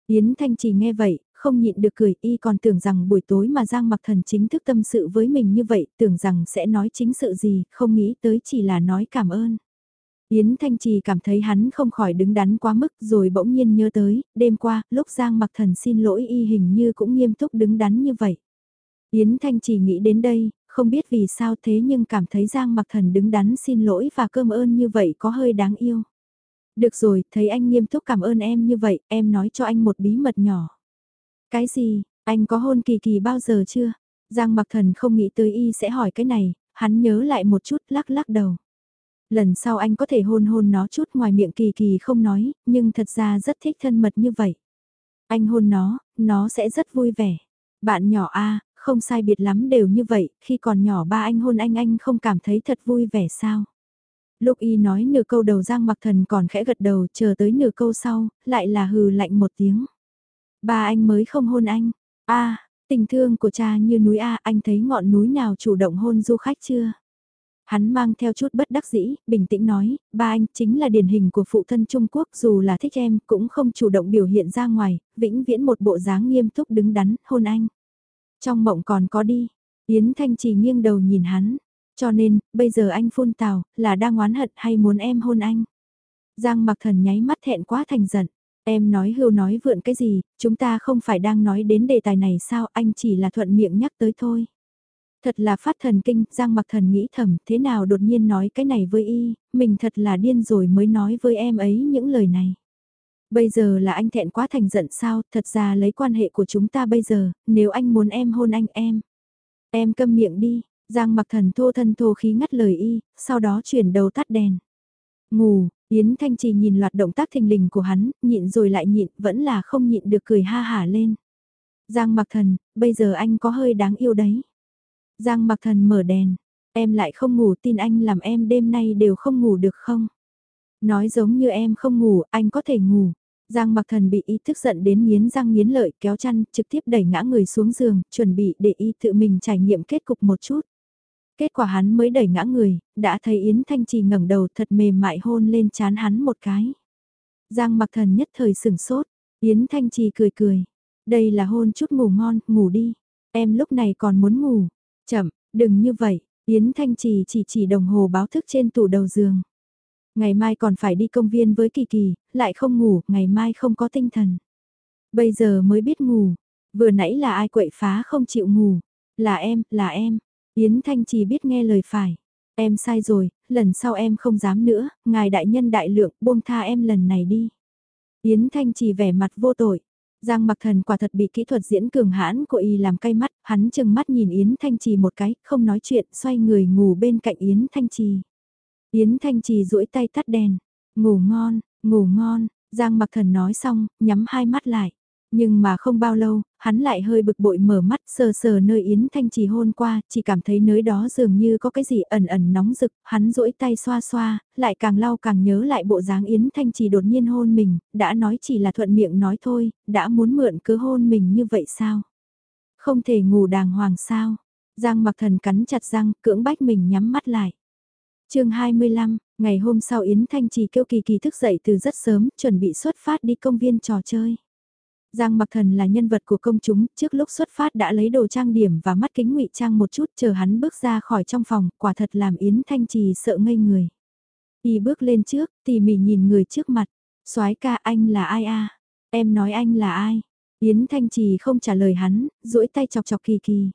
Yến Thanh chỉ nghe vậy, không nhịn được cười y còn tưởng rằng buổi tối mà Giang Mặc Thần chính thức tâm sự với mình như vậy, tưởng rằng sẽ nói chính sự gì, không nghĩ tới chỉ là nói cảm ơn. Yến Thanh Trì cảm thấy hắn không khỏi đứng đắn quá mức rồi bỗng nhiên nhớ tới, đêm qua, lúc Giang Mặc Thần xin lỗi y hình như cũng nghiêm túc đứng đắn như vậy. Yến Thanh Trì nghĩ đến đây, không biết vì sao thế nhưng cảm thấy Giang Mặc Thần đứng đắn xin lỗi và cơm ơn như vậy có hơi đáng yêu. Được rồi, thấy anh nghiêm túc cảm ơn em như vậy, em nói cho anh một bí mật nhỏ. Cái gì, anh có hôn kỳ kỳ bao giờ chưa? Giang mặc thần không nghĩ tới y sẽ hỏi cái này, hắn nhớ lại một chút lắc lắc đầu. Lần sau anh có thể hôn hôn nó chút ngoài miệng kỳ kỳ không nói, nhưng thật ra rất thích thân mật như vậy. Anh hôn nó, nó sẽ rất vui vẻ. Bạn nhỏ a không sai biệt lắm đều như vậy, khi còn nhỏ ba anh hôn anh anh không cảm thấy thật vui vẻ sao. Lúc y nói nửa câu đầu Giang mặc thần còn khẽ gật đầu chờ tới nửa câu sau, lại là hừ lạnh một tiếng. Ba anh mới không hôn anh. a tình thương của cha như núi A anh thấy ngọn núi nào chủ động hôn du khách chưa? Hắn mang theo chút bất đắc dĩ, bình tĩnh nói, ba anh chính là điển hình của phụ thân Trung Quốc dù là thích em cũng không chủ động biểu hiện ra ngoài, vĩnh viễn một bộ dáng nghiêm túc đứng đắn, hôn anh. Trong mộng còn có đi, Yến Thanh chỉ nghiêng đầu nhìn hắn, cho nên, bây giờ anh phun tào, là đang oán hận hay muốn em hôn anh? Giang mặc thần nháy mắt thẹn quá thành giận. Em nói hưu nói vượn cái gì, chúng ta không phải đang nói đến đề tài này sao anh chỉ là thuận miệng nhắc tới thôi. Thật là phát thần kinh, Giang mặc thần nghĩ thầm, thế nào đột nhiên nói cái này với y, mình thật là điên rồi mới nói với em ấy những lời này. Bây giờ là anh thẹn quá thành giận sao, thật ra lấy quan hệ của chúng ta bây giờ, nếu anh muốn em hôn anh em. Em câm miệng đi, Giang mặc thần thô thân thô khí ngắt lời y, sau đó chuyển đầu tắt đèn. Ngủ, Yến Thanh Trì nhìn loạt động tác thình lình của hắn, nhịn rồi lại nhịn, vẫn là không nhịn được cười ha hả lên. Giang mặc thần, bây giờ anh có hơi đáng yêu đấy. Giang mặc thần mở đèn, em lại không ngủ tin anh làm em đêm nay đều không ngủ được không? Nói giống như em không ngủ, anh có thể ngủ. Giang mặc thần bị Y tức giận đến miến răng miến lợi kéo chăn, trực tiếp đẩy ngã người xuống giường, chuẩn bị để y tự mình trải nghiệm kết cục một chút. Kết quả hắn mới đẩy ngã người, đã thấy Yến Thanh Trì ngẩng đầu thật mềm mại hôn lên chán hắn một cái. Giang mặc thần nhất thời sửng sốt, Yến Thanh Trì cười cười. Đây là hôn chút ngủ ngon, ngủ đi. Em lúc này còn muốn ngủ. Chậm, đừng như vậy. Yến Thanh Trì chỉ chỉ đồng hồ báo thức trên tủ đầu giường. Ngày mai còn phải đi công viên với Kỳ Kỳ, lại không ngủ, ngày mai không có tinh thần. Bây giờ mới biết ngủ. Vừa nãy là ai quậy phá không chịu ngủ. Là em, là em. Yến Thanh chỉ biết nghe lời phải. Em sai rồi, lần sau em không dám nữa, ngài đại nhân đại lượng buông tha em lần này đi. Yến Thanh chỉ vẻ mặt vô tội. Giang mặc thần quả thật bị kỹ thuật diễn cường hãn của y làm cay mắt, hắn chừng mắt nhìn Yến Thanh Trì một cái, không nói chuyện, xoay người ngủ bên cạnh Yến Thanh Trì. Yến Thanh Trì duỗi tay tắt đèn, ngủ ngon, ngủ ngon, Giang mặc thần nói xong, nhắm hai mắt lại. Nhưng mà không bao lâu, hắn lại hơi bực bội mở mắt sờ sờ nơi Yến Thanh Trì hôn qua, chỉ cảm thấy nơi đó dường như có cái gì ẩn ẩn nóng rực, hắn duỗi tay xoa xoa, lại càng lau càng nhớ lại bộ dáng Yến Thanh Trì đột nhiên hôn mình, đã nói chỉ là thuận miệng nói thôi, đã muốn mượn cứ hôn mình như vậy sao? Không thể ngủ đàng hoàng sao? Giang mặc thần cắn chặt răng, cưỡng bách mình nhắm mắt lại. chương 25, ngày hôm sau Yến Thanh Trì kêu kỳ kỳ thức dậy từ rất sớm, chuẩn bị xuất phát đi công viên trò chơi. Giang Mặc Thần là nhân vật của công chúng, trước lúc xuất phát đã lấy đồ trang điểm và mắt kính ngụy trang một chút chờ hắn bước ra khỏi trong phòng, quả thật làm Yến Thanh Trì sợ ngây người. Y bước lên trước, tỉ mỉ nhìn người trước mặt, soái ca anh là ai a? Em nói anh là ai? Yến Thanh Trì không trả lời hắn, duỗi tay chọc chọc Kỳ Kỳ.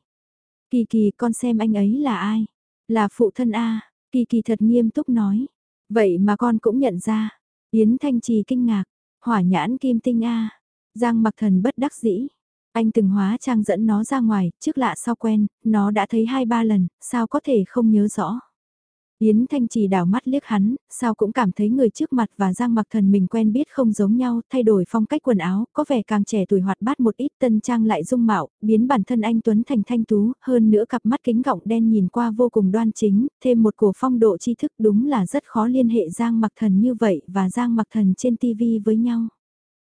Kỳ Kỳ con xem anh ấy là ai? Là phụ thân a. Kỳ Kỳ thật nghiêm túc nói. Vậy mà con cũng nhận ra. Yến Thanh Trì kinh ngạc. Hỏa nhãn kim tinh a. Giang mặc thần bất đắc dĩ. Anh từng hóa trang dẫn nó ra ngoài, trước lạ sau quen, nó đã thấy hai ba lần, sao có thể không nhớ rõ. Yến Thanh chỉ đảo mắt liếc hắn, sao cũng cảm thấy người trước mặt và Giang Mặc Thần mình quen biết không giống nhau, thay đổi phong cách quần áo, có vẻ càng trẻ tuổi hoạt bát một ít tân trang lại dung mạo, biến bản thân anh Tuấn thành thanh tú, hơn nữa cặp mắt kính gọng đen nhìn qua vô cùng đoan chính, thêm một cổ phong độ tri thức đúng là rất khó liên hệ Giang Mặc Thần như vậy và Giang Mặc Thần trên TV với nhau.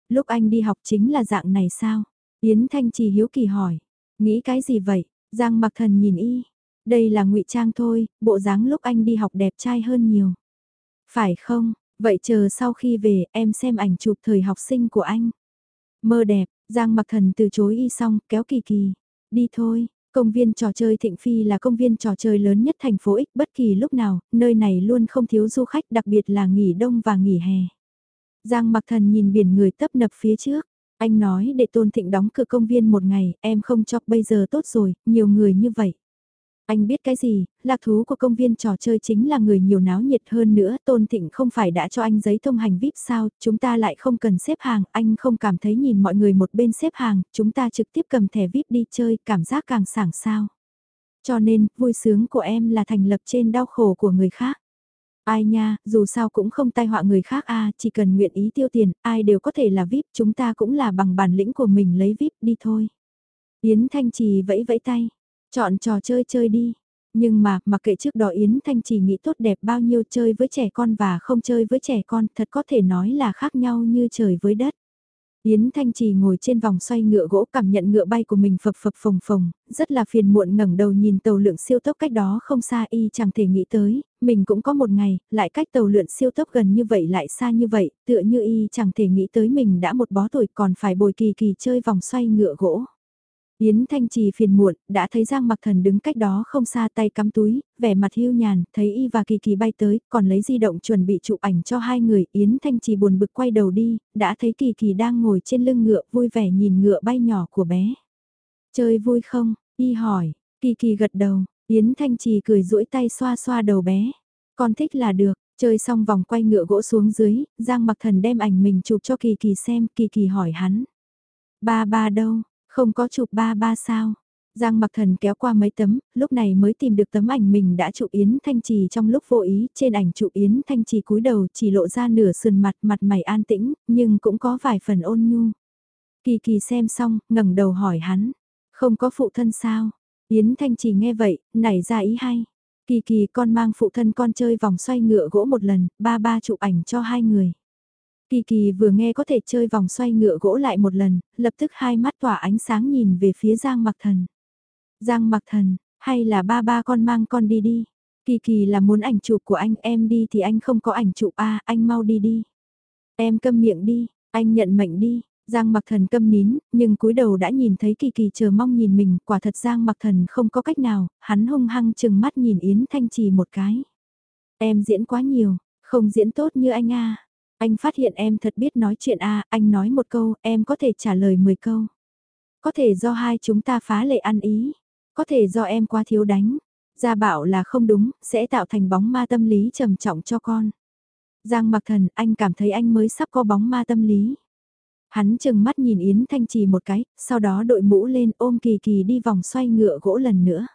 Lúc anh đi học chính là dạng này sao? Yến Thanh Trì hiếu kỳ hỏi. Nghĩ cái gì vậy? Giang mặc thần nhìn y. Đây là ngụy trang thôi, bộ dáng lúc anh đi học đẹp trai hơn nhiều. Phải không? Vậy chờ sau khi về em xem ảnh chụp thời học sinh của anh. Mơ đẹp, Giang mặc thần từ chối y xong, kéo kỳ kỳ. Đi thôi, công viên trò chơi Thịnh Phi là công viên trò chơi lớn nhất thành phố X bất kỳ lúc nào, nơi này luôn không thiếu du khách đặc biệt là nghỉ đông và nghỉ hè. Giang mặc thần nhìn biển người tấp nập phía trước. Anh nói để Tôn Thịnh đóng cửa công viên một ngày, em không cho bây giờ tốt rồi, nhiều người như vậy. Anh biết cái gì, lạc thú của công viên trò chơi chính là người nhiều náo nhiệt hơn nữa, Tôn Thịnh không phải đã cho anh giấy thông hành VIP sao, chúng ta lại không cần xếp hàng, anh không cảm thấy nhìn mọi người một bên xếp hàng, chúng ta trực tiếp cầm thẻ VIP đi chơi, cảm giác càng sảng sao. Cho nên, vui sướng của em là thành lập trên đau khổ của người khác. Ai nha, dù sao cũng không tai họa người khác a, chỉ cần nguyện ý tiêu tiền, ai đều có thể là VIP, chúng ta cũng là bằng bản lĩnh của mình lấy VIP đi thôi. Yến Thanh Trì vẫy vẫy tay, chọn trò chơi chơi đi. Nhưng mà, mặc kệ trước đó Yến Thanh Trì nghĩ tốt đẹp bao nhiêu chơi với trẻ con và không chơi với trẻ con, thật có thể nói là khác nhau như trời với đất. Yến Thanh Trì ngồi trên vòng xoay ngựa gỗ cảm nhận ngựa bay của mình phập phập phồng phồng, rất là phiền muộn ngẩng đầu nhìn tàu lượn siêu tốc cách đó không xa y chẳng thể nghĩ tới, mình cũng có một ngày, lại cách tàu lượn siêu tốc gần như vậy lại xa như vậy, tựa như y chẳng thể nghĩ tới mình đã một bó tuổi còn phải bồi kỳ kỳ chơi vòng xoay ngựa gỗ. Yến Thanh Trì phiền muộn, đã thấy Giang Mặc Thần đứng cách đó không xa tay cắm túi, vẻ mặt hiu nhàn, thấy Y và Kỳ Kỳ bay tới, còn lấy di động chuẩn bị chụp ảnh cho hai người, Yến Thanh Trì buồn bực quay đầu đi, đã thấy Kỳ Kỳ đang ngồi trên lưng ngựa vui vẻ nhìn ngựa bay nhỏ của bé. Chơi vui không? Y hỏi, Kỳ Kỳ gật đầu, Yến Thanh Trì cười duỗi tay xoa xoa đầu bé. Con thích là được, chơi xong vòng quay ngựa gỗ xuống dưới, Giang Mặc Thần đem ảnh mình chụp cho Kỳ Kỳ xem, Kỳ Kỳ hỏi hắn. Ba ba đâu, không có chụp ba ba sao? Giang mặc thần kéo qua mấy tấm, lúc này mới tìm được tấm ảnh mình đã chụp Yến Thanh Trì trong lúc vô ý, trên ảnh chụp Yến Thanh Trì cúi đầu chỉ lộ ra nửa sườn mặt mặt mày an tĩnh, nhưng cũng có vài phần ôn nhu. Kỳ kỳ xem xong, ngẩng đầu hỏi hắn, không có phụ thân sao? Yến Thanh Trì nghe vậy, nảy ra ý hay. Kỳ kỳ con mang phụ thân con chơi vòng xoay ngựa gỗ một lần, ba ba chụp ảnh cho hai người. Kỳ kỳ vừa nghe có thể chơi vòng xoay ngựa gỗ lại một lần, lập tức hai mắt tỏa ánh sáng nhìn về phía Giang Mặc Thần. Giang Mặc Thần, hay là ba ba con mang con đi đi. Kỳ kỳ là muốn ảnh chụp của anh em đi thì anh không có ảnh chụp a à, anh mau đi đi. Em câm miệng đi, anh nhận mệnh đi. Giang Mặc Thần câm nín, nhưng cúi đầu đã nhìn thấy Kỳ Kỳ chờ mong nhìn mình, quả thật Giang Mặc Thần không có cách nào, hắn hung hăng chừng mắt nhìn Yến Thanh Trì một cái. Em diễn quá nhiều, không diễn tốt như anh a. Anh phát hiện em thật biết nói chuyện à, anh nói một câu, em có thể trả lời 10 câu. Có thể do hai chúng ta phá lệ ăn ý, có thể do em quá thiếu đánh. Gia bảo là không đúng, sẽ tạo thành bóng ma tâm lý trầm trọng cho con. Giang mặc thần, anh cảm thấy anh mới sắp có bóng ma tâm lý. Hắn chừng mắt nhìn Yến Thanh Trì một cái, sau đó đội mũ lên ôm kỳ kỳ đi vòng xoay ngựa gỗ lần nữa.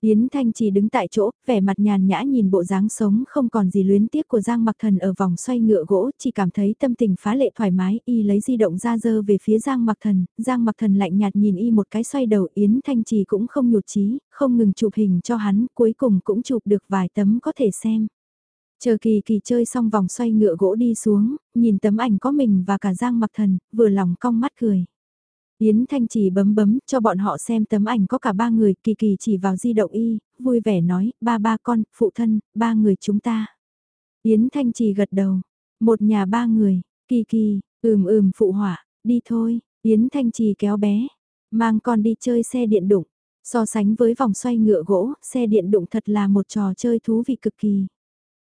Yến Thanh Chỉ đứng tại chỗ, vẻ mặt nhàn nhã nhìn bộ dáng sống không còn gì luyến tiếc của Giang Mặc Thần ở vòng xoay ngựa gỗ, chỉ cảm thấy tâm tình phá lệ thoải mái, y lấy di động ra dơ về phía Giang Mặc Thần, Giang Mặc Thần lạnh nhạt nhìn y một cái xoay đầu, Yến Thanh Chỉ cũng không nhụt chí, không ngừng chụp hình cho hắn, cuối cùng cũng chụp được vài tấm có thể xem. Chờ kỳ kỳ chơi xong vòng xoay ngựa gỗ đi xuống, nhìn tấm ảnh có mình và cả Giang Mặc Thần, vừa lòng cong mắt cười. Yến Thanh chỉ bấm bấm cho bọn họ xem tấm ảnh có cả ba người, kỳ kỳ chỉ vào di động y, vui vẻ nói, ba ba con, phụ thân, ba người chúng ta. Yến Thanh chỉ gật đầu, một nhà ba người, kỳ kỳ, ừm ừm phụ hỏa đi thôi, Yến Thanh Trì kéo bé, mang con đi chơi xe điện đụng. So sánh với vòng xoay ngựa gỗ, xe điện đụng thật là một trò chơi thú vị cực kỳ.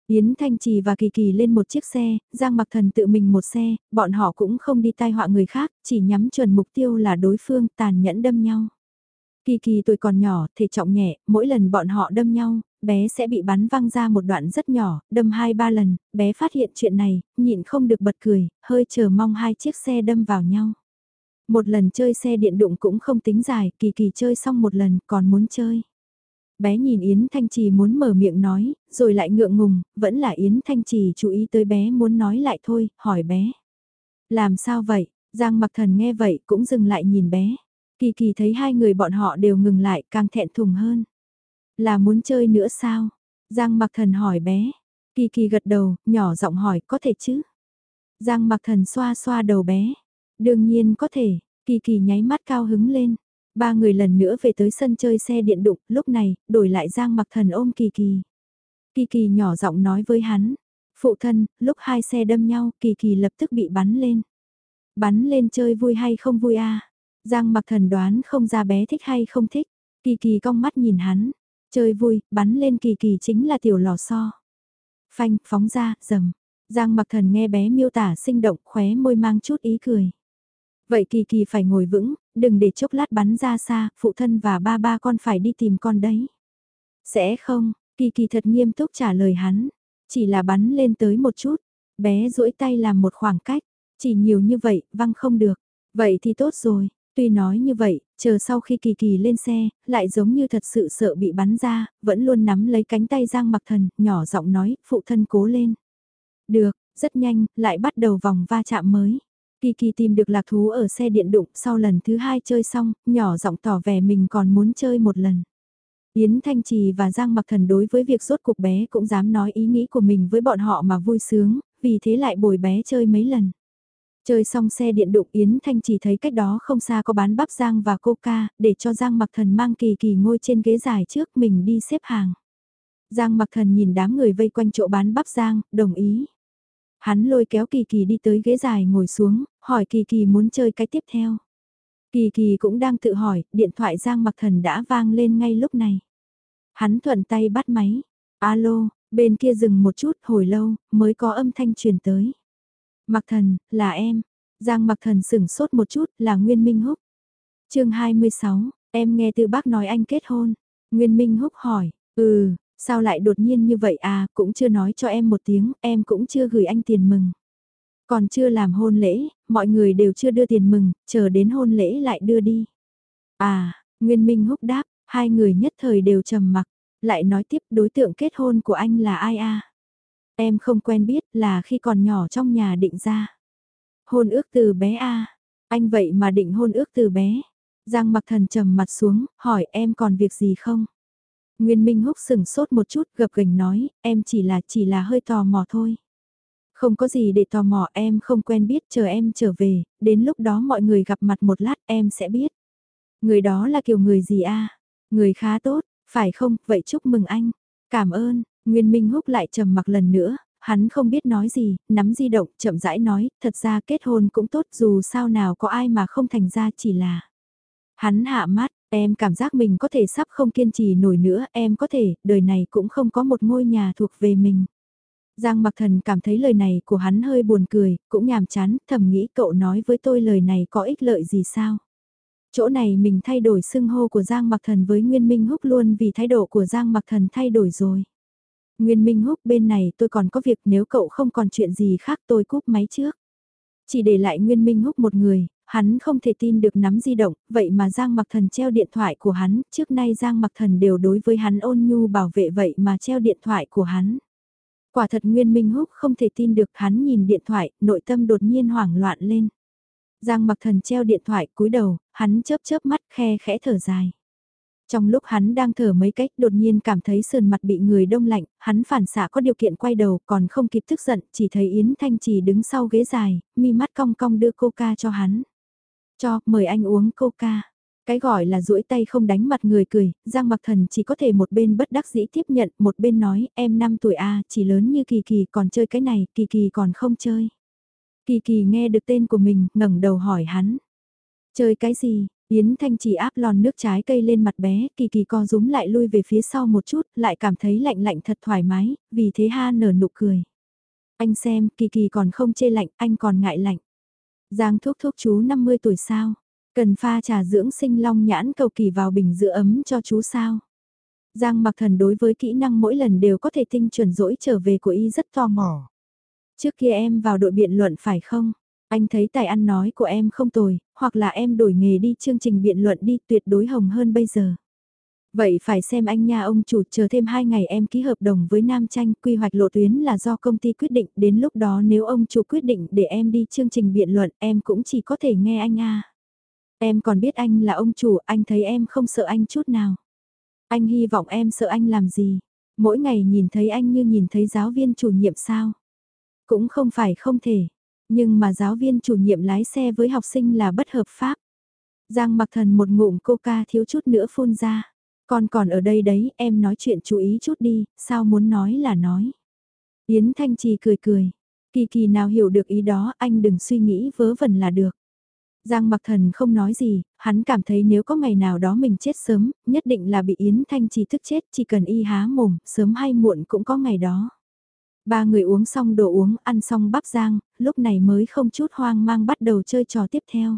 Yến Thanh Trì và Kỳ Kỳ lên một chiếc xe, Giang Mặc Thần tự mình một xe, bọn họ cũng không đi tai họa người khác, chỉ nhắm chuẩn mục tiêu là đối phương tàn nhẫn đâm nhau. Kỳ Kỳ tuổi còn nhỏ, thể trọng nhẹ, mỗi lần bọn họ đâm nhau, bé sẽ bị bắn văng ra một đoạn rất nhỏ, đâm hai ba lần, bé phát hiện chuyện này, nhịn không được bật cười, hơi chờ mong hai chiếc xe đâm vào nhau. Một lần chơi xe điện đụng cũng không tính dài, Kỳ Kỳ chơi xong một lần còn muốn chơi. Bé nhìn Yến Thanh Trì muốn mở miệng nói, rồi lại ngượng ngùng, vẫn là Yến Thanh Trì chú ý tới bé muốn nói lại thôi, hỏi bé. Làm sao vậy? Giang mặc thần nghe vậy cũng dừng lại nhìn bé. Kỳ kỳ thấy hai người bọn họ đều ngừng lại càng thẹn thùng hơn. Là muốn chơi nữa sao? Giang mặc thần hỏi bé. Kỳ kỳ gật đầu, nhỏ giọng hỏi có thể chứ? Giang mặc thần xoa xoa đầu bé. Đương nhiên có thể, kỳ kỳ nháy mắt cao hứng lên. Ba người lần nữa về tới sân chơi xe điện đụng, lúc này, đổi lại Giang mặc thần ôm Kỳ Kỳ. Kỳ Kỳ nhỏ giọng nói với hắn, phụ thân, lúc hai xe đâm nhau, Kỳ Kỳ lập tức bị bắn lên. Bắn lên chơi vui hay không vui a Giang mặc thần đoán không ra bé thích hay không thích. Kỳ Kỳ cong mắt nhìn hắn, chơi vui, bắn lên Kỳ Kỳ chính là tiểu lò xo. Phanh, phóng ra, dầm. Giang mặc thần nghe bé miêu tả sinh động khóe môi mang chút ý cười. Vậy Kỳ Kỳ phải ngồi vững, đừng để chốc lát bắn ra xa, phụ thân và ba ba con phải đi tìm con đấy. Sẽ không, Kỳ Kỳ thật nghiêm túc trả lời hắn, chỉ là bắn lên tới một chút, bé duỗi tay làm một khoảng cách, chỉ nhiều như vậy, văng không được. Vậy thì tốt rồi, tuy nói như vậy, chờ sau khi Kỳ Kỳ lên xe, lại giống như thật sự sợ bị bắn ra, vẫn luôn nắm lấy cánh tay Giang Mặc Thần, nhỏ giọng nói, phụ thân cố lên. Được, rất nhanh, lại bắt đầu vòng va chạm mới. Kỳ kỳ tìm được lạc thú ở xe điện đụng sau lần thứ hai chơi xong, nhỏ giọng tỏ vẻ mình còn muốn chơi một lần. Yến Thanh Trì và Giang Mặc Thần đối với việc rốt cuộc bé cũng dám nói ý nghĩ của mình với bọn họ mà vui sướng, vì thế lại bồi bé chơi mấy lần. Chơi xong xe điện đụng Yến Thanh Trì thấy cách đó không xa có bán bắp Giang và coca, để cho Giang Mặc Thần mang kỳ kỳ ngồi trên ghế dài trước mình đi xếp hàng. Giang Mặc Thần nhìn đám người vây quanh chỗ bán bắp Giang, đồng ý. Hắn lôi kéo Kỳ Kỳ đi tới ghế dài ngồi xuống, hỏi Kỳ Kỳ muốn chơi cái tiếp theo. Kỳ Kỳ cũng đang tự hỏi, điện thoại Giang Mặc Thần đã vang lên ngay lúc này. Hắn thuận tay bắt máy. Alo, bên kia dừng một chút hồi lâu, mới có âm thanh truyền tới. Mặc Thần, là em. Giang Mặc Thần sửng sốt một chút, là Nguyên Minh Húc. chương 26, em nghe từ bác nói anh kết hôn. Nguyên Minh Húc hỏi, ừ, Sao lại đột nhiên như vậy à, cũng chưa nói cho em một tiếng, em cũng chưa gửi anh tiền mừng. Còn chưa làm hôn lễ, mọi người đều chưa đưa tiền mừng, chờ đến hôn lễ lại đưa đi. À, Nguyên Minh húc đáp, hai người nhất thời đều trầm mặc, lại nói tiếp đối tượng kết hôn của anh là ai à? Em không quen biết là khi còn nhỏ trong nhà định ra. Hôn ước từ bé à? Anh vậy mà định hôn ước từ bé. Giang mặc thần trầm mặt xuống, hỏi em còn việc gì không? Nguyên Minh Húc sừng sốt một chút gập gành nói, em chỉ là chỉ là hơi tò mò thôi. Không có gì để tò mò em không quen biết chờ em trở về, đến lúc đó mọi người gặp mặt một lát em sẽ biết. Người đó là kiểu người gì a Người khá tốt, phải không, vậy chúc mừng anh. Cảm ơn, Nguyên Minh Húc lại trầm mặc lần nữa, hắn không biết nói gì, nắm di động, chậm rãi nói, thật ra kết hôn cũng tốt dù sao nào có ai mà không thành ra chỉ là. Hắn hạ mắt, Em cảm giác mình có thể sắp không kiên trì nổi nữa, em có thể, đời này cũng không có một ngôi nhà thuộc về mình. Giang Mặc Thần cảm thấy lời này của hắn hơi buồn cười, cũng nhàm chán, thầm nghĩ cậu nói với tôi lời này có ích lợi gì sao? Chỗ này mình thay đổi xưng hô của Giang Mặc Thần với Nguyên Minh Húc luôn vì thái độ của Giang Mặc Thần thay đổi rồi. Nguyên Minh Húc bên này tôi còn có việc nếu cậu không còn chuyện gì khác tôi cúp máy trước. Chỉ để lại Nguyên Minh Húc một người, hắn không thể tin được nắm di động, vậy mà Giang Mặc Thần treo điện thoại của hắn, trước nay Giang Mặc Thần đều đối với hắn ôn nhu bảo vệ vậy mà treo điện thoại của hắn. Quả thật Nguyên Minh Húc không thể tin được hắn nhìn điện thoại, nội tâm đột nhiên hoảng loạn lên. Giang mặc thần treo điện thoại cúi đầu, hắn chớp chớp mắt khe khẽ thở dài. Trong lúc hắn đang thở mấy cách đột nhiên cảm thấy sườn mặt bị người đông lạnh, hắn phản xạ có điều kiện quay đầu còn không kịp tức giận, chỉ thấy Yến Thanh Trì đứng sau ghế dài, mi mắt cong cong đưa coca cho hắn. Cho, mời anh uống coca. Cái gọi là duỗi tay không đánh mặt người cười, Giang Mặc Thần chỉ có thể một bên bất đắc dĩ tiếp nhận, một bên nói, em 5 tuổi A, chỉ lớn như Kỳ Kỳ còn chơi cái này, Kỳ Kỳ còn không chơi. Kỳ Kỳ nghe được tên của mình, ngẩng đầu hỏi hắn. Chơi cái gì? Yến Thanh chỉ áp lon nước trái cây lên mặt bé, Kỳ Kỳ co rúm lại lui về phía sau một chút, lại cảm thấy lạnh lạnh thật thoải mái, vì thế ha nở nụ cười. Anh xem, Kỳ Kỳ còn không chê lạnh, anh còn ngại lạnh. Giang thuốc thuốc chú 50 tuổi sao? Cần pha trà dưỡng sinh long nhãn cầu kỳ vào bình giữ ấm cho chú sao. Giang mặc thần đối với kỹ năng mỗi lần đều có thể tinh chuẩn dỗi trở về của y rất to mỏ. Trước kia em vào đội biện luận phải không? Anh thấy tài ăn nói của em không tồi, hoặc là em đổi nghề đi chương trình biện luận đi tuyệt đối hồng hơn bây giờ. Vậy phải xem anh nha ông chủ chờ thêm 2 ngày em ký hợp đồng với Nam Tranh quy hoạch lộ tuyến là do công ty quyết định đến lúc đó nếu ông chủ quyết định để em đi chương trình biện luận em cũng chỉ có thể nghe anh a Em còn biết anh là ông chủ, anh thấy em không sợ anh chút nào. Anh hy vọng em sợ anh làm gì. Mỗi ngày nhìn thấy anh như nhìn thấy giáo viên chủ nhiệm sao. Cũng không phải không thể. Nhưng mà giáo viên chủ nhiệm lái xe với học sinh là bất hợp pháp. Giang mặc thần một ngụm coca thiếu chút nữa phun ra. Con còn ở đây đấy, em nói chuyện chú ý chút đi, sao muốn nói là nói. Yến Thanh Trì cười cười. Kỳ kỳ nào hiểu được ý đó, anh đừng suy nghĩ vớ vẩn là được. Giang mặc thần không nói gì, hắn cảm thấy nếu có ngày nào đó mình chết sớm, nhất định là bị Yến Thanh Trì thức chết, chỉ cần y há mồm, sớm hay muộn cũng có ngày đó. Ba người uống xong đồ uống, ăn xong bắp giang, lúc này mới không chút hoang mang bắt đầu chơi trò tiếp theo.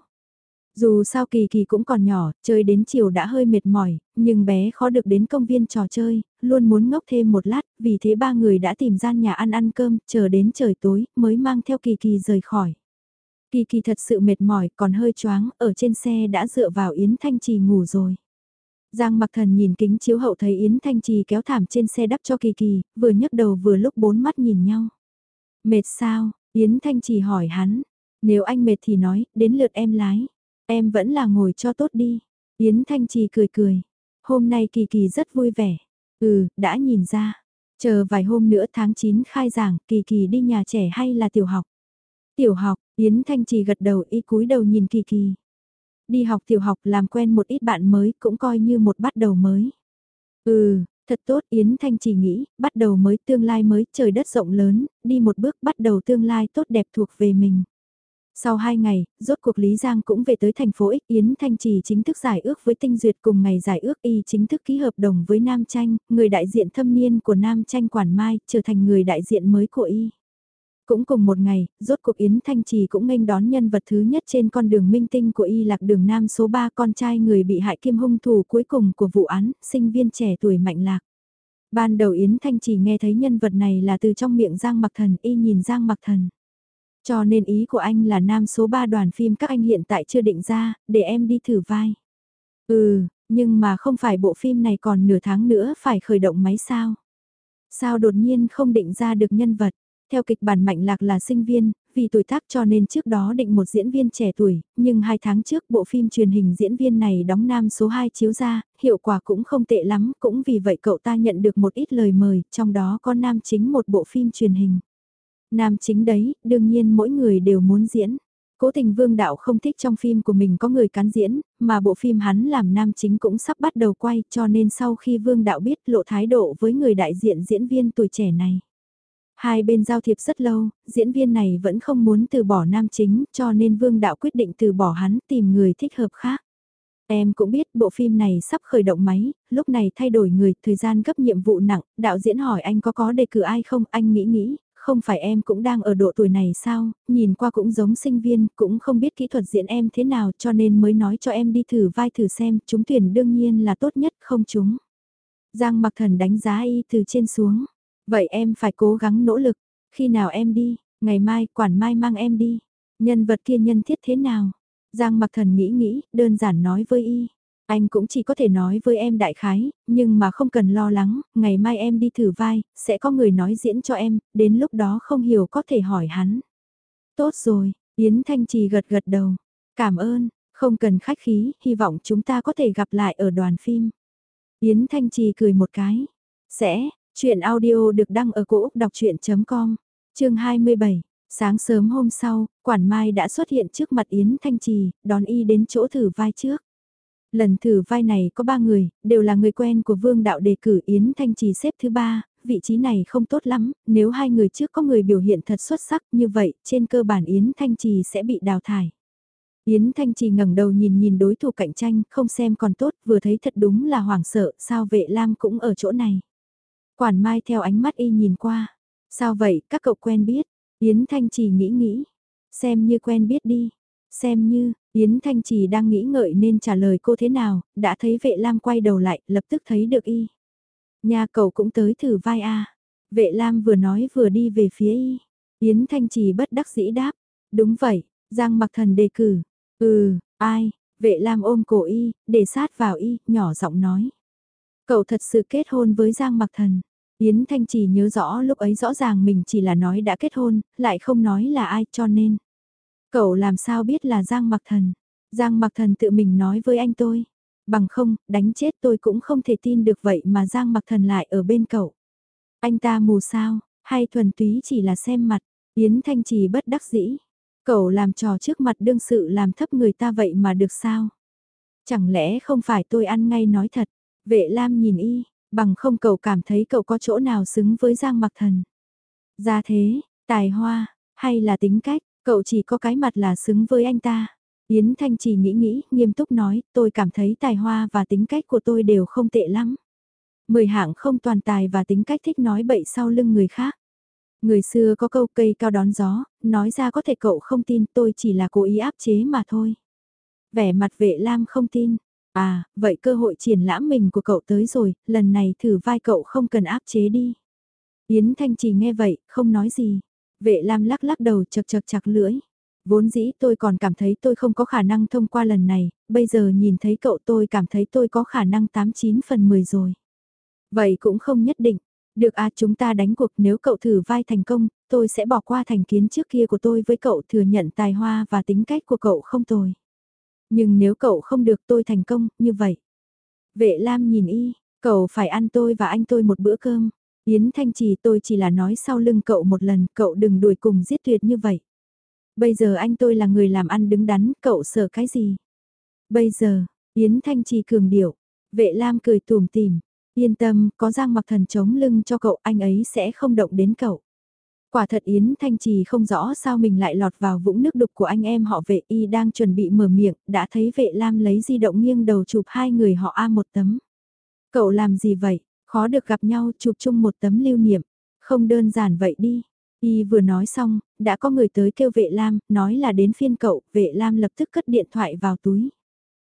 Dù sao kỳ kỳ cũng còn nhỏ, chơi đến chiều đã hơi mệt mỏi, nhưng bé khó được đến công viên trò chơi, luôn muốn ngốc thêm một lát, vì thế ba người đã tìm gian nhà ăn ăn cơm, chờ đến trời tối, mới mang theo kỳ kỳ rời khỏi. Kỳ kỳ thật sự mệt mỏi, còn hơi choáng, ở trên xe đã dựa vào Yến Thanh Trì ngủ rồi. Giang mặc thần nhìn kính chiếu hậu thấy Yến Thanh Trì kéo thảm trên xe đắp cho kỳ kỳ, vừa nhấc đầu vừa lúc bốn mắt nhìn nhau. Mệt sao? Yến Thanh Trì hỏi hắn. Nếu anh mệt thì nói, đến lượt em lái. Em vẫn là ngồi cho tốt đi. Yến Thanh Trì cười cười. Hôm nay kỳ kỳ rất vui vẻ. Ừ, đã nhìn ra. Chờ vài hôm nữa tháng 9 khai giảng, kỳ kỳ đi nhà trẻ hay là tiểu học? Tiểu học, Yến Thanh Trì gật đầu y cúi đầu nhìn kỳ kỳ. Đi học tiểu học làm quen một ít bạn mới cũng coi như một bắt đầu mới. Ừ, thật tốt Yến Thanh Trì nghĩ, bắt đầu mới tương lai mới trời đất rộng lớn, đi một bước bắt đầu tương lai tốt đẹp thuộc về mình. Sau hai ngày, rốt cuộc Lý Giang cũng về tới thành phố X Yến Thanh Trì chính thức giải ước với Tinh Duyệt cùng ngày giải ước y chính thức ký hợp đồng với Nam Tranh, người đại diện thâm niên của Nam Tranh Quản Mai, trở thành người đại diện mới của y. Cũng cùng một ngày, rốt cuộc Yến Thanh Trì cũng nghênh đón nhân vật thứ nhất trên con đường minh tinh của y lạc đường Nam số 3 con trai người bị hại kim hung thủ cuối cùng của vụ án, sinh viên trẻ tuổi mạnh lạc. Ban đầu Yến Thanh Trì nghe thấy nhân vật này là từ trong miệng Giang Mặc Thần, y nhìn Giang Mặc Thần. Cho nên ý của anh là nam số 3 đoàn phim các anh hiện tại chưa định ra, để em đi thử vai. Ừ, nhưng mà không phải bộ phim này còn nửa tháng nữa phải khởi động máy sao? Sao đột nhiên không định ra được nhân vật? Theo kịch bản Mạnh Lạc là sinh viên, vì tuổi tác cho nên trước đó định một diễn viên trẻ tuổi, nhưng hai tháng trước bộ phim truyền hình diễn viên này đóng nam số 2 chiếu ra, hiệu quả cũng không tệ lắm, cũng vì vậy cậu ta nhận được một ít lời mời, trong đó có nam chính một bộ phim truyền hình. Nam chính đấy, đương nhiên mỗi người đều muốn diễn. Cố tình Vương Đạo không thích trong phim của mình có người cán diễn, mà bộ phim hắn làm nam chính cũng sắp bắt đầu quay cho nên sau khi Vương Đạo biết lộ thái độ với người đại diện diễn viên tuổi trẻ này. Hai bên giao thiệp rất lâu, diễn viên này vẫn không muốn từ bỏ nam chính cho nên Vương Đạo quyết định từ bỏ hắn tìm người thích hợp khác. Em cũng biết bộ phim này sắp khởi động máy, lúc này thay đổi người, thời gian gấp nhiệm vụ nặng, đạo diễn hỏi anh có có đề cử ai không, anh nghĩ nghĩ, không phải em cũng đang ở độ tuổi này sao, nhìn qua cũng giống sinh viên, cũng không biết kỹ thuật diễn em thế nào cho nên mới nói cho em đi thử vai thử xem, chúng tuyển đương nhiên là tốt nhất không chúng. Giang mặc thần đánh giá y từ trên xuống, vậy em phải cố gắng nỗ lực, khi nào em đi, ngày mai quản mai mang em đi, nhân vật kia nhân thiết thế nào. Giang mặc thần nghĩ nghĩ, đơn giản nói với y. Anh cũng chỉ có thể nói với em đại khái, nhưng mà không cần lo lắng, ngày mai em đi thử vai, sẽ có người nói diễn cho em, đến lúc đó không hiểu có thể hỏi hắn. Tốt rồi, Yến Thanh Trì gật gật đầu. Cảm ơn, không cần khách khí, hy vọng chúng ta có thể gặp lại ở đoàn phim. Yến Thanh Trì cười một cái. Sẽ, chuyện audio được đăng ở cổ Úc đọc chuyện.com, chương 27. Sáng sớm hôm sau, Quản Mai đã xuất hiện trước mặt Yến Thanh Trì, đón y đến chỗ thử vai trước. Lần thử vai này có ba người, đều là người quen của Vương Đạo đề cử Yến Thanh Trì xếp thứ ba, vị trí này không tốt lắm, nếu hai người trước có người biểu hiện thật xuất sắc như vậy, trên cơ bản Yến Thanh Trì sẽ bị đào thải. Yến Thanh Trì ngẩng đầu nhìn nhìn đối thủ cạnh tranh, không xem còn tốt, vừa thấy thật đúng là hoảng sợ, sao vệ lam cũng ở chỗ này. Quản Mai theo ánh mắt y nhìn qua. Sao vậy, các cậu quen biết? Yến Thanh Trì nghĩ nghĩ. Xem như quen biết đi. Xem như, Yến Thanh Trì đang nghĩ ngợi nên trả lời cô thế nào, đã thấy vệ lam quay đầu lại, lập tức thấy được y. Nhà cậu cũng tới thử vai a Vệ lam vừa nói vừa đi về phía y. Yến Thanh Trì bất đắc dĩ đáp. Đúng vậy, Giang mặc thần đề cử. Ừ, ai, vệ lam ôm cổ y, để sát vào y, nhỏ giọng nói. Cậu thật sự kết hôn với Giang mặc thần. Yến Thanh Trì nhớ rõ lúc ấy rõ ràng mình chỉ là nói đã kết hôn, lại không nói là ai cho nên. Cậu làm sao biết là Giang Mặc Thần? Giang Mặc Thần tự mình nói với anh tôi. Bằng không, đánh chết tôi cũng không thể tin được vậy mà Giang Mặc Thần lại ở bên cậu. Anh ta mù sao, hay thuần túy chỉ là xem mặt, Yến Thanh Trì bất đắc dĩ. Cậu làm trò trước mặt đương sự làm thấp người ta vậy mà được sao? Chẳng lẽ không phải tôi ăn ngay nói thật? Vệ Lam nhìn y, bằng không cậu cảm thấy cậu có chỗ nào xứng với Giang Mặc Thần. Ra thế, tài hoa, hay là tính cách, Cậu chỉ có cái mặt là xứng với anh ta. Yến Thanh chỉ nghĩ nghĩ, nghiêm túc nói, tôi cảm thấy tài hoa và tính cách của tôi đều không tệ lắm. Mười hạng không toàn tài và tính cách thích nói bậy sau lưng người khác. Người xưa có câu cây cao đón gió, nói ra có thể cậu không tin tôi chỉ là cố ý áp chế mà thôi. Vẻ mặt vệ lam không tin. À, vậy cơ hội triển lãm mình của cậu tới rồi, lần này thử vai cậu không cần áp chế đi. Yến Thanh chỉ nghe vậy, không nói gì. Vệ Lam lắc lắc đầu chật chật chặt lưỡi. Vốn dĩ tôi còn cảm thấy tôi không có khả năng thông qua lần này, bây giờ nhìn thấy cậu tôi cảm thấy tôi có khả năng 89 phần 10 rồi. Vậy cũng không nhất định. Được à chúng ta đánh cuộc nếu cậu thử vai thành công, tôi sẽ bỏ qua thành kiến trước kia của tôi với cậu thừa nhận tài hoa và tính cách của cậu không tồi. Nhưng nếu cậu không được tôi thành công, như vậy. Vệ Lam nhìn y, cậu phải ăn tôi và anh tôi một bữa cơm. Yến Thanh Trì tôi chỉ là nói sau lưng cậu một lần, cậu đừng đuổi cùng giết tuyệt như vậy. Bây giờ anh tôi là người làm ăn đứng đắn, cậu sợ cái gì? Bây giờ, Yến Thanh Trì cường điệu, vệ lam cười tùm tìm, yên tâm, có giang mặc thần chống lưng cho cậu, anh ấy sẽ không động đến cậu. Quả thật Yến Thanh Trì không rõ sao mình lại lọt vào vũng nước đục của anh em họ vệ y đang chuẩn bị mở miệng, đã thấy vệ lam lấy di động nghiêng đầu chụp hai người họ A một tấm. Cậu làm gì vậy? Khó được gặp nhau chụp chung một tấm lưu niệm, không đơn giản vậy đi. Y vừa nói xong, đã có người tới kêu vệ Lam, nói là đến phiên cậu, vệ Lam lập tức cất điện thoại vào túi.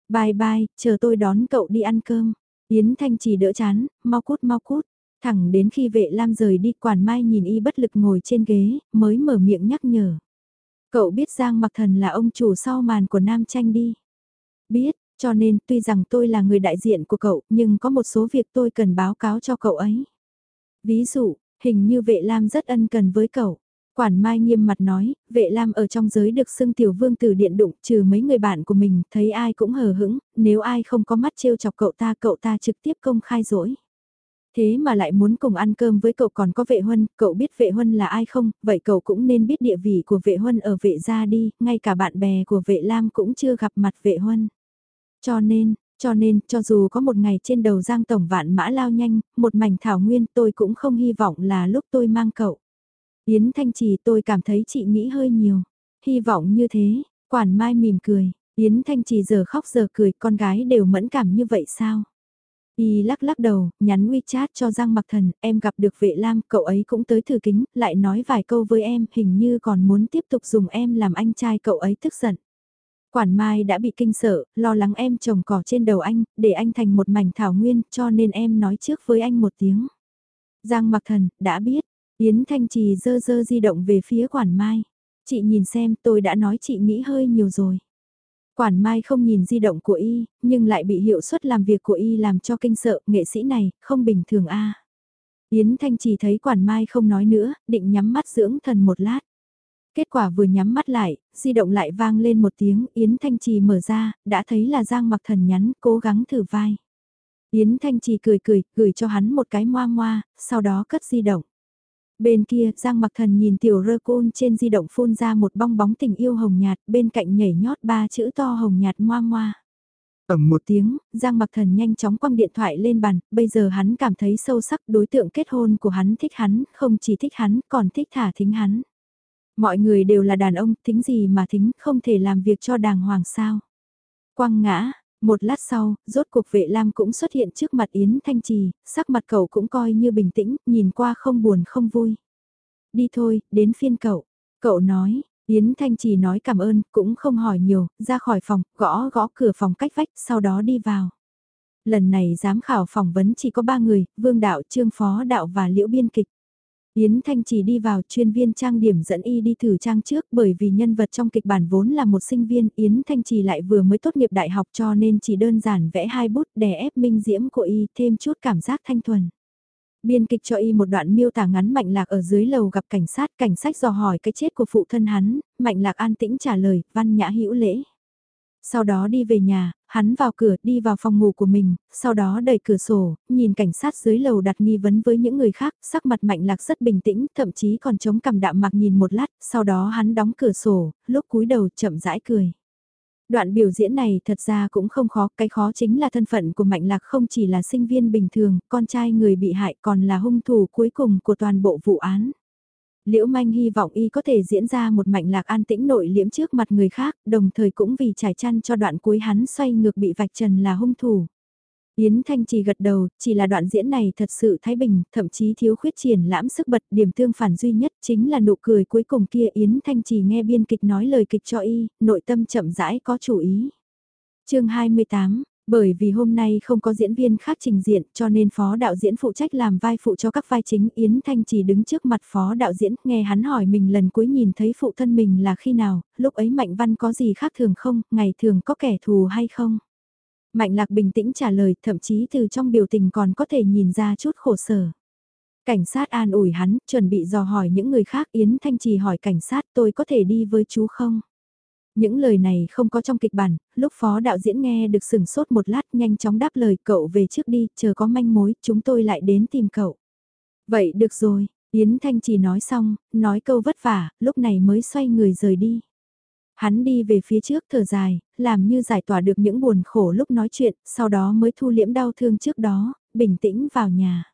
Bye bye, chờ tôi đón cậu đi ăn cơm. Yến Thanh trì đỡ chán, mau cút mau cút. Thẳng đến khi vệ Lam rời đi quản mai nhìn y bất lực ngồi trên ghế, mới mở miệng nhắc nhở. Cậu biết Giang Mặc Thần là ông chủ sau màn của Nam Tranh đi. Biết, cho nên tuy rằng tôi là người đại diện của cậu nhưng có một số việc tôi cần báo cáo cho cậu ấy. Ví dụ, hình như vệ lam rất ân cần với cậu. Quản Mai nghiêm mặt nói, vệ lam ở trong giới được xưng tiểu vương từ điện đụng trừ mấy người bạn của mình, thấy ai cũng hờ hững, nếu ai không có mắt trêu chọc cậu ta cậu ta trực tiếp công khai dỗi. Thế mà lại muốn cùng ăn cơm với cậu còn có vệ huân, cậu biết vệ huân là ai không, vậy cậu cũng nên biết địa vị của vệ huân ở vệ gia đi, ngay cả bạn bè của vệ lam cũng chưa gặp mặt vệ huân. Cho nên, cho nên, cho dù có một ngày trên đầu giang tổng vạn mã lao nhanh, một mảnh thảo nguyên tôi cũng không hy vọng là lúc tôi mang cậu. Yến Thanh Trì tôi cảm thấy chị nghĩ hơi nhiều. Hy vọng như thế, quản mai mỉm cười, Yến Thanh Trì giờ khóc giờ cười, con gái đều mẫn cảm như vậy sao? Y lắc lắc đầu, nhắn WeChat cho Giang Mặc Thần, em gặp được vệ lam, cậu ấy cũng tới thử kính, lại nói vài câu với em, hình như còn muốn tiếp tục dùng em làm anh trai cậu ấy tức giận. Quản Mai đã bị kinh sợ, lo lắng em trồng cỏ trên đầu anh, để anh thành một mảnh thảo nguyên, cho nên em nói trước với anh một tiếng. Giang Mặc Thần, đã biết, Yến Thanh Trì dơ dơ di động về phía Quản Mai. Chị nhìn xem, tôi đã nói chị nghĩ hơi nhiều rồi. Quản Mai không nhìn di động của y, nhưng lại bị hiệu suất làm việc của y làm cho kinh sợ, nghệ sĩ này, không bình thường a. Yến Thanh chỉ thấy Quản Mai không nói nữa, định nhắm mắt dưỡng thần một lát. Kết quả vừa nhắm mắt lại, di động lại vang lên một tiếng, Yến Thanh Trì mở ra, đã thấy là Giang mặc thần nhắn, cố gắng thử vai. Yến Thanh Trì cười cười, gửi cho hắn một cái moa moa, sau đó cất di động. Bên kia, Giang Mặc Thần nhìn tiểu rơ côn trên di động phun ra một bong bóng tình yêu hồng nhạt, bên cạnh nhảy nhót ba chữ to hồng nhạt moa moa. Ẩm một tiếng, Giang Mặc Thần nhanh chóng quăng điện thoại lên bàn, bây giờ hắn cảm thấy sâu sắc đối tượng kết hôn của hắn thích hắn, không chỉ thích hắn, còn thích thả thính hắn. Mọi người đều là đàn ông, thính gì mà thính, không thể làm việc cho đàng hoàng sao. Quăng ngã, một lát sau, rốt cuộc vệ lam cũng xuất hiện trước mặt Yến Thanh Trì, sắc mặt cậu cũng coi như bình tĩnh, nhìn qua không buồn không vui. Đi thôi, đến phiên cậu. Cậu nói, Yến Thanh Trì nói cảm ơn, cũng không hỏi nhiều, ra khỏi phòng, gõ gõ cửa phòng cách vách, sau đó đi vào. Lần này giám khảo phỏng vấn chỉ có ba người, Vương Đạo, Trương Phó Đạo và Liễu Biên Kịch. Yến Thanh chỉ đi vào chuyên viên trang điểm dẫn y đi thử trang trước bởi vì nhân vật trong kịch bản vốn là một sinh viên Yến Thanh Chỉ lại vừa mới tốt nghiệp đại học cho nên chỉ đơn giản vẽ hai bút đè ép minh diễm của y thêm chút cảm giác thanh thuần. Biên kịch cho y một đoạn miêu tả ngắn Mạnh Lạc ở dưới lầu gặp cảnh sát, cảnh sát dò hỏi cái chết của phụ thân hắn, Mạnh Lạc an tĩnh trả lời, văn nhã hữu lễ. Sau đó đi về nhà, hắn vào cửa đi vào phòng ngủ của mình, sau đó đẩy cửa sổ, nhìn cảnh sát dưới lầu đặt nghi vấn với những người khác, sắc mặt mạnh lạc rất bình tĩnh, thậm chí còn chống cằm đạm mặc nhìn một lát, sau đó hắn đóng cửa sổ, lúc cúi đầu chậm rãi cười. Đoạn biểu diễn này thật ra cũng không khó, cái khó chính là thân phận của Mạnh Lạc không chỉ là sinh viên bình thường, con trai người bị hại còn là hung thủ cuối cùng của toàn bộ vụ án. Liễu Manh hy vọng y có thể diễn ra một mạnh lạc an tĩnh nội liễm trước mặt người khác, đồng thời cũng vì trải chăn cho đoạn cuối hắn xoay ngược bị vạch trần là hung thủ. Yến Thanh chỉ gật đầu, chỉ là đoạn diễn này thật sự thái bình, thậm chí thiếu khuyết triển lãm sức bật, điểm tương phản duy nhất chính là nụ cười cuối cùng kia Yến Thanh chỉ nghe biên kịch nói lời kịch cho y, nội tâm chậm rãi có chủ ý. chương 28, bởi vì hôm nay không có diễn viên khác trình diện cho nên phó đạo diễn phụ trách làm vai phụ cho các vai chính Yến Thanh chỉ đứng trước mặt phó đạo diễn nghe hắn hỏi mình lần cuối nhìn thấy phụ thân mình là khi nào, lúc ấy Mạnh Văn có gì khác thường không, ngày thường có kẻ thù hay không. Mạnh Lạc bình tĩnh trả lời thậm chí từ trong biểu tình còn có thể nhìn ra chút khổ sở. Cảnh sát an ủi hắn, chuẩn bị dò hỏi những người khác Yến Thanh Trì hỏi cảnh sát tôi có thể đi với chú không? Những lời này không có trong kịch bản, lúc phó đạo diễn nghe được sừng sốt một lát nhanh chóng đáp lời cậu về trước đi, chờ có manh mối, chúng tôi lại đến tìm cậu. Vậy được rồi, Yến Thanh chỉ nói xong, nói câu vất vả, lúc này mới xoay người rời đi. Hắn đi về phía trước thở dài, làm như giải tỏa được những buồn khổ lúc nói chuyện, sau đó mới thu liễm đau thương trước đó, bình tĩnh vào nhà.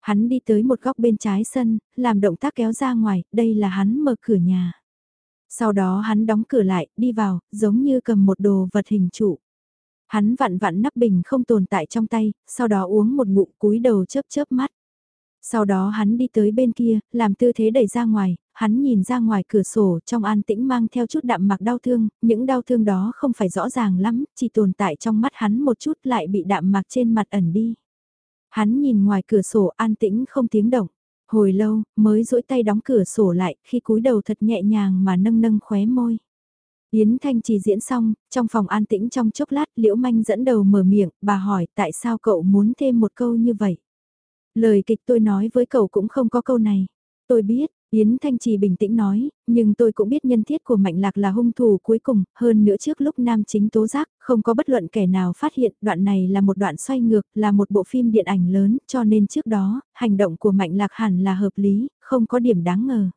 Hắn đi tới một góc bên trái sân, làm động tác kéo ra ngoài, đây là hắn mở cửa nhà. Sau đó hắn đóng cửa lại, đi vào, giống như cầm một đồ vật hình trụ. Hắn vặn vặn nắp bình không tồn tại trong tay, sau đó uống một ngụm cúi đầu chớp chớp mắt. Sau đó hắn đi tới bên kia, làm tư thế đẩy ra ngoài, hắn nhìn ra ngoài cửa sổ trong an tĩnh mang theo chút đạm mặc đau thương, những đau thương đó không phải rõ ràng lắm, chỉ tồn tại trong mắt hắn một chút lại bị đạm mặc trên mặt ẩn đi. Hắn nhìn ngoài cửa sổ an tĩnh không tiếng động. Hồi lâu, mới duỗi tay đóng cửa sổ lại, khi cúi đầu thật nhẹ nhàng mà nâng nâng khóe môi. Yến Thanh chỉ diễn xong, trong phòng an tĩnh trong chốc lát Liễu Manh dẫn đầu mở miệng, bà hỏi tại sao cậu muốn thêm một câu như vậy. Lời kịch tôi nói với cậu cũng không có câu này. Tôi biết, Yến Thanh Trì bình tĩnh nói, nhưng tôi cũng biết nhân thiết của Mạnh Lạc là hung thủ cuối cùng, hơn nữa trước lúc nam chính tố giác, không có bất luận kẻ nào phát hiện đoạn này là một đoạn xoay ngược, là một bộ phim điện ảnh lớn, cho nên trước đó, hành động của Mạnh Lạc hẳn là hợp lý, không có điểm đáng ngờ.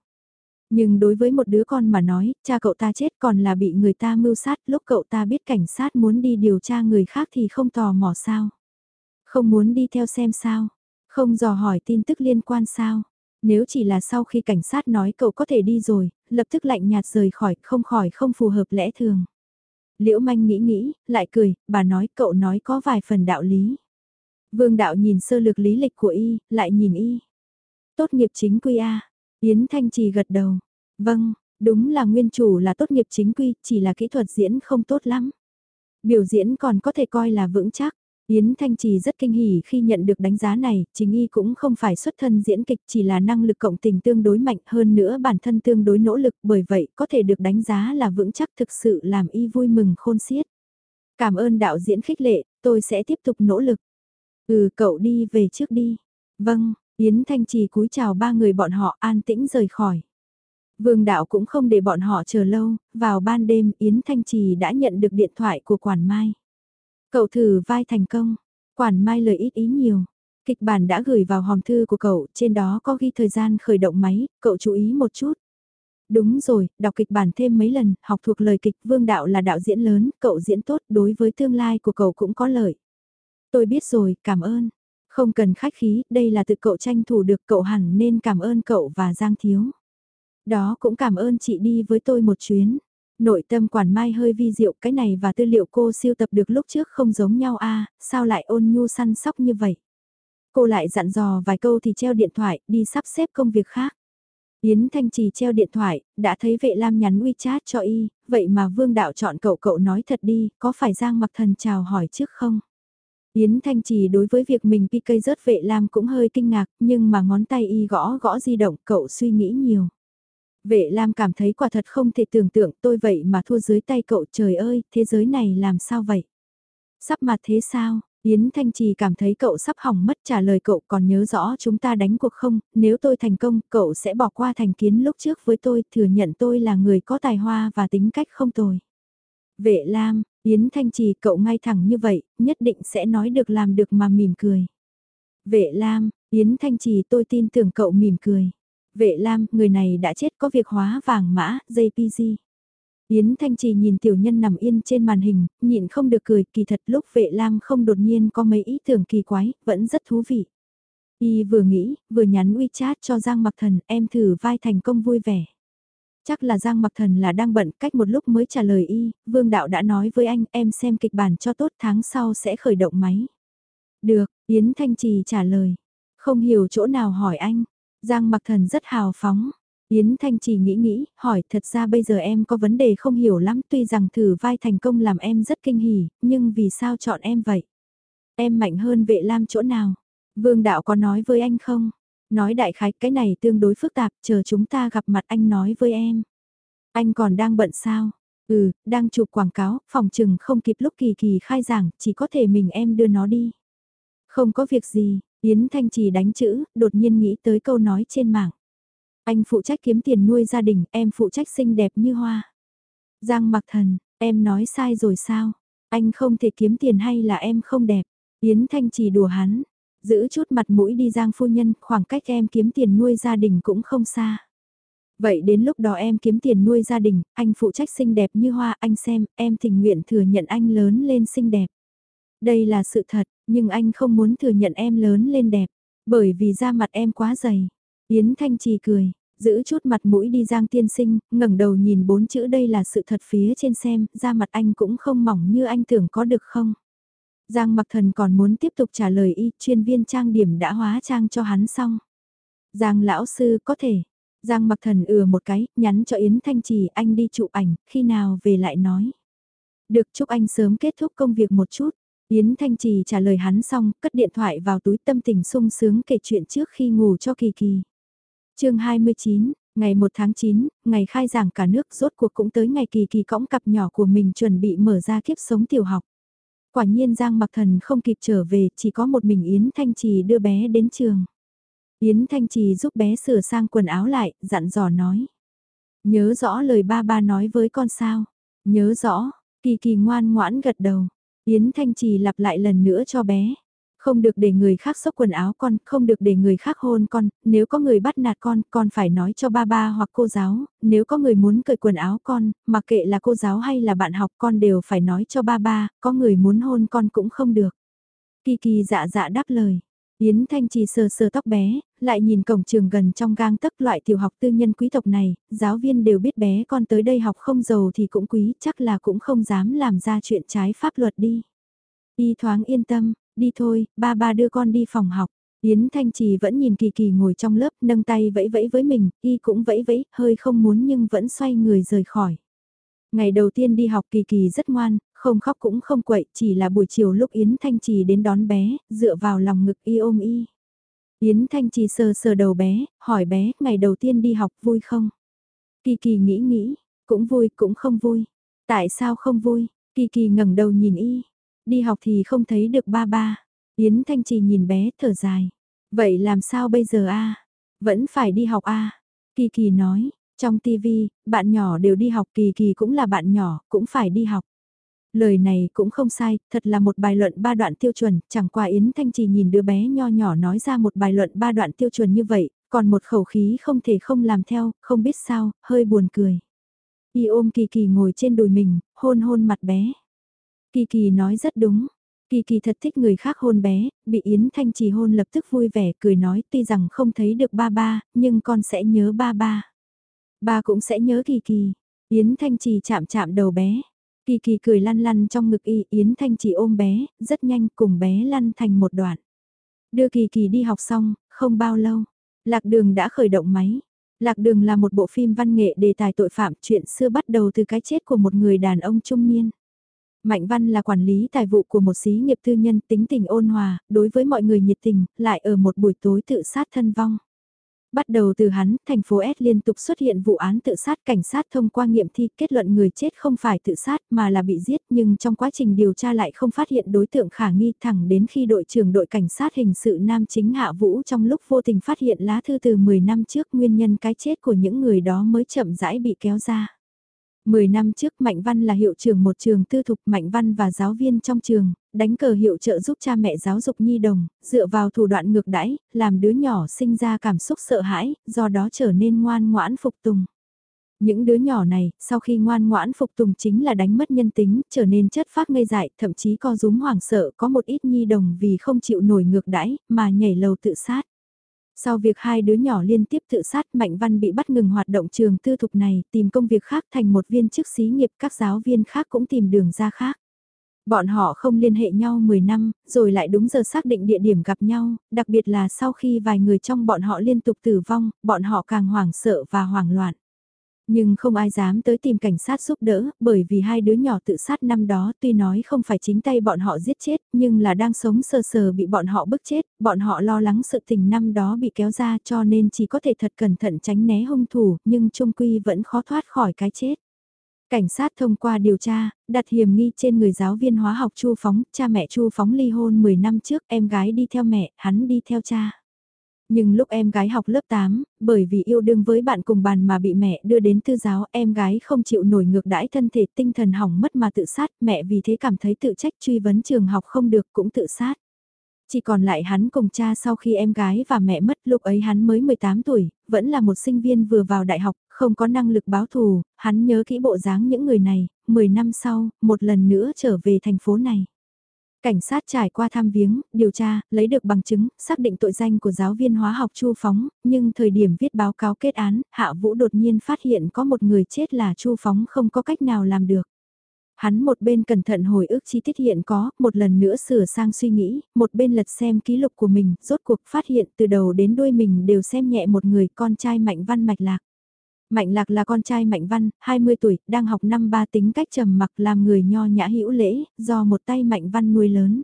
Nhưng đối với một đứa con mà nói, cha cậu ta chết còn là bị người ta mưu sát, lúc cậu ta biết cảnh sát muốn đi điều tra người khác thì không tò mò sao. Không muốn đi theo xem sao, không dò hỏi tin tức liên quan sao nếu chỉ là sau khi cảnh sát nói cậu có thể đi rồi, lập tức lạnh nhạt rời khỏi, không khỏi không phù hợp lẽ thường. Liễu manh nghĩ nghĩ, lại cười, bà nói cậu nói có vài phần đạo lý. Vương đạo nhìn sơ lược lý lịch của y, lại nhìn y. Tốt nghiệp chính quy A. Yến Thanh Trì gật đầu. Vâng, đúng là nguyên chủ là tốt nghiệp chính quy, chỉ là kỹ thuật diễn không tốt lắm. Biểu diễn còn có thể coi là vững chắc. Yến Thanh Trì rất kinh hỉ khi nhận được đánh giá này, chính y cũng không phải xuất thân diễn kịch chỉ là năng lực cộng tình tương đối mạnh hơn nữa bản thân tương đối nỗ lực bởi vậy có thể được đánh giá là vững chắc thực sự làm y vui mừng khôn xiết. Cảm ơn đạo diễn khích lệ, tôi sẽ tiếp tục nỗ lực. Ừ cậu đi về trước đi. Vâng, Yến Thanh Trì cúi chào ba người bọn họ an tĩnh rời khỏi. Vương đạo cũng không để bọn họ chờ lâu, vào ban đêm Yến Thanh Trì đã nhận được điện thoại của Quản Mai. Cậu thử vai thành công, Quản Mai lời ít ý nhiều. Kịch bản đã gửi vào hòm thư của cậu, trên đó có ghi thời gian khởi động máy, cậu chú ý một chút. Đúng rồi, đọc kịch bản thêm mấy lần, học thuộc lời kịch Vương Đạo là đạo diễn lớn, cậu diễn tốt đối với tương lai của cậu cũng có lợi. Tôi biết rồi, cảm ơn. Không cần khách khí, đây là tự cậu tranh thủ được cậu hẳn nên cảm ơn cậu và Giang Thiếu. Đó cũng cảm ơn chị đi với tôi một chuyến. Nội tâm quản mai hơi vi diệu cái này và tư liệu cô siêu tập được lúc trước không giống nhau a sao lại ôn nhu săn sóc như vậy. Cô lại dặn dò vài câu thì treo điện thoại, đi sắp xếp công việc khác. Yến Thanh Trì treo điện thoại, đã thấy vệ lam nhắn WeChat cho y, vậy mà Vương Đạo chọn cậu cậu nói thật đi, có phải Giang mặc thần chào hỏi trước không? Yến Thanh Trì đối với việc mình PK rớt vệ lam cũng hơi kinh ngạc, nhưng mà ngón tay y gõ gõ di động, cậu suy nghĩ nhiều. Vệ lam cảm thấy quả thật không thể tưởng tượng tôi vậy mà thua dưới tay cậu trời ơi, thế giới này làm sao vậy? Sắp mặt thế sao? Yến Thanh Trì cảm thấy cậu sắp hỏng mất trả lời cậu còn nhớ rõ chúng ta đánh cuộc không, nếu tôi thành công, cậu sẽ bỏ qua thành kiến lúc trước với tôi, thừa nhận tôi là người có tài hoa và tính cách không tồi. Vệ Lam, Yến Thanh Trì cậu ngay thẳng như vậy, nhất định sẽ nói được làm được mà mỉm cười. Vệ Lam, Yến Thanh Trì tôi tin tưởng cậu mỉm cười. Vệ Lam, người này đã chết có việc hóa vàng mã, JPG. Yến Thanh Trì nhìn tiểu nhân nằm yên trên màn hình, nhịn không được cười, kỳ thật lúc vệ lam không đột nhiên có mấy ý tưởng kỳ quái, vẫn rất thú vị. Y vừa nghĩ, vừa nhắn WeChat cho Giang Mặc Thần, em thử vai thành công vui vẻ. Chắc là Giang Mặc Thần là đang bận, cách một lúc mới trả lời Y, Vương Đạo đã nói với anh, em xem kịch bản cho tốt tháng sau sẽ khởi động máy. Được, Yến Thanh Trì trả lời. Không hiểu chỗ nào hỏi anh. Giang Mặc Thần rất hào phóng. Yến Thanh chỉ nghĩ nghĩ, hỏi thật ra bây giờ em có vấn đề không hiểu lắm tuy rằng thử vai thành công làm em rất kinh hỉ, nhưng vì sao chọn em vậy? Em mạnh hơn vệ lam chỗ nào? Vương Đạo có nói với anh không? Nói đại khái cái này tương đối phức tạp, chờ chúng ta gặp mặt anh nói với em. Anh còn đang bận sao? Ừ, đang chụp quảng cáo, phòng trừng không kịp lúc kỳ kỳ khai giảng, chỉ có thể mình em đưa nó đi. Không có việc gì, Yến Thanh Trì đánh chữ, đột nhiên nghĩ tới câu nói trên mạng. Anh phụ trách kiếm tiền nuôi gia đình, em phụ trách xinh đẹp như hoa. Giang mặc thần, em nói sai rồi sao? Anh không thể kiếm tiền hay là em không đẹp? Yến Thanh chỉ đùa hắn, giữ chút mặt mũi đi Giang phu nhân, khoảng cách em kiếm tiền nuôi gia đình cũng không xa. Vậy đến lúc đó em kiếm tiền nuôi gia đình, anh phụ trách xinh đẹp như hoa, anh xem, em tình nguyện thừa nhận anh lớn lên xinh đẹp. Đây là sự thật, nhưng anh không muốn thừa nhận em lớn lên đẹp, bởi vì da mặt em quá dày. Yến Thanh Trì cười, giữ chút mặt mũi đi Giang Tiên Sinh, ngẩng đầu nhìn bốn chữ đây là sự thật phía trên xem, da mặt anh cũng không mỏng như anh tưởng có được không. Giang Mặc Thần còn muốn tiếp tục trả lời y, chuyên viên trang điểm đã hóa trang cho hắn xong. Giang lão sư có thể. Giang Mặc Thần ừa một cái, nhắn cho Yến Thanh Trì anh đi chụp ảnh, khi nào về lại nói. Được chúc anh sớm kết thúc công việc một chút. Yến Thanh Trì trả lời hắn xong, cất điện thoại vào túi tâm tình sung sướng kể chuyện trước khi ngủ cho Kỳ Kỳ chương 29, ngày 1 tháng 9, ngày khai giảng cả nước rốt cuộc cũng tới ngày kỳ kỳ cõng cặp nhỏ của mình chuẩn bị mở ra kiếp sống tiểu học. Quả nhiên Giang Mặc Thần không kịp trở về, chỉ có một mình Yến Thanh Trì đưa bé đến trường. Yến Thanh Trì giúp bé sửa sang quần áo lại, dặn dò nói. Nhớ rõ lời ba ba nói với con sao. Nhớ rõ, kỳ kỳ ngoan ngoãn gật đầu. Yến Thanh Trì lặp lại lần nữa cho bé. Không được để người khác xốc quần áo con, không được để người khác hôn con, nếu có người bắt nạt con, con phải nói cho ba ba hoặc cô giáo, nếu có người muốn cởi quần áo con, mặc kệ là cô giáo hay là bạn học con đều phải nói cho ba ba, có người muốn hôn con cũng không được. Kỳ kỳ dạ dạ đáp lời. Yến Thanh Trì sờ sờ tóc bé, lại nhìn cổng trường gần trong gang tấc loại tiểu học tư nhân quý tộc này, giáo viên đều biết bé con tới đây học không giàu thì cũng quý, chắc là cũng không dám làm ra chuyện trái pháp luật đi. Y thoáng yên tâm, đi thôi, ba ba đưa con đi phòng học. Yến Thanh Trì vẫn nhìn Kỳ Kỳ ngồi trong lớp, nâng tay vẫy vẫy với mình, y cũng vẫy vẫy, hơi không muốn nhưng vẫn xoay người rời khỏi. Ngày đầu tiên đi học Kỳ Kỳ rất ngoan, không khóc cũng không quậy, chỉ là buổi chiều lúc Yến Thanh Trì đến đón bé, dựa vào lòng ngực y ôm y. Yến Thanh Trì sờ sờ đầu bé, hỏi bé, ngày đầu tiên đi học vui không? Kỳ Kỳ nghĩ nghĩ, cũng vui cũng không vui. Tại sao không vui? Kỳ Kỳ ngẩng đầu nhìn y. Đi học thì không thấy được ba ba. Yến Thanh Trì nhìn bé thở dài. Vậy làm sao bây giờ a? Vẫn phải đi học a? Kỳ Kỳ nói, trong tivi, bạn nhỏ đều đi học Kỳ Kỳ cũng là bạn nhỏ, cũng phải đi học. Lời này cũng không sai, thật là một bài luận ba đoạn tiêu chuẩn, chẳng qua Yến Thanh Trì nhìn đứa bé nho nhỏ nói ra một bài luận ba đoạn tiêu chuẩn như vậy, còn một khẩu khí không thể không làm theo, không biết sao, hơi buồn cười. Y ôm Kỳ Kỳ ngồi trên đùi mình, hôn hôn mặt bé. Kỳ Kỳ nói rất đúng. Kỳ Kỳ thật thích người khác hôn bé, bị Yến Thanh Trì hôn lập tức vui vẻ cười nói tuy rằng không thấy được ba ba, nhưng con sẽ nhớ ba ba. Ba cũng sẽ nhớ Kỳ Kỳ. Yến Thanh Trì chạm chạm đầu bé. Kỳ Kỳ cười lăn lăn trong ngực y, Yến Thanh chỉ ôm bé, rất nhanh cùng bé lăn thành một đoạn. Đưa Kỳ Kỳ đi học xong, không bao lâu, Lạc Đường đã khởi động máy. Lạc Đường là một bộ phim văn nghệ đề tài tội phạm chuyện xưa bắt đầu từ cái chết của một người đàn ông trung niên. Mạnh Văn là quản lý tài vụ của một xí nghiệp tư nhân tính tình ôn hòa, đối với mọi người nhiệt tình, lại ở một buổi tối tự sát thân vong. Bắt đầu từ hắn, thành phố S liên tục xuất hiện vụ án tự sát cảnh sát thông qua nghiệm thi kết luận người chết không phải tự sát mà là bị giết nhưng trong quá trình điều tra lại không phát hiện đối tượng khả nghi thẳng đến khi đội trưởng đội cảnh sát hình sự Nam Chính Hạ Vũ trong lúc vô tình phát hiện lá thư từ 10 năm trước nguyên nhân cái chết của những người đó mới chậm rãi bị kéo ra. Mười năm trước Mạnh Văn là hiệu trưởng một trường tư thục Mạnh Văn và giáo viên trong trường, đánh cờ hiệu trợ giúp cha mẹ giáo dục nhi đồng, dựa vào thủ đoạn ngược đãi, làm đứa nhỏ sinh ra cảm xúc sợ hãi, do đó trở nên ngoan ngoãn phục tùng. Những đứa nhỏ này, sau khi ngoan ngoãn phục tùng chính là đánh mất nhân tính, trở nên chất phát ngây dại, thậm chí co rúm hoảng sợ, có một ít nhi đồng vì không chịu nổi ngược đãi, mà nhảy lầu tự sát. Sau việc hai đứa nhỏ liên tiếp tự sát Mạnh Văn bị bắt ngừng hoạt động trường tư thục này tìm công việc khác thành một viên chức xí nghiệp các giáo viên khác cũng tìm đường ra khác. Bọn họ không liên hệ nhau 10 năm, rồi lại đúng giờ xác định địa điểm gặp nhau, đặc biệt là sau khi vài người trong bọn họ liên tục tử vong, bọn họ càng hoảng sợ và hoảng loạn. Nhưng không ai dám tới tìm cảnh sát giúp đỡ, bởi vì hai đứa nhỏ tự sát năm đó tuy nói không phải chính tay bọn họ giết chết, nhưng là đang sống sờ sờ bị bọn họ bức chết, bọn họ lo lắng sự tình năm đó bị kéo ra cho nên chỉ có thể thật cẩn thận tránh né hung thủ, nhưng trung quy vẫn khó thoát khỏi cái chết. Cảnh sát thông qua điều tra, đặt hiểm nghi trên người giáo viên hóa học Chu Phóng, cha mẹ Chu Phóng ly hôn 10 năm trước, em gái đi theo mẹ, hắn đi theo cha. Nhưng lúc em gái học lớp 8, bởi vì yêu đương với bạn cùng bàn mà bị mẹ đưa đến thư giáo, em gái không chịu nổi ngược đãi thân thể tinh thần hỏng mất mà tự sát, mẹ vì thế cảm thấy tự trách truy vấn trường học không được cũng tự sát. Chỉ còn lại hắn cùng cha sau khi em gái và mẹ mất lúc ấy hắn mới 18 tuổi, vẫn là một sinh viên vừa vào đại học, không có năng lực báo thù, hắn nhớ kỹ bộ dáng những người này, 10 năm sau, một lần nữa trở về thành phố này. Cảnh sát trải qua tham viếng, điều tra, lấy được bằng chứng, xác định tội danh của giáo viên hóa học Chu Phóng, nhưng thời điểm viết báo cáo kết án, Hạ Vũ đột nhiên phát hiện có một người chết là Chu Phóng không có cách nào làm được. Hắn một bên cẩn thận hồi ức chi tiết hiện có, một lần nữa sửa sang suy nghĩ, một bên lật xem ký lục của mình, rốt cuộc phát hiện từ đầu đến đuôi mình đều xem nhẹ một người con trai mạnh văn mạch lạc. Mạnh Lạc là con trai Mạnh Văn, 20 tuổi, đang học năm ba tính cách trầm mặc làm người nho nhã hữu lễ, do một tay Mạnh Văn nuôi lớn.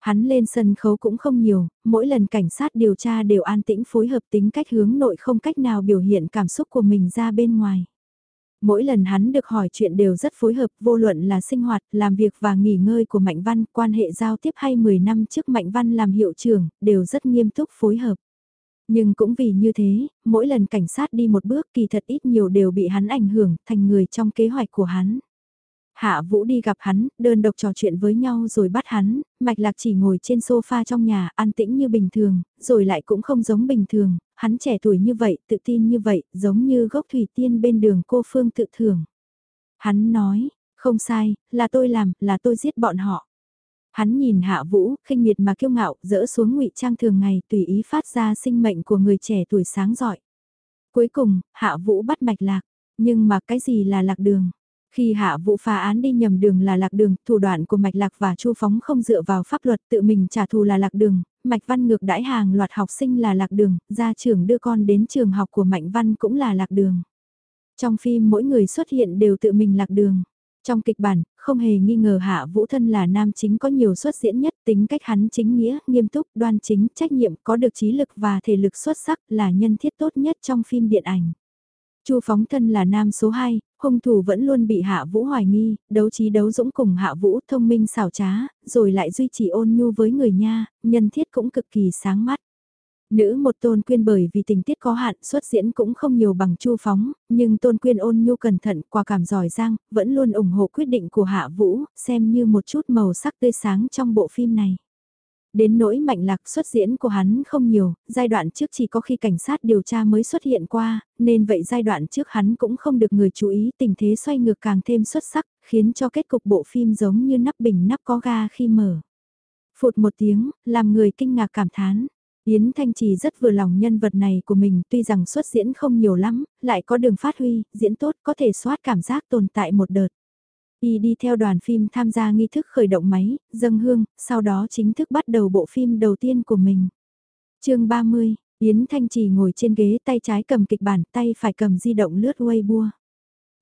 Hắn lên sân khấu cũng không nhiều, mỗi lần cảnh sát điều tra đều an tĩnh phối hợp tính cách hướng nội không cách nào biểu hiện cảm xúc của mình ra bên ngoài. Mỗi lần hắn được hỏi chuyện đều rất phối hợp, vô luận là sinh hoạt, làm việc và nghỉ ngơi của Mạnh Văn, quan hệ giao tiếp hay 10 năm trước Mạnh Văn làm hiệu trưởng, đều rất nghiêm túc phối hợp. Nhưng cũng vì như thế, mỗi lần cảnh sát đi một bước kỳ thật ít nhiều đều bị hắn ảnh hưởng thành người trong kế hoạch của hắn. Hạ Vũ đi gặp hắn, đơn độc trò chuyện với nhau rồi bắt hắn, mạch lạc chỉ ngồi trên sofa trong nhà, an tĩnh như bình thường, rồi lại cũng không giống bình thường, hắn trẻ tuổi như vậy, tự tin như vậy, giống như gốc thủy tiên bên đường cô Phương tự thưởng. Hắn nói, không sai, là tôi làm, là tôi giết bọn họ. Hắn nhìn Hạ Vũ, khinh miệt mà kiêu ngạo, dỡ xuống ngụy trang thường ngày, tùy ý phát ra sinh mệnh của người trẻ tuổi sáng giỏi. Cuối cùng, Hạ Vũ bắt mạch lạc, nhưng mà cái gì là lạc đường? Khi hạ vụ phá án đi nhầm đường là lạc đường, thủ đoạn của Mạch Lạc và Chu Phóng không dựa vào pháp luật tự mình trả thù là lạc đường, Mạch Văn ngược đãi hàng loạt học sinh là lạc đường, gia trưởng đưa con đến trường học của Mạnh Văn cũng là lạc đường. Trong phim mỗi người xuất hiện đều tự mình lạc đường. Trong kịch bản, không hề nghi ngờ Hạ Vũ Thân là nam chính có nhiều xuất diễn nhất, tính cách hắn chính nghĩa, nghiêm túc, đoan chính, trách nhiệm, có được trí lực và thể lực xuất sắc là nhân thiết tốt nhất trong phim điện ảnh. Chu Phóng Thân là nam số 2, hung thủ vẫn luôn bị Hạ Vũ hoài nghi, đấu trí đấu dũng cùng Hạ Vũ thông minh xảo trá, rồi lại duy trì ôn nhu với người nha, nhân thiết cũng cực kỳ sáng mắt. Nữ một tôn quyên bởi vì tình tiết có hạn xuất diễn cũng không nhiều bằng chu phóng, nhưng tôn quyên ôn nhu cẩn thận qua cảm giỏi giang, vẫn luôn ủng hộ quyết định của Hạ Vũ, xem như một chút màu sắc tươi sáng trong bộ phim này. Đến nỗi mạnh lạc xuất diễn của hắn không nhiều, giai đoạn trước chỉ có khi cảnh sát điều tra mới xuất hiện qua, nên vậy giai đoạn trước hắn cũng không được người chú ý tình thế xoay ngược càng thêm xuất sắc, khiến cho kết cục bộ phim giống như nắp bình nắp có ga khi mở. Phụt một tiếng, làm người kinh ngạc cảm thán. Yến Thanh Trì rất vừa lòng nhân vật này của mình tuy rằng xuất diễn không nhiều lắm, lại có đường phát huy, diễn tốt có thể soát cảm giác tồn tại một đợt. Y đi theo đoàn phim tham gia nghi thức khởi động máy, dâng hương, sau đó chính thức bắt đầu bộ phim đầu tiên của mình. chương 30, Yến Thanh Trì ngồi trên ghế tay trái cầm kịch bản, tay phải cầm di động lướt Weibo.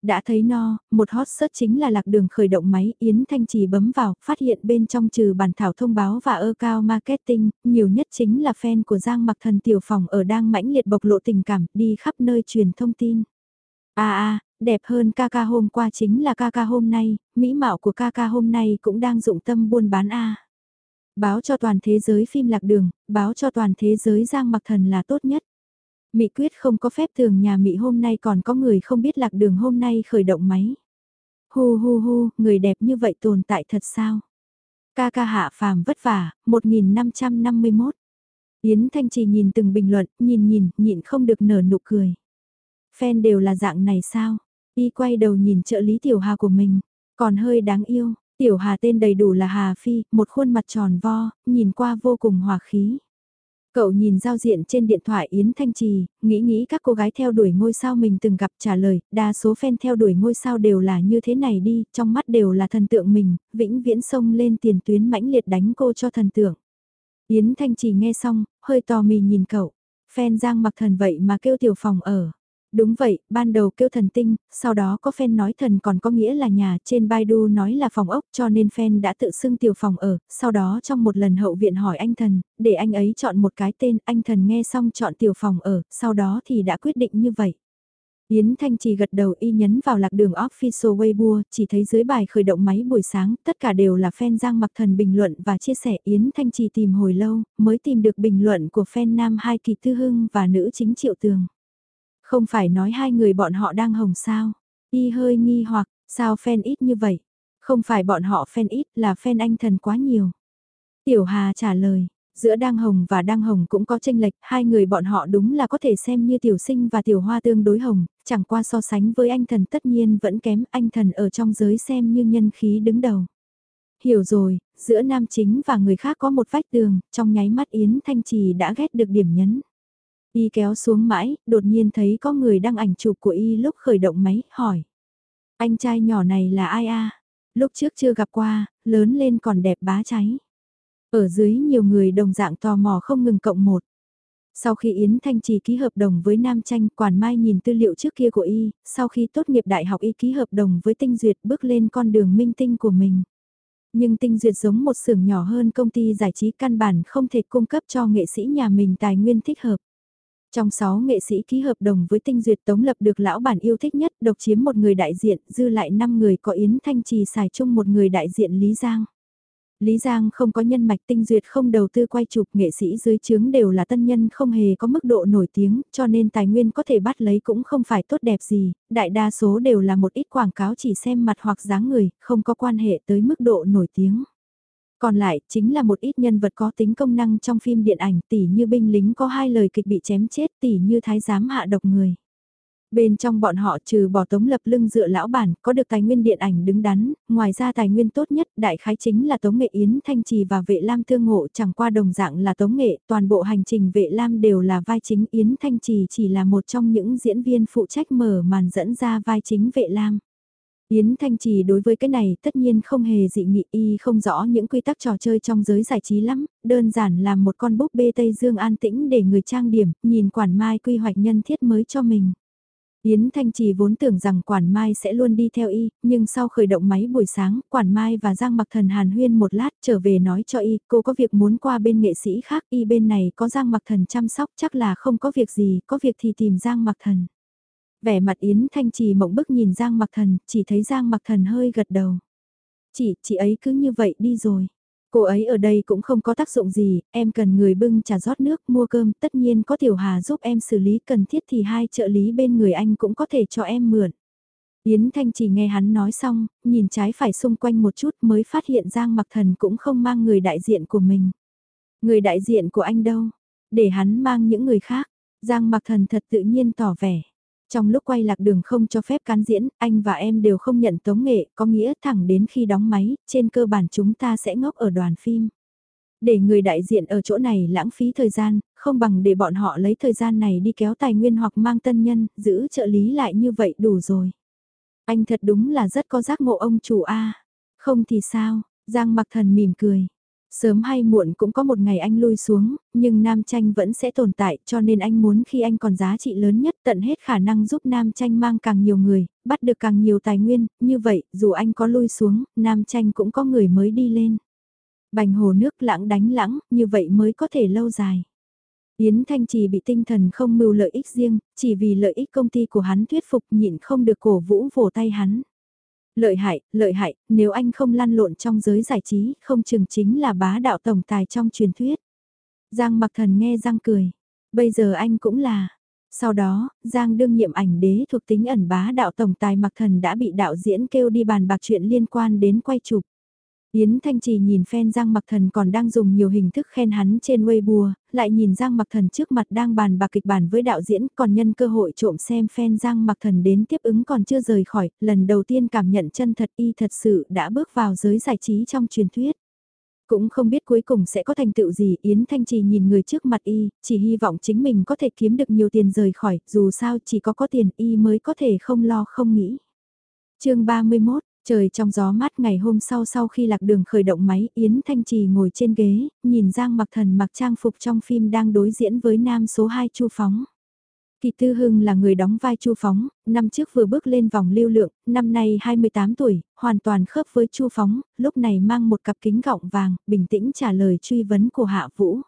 Đã thấy no, một hot search chính là lạc đường khởi động máy, Yến Thanh Trì bấm vào, phát hiện bên trong trừ bản thảo thông báo và ơ cao marketing, nhiều nhất chính là fan của Giang Mặc Thần Tiểu Phòng ở đang mãnh liệt bộc lộ tình cảm, đi khắp nơi truyền thông tin. À à, đẹp hơn ca ca hôm qua chính là ca ca hôm nay, mỹ mạo của ca ca hôm nay cũng đang dụng tâm buôn bán a. Báo cho toàn thế giới phim lạc đường, báo cho toàn thế giới Giang Mặc Thần là tốt nhất. Mị quyết không có phép thường nhà Mị hôm nay còn có người không biết lạc đường hôm nay khởi động máy. Hu hu hu, người đẹp như vậy tồn tại thật sao? Ca ca hạ phàm vất vả, 1551. Yến Thanh Trì nhìn từng bình luận, nhìn nhìn, nhịn không được nở nụ cười. Fan đều là dạng này sao? Y quay đầu nhìn trợ lý tiểu hà của mình, còn hơi đáng yêu. Tiểu hà tên đầy đủ là Hà Phi, một khuôn mặt tròn vo, nhìn qua vô cùng hòa khí. Cậu nhìn giao diện trên điện thoại Yến Thanh Trì, nghĩ nghĩ các cô gái theo đuổi ngôi sao mình từng gặp trả lời, đa số fan theo đuổi ngôi sao đều là như thế này đi, trong mắt đều là thần tượng mình, vĩnh viễn sông lên tiền tuyến mãnh liệt đánh cô cho thần tượng. Yến Thanh Trì nghe xong, hơi tò mì nhìn cậu, fan giang mặc thần vậy mà kêu tiểu phòng ở. Đúng vậy, ban đầu kêu thần tinh, sau đó có fan nói thần còn có nghĩa là nhà, trên Baidu nói là phòng ốc cho nên fan đã tự xưng tiểu phòng ở, sau đó trong một lần hậu viện hỏi anh thần, để anh ấy chọn một cái tên, anh thần nghe xong chọn tiểu phòng ở, sau đó thì đã quyết định như vậy. Yến Thanh chỉ gật đầu y nhấn vào lạc đường official Weibo, chỉ thấy dưới bài khởi động máy buổi sáng, tất cả đều là fan Giang Mặc Thần bình luận và chia sẻ Yến Thanh chỉ tìm hồi lâu, mới tìm được bình luận của fan nam hai kỳ tư hưng và nữ chính triệu tường. Không phải nói hai người bọn họ đang hồng sao? Y hơi nghi hoặc, sao fan ít như vậy? Không phải bọn họ fan ít là fan anh thần quá nhiều. Tiểu Hà trả lời, giữa Đang Hồng và Đang Hồng cũng có tranh lệch, hai người bọn họ đúng là có thể xem như tiểu sinh và tiểu hoa tương đối hồng, chẳng qua so sánh với anh thần tất nhiên vẫn kém anh thần ở trong giới xem như nhân khí đứng đầu. Hiểu rồi, giữa nam chính và người khác có một vách tường, trong nháy mắt Yến Thanh Trì đã ghét được điểm nhấn. Y kéo xuống mãi, đột nhiên thấy có người đăng ảnh chụp của Y lúc khởi động máy, hỏi. Anh trai nhỏ này là ai a? Lúc trước chưa gặp qua, lớn lên còn đẹp bá cháy. Ở dưới nhiều người đồng dạng tò mò không ngừng cộng một. Sau khi Yến Thanh Trì ký hợp đồng với Nam Tranh, Quản Mai nhìn tư liệu trước kia của Y, sau khi tốt nghiệp đại học Y ký hợp đồng với Tinh Duyệt bước lên con đường minh tinh của mình. Nhưng Tinh Duyệt giống một xưởng nhỏ hơn công ty giải trí căn bản không thể cung cấp cho nghệ sĩ nhà mình tài nguyên thích hợp. Trong 6 nghệ sĩ ký hợp đồng với tinh duyệt tống lập được lão bản yêu thích nhất độc chiếm một người đại diện, dư lại 5 người có Yến Thanh Trì xài chung một người đại diện Lý Giang. Lý Giang không có nhân mạch tinh duyệt không đầu tư quay chụp nghệ sĩ dưới chướng đều là tân nhân không hề có mức độ nổi tiếng, cho nên tài nguyên có thể bắt lấy cũng không phải tốt đẹp gì, đại đa số đều là một ít quảng cáo chỉ xem mặt hoặc dáng người, không có quan hệ tới mức độ nổi tiếng. Còn lại, chính là một ít nhân vật có tính công năng trong phim điện ảnh tỉ như binh lính có hai lời kịch bị chém chết tỉ như thái giám hạ độc người. Bên trong bọn họ trừ bỏ tống lập lưng dựa lão bản, có được tài nguyên điện ảnh đứng đắn, ngoài ra tài nguyên tốt nhất đại khái chính là tống nghệ Yến Thanh Trì và vệ lam thương ngộ chẳng qua đồng dạng là tống nghệ, toàn bộ hành trình vệ lam đều là vai chính Yến Thanh Trì chỉ là một trong những diễn viên phụ trách mở màn dẫn ra vai chính vệ lam. Yến Thanh Trì đối với cái này tất nhiên không hề dị nghị y không rõ những quy tắc trò chơi trong giới giải trí lắm, đơn giản là một con búp bê Tây Dương an tĩnh để người trang điểm, nhìn quản mai quy hoạch nhân thiết mới cho mình. Yến Thanh Trì vốn tưởng rằng Quản Mai sẽ luôn đi theo y, nhưng sau khởi động máy buổi sáng, Quản Mai và Giang Mặc Thần hàn huyên một lát trở về nói cho y, cô có việc muốn qua bên nghệ sĩ khác, y bên này có Giang Mặc Thần chăm sóc chắc là không có việc gì, có việc thì tìm Giang Mặc Thần. Vẻ mặt Yến Thanh Trì mộng bức nhìn Giang Mặc Thần, chỉ thấy Giang Mặc Thần hơi gật đầu. Chị, chị ấy cứ như vậy đi rồi. Cô ấy ở đây cũng không có tác dụng gì, em cần người bưng trà rót nước, mua cơm, tất nhiên có Tiểu Hà giúp em xử lý cần thiết thì hai trợ lý bên người anh cũng có thể cho em mượn. Yến Thanh chỉ nghe hắn nói xong, nhìn trái phải xung quanh một chút mới phát hiện Giang Mặc Thần cũng không mang người đại diện của mình. Người đại diện của anh đâu? Để hắn mang những người khác. Giang Mặc Thần thật tự nhiên tỏ vẻ. Trong lúc quay lạc đường không cho phép cán diễn, anh và em đều không nhận tống nghệ, có nghĩa thẳng đến khi đóng máy, trên cơ bản chúng ta sẽ ngốc ở đoàn phim. Để người đại diện ở chỗ này lãng phí thời gian, không bằng để bọn họ lấy thời gian này đi kéo tài nguyên hoặc mang tân nhân, giữ trợ lý lại như vậy đủ rồi. Anh thật đúng là rất có giác ngộ ông chủ A. Không thì sao, Giang mặc thần mỉm cười. Sớm hay muộn cũng có một ngày anh lui xuống, nhưng Nam Tranh vẫn sẽ tồn tại cho nên anh muốn khi anh còn giá trị lớn nhất tận hết khả năng giúp Nam Tranh mang càng nhiều người, bắt được càng nhiều tài nguyên, như vậy dù anh có lui xuống, Nam Tranh cũng có người mới đi lên. Bành hồ nước lãng đánh lãng, như vậy mới có thể lâu dài. Yến Thanh Trì bị tinh thần không mưu lợi ích riêng, chỉ vì lợi ích công ty của hắn thuyết phục nhịn không được cổ vũ vỗ tay hắn. Lợi hại, lợi hại, nếu anh không lăn lộn trong giới giải trí, không chừng chính là bá đạo tổng tài trong truyền thuyết. Giang mặc thần nghe Giang cười. Bây giờ anh cũng là. Sau đó, Giang đương nhiệm ảnh đế thuộc tính ẩn bá đạo tổng tài mặc thần đã bị đạo diễn kêu đi bàn bạc chuyện liên quan đến quay chụp. Yến Thanh Trì nhìn fan Giang Mặc Thần còn đang dùng nhiều hình thức khen hắn trên Weibo, lại nhìn Giang Mặc Thần trước mặt đang bàn bạc kịch bản với đạo diễn, còn nhân cơ hội trộm xem fan Giang Mặc Thần đến tiếp ứng còn chưa rời khỏi, lần đầu tiên cảm nhận chân thật y thật sự đã bước vào giới giải trí trong truyền thuyết. Cũng không biết cuối cùng sẽ có thành tựu gì, Yến Thanh Trì nhìn người trước mặt y, chỉ hy vọng chính mình có thể kiếm được nhiều tiền rời khỏi, dù sao chỉ có có tiền y mới có thể không lo không nghĩ. chương 31 Trời trong gió mát ngày hôm sau sau khi lạc đường khởi động máy, Yến Thanh Trì ngồi trên ghế, nhìn Giang Mặc Thần mặc trang phục trong phim đang đối diễn với nam số 2 Chu Phóng. Kỳ Tư Hưng là người đóng vai Chu Phóng, năm trước vừa bước lên vòng lưu lượng, năm nay 28 tuổi, hoàn toàn khớp với Chu Phóng, lúc này mang một cặp kính gọng vàng, bình tĩnh trả lời truy vấn của Hạ Vũ.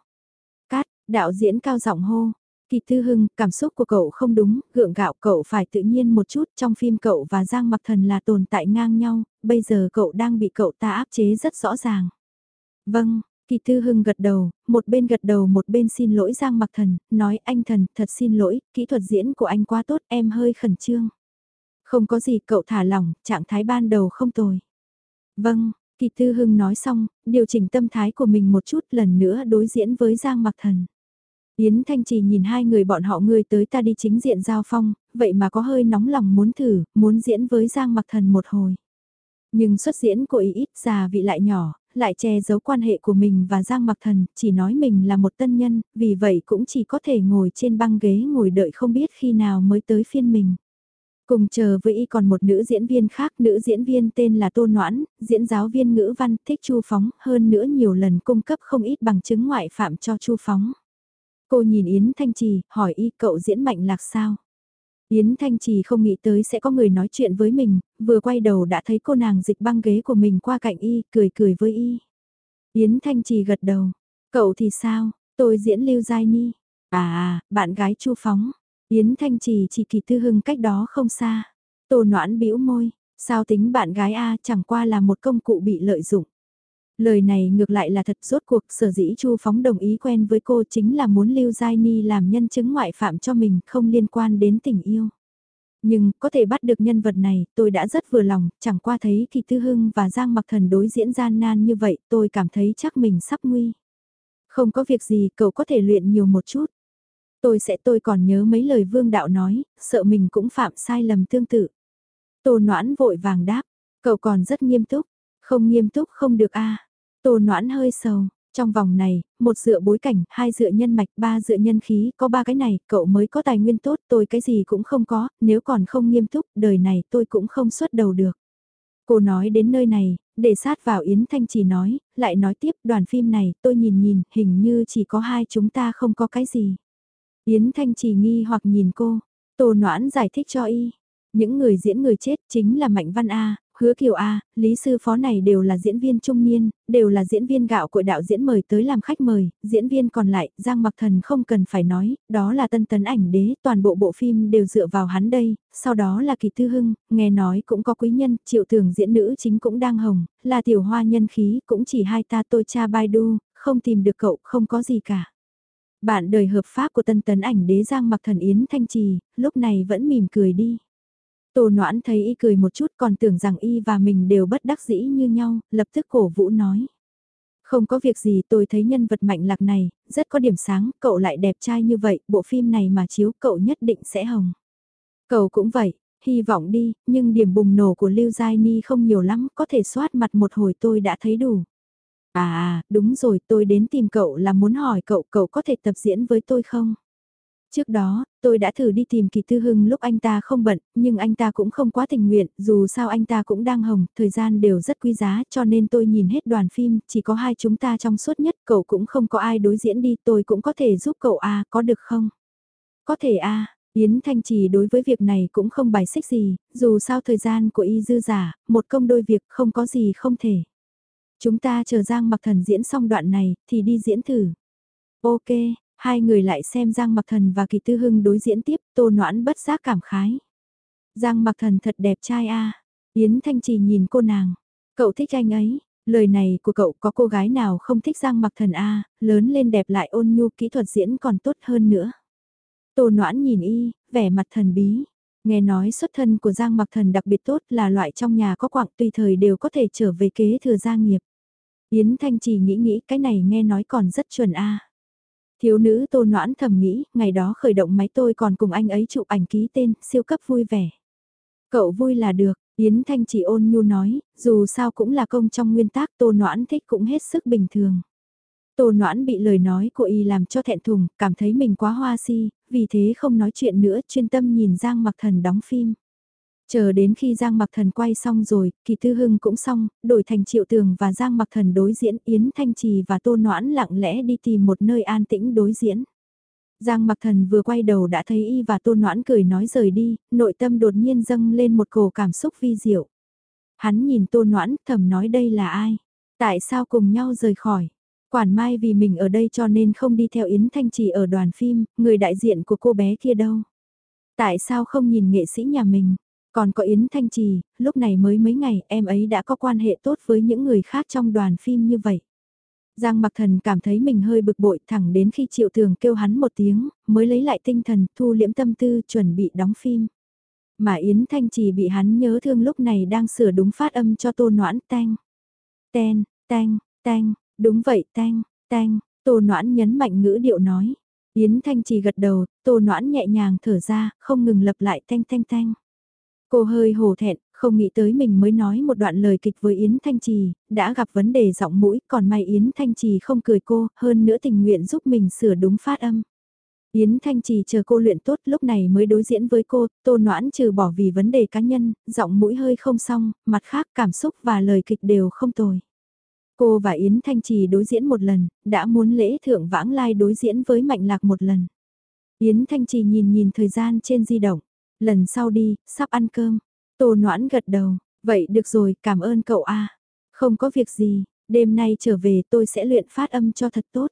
Cát, đạo diễn cao giọng hô, Kỳ Thư Hưng, cảm xúc của cậu không đúng, gượng gạo cậu phải tự nhiên một chút, trong phim cậu và Giang Mặc Thần là tồn tại ngang nhau, bây giờ cậu đang bị cậu ta áp chế rất rõ ràng. Vâng, Kỳ Thư Hưng gật đầu, một bên gật đầu một bên xin lỗi Giang Mặc Thần, nói anh Thần, thật xin lỗi, kỹ thuật diễn của anh quá tốt, em hơi khẩn trương. Không có gì cậu thả lỏng, trạng thái ban đầu không tồi. Vâng, Kỳ Thư Hưng nói xong, điều chỉnh tâm thái của mình một chút lần nữa đối diễn với Giang Mặc Thần. Yến Thanh Trì nhìn hai người bọn họ người tới ta đi chính diện giao phong, vậy mà có hơi nóng lòng muốn thử, muốn diễn với Giang Mặc Thần một hồi. Nhưng xuất diễn của ý ít già vị lại nhỏ, lại che giấu quan hệ của mình và Giang Mặc Thần, chỉ nói mình là một tân nhân, vì vậy cũng chỉ có thể ngồi trên băng ghế ngồi đợi không biết khi nào mới tới phiên mình. Cùng chờ với y còn một nữ diễn viên khác, nữ diễn viên tên là Tô Noãn, diễn giáo viên ngữ văn thích Chu Phóng, hơn nữa nhiều lần cung cấp không ít bằng chứng ngoại phạm cho Chu Phóng. Cô nhìn Yến Thanh Trì, hỏi y cậu diễn mạnh lạc sao? Yến Thanh Trì không nghĩ tới sẽ có người nói chuyện với mình, vừa quay đầu đã thấy cô nàng dịch băng ghế của mình qua cạnh y, cười cười với y. Yến Thanh Trì gật đầu, cậu thì sao, tôi diễn Lưu Giai Ni. À, à, bạn gái Chu Phóng. Yến Thanh Trì chỉ kỳ tư hưng cách đó không xa. Tô noãn bĩu môi, sao tính bạn gái A chẳng qua là một công cụ bị lợi dụng. Lời này ngược lại là thật rốt cuộc sở dĩ Chu Phóng đồng ý quen với cô chính là muốn Lưu Giai Ni làm nhân chứng ngoại phạm cho mình không liên quan đến tình yêu. Nhưng có thể bắt được nhân vật này tôi đã rất vừa lòng, chẳng qua thấy Kỳ Tư Hưng và Giang Mặc Thần đối diễn gian nan như vậy tôi cảm thấy chắc mình sắp nguy. Không có việc gì cậu có thể luyện nhiều một chút. Tôi sẽ tôi còn nhớ mấy lời vương đạo nói, sợ mình cũng phạm sai lầm tương tự. Tô noãn vội vàng đáp, cậu còn rất nghiêm túc, không nghiêm túc không được a Tô noãn hơi sầu, trong vòng này, một dựa bối cảnh, hai dựa nhân mạch, ba dựa nhân khí, có ba cái này, cậu mới có tài nguyên tốt, tôi cái gì cũng không có, nếu còn không nghiêm túc, đời này tôi cũng không xuất đầu được. Cô nói đến nơi này, để sát vào Yến Thanh Chỉ nói, lại nói tiếp đoàn phim này tôi nhìn nhìn, hình như chỉ có hai chúng ta không có cái gì. Yến Thanh Chỉ nghi hoặc nhìn cô, Tô Noãn giải thích cho y. Những người diễn người chết chính là Mạnh Văn A, Hứa Kiều A, Lý Sư Phó này đều là diễn viên trung niên, đều là diễn viên gạo của đạo diễn mời tới làm khách mời, diễn viên còn lại, Giang Mặc Thần không cần phải nói, đó là tân tấn ảnh đế, toàn bộ bộ phim đều dựa vào hắn đây, sau đó là Kỳ Tư Hưng, nghe nói cũng có quý nhân, triệu tưởng diễn nữ chính cũng đang hồng, là tiểu hoa nhân khí, cũng chỉ hai ta tôi cha Baidu, không tìm được cậu, không có gì cả. Bạn đời hợp pháp của tân tấn ảnh đế Giang Mặc Thần Yến Thanh Trì, lúc này vẫn mỉm cười đi. Tô Noãn thấy y cười một chút còn tưởng rằng y và mình đều bất đắc dĩ như nhau, lập tức cổ vũ nói. Không có việc gì tôi thấy nhân vật mạnh lạc này, rất có điểm sáng, cậu lại đẹp trai như vậy, bộ phim này mà chiếu cậu nhất định sẽ hồng. Cậu cũng vậy, hy vọng đi, nhưng điểm bùng nổ của Lưu Giai Ni không nhiều lắm, có thể soát mặt một hồi tôi đã thấy đủ. À, à, đúng rồi, tôi đến tìm cậu là muốn hỏi cậu, cậu có thể tập diễn với tôi không? Trước đó, tôi đã thử đi tìm Kỳ Tư Hưng lúc anh ta không bận, nhưng anh ta cũng không quá tình nguyện, dù sao anh ta cũng đang hồng, thời gian đều rất quý giá, cho nên tôi nhìn hết đoàn phim, chỉ có hai chúng ta trong suốt nhất, cậu cũng không có ai đối diễn đi, tôi cũng có thể giúp cậu à, có được không? Có thể à, Yến Thanh Trì đối với việc này cũng không bài xích gì, dù sao thời gian của y dư giả, một công đôi việc không có gì không thể. Chúng ta chờ Giang mặc thần diễn xong đoạn này, thì đi diễn thử. Ok, Hai người lại xem Giang Mặc Thần và Kỳ Tư Hưng đối diễn tiếp, Tô Noãn bất giác cảm khái. Giang Mặc Thần thật đẹp trai a. Yến Thanh Trì nhìn cô nàng, cậu thích anh ấy, lời này của cậu có cô gái nào không thích Giang Mặc Thần a, lớn lên đẹp lại ôn nhu kỹ thuật diễn còn tốt hơn nữa. Tô Noãn nhìn y, vẻ mặt thần bí. Nghe nói xuất thân của Giang Mặc Thần đặc biệt tốt là loại trong nhà có quạng tùy thời đều có thể trở về kế thừa gia nghiệp. Yến Thanh Trì nghĩ nghĩ cái này nghe nói còn rất chuẩn a. Thiếu nữ tô noãn thầm nghĩ, ngày đó khởi động máy tôi còn cùng anh ấy chụp ảnh ký tên, siêu cấp vui vẻ. Cậu vui là được, Yến Thanh chỉ ôn nhu nói, dù sao cũng là công trong nguyên tắc tô noãn thích cũng hết sức bình thường. Tô noãn bị lời nói của y làm cho thẹn thùng, cảm thấy mình quá hoa si, vì thế không nói chuyện nữa, chuyên tâm nhìn Giang Mặc Thần đóng phim. Chờ đến khi Giang Mặc Thần quay xong rồi, Kỳ Tư Hưng cũng xong, đổi thành Triệu Tường và Giang Mặc Thần đối diễn Yến Thanh Trì và Tô Noãn lặng lẽ đi tìm một nơi an tĩnh đối diễn. Giang Mặc Thần vừa quay đầu đã thấy y và Tô Noãn cười nói rời đi, nội tâm đột nhiên dâng lên một cổ cảm xúc vi diệu. Hắn nhìn Tô Noãn thầm nói đây là ai? Tại sao cùng nhau rời khỏi? Quản Mai vì mình ở đây cho nên không đi theo Yến Thanh Trì ở đoàn phim, người đại diện của cô bé kia đâu? Tại sao không nhìn nghệ sĩ nhà mình? Còn có Yến Thanh Trì, lúc này mới mấy ngày em ấy đã có quan hệ tốt với những người khác trong đoàn phim như vậy. Giang Mặc Thần cảm thấy mình hơi bực bội thẳng đến khi Triệu thường kêu hắn một tiếng, mới lấy lại tinh thần, thu liễm tâm tư, chuẩn bị đóng phim. Mà Yến Thanh Trì bị hắn nhớ thương lúc này đang sửa đúng phát âm cho Tô Noãn tang. Ten, tang, tang, đúng vậy tang, tang, Tô Noãn nhấn mạnh ngữ điệu nói. Yến Thanh Trì gật đầu, Tô Noãn nhẹ nhàng thở ra, không ngừng lặp lại tanh tanh ten Cô hơi hổ thẹn, không nghĩ tới mình mới nói một đoạn lời kịch với Yến Thanh Trì, đã gặp vấn đề giọng mũi, còn may Yến Thanh Trì không cười cô, hơn nữa tình nguyện giúp mình sửa đúng phát âm. Yến Thanh Trì chờ cô luyện tốt lúc này mới đối diễn với cô, tô noãn trừ bỏ vì vấn đề cá nhân, giọng mũi hơi không xong, mặt khác cảm xúc và lời kịch đều không tồi. Cô và Yến Thanh Trì đối diễn một lần, đã muốn lễ thượng vãng lai đối diễn với Mạnh Lạc một lần. Yến Thanh Trì nhìn nhìn thời gian trên di động. Lần sau đi, sắp ăn cơm. Tô noãn gật đầu, vậy được rồi, cảm ơn cậu a. Không có việc gì, đêm nay trở về tôi sẽ luyện phát âm cho thật tốt.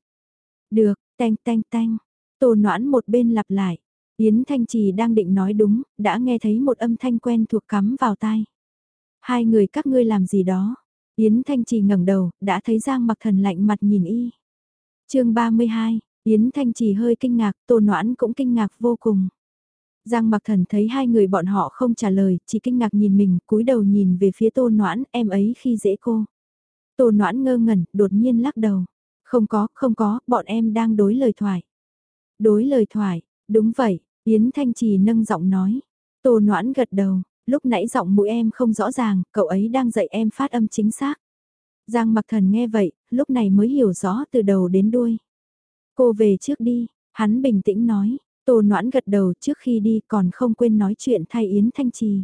Được, tanh tanh tanh. Tô noãn một bên lặp lại. Yến Thanh Trì đang định nói đúng, đã nghe thấy một âm thanh quen thuộc cắm vào tai. Hai người các ngươi làm gì đó? Yến Thanh Trì ngẩng đầu, đã thấy Giang mặc thần lạnh mặt nhìn y. chương 32, Yến Thanh Trì hơi kinh ngạc, Tô Noãn cũng kinh ngạc vô cùng. Giang mặc thần thấy hai người bọn họ không trả lời, chỉ kinh ngạc nhìn mình, cúi đầu nhìn về phía tô noãn, em ấy khi dễ cô. Tô noãn ngơ ngẩn, đột nhiên lắc đầu. Không có, không có, bọn em đang đối lời thoại. Đối lời thoại, đúng vậy, Yến Thanh Trì nâng giọng nói. Tô noãn gật đầu, lúc nãy giọng mũi em không rõ ràng, cậu ấy đang dạy em phát âm chính xác. Giang mặc thần nghe vậy, lúc này mới hiểu rõ từ đầu đến đuôi. Cô về trước đi, hắn bình tĩnh nói, Tô Noãn gật đầu trước khi đi còn không quên nói chuyện thay Yến Thanh Trì.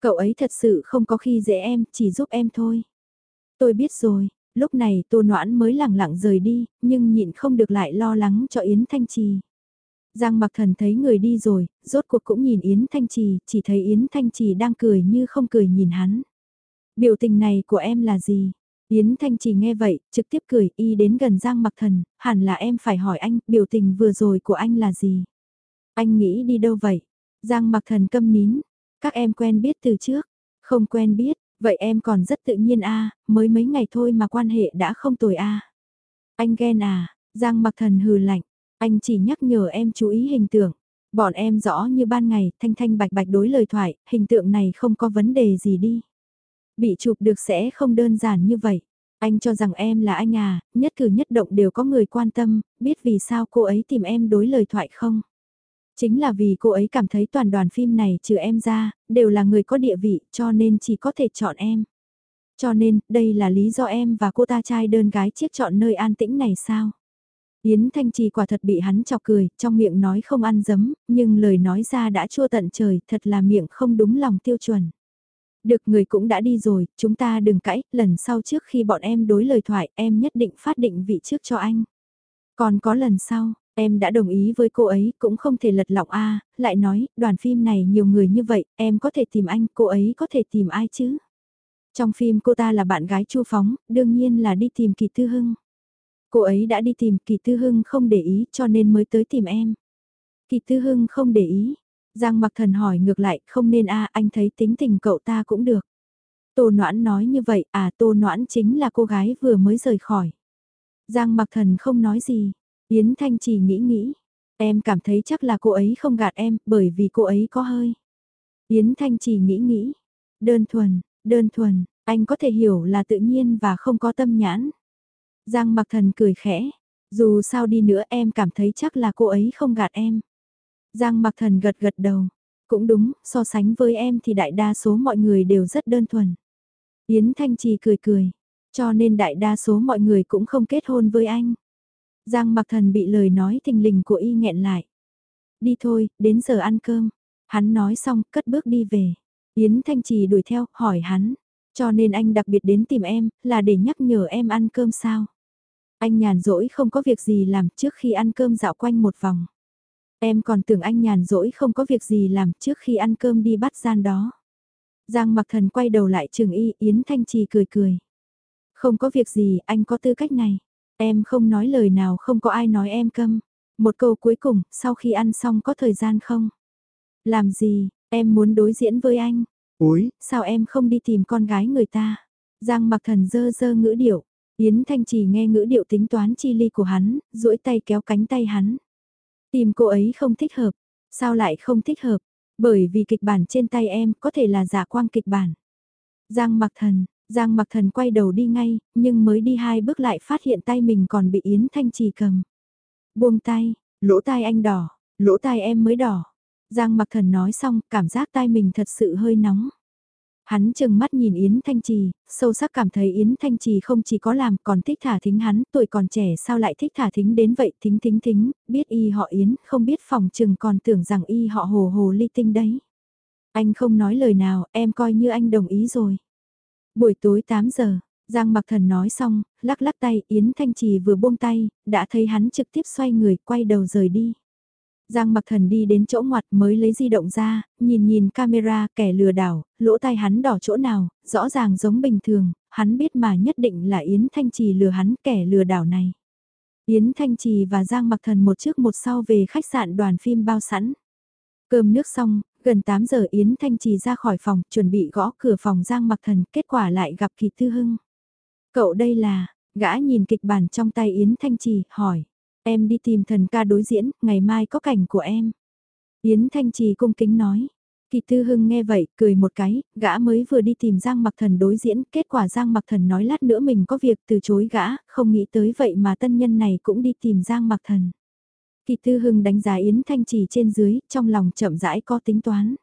Cậu ấy thật sự không có khi dễ em, chỉ giúp em thôi. Tôi biết rồi, lúc này Tô Noãn mới lẳng lặng rời đi, nhưng nhịn không được lại lo lắng cho Yến Thanh Trì. Giang mặc thần thấy người đi rồi, rốt cuộc cũng nhìn Yến Thanh Trì, chỉ thấy Yến Thanh Trì đang cười như không cười nhìn hắn. Biểu tình này của em là gì? Yến Thanh Trì nghe vậy, trực tiếp cười y đến gần Giang mặc thần, hẳn là em phải hỏi anh, biểu tình vừa rồi của anh là gì? Anh nghĩ đi đâu vậy? Giang mặc thần câm nín, các em quen biết từ trước, không quen biết, vậy em còn rất tự nhiên a mới mấy ngày thôi mà quan hệ đã không tồi a Anh ghen à, Giang mặc thần hừ lạnh, anh chỉ nhắc nhở em chú ý hình tượng. Bọn em rõ như ban ngày, thanh thanh bạch bạch đối lời thoại, hình tượng này không có vấn đề gì đi. Bị chụp được sẽ không đơn giản như vậy. Anh cho rằng em là anh à, nhất cử nhất động đều có người quan tâm, biết vì sao cô ấy tìm em đối lời thoại không? Chính là vì cô ấy cảm thấy toàn đoàn phim này trừ em ra, đều là người có địa vị, cho nên chỉ có thể chọn em. Cho nên, đây là lý do em và cô ta trai đơn gái chiếc chọn nơi an tĩnh này sao? Yến Thanh Trì quả thật bị hắn chọc cười, trong miệng nói không ăn dấm, nhưng lời nói ra đã chua tận trời, thật là miệng không đúng lòng tiêu chuẩn. Được người cũng đã đi rồi, chúng ta đừng cãi, lần sau trước khi bọn em đối lời thoại, em nhất định phát định vị trước cho anh. Còn có lần sau, em đã đồng ý với cô ấy, cũng không thể lật lọng a lại nói, đoàn phim này nhiều người như vậy, em có thể tìm anh, cô ấy có thể tìm ai chứ? Trong phim cô ta là bạn gái Chu Phóng, đương nhiên là đi tìm Kỳ Tư Hưng. Cô ấy đã đi tìm Kỳ Tư Hưng không để ý cho nên mới tới tìm em. Kỳ Tư Hưng không để ý. Giang mặc thần hỏi ngược lại không nên a anh thấy tính tình cậu ta cũng được. Tô Noãn nói như vậy à Tô Noãn chính là cô gái vừa mới rời khỏi. Giang mặc thần không nói gì. Yến Thanh chỉ nghĩ nghĩ. Em cảm thấy chắc là cô ấy không gạt em bởi vì cô ấy có hơi. Yến Thanh chỉ nghĩ nghĩ. Đơn thuần, đơn thuần, anh có thể hiểu là tự nhiên và không có tâm nhãn. Giang mặc thần cười khẽ. Dù sao đi nữa em cảm thấy chắc là cô ấy không gạt em. Giang mặc thần gật gật đầu. Cũng đúng, so sánh với em thì đại đa số mọi người đều rất đơn thuần. Yến Thanh Trì cười cười. Cho nên đại đa số mọi người cũng không kết hôn với anh. Giang mặc thần bị lời nói thình lình của y nghẹn lại. Đi thôi, đến giờ ăn cơm. Hắn nói xong, cất bước đi về. Yến Thanh Trì đuổi theo, hỏi hắn. Cho nên anh đặc biệt đến tìm em, là để nhắc nhở em ăn cơm sao? Anh nhàn rỗi không có việc gì làm trước khi ăn cơm dạo quanh một vòng. Em còn tưởng anh nhàn rỗi không có việc gì làm trước khi ăn cơm đi bắt gian đó. Giang mặc thần quay đầu lại trường y, Yến Thanh Trì cười cười. Không có việc gì, anh có tư cách này. Em không nói lời nào không có ai nói em câm. Một câu cuối cùng, sau khi ăn xong có thời gian không? Làm gì, em muốn đối diễn với anh. Ôi, sao em không đi tìm con gái người ta? Giang mặc thần dơ dơ ngữ điệu. Yến Thanh Trì nghe ngữ điệu tính toán chi ly của hắn, duỗi tay kéo cánh tay hắn. Tìm cô ấy không thích hợp. Sao lại không thích hợp? Bởi vì kịch bản trên tay em có thể là giả quang kịch bản. Giang mặc thần, Giang mặc thần quay đầu đi ngay, nhưng mới đi hai bước lại phát hiện tay mình còn bị Yến Thanh Trì cầm. Buông tay, lỗ tai anh đỏ, lỗ tai em mới đỏ. Giang mặc thần nói xong, cảm giác tai mình thật sự hơi nóng. Hắn chừng mắt nhìn Yến Thanh Trì, sâu sắc cảm thấy Yến Thanh Trì không chỉ có làm còn thích thả thính hắn, tuổi còn trẻ sao lại thích thả thính đến vậy, thính thính thính, biết y họ Yến, không biết phòng chừng còn tưởng rằng y họ hồ hồ ly tinh đấy. Anh không nói lời nào, em coi như anh đồng ý rồi. Buổi tối 8 giờ, Giang Mặc Thần nói xong, lắc lắc tay, Yến Thanh Trì vừa buông tay, đã thấy hắn trực tiếp xoay người, quay đầu rời đi. Giang mặc thần đi đến chỗ ngoặt mới lấy di động ra, nhìn nhìn camera kẻ lừa đảo, lỗ tai hắn đỏ chỗ nào, rõ ràng giống bình thường, hắn biết mà nhất định là Yến Thanh Trì lừa hắn kẻ lừa đảo này. Yến Thanh Trì và Giang mặc thần một trước một sau về khách sạn đoàn phim bao sẵn. Cơm nước xong, gần 8 giờ Yến Thanh Trì ra khỏi phòng, chuẩn bị gõ cửa phòng Giang mặc thần, kết quả lại gặp Kỳ Tư Hưng. Cậu đây là, gã nhìn kịch bản trong tay Yến Thanh Trì, hỏi. Em đi tìm thần ca đối diễn, ngày mai có cảnh của em. Yến Thanh Trì cung kính nói. Kỳ Tư Hưng nghe vậy, cười một cái, gã mới vừa đi tìm Giang Mặc Thần đối diễn, kết quả Giang Mặc Thần nói lát nữa mình có việc từ chối gã, không nghĩ tới vậy mà tân nhân này cũng đi tìm Giang Mặc Thần. Kỳ Tư Hưng đánh giá Yến Thanh Trì trên dưới, trong lòng chậm rãi có tính toán.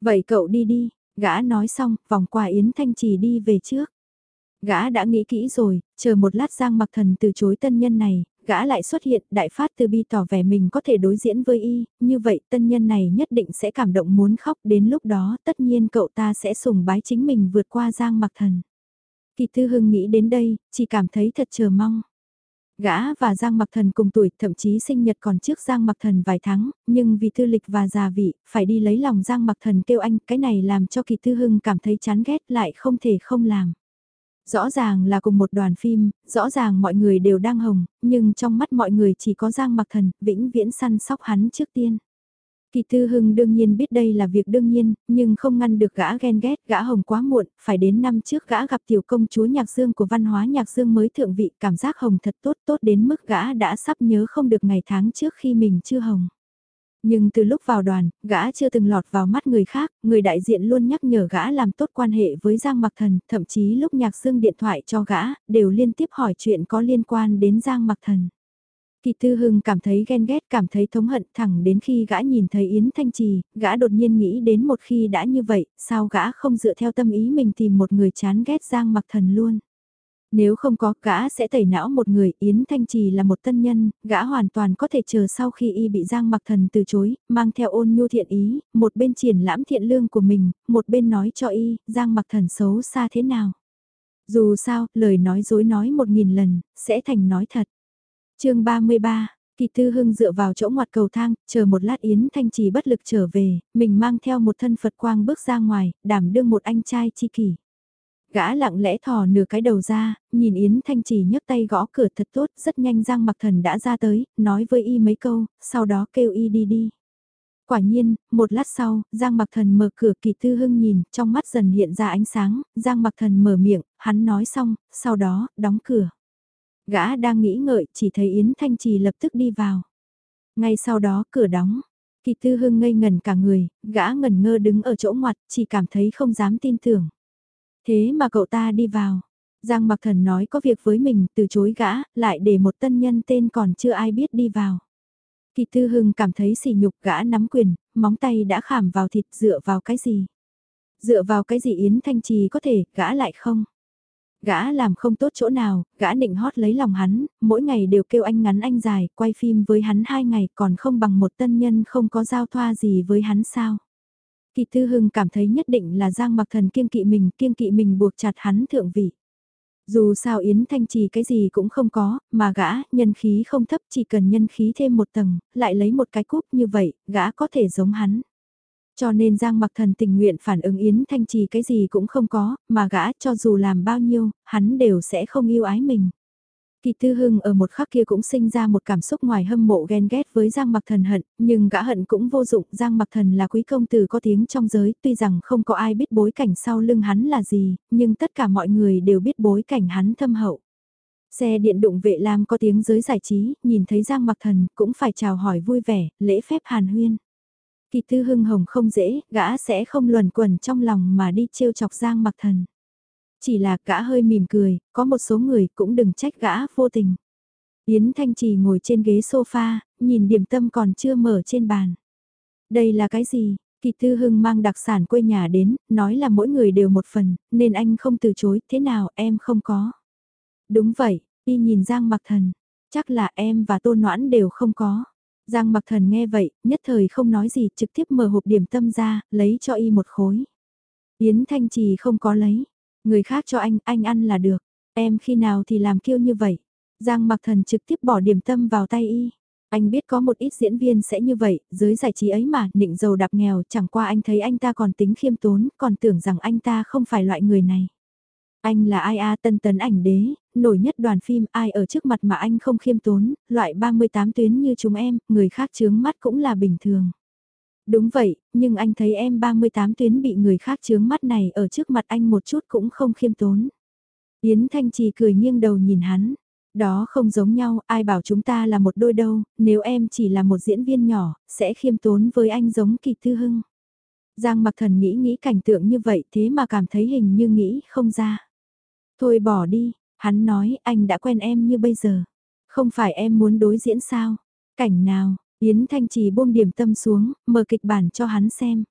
Vậy cậu đi đi, gã nói xong, vòng qua Yến Thanh Trì đi về trước. Gã đã nghĩ kỹ rồi, chờ một lát Giang Mặc Thần từ chối tân nhân này, gã lại xuất hiện, đại phát từ bi tỏ vẻ mình có thể đối diễn với y, như vậy tân nhân này nhất định sẽ cảm động muốn khóc, đến lúc đó tất nhiên cậu ta sẽ sùng bái chính mình vượt qua Giang Mặc Thần. Kỳ Tư Hưng nghĩ đến đây, chỉ cảm thấy thật chờ mong. Gã và Giang Mặc Thần cùng tuổi, thậm chí sinh nhật còn trước Giang Mặc Thần vài tháng, nhưng vì tư lịch và già vị, phải đi lấy lòng Giang Mặc Thần kêu anh, cái này làm cho Kỳ Tư Hưng cảm thấy chán ghét lại không thể không làm. Rõ ràng là cùng một đoàn phim, rõ ràng mọi người đều đang hồng, nhưng trong mắt mọi người chỉ có Giang Mặc Thần, vĩnh viễn săn sóc hắn trước tiên. Kỳ Tư Hưng đương nhiên biết đây là việc đương nhiên, nhưng không ngăn được gã ghen ghét, gã hồng quá muộn, phải đến năm trước gã gặp tiểu công chúa nhạc dương của văn hóa nhạc dương mới thượng vị, cảm giác hồng thật tốt tốt đến mức gã đã sắp nhớ không được ngày tháng trước khi mình chưa hồng. Nhưng từ lúc vào đoàn, gã chưa từng lọt vào mắt người khác, người đại diện luôn nhắc nhở gã làm tốt quan hệ với Giang Mặc Thần, thậm chí lúc nhạc dương điện thoại cho gã, đều liên tiếp hỏi chuyện có liên quan đến Giang Mặc Thần. Kỳ Tư Hưng cảm thấy ghen ghét, cảm thấy thống hận thẳng đến khi gã nhìn thấy Yến Thanh Trì, gã đột nhiên nghĩ đến một khi đã như vậy, sao gã không dựa theo tâm ý mình tìm một người chán ghét Giang Mặc Thần luôn. Nếu không có, gã sẽ tẩy não một người, Yến Thanh Trì là một tân nhân, gã hoàn toàn có thể chờ sau khi y bị Giang Mặc Thần từ chối, mang theo ôn nhu thiện ý, một bên triển lãm thiện lương của mình, một bên nói cho y, Giang Mặc Thần xấu xa thế nào. Dù sao, lời nói dối nói một nghìn lần, sẽ thành nói thật chương 33, Kỳ Tư Hưng dựa vào chỗ ngoặt cầu thang, chờ một lát Yến Thanh Trì bất lực trở về, mình mang theo một thân Phật quang bước ra ngoài, đảm đương một anh trai chi kỷ. Gã lặng lẽ thò nửa cái đầu ra, nhìn Yến Thanh Trì nhấc tay gõ cửa thật tốt, rất nhanh Giang Mặc Thần đã ra tới, nói với y mấy câu, sau đó kêu y đi đi. Quả nhiên, một lát sau, Giang Mặc Thần mở cửa kỳ tư hưng nhìn, trong mắt dần hiện ra ánh sáng, Giang Mặc Thần mở miệng, hắn nói xong, sau đó, đóng cửa. Gã đang nghĩ ngợi, chỉ thấy Yến Thanh Trì lập tức đi vào. Ngay sau đó cửa đóng. Kỳ Tư Hưng ngây ngẩn cả người, gã ngẩn ngơ đứng ở chỗ ngoặt, chỉ cảm thấy không dám tin tưởng. Thế mà cậu ta đi vào. Giang Mặc Thần nói có việc với mình, từ chối gã, lại để một tân nhân tên còn chưa ai biết đi vào. Kỳ Tư Hưng cảm thấy sỉ nhục gã nắm quyền, móng tay đã khảm vào thịt dựa vào cái gì? Dựa vào cái gì Yến Thanh Trì có thể, gã lại không? Gã làm không tốt chỗ nào, gã định hót lấy lòng hắn, mỗi ngày đều kêu anh ngắn anh dài, quay phim với hắn hai ngày còn không bằng một tân nhân không có giao thoa gì với hắn sao. Kỳ Tư Hưng cảm thấy nhất định là Giang Mặc Thần kiêng kỵ mình, kiêng kỵ mình buộc chặt hắn thượng vị. Dù sao Yến Thanh Trì cái gì cũng không có, mà gã, nhân khí không thấp chỉ cần nhân khí thêm một tầng, lại lấy một cái cúp như vậy, gã có thể giống hắn. Cho nên Giang Mặc Thần tình nguyện phản ứng Yến Thanh Trì cái gì cũng không có, mà gã cho dù làm bao nhiêu, hắn đều sẽ không yêu ái mình. Kỳ Tư Hưng ở một khắc kia cũng sinh ra một cảm xúc ngoài hâm mộ ghen ghét với Giang Mặc Thần hận, nhưng gã hận cũng vô dụng, Giang Mặc Thần là quý công tử có tiếng trong giới, tuy rằng không có ai biết bối cảnh sau lưng hắn là gì, nhưng tất cả mọi người đều biết bối cảnh hắn thâm hậu. Xe điện đụng vệ lam có tiếng giới giải trí, nhìn thấy Giang Mặc Thần cũng phải chào hỏi vui vẻ, lễ phép hàn huyên. Kỳ tư hưng hồng không dễ, gã sẽ không luẩn quẩn trong lòng mà đi trêu chọc Giang mặc thần. Chỉ là gã hơi mỉm cười, có một số người cũng đừng trách gã vô tình. Yến Thanh Trì ngồi trên ghế sofa, nhìn điểm tâm còn chưa mở trên bàn. Đây là cái gì? Kỳ Tư Hưng mang đặc sản quê nhà đến, nói là mỗi người đều một phần, nên anh không từ chối, thế nào em không có. Đúng vậy, đi nhìn Giang mặc thần, chắc là em và Tô Noãn đều không có. Giang mặc thần nghe vậy, nhất thời không nói gì, trực tiếp mở hộp điểm tâm ra, lấy cho y một khối. Yến Thanh Trì không có lấy, người khác cho anh, anh ăn là được, em khi nào thì làm kiêu như vậy. Giang mặc thần trực tiếp bỏ điểm tâm vào tay y. Anh biết có một ít diễn viên sẽ như vậy, giới giải trí ấy mà, nịnh giàu đạp nghèo, chẳng qua anh thấy anh ta còn tính khiêm tốn, còn tưởng rằng anh ta không phải loại người này. Anh là ai a tân tấn ảnh đế, nổi nhất đoàn phim ai ở trước mặt mà anh không khiêm tốn, loại 38 tuyến như chúng em, người khác chướng mắt cũng là bình thường. Đúng vậy, nhưng anh thấy em 38 tuyến bị người khác chướng mắt này ở trước mặt anh một chút cũng không khiêm tốn. Yến Thanh Trì cười nghiêng đầu nhìn hắn. Đó không giống nhau, ai bảo chúng ta là một đôi đâu, nếu em chỉ là một diễn viên nhỏ, sẽ khiêm tốn với anh giống kỳ tư hưng. Giang mặc thần nghĩ nghĩ cảnh tượng như vậy thế mà cảm thấy hình như nghĩ không ra. Thôi bỏ đi, hắn nói anh đã quen em như bây giờ. Không phải em muốn đối diễn sao? Cảnh nào? Yến Thanh Trì buông điểm tâm xuống, mở kịch bản cho hắn xem.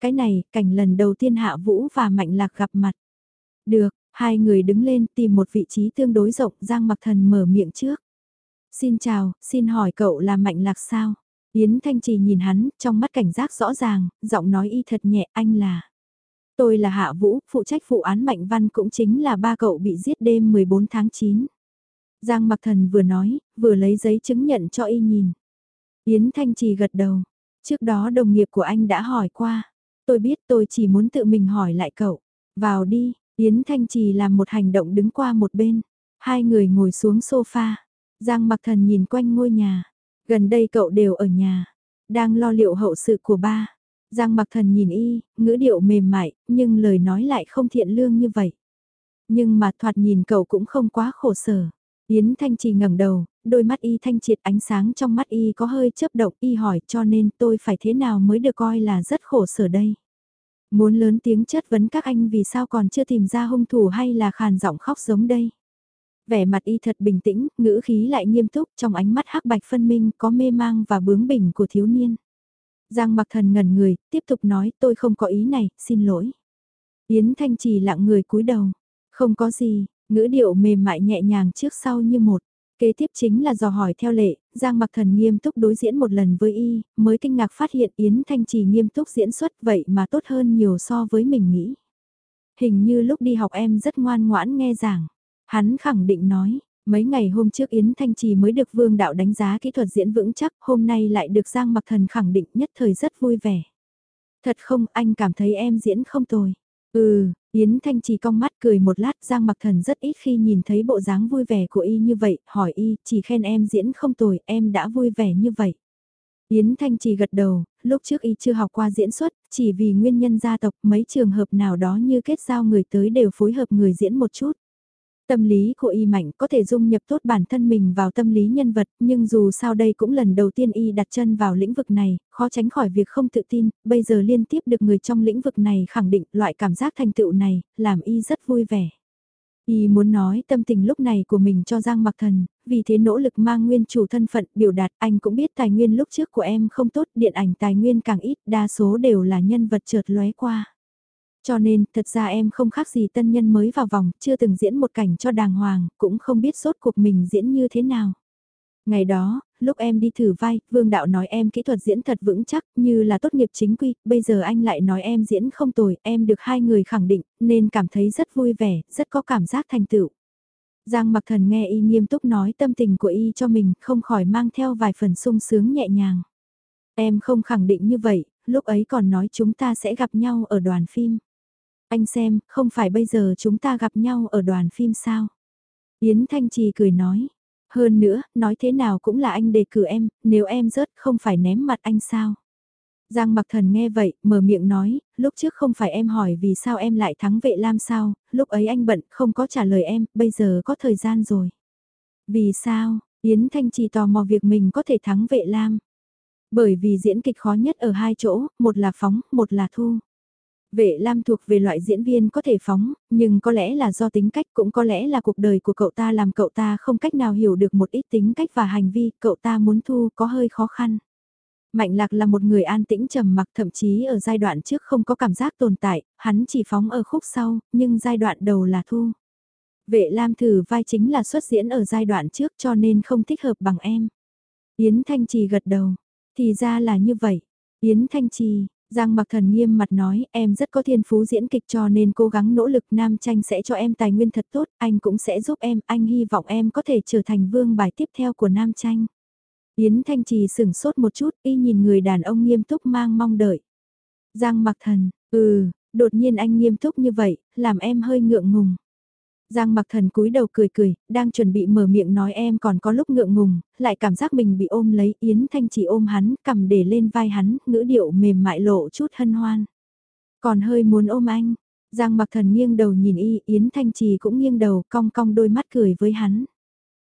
Cái này, cảnh lần đầu tiên Hạ Vũ và Mạnh Lạc gặp mặt. Được, hai người đứng lên tìm một vị trí tương đối rộng, Giang Mặc Thần mở miệng trước. Xin chào, xin hỏi cậu là Mạnh Lạc sao? Yến Thanh Trì nhìn hắn, trong mắt cảnh giác rõ ràng, giọng nói y thật nhẹ, anh là. Tôi là Hạ Vũ, phụ trách vụ án Mạnh Văn cũng chính là ba cậu bị giết đêm 14 tháng 9. Giang Mặc Thần vừa nói, vừa lấy giấy chứng nhận cho y nhìn. Yến Thanh Trì gật đầu. Trước đó đồng nghiệp của anh đã hỏi qua. Tôi biết tôi chỉ muốn tự mình hỏi lại cậu. Vào đi, Yến Thanh Trì làm một hành động đứng qua một bên. Hai người ngồi xuống sofa. Giang Mặc Thần nhìn quanh ngôi nhà. Gần đây cậu đều ở nhà. Đang lo liệu hậu sự của ba. Giang Mặc Thần nhìn y, ngữ điệu mềm mại, nhưng lời nói lại không thiện lương như vậy. Nhưng mà thoạt nhìn cậu cũng không quá khổ sở. Yến Thanh Trì ngẩng đầu, đôi mắt y thanh triệt ánh sáng trong mắt y có hơi chớp động y hỏi cho nên tôi phải thế nào mới được coi là rất khổ sở đây. Muốn lớn tiếng chất vấn các anh vì sao còn chưa tìm ra hung thủ hay là khàn giọng khóc giống đây. Vẻ mặt y thật bình tĩnh, ngữ khí lại nghiêm túc trong ánh mắt hắc bạch phân minh có mê mang và bướng bỉnh của thiếu niên. Giang mặc thần ngẩn người, tiếp tục nói tôi không có ý này, xin lỗi. Yến Thanh Trì lặng người cúi đầu, không có gì, ngữ điệu mềm mại nhẹ nhàng trước sau như một. Kế tiếp chính là dò hỏi theo lệ, Giang Mặc Thần nghiêm túc đối diễn một lần với y, mới kinh ngạc phát hiện Yến Thanh Trì nghiêm túc diễn xuất vậy mà tốt hơn nhiều so với mình nghĩ. Hình như lúc đi học em rất ngoan ngoãn nghe giảng. Hắn khẳng định nói, mấy ngày hôm trước Yến Thanh Trì mới được Vương Đạo đánh giá kỹ thuật diễn vững chắc, hôm nay lại được Giang Mặc Thần khẳng định nhất thời rất vui vẻ. Thật không, anh cảm thấy em diễn không tồi. Ừ, Yến Thanh Trì cong mắt cười một lát Giang Mặc Thần rất ít khi nhìn thấy bộ dáng vui vẻ của y như vậy, hỏi y, chỉ khen em diễn không tồi, em đã vui vẻ như vậy. Yến Thanh Trì gật đầu, lúc trước y chưa học qua diễn xuất, chỉ vì nguyên nhân gia tộc mấy trường hợp nào đó như kết giao người tới đều phối hợp người diễn một chút. Tâm lý của y mạnh có thể dung nhập tốt bản thân mình vào tâm lý nhân vật, nhưng dù sao đây cũng lần đầu tiên y đặt chân vào lĩnh vực này, khó tránh khỏi việc không tự tin, bây giờ liên tiếp được người trong lĩnh vực này khẳng định loại cảm giác thành tựu này, làm y rất vui vẻ. Y muốn nói tâm tình lúc này của mình cho Giang Mặc Thần, vì thế nỗ lực mang nguyên chủ thân phận biểu đạt anh cũng biết tài nguyên lúc trước của em không tốt, điện ảnh tài nguyên càng ít, đa số đều là nhân vật chợt lóe qua. Cho nên, thật ra em không khác gì tân nhân mới vào vòng, chưa từng diễn một cảnh cho đàng hoàng, cũng không biết sốt cuộc mình diễn như thế nào. Ngày đó, lúc em đi thử vai, Vương Đạo nói em kỹ thuật diễn thật vững chắc, như là tốt nghiệp chính quy, bây giờ anh lại nói em diễn không tồi, em được hai người khẳng định, nên cảm thấy rất vui vẻ, rất có cảm giác thành tựu. Giang mặc thần nghe y nghiêm túc nói tâm tình của y cho mình, không khỏi mang theo vài phần sung sướng nhẹ nhàng. Em không khẳng định như vậy, lúc ấy còn nói chúng ta sẽ gặp nhau ở đoàn phim. Anh xem, không phải bây giờ chúng ta gặp nhau ở đoàn phim sao? Yến Thanh Trì cười nói. Hơn nữa, nói thế nào cũng là anh đề cử em, nếu em rớt không phải ném mặt anh sao? Giang mặc thần nghe vậy, mở miệng nói, lúc trước không phải em hỏi vì sao em lại thắng vệ lam sao, lúc ấy anh bận, không có trả lời em, bây giờ có thời gian rồi. Vì sao, Yến Thanh Trì tò mò việc mình có thể thắng vệ lam. Bởi vì diễn kịch khó nhất ở hai chỗ, một là phóng, một là thu. Vệ Lam thuộc về loại diễn viên có thể phóng, nhưng có lẽ là do tính cách cũng có lẽ là cuộc đời của cậu ta làm cậu ta không cách nào hiểu được một ít tính cách và hành vi cậu ta muốn thu có hơi khó khăn. Mạnh Lạc là một người an tĩnh trầm mặc thậm chí ở giai đoạn trước không có cảm giác tồn tại, hắn chỉ phóng ở khúc sau, nhưng giai đoạn đầu là thu. Vệ Lam thử vai chính là xuất diễn ở giai đoạn trước cho nên không thích hợp bằng em. Yến Thanh Trì gật đầu, thì ra là như vậy. Yến Thanh Trì, Giang mặc thần nghiêm mặt nói em rất có thiên phú diễn kịch cho nên cố gắng nỗ lực nam tranh sẽ cho em tài nguyên thật tốt, anh cũng sẽ giúp em, anh hy vọng em có thể trở thành vương bài tiếp theo của nam tranh. Yến Thanh Trì sửng sốt một chút, y nhìn người đàn ông nghiêm túc mang mong đợi. Giang mặc thần, ừ, đột nhiên anh nghiêm túc như vậy, làm em hơi ngượng ngùng. Giang mặc thần cúi đầu cười cười, đang chuẩn bị mở miệng nói em còn có lúc ngượng ngùng, lại cảm giác mình bị ôm lấy, Yến Thanh chỉ ôm hắn, cầm để lên vai hắn, ngữ điệu mềm mại lộ chút hân hoan. Còn hơi muốn ôm anh, Giang mặc thần nghiêng đầu nhìn y, Yến Thanh Trì cũng nghiêng đầu cong cong đôi mắt cười với hắn.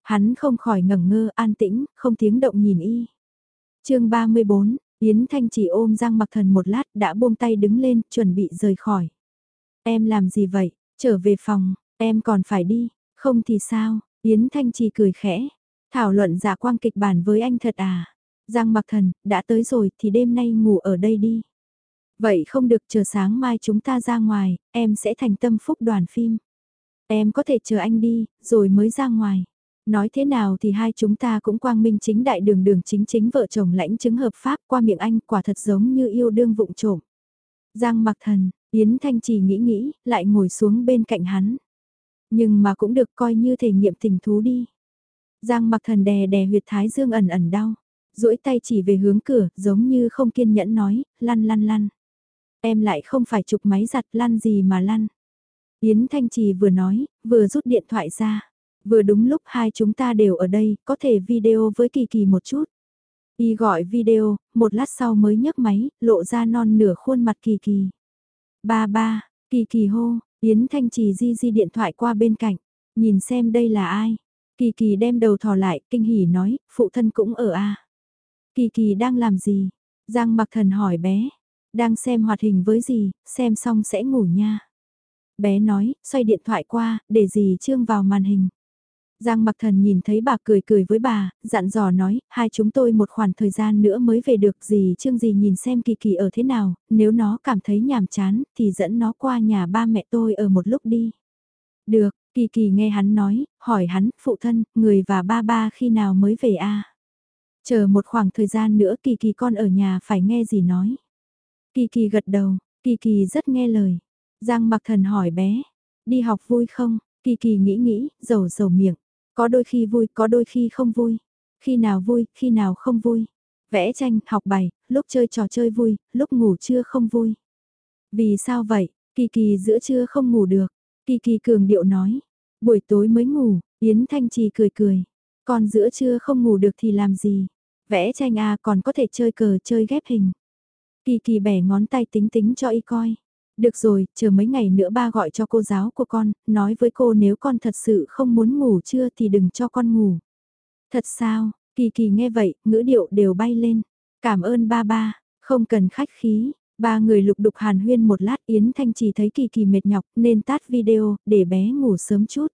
Hắn không khỏi ngẩn ngơ an tĩnh, không tiếng động nhìn y. chương 34, Yến Thanh Trì ôm Giang mặc thần một lát đã buông tay đứng lên, chuẩn bị rời khỏi. Em làm gì vậy? Trở về phòng, Em còn phải đi, không thì sao, Yến Thanh Trì cười khẽ, thảo luận giả quang kịch bản với anh thật à. Giang mặc thần, đã tới rồi thì đêm nay ngủ ở đây đi. Vậy không được chờ sáng mai chúng ta ra ngoài, em sẽ thành tâm phúc đoàn phim. Em có thể chờ anh đi, rồi mới ra ngoài. Nói thế nào thì hai chúng ta cũng quang minh chính đại đường đường chính chính vợ chồng lãnh chứng hợp pháp qua miệng anh quả thật giống như yêu đương vụng trộm. Giang mặc thần, Yến Thanh Trì nghĩ nghĩ, lại ngồi xuống bên cạnh hắn. Nhưng mà cũng được coi như thể nghiệm tình thú đi. Giang mặc thần đè đè huyệt thái dương ẩn ẩn đau. duỗi tay chỉ về hướng cửa, giống như không kiên nhẫn nói, lăn lăn lăn. Em lại không phải chụp máy giặt lăn gì mà lăn. Yến Thanh Trì vừa nói, vừa rút điện thoại ra. Vừa đúng lúc hai chúng ta đều ở đây, có thể video với Kỳ Kỳ một chút. Y gọi video, một lát sau mới nhấc máy, lộ ra non nửa khuôn mặt Kỳ Kỳ. Ba ba, Kỳ Kỳ hô, Yến Thanh Trì di di điện thoại qua bên cạnh, nhìn xem đây là ai. Kỳ Kỳ đem đầu thò lại, kinh hỉ nói, phụ thân cũng ở a. Kỳ Kỳ đang làm gì? Giang Mặc Thần hỏi bé, đang xem hoạt hình với gì, xem xong sẽ ngủ nha. Bé nói, xoay điện thoại qua, để gì trương vào màn hình. Giang mặc thần nhìn thấy bà cười cười với bà, dặn dò nói, hai chúng tôi một khoảng thời gian nữa mới về được gì chương gì nhìn xem kỳ kỳ ở thế nào, nếu nó cảm thấy nhàm chán thì dẫn nó qua nhà ba mẹ tôi ở một lúc đi. Được, kỳ kỳ nghe hắn nói, hỏi hắn, phụ thân, người và ba ba khi nào mới về a Chờ một khoảng thời gian nữa kỳ kỳ con ở nhà phải nghe gì nói. Kỳ kỳ gật đầu, kỳ kỳ rất nghe lời. Giang mặc thần hỏi bé, đi học vui không? Kỳ kỳ nghĩ nghĩ, dầu dầu miệng. Có đôi khi vui, có đôi khi không vui. Khi nào vui, khi nào không vui. Vẽ tranh, học bài, lúc chơi trò chơi vui, lúc ngủ trưa không vui. Vì sao vậy? Kỳ kỳ giữa trưa không ngủ được. Kỳ kỳ cường điệu nói. Buổi tối mới ngủ, Yến Thanh Trì cười cười. Còn giữa trưa không ngủ được thì làm gì? Vẽ tranh à còn có thể chơi cờ chơi ghép hình. Kỳ kỳ bẻ ngón tay tính tính cho y coi. Được rồi, chờ mấy ngày nữa ba gọi cho cô giáo của con, nói với cô nếu con thật sự không muốn ngủ trưa thì đừng cho con ngủ. Thật sao, Kỳ Kỳ nghe vậy, ngữ điệu đều bay lên. Cảm ơn ba ba, không cần khách khí. Ba người lục đục hàn huyên một lát Yến Thanh chỉ thấy Kỳ Kỳ mệt nhọc nên tắt video để bé ngủ sớm chút.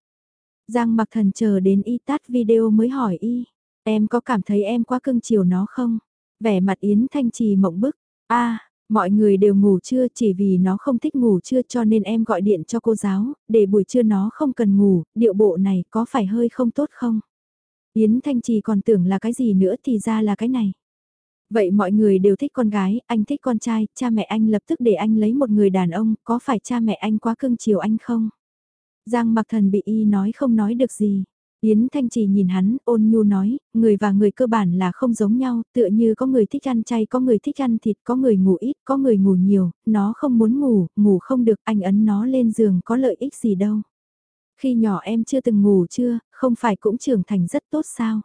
Giang mặc thần chờ đến y tắt video mới hỏi y, em có cảm thấy em quá cưng chiều nó không? Vẻ mặt Yến Thanh Trì mộng bức, a Mọi người đều ngủ trưa chỉ vì nó không thích ngủ trưa cho nên em gọi điện cho cô giáo, để buổi trưa nó không cần ngủ, điệu bộ này có phải hơi không tốt không? Yến Thanh Trì còn tưởng là cái gì nữa thì ra là cái này. Vậy mọi người đều thích con gái, anh thích con trai, cha mẹ anh lập tức để anh lấy một người đàn ông, có phải cha mẹ anh quá cưng chiều anh không? Giang mặc thần bị y nói không nói được gì. Yến Thanh Trì nhìn hắn, ôn nhu nói, người và người cơ bản là không giống nhau, tựa như có người thích ăn chay, có người thích ăn thịt, có người ngủ ít, có người ngủ nhiều, nó không muốn ngủ, ngủ không được, anh ấn nó lên giường có lợi ích gì đâu. Khi nhỏ em chưa từng ngủ chưa, không phải cũng trưởng thành rất tốt sao?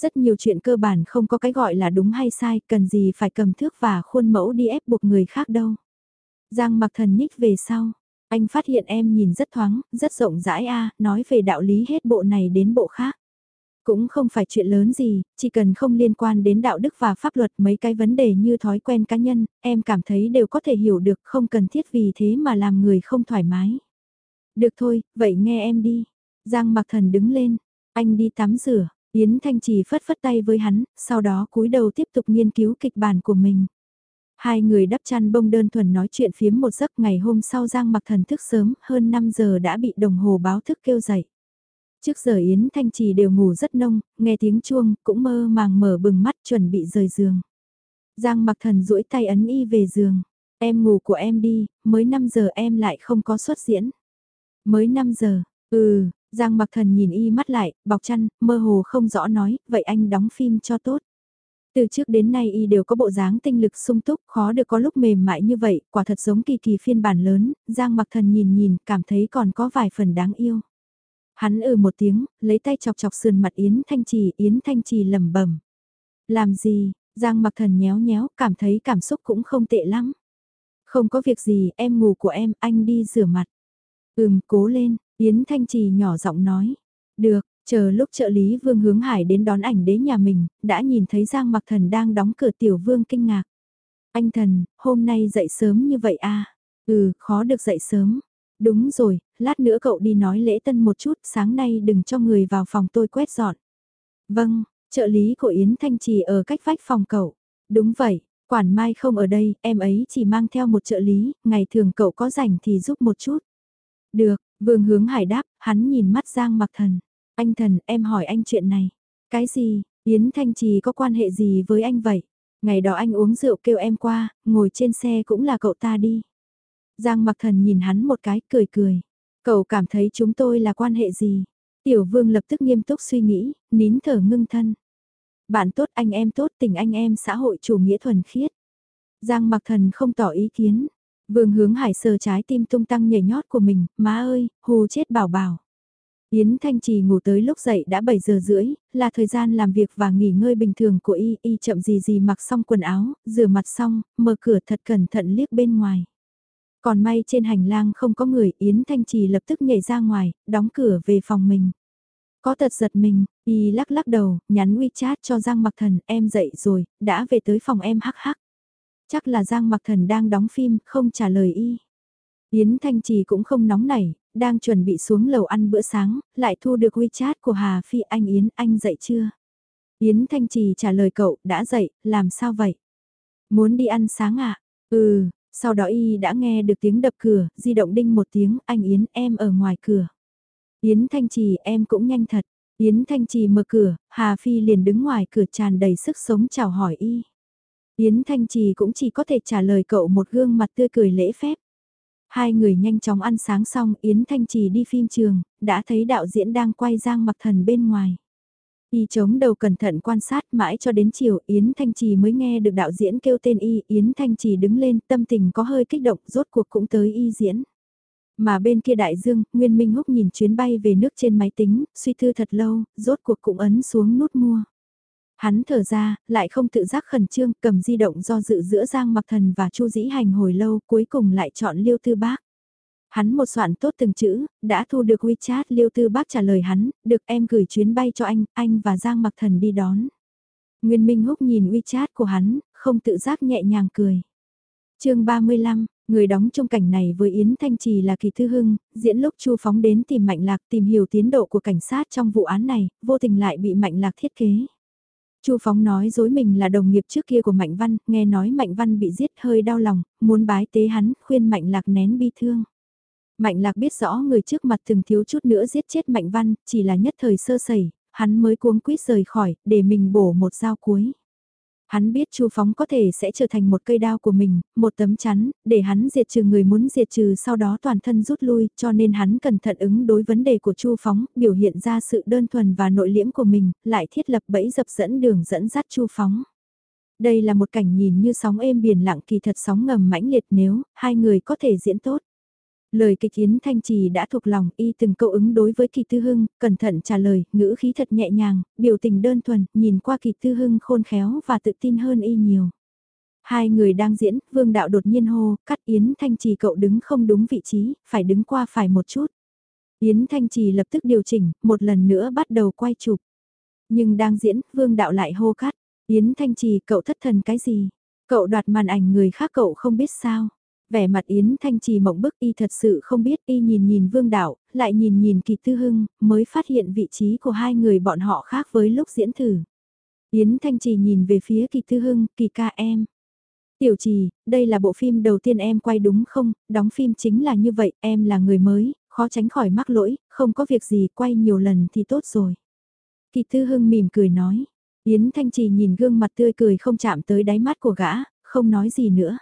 Rất nhiều chuyện cơ bản không có cái gọi là đúng hay sai, cần gì phải cầm thước và khuôn mẫu đi ép buộc người khác đâu. Giang mặc thần nhích về sau, anh phát hiện em nhìn rất thoáng, rất rộng rãi a nói về đạo lý hết bộ này đến bộ khác. Cũng không phải chuyện lớn gì, chỉ cần không liên quan đến đạo đức và pháp luật mấy cái vấn đề như thói quen cá nhân, em cảm thấy đều có thể hiểu được không cần thiết vì thế mà làm người không thoải mái. Được thôi, vậy nghe em đi. Giang mặc thần đứng lên, anh đi tắm rửa, Yến Thanh Trì phất phất tay với hắn, sau đó cúi đầu tiếp tục nghiên cứu kịch bản của mình. Hai người đắp chăn bông đơn thuần nói chuyện phiếm một giấc ngày hôm sau Giang mặc thần thức sớm, hơn 5 giờ đã bị đồng hồ báo thức kêu dậy. Trước giờ Yến Thanh Trì đều ngủ rất nông, nghe tiếng chuông, cũng mơ màng mở bừng mắt chuẩn bị rời giường. Giang mặc thần duỗi tay ấn y về giường. Em ngủ của em đi, mới 5 giờ em lại không có xuất diễn. Mới 5 giờ, ừ, Giang mặc thần nhìn y mắt lại, bọc chăn, mơ hồ không rõ nói, vậy anh đóng phim cho tốt. Từ trước đến nay y đều có bộ dáng tinh lực sung túc, khó được có lúc mềm mại như vậy, quả thật giống kỳ kỳ phiên bản lớn, Giang mặc thần nhìn nhìn, cảm thấy còn có vài phần đáng yêu. Hắn ừ một tiếng, lấy tay chọc chọc sườn mặt Yến Thanh Trì, Yến Thanh Trì lẩm bẩm Làm gì, Giang mặc thần nhéo nhéo, cảm thấy cảm xúc cũng không tệ lắm. Không có việc gì, em ngủ của em, anh đi rửa mặt. Ừm, cố lên, Yến Thanh Trì nhỏ giọng nói. Được, Chờ lúc trợ lý Vương Hướng Hải đến đón ảnh đế nhà mình, đã nhìn thấy Giang Mặc Thần đang đóng cửa tiểu vương kinh ngạc. Anh Thần, hôm nay dậy sớm như vậy à? Ừ, khó được dậy sớm. Đúng rồi, lát nữa cậu đi nói lễ tân một chút, sáng nay đừng cho người vào phòng tôi quét dọn. Vâng, trợ lý của Yến Thanh Trì ở cách vách phòng cậu. Đúng vậy, quản mai không ở đây, em ấy chỉ mang theo một trợ lý, ngày thường cậu có rảnh thì giúp một chút. Được, Vương Hướng Hải đáp, hắn nhìn mắt Giang Mặc Thần. Anh thần, em hỏi anh chuyện này. Cái gì, Yến Thanh Trì có quan hệ gì với anh vậy? Ngày đó anh uống rượu kêu em qua, ngồi trên xe cũng là cậu ta đi. Giang mặc thần nhìn hắn một cái, cười cười. Cậu cảm thấy chúng tôi là quan hệ gì? Tiểu vương lập tức nghiêm túc suy nghĩ, nín thở ngưng thân. Bạn tốt anh em tốt tình anh em xã hội chủ nghĩa thuần khiết. Giang mặc thần không tỏ ý kiến. Vương hướng hải sờ trái tim tung tăng nhảy nhót của mình, má ơi, hù chết bảo bảo. Yến Thanh Trì ngủ tới lúc dậy đã 7 giờ rưỡi, là thời gian làm việc và nghỉ ngơi bình thường của y, y chậm gì gì mặc xong quần áo, rửa mặt xong, mở cửa thật cẩn thận liếc bên ngoài. Còn may trên hành lang không có người, Yến Thanh Trì lập tức nhảy ra ngoài, đóng cửa về phòng mình. Có tật giật mình, y lắc lắc đầu, nhắn WeChat cho Giang Mặc Thần, em dậy rồi, đã về tới phòng em hắc hắc. Chắc là Giang Mặc Thần đang đóng phim, không trả lời y. Yến Thanh Trì cũng không nóng nảy, đang chuẩn bị xuống lầu ăn bữa sáng, lại thu được WeChat của Hà Phi anh Yến, anh dậy chưa? Yến Thanh Trì trả lời cậu, đã dậy, làm sao vậy? Muốn đi ăn sáng à? Ừ, sau đó y đã nghe được tiếng đập cửa, di động đinh một tiếng, anh Yến em ở ngoài cửa. Yến Thanh Trì em cũng nhanh thật. Yến Thanh Trì mở cửa, Hà Phi liền đứng ngoài cửa tràn đầy sức sống chào hỏi y. Yến Thanh Trì cũng chỉ có thể trả lời cậu một gương mặt tươi cười lễ phép. Hai người nhanh chóng ăn sáng xong, Yến Thanh Trì đi phim trường, đã thấy đạo diễn đang quay Giang Mặc Thần bên ngoài. Y chống đầu cẩn thận quan sát mãi cho đến chiều Yến Thanh Trì mới nghe được đạo diễn kêu tên Y, Yến Thanh Trì đứng lên tâm tình có hơi kích động rốt cuộc cũng tới Y diễn. Mà bên kia đại dương, Nguyên Minh Húc nhìn chuyến bay về nước trên máy tính, suy thư thật lâu, rốt cuộc cũng ấn xuống nút mua. Hắn thở ra, lại không tự giác khẩn trương, cầm di động do dự giữa Giang Mặc Thần và Chu Dĩ Hành hồi lâu, cuối cùng lại chọn Liêu Tư Bác. Hắn một soạn tốt từng chữ, đã thu được WeChat Liêu Tư Bác trả lời hắn, được em gửi chuyến bay cho anh, anh và Giang Mặc Thần đi đón. Nguyên Minh Húc nhìn WeChat của hắn, không tự giác nhẹ nhàng cười. chương 35, người đóng trong cảnh này với Yến Thanh Trì là Kỳ Thư Hưng, diễn lúc Chu Phóng đến tìm Mạnh Lạc tìm hiểu tiến độ của cảnh sát trong vụ án này, vô tình lại bị Mạnh Lạc thiết kế. Chu Phóng nói dối mình là đồng nghiệp trước kia của Mạnh Văn, nghe nói Mạnh Văn bị giết hơi đau lòng, muốn bái tế hắn, khuyên Mạnh Lạc nén bi thương. Mạnh Lạc biết rõ người trước mặt từng thiếu chút nữa giết chết Mạnh Văn, chỉ là nhất thời sơ sẩy, hắn mới cuống quýt rời khỏi, để mình bổ một dao cuối. Hắn biết Chu Phóng có thể sẽ trở thành một cây đao của mình, một tấm chắn, để hắn diệt trừ người muốn diệt trừ sau đó toàn thân rút lui, cho nên hắn cẩn thận ứng đối vấn đề của Chu Phóng, biểu hiện ra sự đơn thuần và nội liễm của mình, lại thiết lập bẫy dập dẫn đường dẫn dắt Chu Phóng. Đây là một cảnh nhìn như sóng êm biển lặng kỳ thật sóng ngầm mãnh liệt nếu hai người có thể diễn tốt. Lời kịch Yến Thanh Trì đã thuộc lòng y từng câu ứng đối với Kỳ Tư Hưng, cẩn thận trả lời, ngữ khí thật nhẹ nhàng, biểu tình đơn thuần, nhìn qua Kỳ Tư Hưng khôn khéo và tự tin hơn y nhiều. Hai người đang diễn, Vương Đạo đột nhiên hô, cắt Yến Thanh Trì cậu đứng không đúng vị trí, phải đứng qua phải một chút. Yến Thanh Trì lập tức điều chỉnh, một lần nữa bắt đầu quay chụp. Nhưng đang diễn, Vương Đạo lại hô cắt, Yến Thanh Trì cậu thất thần cái gì? Cậu đoạt màn ảnh người khác cậu không biết sao? Vẻ mặt Yến Thanh Trì mộng bức y thật sự không biết y nhìn nhìn Vương Đạo, lại nhìn nhìn Kỳ Tư Hưng, mới phát hiện vị trí của hai người bọn họ khác với lúc diễn thử. Yến Thanh Trì nhìn về phía Kỳ Tư Hưng, Kỳ ca em. Tiểu Trì, đây là bộ phim đầu tiên em quay đúng không, đóng phim chính là như vậy, em là người mới, khó tránh khỏi mắc lỗi, không có việc gì quay nhiều lần thì tốt rồi. Kỳ Tư Hưng mỉm cười nói, Yến Thanh Trì nhìn gương mặt tươi cười không chạm tới đáy mắt của gã, không nói gì nữa.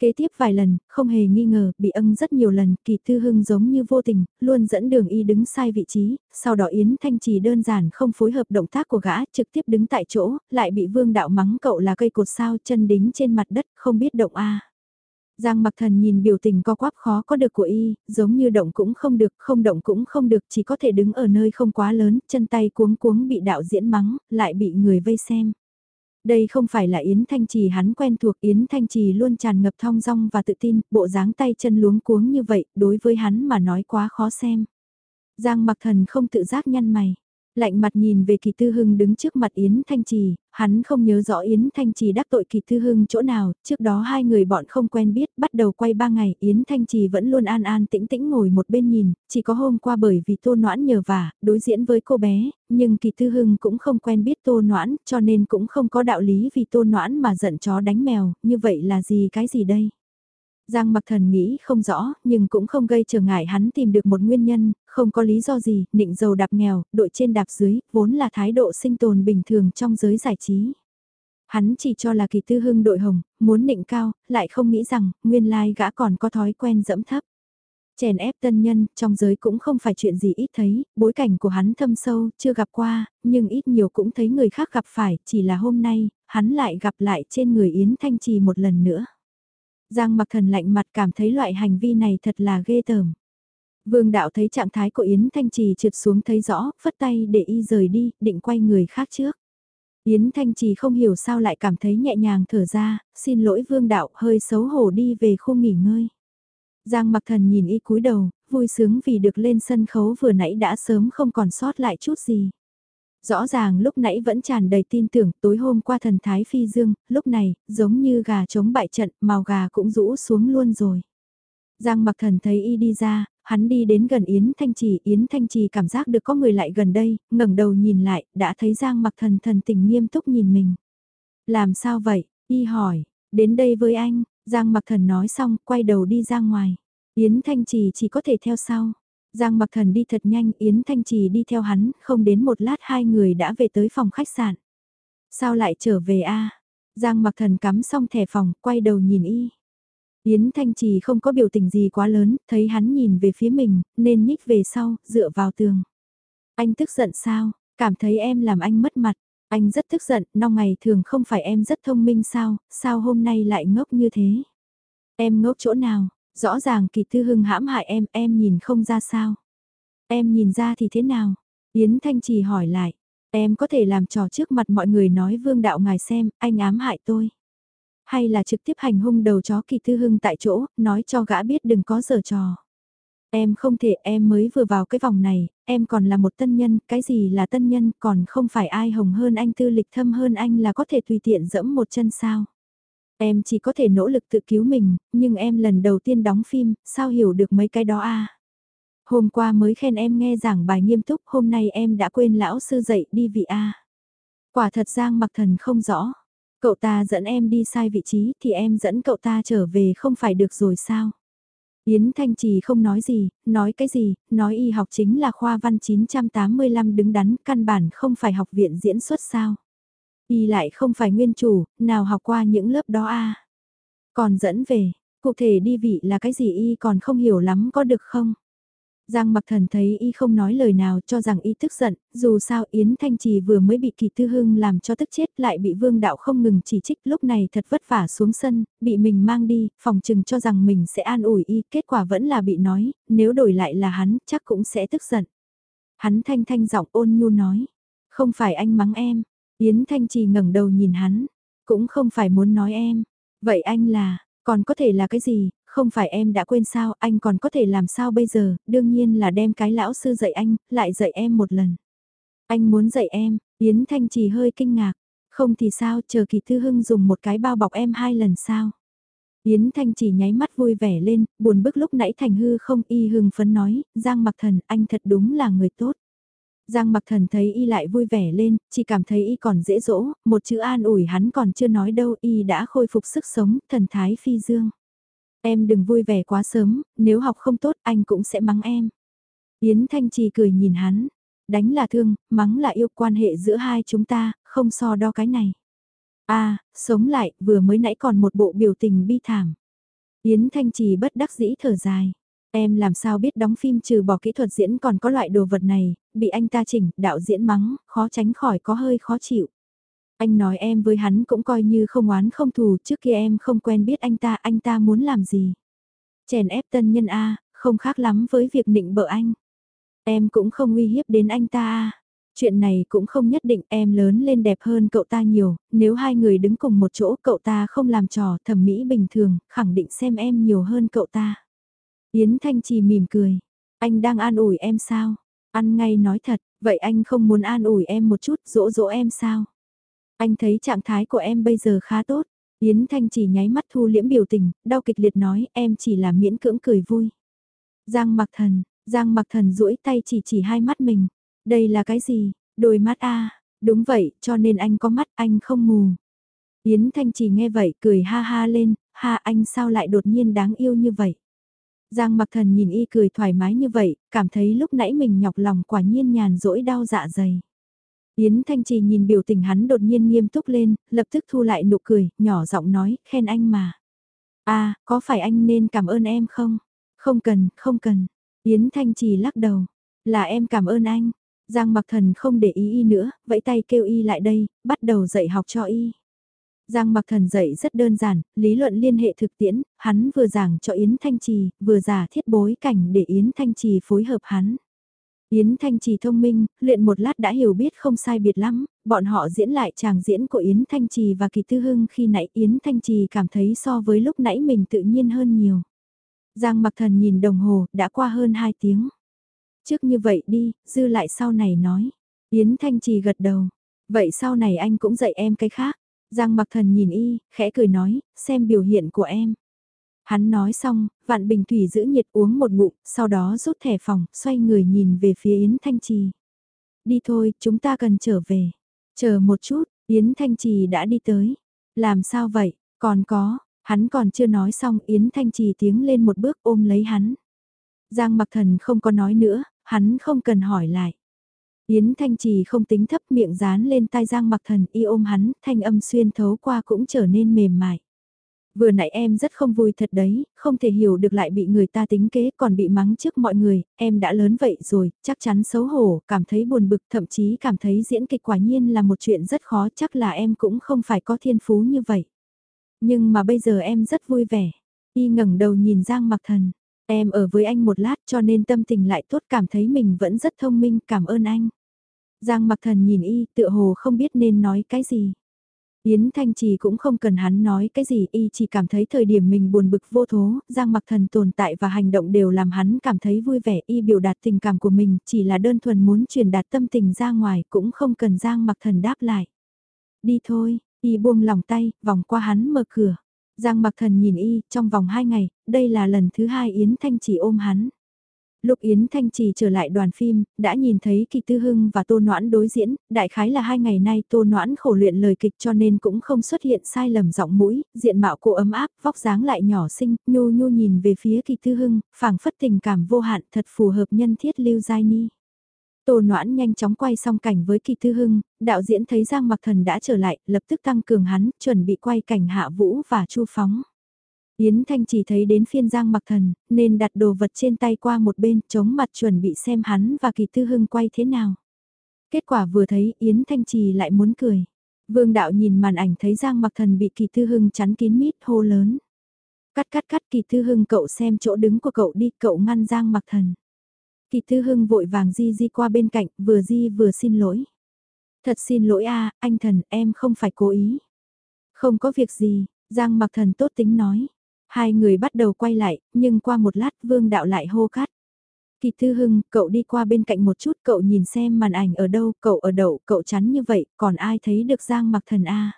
Kế tiếp vài lần, không hề nghi ngờ, bị âng rất nhiều lần, kỳ tư hưng giống như vô tình, luôn dẫn đường y đứng sai vị trí, sau đó Yến Thanh Trì đơn giản không phối hợp động tác của gã, trực tiếp đứng tại chỗ, lại bị vương đạo mắng cậu là cây cột sao chân đính trên mặt đất, không biết động a Giang mặc thần nhìn biểu tình co quắp khó có được của y, giống như động cũng không được, không động cũng không được, chỉ có thể đứng ở nơi không quá lớn, chân tay cuống cuống bị đạo diễn mắng, lại bị người vây xem. Đây không phải là Yến Thanh Trì hắn quen thuộc Yến Thanh Trì luôn tràn ngập thong dong và tự tin, bộ dáng tay chân luống cuống như vậy, đối với hắn mà nói quá khó xem. Giang mặc thần không tự giác nhăn mày lạnh mặt nhìn về Kỳ Tư Hưng đứng trước mặt Yến Thanh Trì, hắn không nhớ rõ Yến Thanh Trì đắc tội Kỳ Tư Hưng chỗ nào, trước đó hai người bọn không quen biết, bắt đầu quay ba ngày, Yến Thanh Trì vẫn luôn an an tĩnh tĩnh ngồi một bên nhìn, chỉ có hôm qua bởi vì Tô Noãn nhờ vả, đối diễn với cô bé, nhưng Kỳ Tư Hưng cũng không quen biết Tô Noãn, cho nên cũng không có đạo lý vì Tô Noãn mà giận chó đánh mèo, như vậy là gì cái gì đây? Giang mặc thần nghĩ không rõ, nhưng cũng không gây trở ngại hắn tìm được một nguyên nhân, không có lý do gì, nịnh giàu đạp nghèo, đội trên đạp dưới, vốn là thái độ sinh tồn bình thường trong giới giải trí. Hắn chỉ cho là kỳ tư hưng đội hồng, muốn nịnh cao, lại không nghĩ rằng, nguyên lai gã còn có thói quen dẫm thấp. Chèn ép tân nhân, trong giới cũng không phải chuyện gì ít thấy, bối cảnh của hắn thâm sâu, chưa gặp qua, nhưng ít nhiều cũng thấy người khác gặp phải, chỉ là hôm nay, hắn lại gặp lại trên người Yến Thanh Trì một lần nữa. Giang mặc thần lạnh mặt cảm thấy loại hành vi này thật là ghê tởm. Vương đạo thấy trạng thái của Yến Thanh Trì trượt xuống thấy rõ, phất tay để y rời đi, định quay người khác trước. Yến Thanh Trì không hiểu sao lại cảm thấy nhẹ nhàng thở ra, xin lỗi vương đạo hơi xấu hổ đi về khu nghỉ ngơi. Giang mặc thần nhìn y cúi đầu, vui sướng vì được lên sân khấu vừa nãy đã sớm không còn sót lại chút gì. Rõ ràng lúc nãy vẫn tràn đầy tin tưởng tối hôm qua thần thái phi dương, lúc này, giống như gà chống bại trận, màu gà cũng rũ xuống luôn rồi. Giang mặc thần thấy y đi ra, hắn đi đến gần Yến Thanh Trì, Yến Thanh Trì cảm giác được có người lại gần đây, ngẩng đầu nhìn lại, đã thấy Giang mặc thần thần tình nghiêm túc nhìn mình. Làm sao vậy? Y hỏi, đến đây với anh, Giang mặc thần nói xong, quay đầu đi ra ngoài. Yến Thanh Trì chỉ có thể theo sau. Giang mặc thần đi thật nhanh, Yến Thanh Trì đi theo hắn, không đến một lát hai người đã về tới phòng khách sạn. Sao lại trở về a? Giang mặc thần cắm xong thẻ phòng, quay đầu nhìn y. Yến Thanh Trì không có biểu tình gì quá lớn, thấy hắn nhìn về phía mình, nên nhích về sau, dựa vào tường. Anh tức giận sao? Cảm thấy em làm anh mất mặt. Anh rất tức giận, năm ngày thường không phải em rất thông minh sao, sao hôm nay lại ngốc như thế? Em ngốc chỗ nào? Rõ ràng kỳ tư hưng hãm hại em, em nhìn không ra sao. Em nhìn ra thì thế nào? Yến Thanh Trì hỏi lại, em có thể làm trò trước mặt mọi người nói vương đạo ngài xem, anh ám hại tôi. Hay là trực tiếp hành hung đầu chó kỳ tư hưng tại chỗ, nói cho gã biết đừng có giở trò. Em không thể, em mới vừa vào cái vòng này, em còn là một tân nhân, cái gì là tân nhân, còn không phải ai hồng hơn anh tư lịch thâm hơn anh là có thể tùy tiện dẫm một chân sao. Em chỉ có thể nỗ lực tự cứu mình, nhưng em lần đầu tiên đóng phim, sao hiểu được mấy cái đó a? Hôm qua mới khen em nghe giảng bài nghiêm túc, hôm nay em đã quên lão sư dạy đi vị a. Quả thật Giang mặc thần không rõ. Cậu ta dẫn em đi sai vị trí thì em dẫn cậu ta trở về không phải được rồi sao? Yến Thanh Trì không nói gì, nói cái gì, nói y học chính là khoa văn 985 đứng đắn, căn bản không phải học viện diễn xuất sao? Y lại không phải nguyên chủ, nào học qua những lớp đó a Còn dẫn về, cụ thể đi vị là cái gì y còn không hiểu lắm có được không? Giang mặc thần thấy y không nói lời nào cho rằng y tức giận, dù sao Yến Thanh Trì vừa mới bị kỳ tư hưng làm cho tức chết lại bị vương đạo không ngừng chỉ trích lúc này thật vất vả xuống sân, bị mình mang đi, phòng chừng cho rằng mình sẽ an ủi y, kết quả vẫn là bị nói, nếu đổi lại là hắn chắc cũng sẽ tức giận. Hắn thanh thanh giọng ôn nhu nói, không phải anh mắng em, Yến Thanh Trì ngẩng đầu nhìn hắn, cũng không phải muốn nói em. Vậy anh là, còn có thể là cái gì, không phải em đã quên sao, anh còn có thể làm sao bây giờ, đương nhiên là đem cái lão sư dạy anh, lại dạy em một lần. Anh muốn dạy em, Yến Thanh Trì hơi kinh ngạc, không thì sao, chờ kỳ thư hưng dùng một cái bao bọc em hai lần sao. Yến Thanh Chỉ nháy mắt vui vẻ lên, buồn bức lúc nãy thành hư không y hưng phấn nói, Giang mặc thần, anh thật đúng là người tốt. Giang mặc thần thấy y lại vui vẻ lên, chỉ cảm thấy y còn dễ dỗ, một chữ an ủi hắn còn chưa nói đâu y đã khôi phục sức sống, thần thái phi dương. Em đừng vui vẻ quá sớm, nếu học không tốt anh cũng sẽ mắng em. Yến Thanh Trì cười nhìn hắn, đánh là thương, mắng là yêu quan hệ giữa hai chúng ta, không so đo cái này. a à, sống lại, vừa mới nãy còn một bộ biểu tình bi thảm. Yến Thanh Trì bất đắc dĩ thở dài. Em làm sao biết đóng phim trừ bỏ kỹ thuật diễn còn có loại đồ vật này, bị anh ta chỉnh, đạo diễn mắng, khó tránh khỏi có hơi khó chịu. Anh nói em với hắn cũng coi như không oán không thù, trước kia em không quen biết anh ta, anh ta muốn làm gì. Chèn ép tân nhân A, không khác lắm với việc định bợ anh. Em cũng không uy hiếp đến anh ta A. Chuyện này cũng không nhất định em lớn lên đẹp hơn cậu ta nhiều, nếu hai người đứng cùng một chỗ cậu ta không làm trò thẩm mỹ bình thường, khẳng định xem em nhiều hơn cậu ta. Yến Thanh Trì mỉm cười. Anh đang an ủi em sao? Ăn ngay nói thật, vậy anh không muốn an ủi em một chút, dỗ dỗ em sao? Anh thấy trạng thái của em bây giờ khá tốt. Yến Thanh chỉ nháy mắt thu liễm biểu tình, đau kịch liệt nói em chỉ là miễn cưỡng cười vui. Giang mặc thần, Giang mặc thần duỗi tay chỉ chỉ hai mắt mình. Đây là cái gì? Đôi mắt a Đúng vậy, cho nên anh có mắt anh không mù. Yến Thanh chỉ nghe vậy cười ha ha lên, ha anh sao lại đột nhiên đáng yêu như vậy. Giang mặc thần nhìn y cười thoải mái như vậy, cảm thấy lúc nãy mình nhọc lòng quả nhiên nhàn rỗi đau dạ dày. Yến Thanh Trì nhìn biểu tình hắn đột nhiên nghiêm túc lên, lập tức thu lại nụ cười, nhỏ giọng nói, khen anh mà. à, có phải anh nên cảm ơn em không? Không cần, không cần. Yến Thanh Trì lắc đầu, là em cảm ơn anh. Giang mặc thần không để ý y nữa, vẫy tay kêu y lại đây, bắt đầu dạy học cho y. Giang mặc thần dạy rất đơn giản, lý luận liên hệ thực tiễn, hắn vừa giảng cho Yến Thanh Trì, vừa giả thiết bối cảnh để Yến Thanh Trì phối hợp hắn. Yến Thanh Trì thông minh, luyện một lát đã hiểu biết không sai biệt lắm, bọn họ diễn lại tràng diễn của Yến Thanh Trì và Kỳ Tư Hưng khi nãy Yến Thanh Trì cảm thấy so với lúc nãy mình tự nhiên hơn nhiều. Giang mặc thần nhìn đồng hồ, đã qua hơn 2 tiếng. Trước như vậy đi, dư lại sau này nói. Yến Thanh Trì gật đầu. Vậy sau này anh cũng dạy em cái khác. Giang mặc thần nhìn y, khẽ cười nói, xem biểu hiện của em. Hắn nói xong, vạn bình thủy giữ nhiệt uống một ngụm, sau đó rút thẻ phòng, xoay người nhìn về phía Yến Thanh Trì. Đi thôi, chúng ta cần trở về. Chờ một chút, Yến Thanh Trì đã đi tới. Làm sao vậy, còn có, hắn còn chưa nói xong Yến Thanh Trì tiếng lên một bước ôm lấy hắn. Giang mặc thần không có nói nữa, hắn không cần hỏi lại. Yến Thanh Trì không tính thấp miệng dán lên tai Giang mặc thần y ôm hắn, thanh âm xuyên thấu qua cũng trở nên mềm mại. Vừa nãy em rất không vui thật đấy, không thể hiểu được lại bị người ta tính kế còn bị mắng trước mọi người, em đã lớn vậy rồi, chắc chắn xấu hổ, cảm thấy buồn bực, thậm chí cảm thấy diễn kịch quả nhiên là một chuyện rất khó, chắc là em cũng không phải có thiên phú như vậy. Nhưng mà bây giờ em rất vui vẻ. Y ngẩng đầu nhìn Giang Mặc Thần, em ở với anh một lát cho nên tâm tình lại tốt cảm thấy mình vẫn rất thông minh, cảm ơn anh. Giang Mặc Thần nhìn Y tựa hồ không biết nên nói cái gì. Yến Thanh Trì cũng không cần hắn nói cái gì, y chỉ cảm thấy thời điểm mình buồn bực vô thố, Giang Mặc Thần tồn tại và hành động đều làm hắn cảm thấy vui vẻ, y biểu đạt tình cảm của mình, chỉ là đơn thuần muốn truyền đạt tâm tình ra ngoài, cũng không cần Giang Mặc Thần đáp lại. Đi thôi, y buông lòng tay, vòng qua hắn mở cửa. Giang Mặc Thần nhìn y, trong vòng hai ngày, đây là lần thứ hai Yến Thanh Trì ôm hắn. Lúc Yến Thanh Trì trở lại đoàn phim, đã nhìn thấy Kỳ Tư Hưng và Tô Noãn đối diễn, đại khái là hai ngày nay Tô Noãn khổ luyện lời kịch cho nên cũng không xuất hiện sai lầm giọng mũi, diện mạo cô ấm áp, vóc dáng lại nhỏ xinh, nhu nhu nhìn về phía Kỳ Tư Hưng, phảng phất tình cảm vô hạn thật phù hợp nhân thiết lưu giai ni. Tô Noãn nhanh chóng quay xong cảnh với Kỳ Tư Hưng, đạo diễn thấy Giang Mặc Thần đã trở lại, lập tức tăng cường hắn, chuẩn bị quay cảnh Hạ Vũ và Chu Phóng. Yến Thanh chỉ thấy đến phiên Giang mặc thần, nên đặt đồ vật trên tay qua một bên, chống mặt chuẩn bị xem hắn và kỳ tư hưng quay thế nào. Kết quả vừa thấy Yến Thanh Trì lại muốn cười. Vương đạo nhìn màn ảnh thấy Giang mặc thần bị kỳ tư hưng chắn kín mít hô lớn. Cắt cắt cắt kỳ tư hưng cậu xem chỗ đứng của cậu đi, cậu ngăn Giang mặc thần. Kỳ tư hưng vội vàng di di qua bên cạnh, vừa di vừa xin lỗi. Thật xin lỗi a anh thần, em không phải cố ý. Không có việc gì, Giang mặc thần tốt tính nói. Hai người bắt đầu quay lại, nhưng qua một lát vương đạo lại hô cát. Kỳ Thư Hưng, cậu đi qua bên cạnh một chút, cậu nhìn xem màn ảnh ở đâu, cậu ở đậu, cậu chắn như vậy, còn ai thấy được Giang mặc thần A.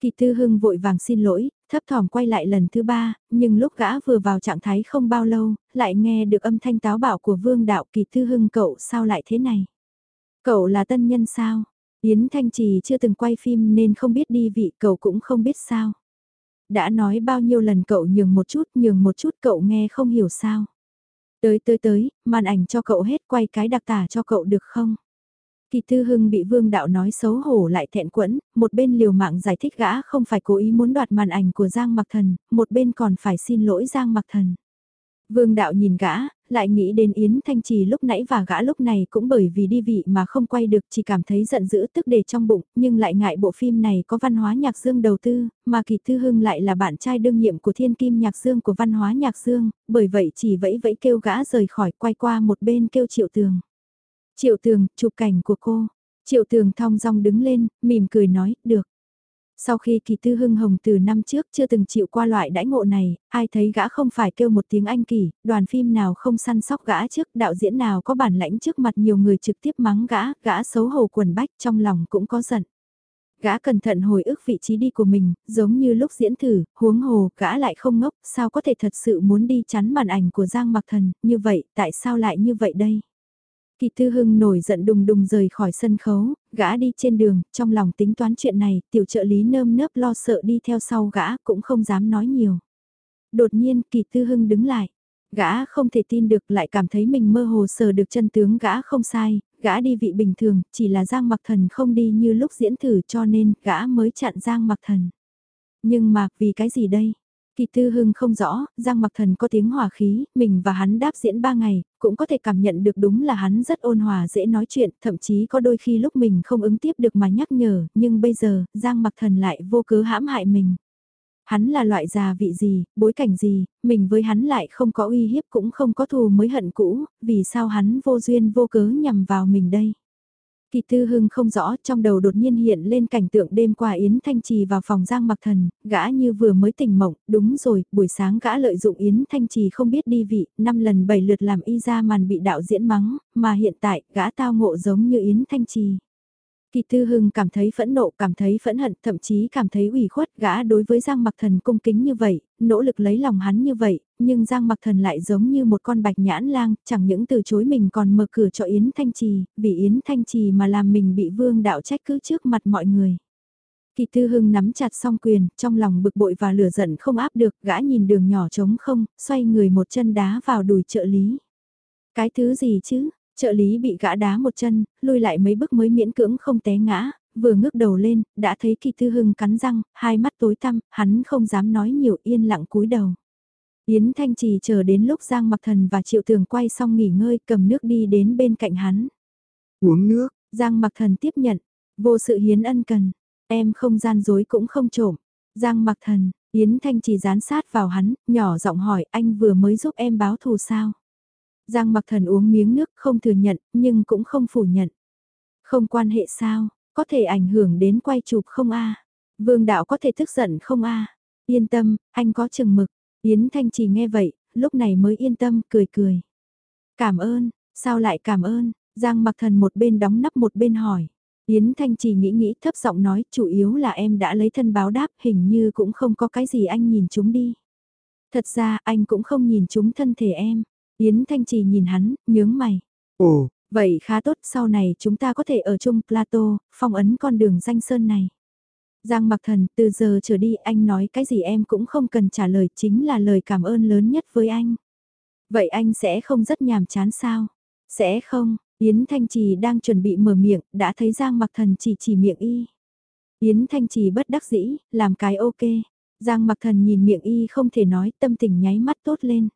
Kỳ Thư Hưng vội vàng xin lỗi, thấp thỏm quay lại lần thứ ba, nhưng lúc gã vừa vào trạng thái không bao lâu, lại nghe được âm thanh táo bảo của vương đạo Kỳ Thư Hưng cậu sao lại thế này. Cậu là tân nhân sao? Yến Thanh Trì chưa từng quay phim nên không biết đi vị cậu cũng không biết sao. Đã nói bao nhiêu lần cậu nhường một chút, nhường một chút cậu nghe không hiểu sao. Tới tới tới, màn ảnh cho cậu hết quay cái đặc tả cho cậu được không? Kỳ Tư Hưng bị Vương Đạo nói xấu hổ lại thẹn quẫn, một bên liều mạng giải thích gã không phải cố ý muốn đoạt màn ảnh của Giang Mặc Thần, một bên còn phải xin lỗi Giang Mặc Thần. Vương đạo nhìn gã, lại nghĩ đến Yến Thanh Trì lúc nãy và gã lúc này cũng bởi vì đi vị mà không quay được chỉ cảm thấy giận dữ tức để trong bụng, nhưng lại ngại bộ phim này có văn hóa nhạc dương đầu tư, mà Kỳ Thư Hưng lại là bạn trai đương nhiệm của thiên kim nhạc dương của văn hóa nhạc dương, bởi vậy chỉ vẫy vẫy kêu gã rời khỏi quay qua một bên kêu triệu tường. Triệu tường, chụp cảnh của cô. Triệu tường thong dong đứng lên, mỉm cười nói, được. Sau khi kỳ tư hưng hồng từ năm trước chưa từng chịu qua loại đãi ngộ này, ai thấy gã không phải kêu một tiếng anh kỳ, đoàn phim nào không săn sóc gã trước, đạo diễn nào có bản lãnh trước mặt nhiều người trực tiếp mắng gã, gã xấu hổ quần bách trong lòng cũng có giận. Gã cẩn thận hồi ức vị trí đi của mình, giống như lúc diễn thử, huống hồ, gã lại không ngốc, sao có thể thật sự muốn đi chắn màn ảnh của Giang Mặc Thần, như vậy, tại sao lại như vậy đây? Kỳ Tư Hưng nổi giận đùng đùng rời khỏi sân khấu, gã đi trên đường, trong lòng tính toán chuyện này, tiểu trợ lý nơm nớp lo sợ đi theo sau gã cũng không dám nói nhiều. Đột nhiên Kỳ Tư Hưng đứng lại, gã không thể tin được lại cảm thấy mình mơ hồ sờ được chân tướng gã không sai, gã đi vị bình thường, chỉ là Giang Mặc Thần không đi như lúc diễn thử cho nên gã mới chặn Giang Mặc Thần. Nhưng mà vì cái gì đây? Kỳ Tư Hưng không rõ, Giang Mặc Thần có tiếng hòa khí, mình và hắn đáp diễn ba ngày, cũng có thể cảm nhận được đúng là hắn rất ôn hòa dễ nói chuyện, thậm chí có đôi khi lúc mình không ứng tiếp được mà nhắc nhở, nhưng bây giờ, Giang Mặc Thần lại vô cớ hãm hại mình. Hắn là loại già vị gì, bối cảnh gì, mình với hắn lại không có uy hiếp cũng không có thù mới hận cũ, vì sao hắn vô duyên vô cớ nhằm vào mình đây thì Tư Hưng không rõ, trong đầu đột nhiên hiện lên cảnh tượng đêm qua Yến Thanh Trì vào phòng Giang Mặc Thần, gã như vừa mới tỉnh mộng, đúng rồi, buổi sáng gã lợi dụng Yến Thanh Trì không biết đi vị, năm lần bảy lượt làm y ra màn bị đạo diễn mắng, mà hiện tại, gã tao ngộ giống như Yến Thanh Trì. Kỳ Tư Hưng cảm thấy phẫn nộ, cảm thấy phẫn hận, thậm chí cảm thấy ủy khuất gã đối với Giang Mặc Thần cung kính như vậy, nỗ lực lấy lòng hắn như vậy, nhưng Giang Mặc Thần lại giống như một con bạch nhãn lang, chẳng những từ chối mình còn mở cửa cho Yến Thanh Trì, vì Yến Thanh Trì mà làm mình bị vương đạo trách cứ trước mặt mọi người. Kỳ Tư Hưng nắm chặt song quyền, trong lòng bực bội và lửa giận không áp được, gã nhìn đường nhỏ trống không, xoay người một chân đá vào đùi trợ lý. Cái thứ gì chứ, Trợ lý bị gã đá một chân, lùi lại mấy bước mới miễn cưỡng không té ngã, vừa ngước đầu lên, đã thấy Kỳ Tư Hưng cắn răng, hai mắt tối tăm, hắn không dám nói nhiều yên lặng cúi đầu. Yến Thanh Trì chờ đến lúc Giang Mặc Thần và Triệu Tường quay xong nghỉ ngơi cầm nước đi đến bên cạnh hắn. Uống nước, Giang Mặc Thần tiếp nhận, vô sự hiến ân cần, em không gian dối cũng không trộm. Giang Mặc Thần, Yến Thanh Trì dán sát vào hắn, nhỏ giọng hỏi anh vừa mới giúp em báo thù sao? Giang mặc thần uống miếng nước không thừa nhận, nhưng cũng không phủ nhận. Không quan hệ sao, có thể ảnh hưởng đến quay chụp không a Vương đạo có thể tức giận không a Yên tâm, anh có chừng mực. Yến Thanh chỉ nghe vậy, lúc này mới yên tâm, cười cười. Cảm ơn, sao lại cảm ơn? Giang mặc thần một bên đóng nắp một bên hỏi. Yến Thanh chỉ nghĩ nghĩ thấp giọng nói chủ yếu là em đã lấy thân báo đáp hình như cũng không có cái gì anh nhìn chúng đi. Thật ra anh cũng không nhìn chúng thân thể em. Yến Thanh Trì nhìn hắn, nhướng mày. Ồ, vậy khá tốt, sau này chúng ta có thể ở chung Plato, phong ấn con đường danh sơn này. Giang Mặc Thần, từ giờ trở đi anh nói cái gì em cũng không cần trả lời, chính là lời cảm ơn lớn nhất với anh. Vậy anh sẽ không rất nhàm chán sao? Sẽ không, Yến Thanh Trì đang chuẩn bị mở miệng, đã thấy Giang Mặc Thần chỉ chỉ miệng y. Yến Thanh Trì bất đắc dĩ, làm cái ok. Giang Mặc Thần nhìn miệng y không thể nói, tâm tình nháy mắt tốt lên.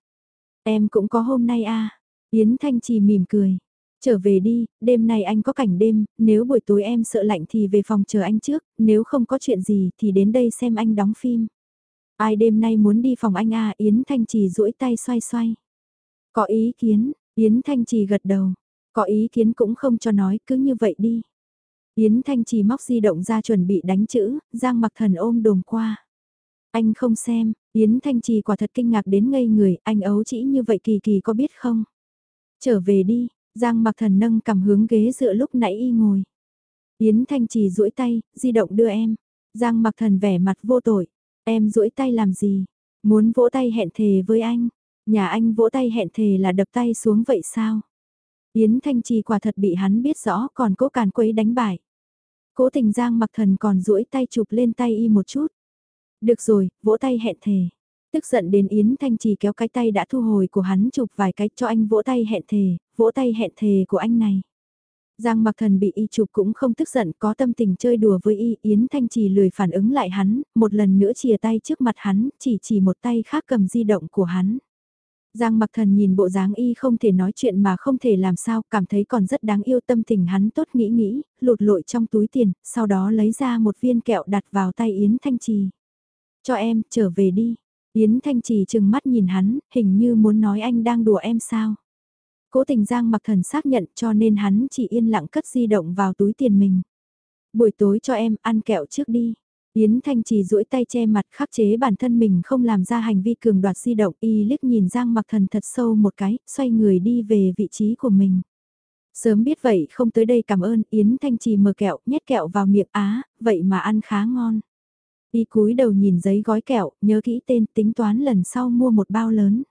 Em cũng có hôm nay à. Yến Thanh Trì mỉm cười. Trở về đi, đêm nay anh có cảnh đêm, nếu buổi tối em sợ lạnh thì về phòng chờ anh trước, nếu không có chuyện gì thì đến đây xem anh đóng phim. Ai đêm nay muốn đi phòng anh à, Yến Thanh Trì duỗi tay xoay xoay. Có ý kiến, Yến Thanh Trì gật đầu. Có ý kiến cũng không cho nói, cứ như vậy đi. Yến Thanh Trì móc di động ra chuẩn bị đánh chữ, Giang mặc thần ôm đồm qua. Anh không xem, Yến Thanh Trì quả thật kinh ngạc đến ngây người, anh ấu chỉ như vậy kỳ kỳ có biết không? Trở về đi, Giang mặc thần nâng cầm hướng ghế dựa lúc nãy y ngồi. Yến Thanh Trì duỗi tay, di động đưa em. Giang mặc thần vẻ mặt vô tội. Em duỗi tay làm gì? Muốn vỗ tay hẹn thề với anh. Nhà anh vỗ tay hẹn thề là đập tay xuống vậy sao? Yến Thanh Trì quả thật bị hắn biết rõ còn cố càn quấy đánh bại. Cố tình Giang mặc thần còn duỗi tay chụp lên tay y một chút. Được rồi, vỗ tay hẹn thề. Tức giận đến Yến Thanh Trì kéo cái tay đã thu hồi của hắn chụp vài cái cho anh vỗ tay hẹn thề, vỗ tay hẹn thề của anh này. Giang mặc thần bị y chụp cũng không tức giận có tâm tình chơi đùa với y, Yến Thanh Trì lười phản ứng lại hắn, một lần nữa chìa tay trước mặt hắn, chỉ chỉ một tay khác cầm di động của hắn. Giang mặc thần nhìn bộ dáng y không thể nói chuyện mà không thể làm sao, cảm thấy còn rất đáng yêu tâm tình hắn tốt nghĩ nghĩ, lụt lội trong túi tiền, sau đó lấy ra một viên kẹo đặt vào tay Yến Thanh Trì. Cho em, trở về đi. Yến Thanh Trì chừng mắt nhìn hắn, hình như muốn nói anh đang đùa em sao. Cố tình Giang mặc thần xác nhận cho nên hắn chỉ yên lặng cất di động vào túi tiền mình. Buổi tối cho em ăn kẹo trước đi. Yến Thanh Trì duỗi tay che mặt khắc chế bản thân mình không làm ra hành vi cường đoạt di động y liếc nhìn Giang mặc thần thật sâu một cái, xoay người đi về vị trí của mình. Sớm biết vậy không tới đây cảm ơn Yến Thanh Trì mở kẹo, nhét kẹo vào miệng á, vậy mà ăn khá ngon. Y cúi đầu nhìn giấy gói kẹo, nhớ kỹ tên tính toán lần sau mua một bao lớn.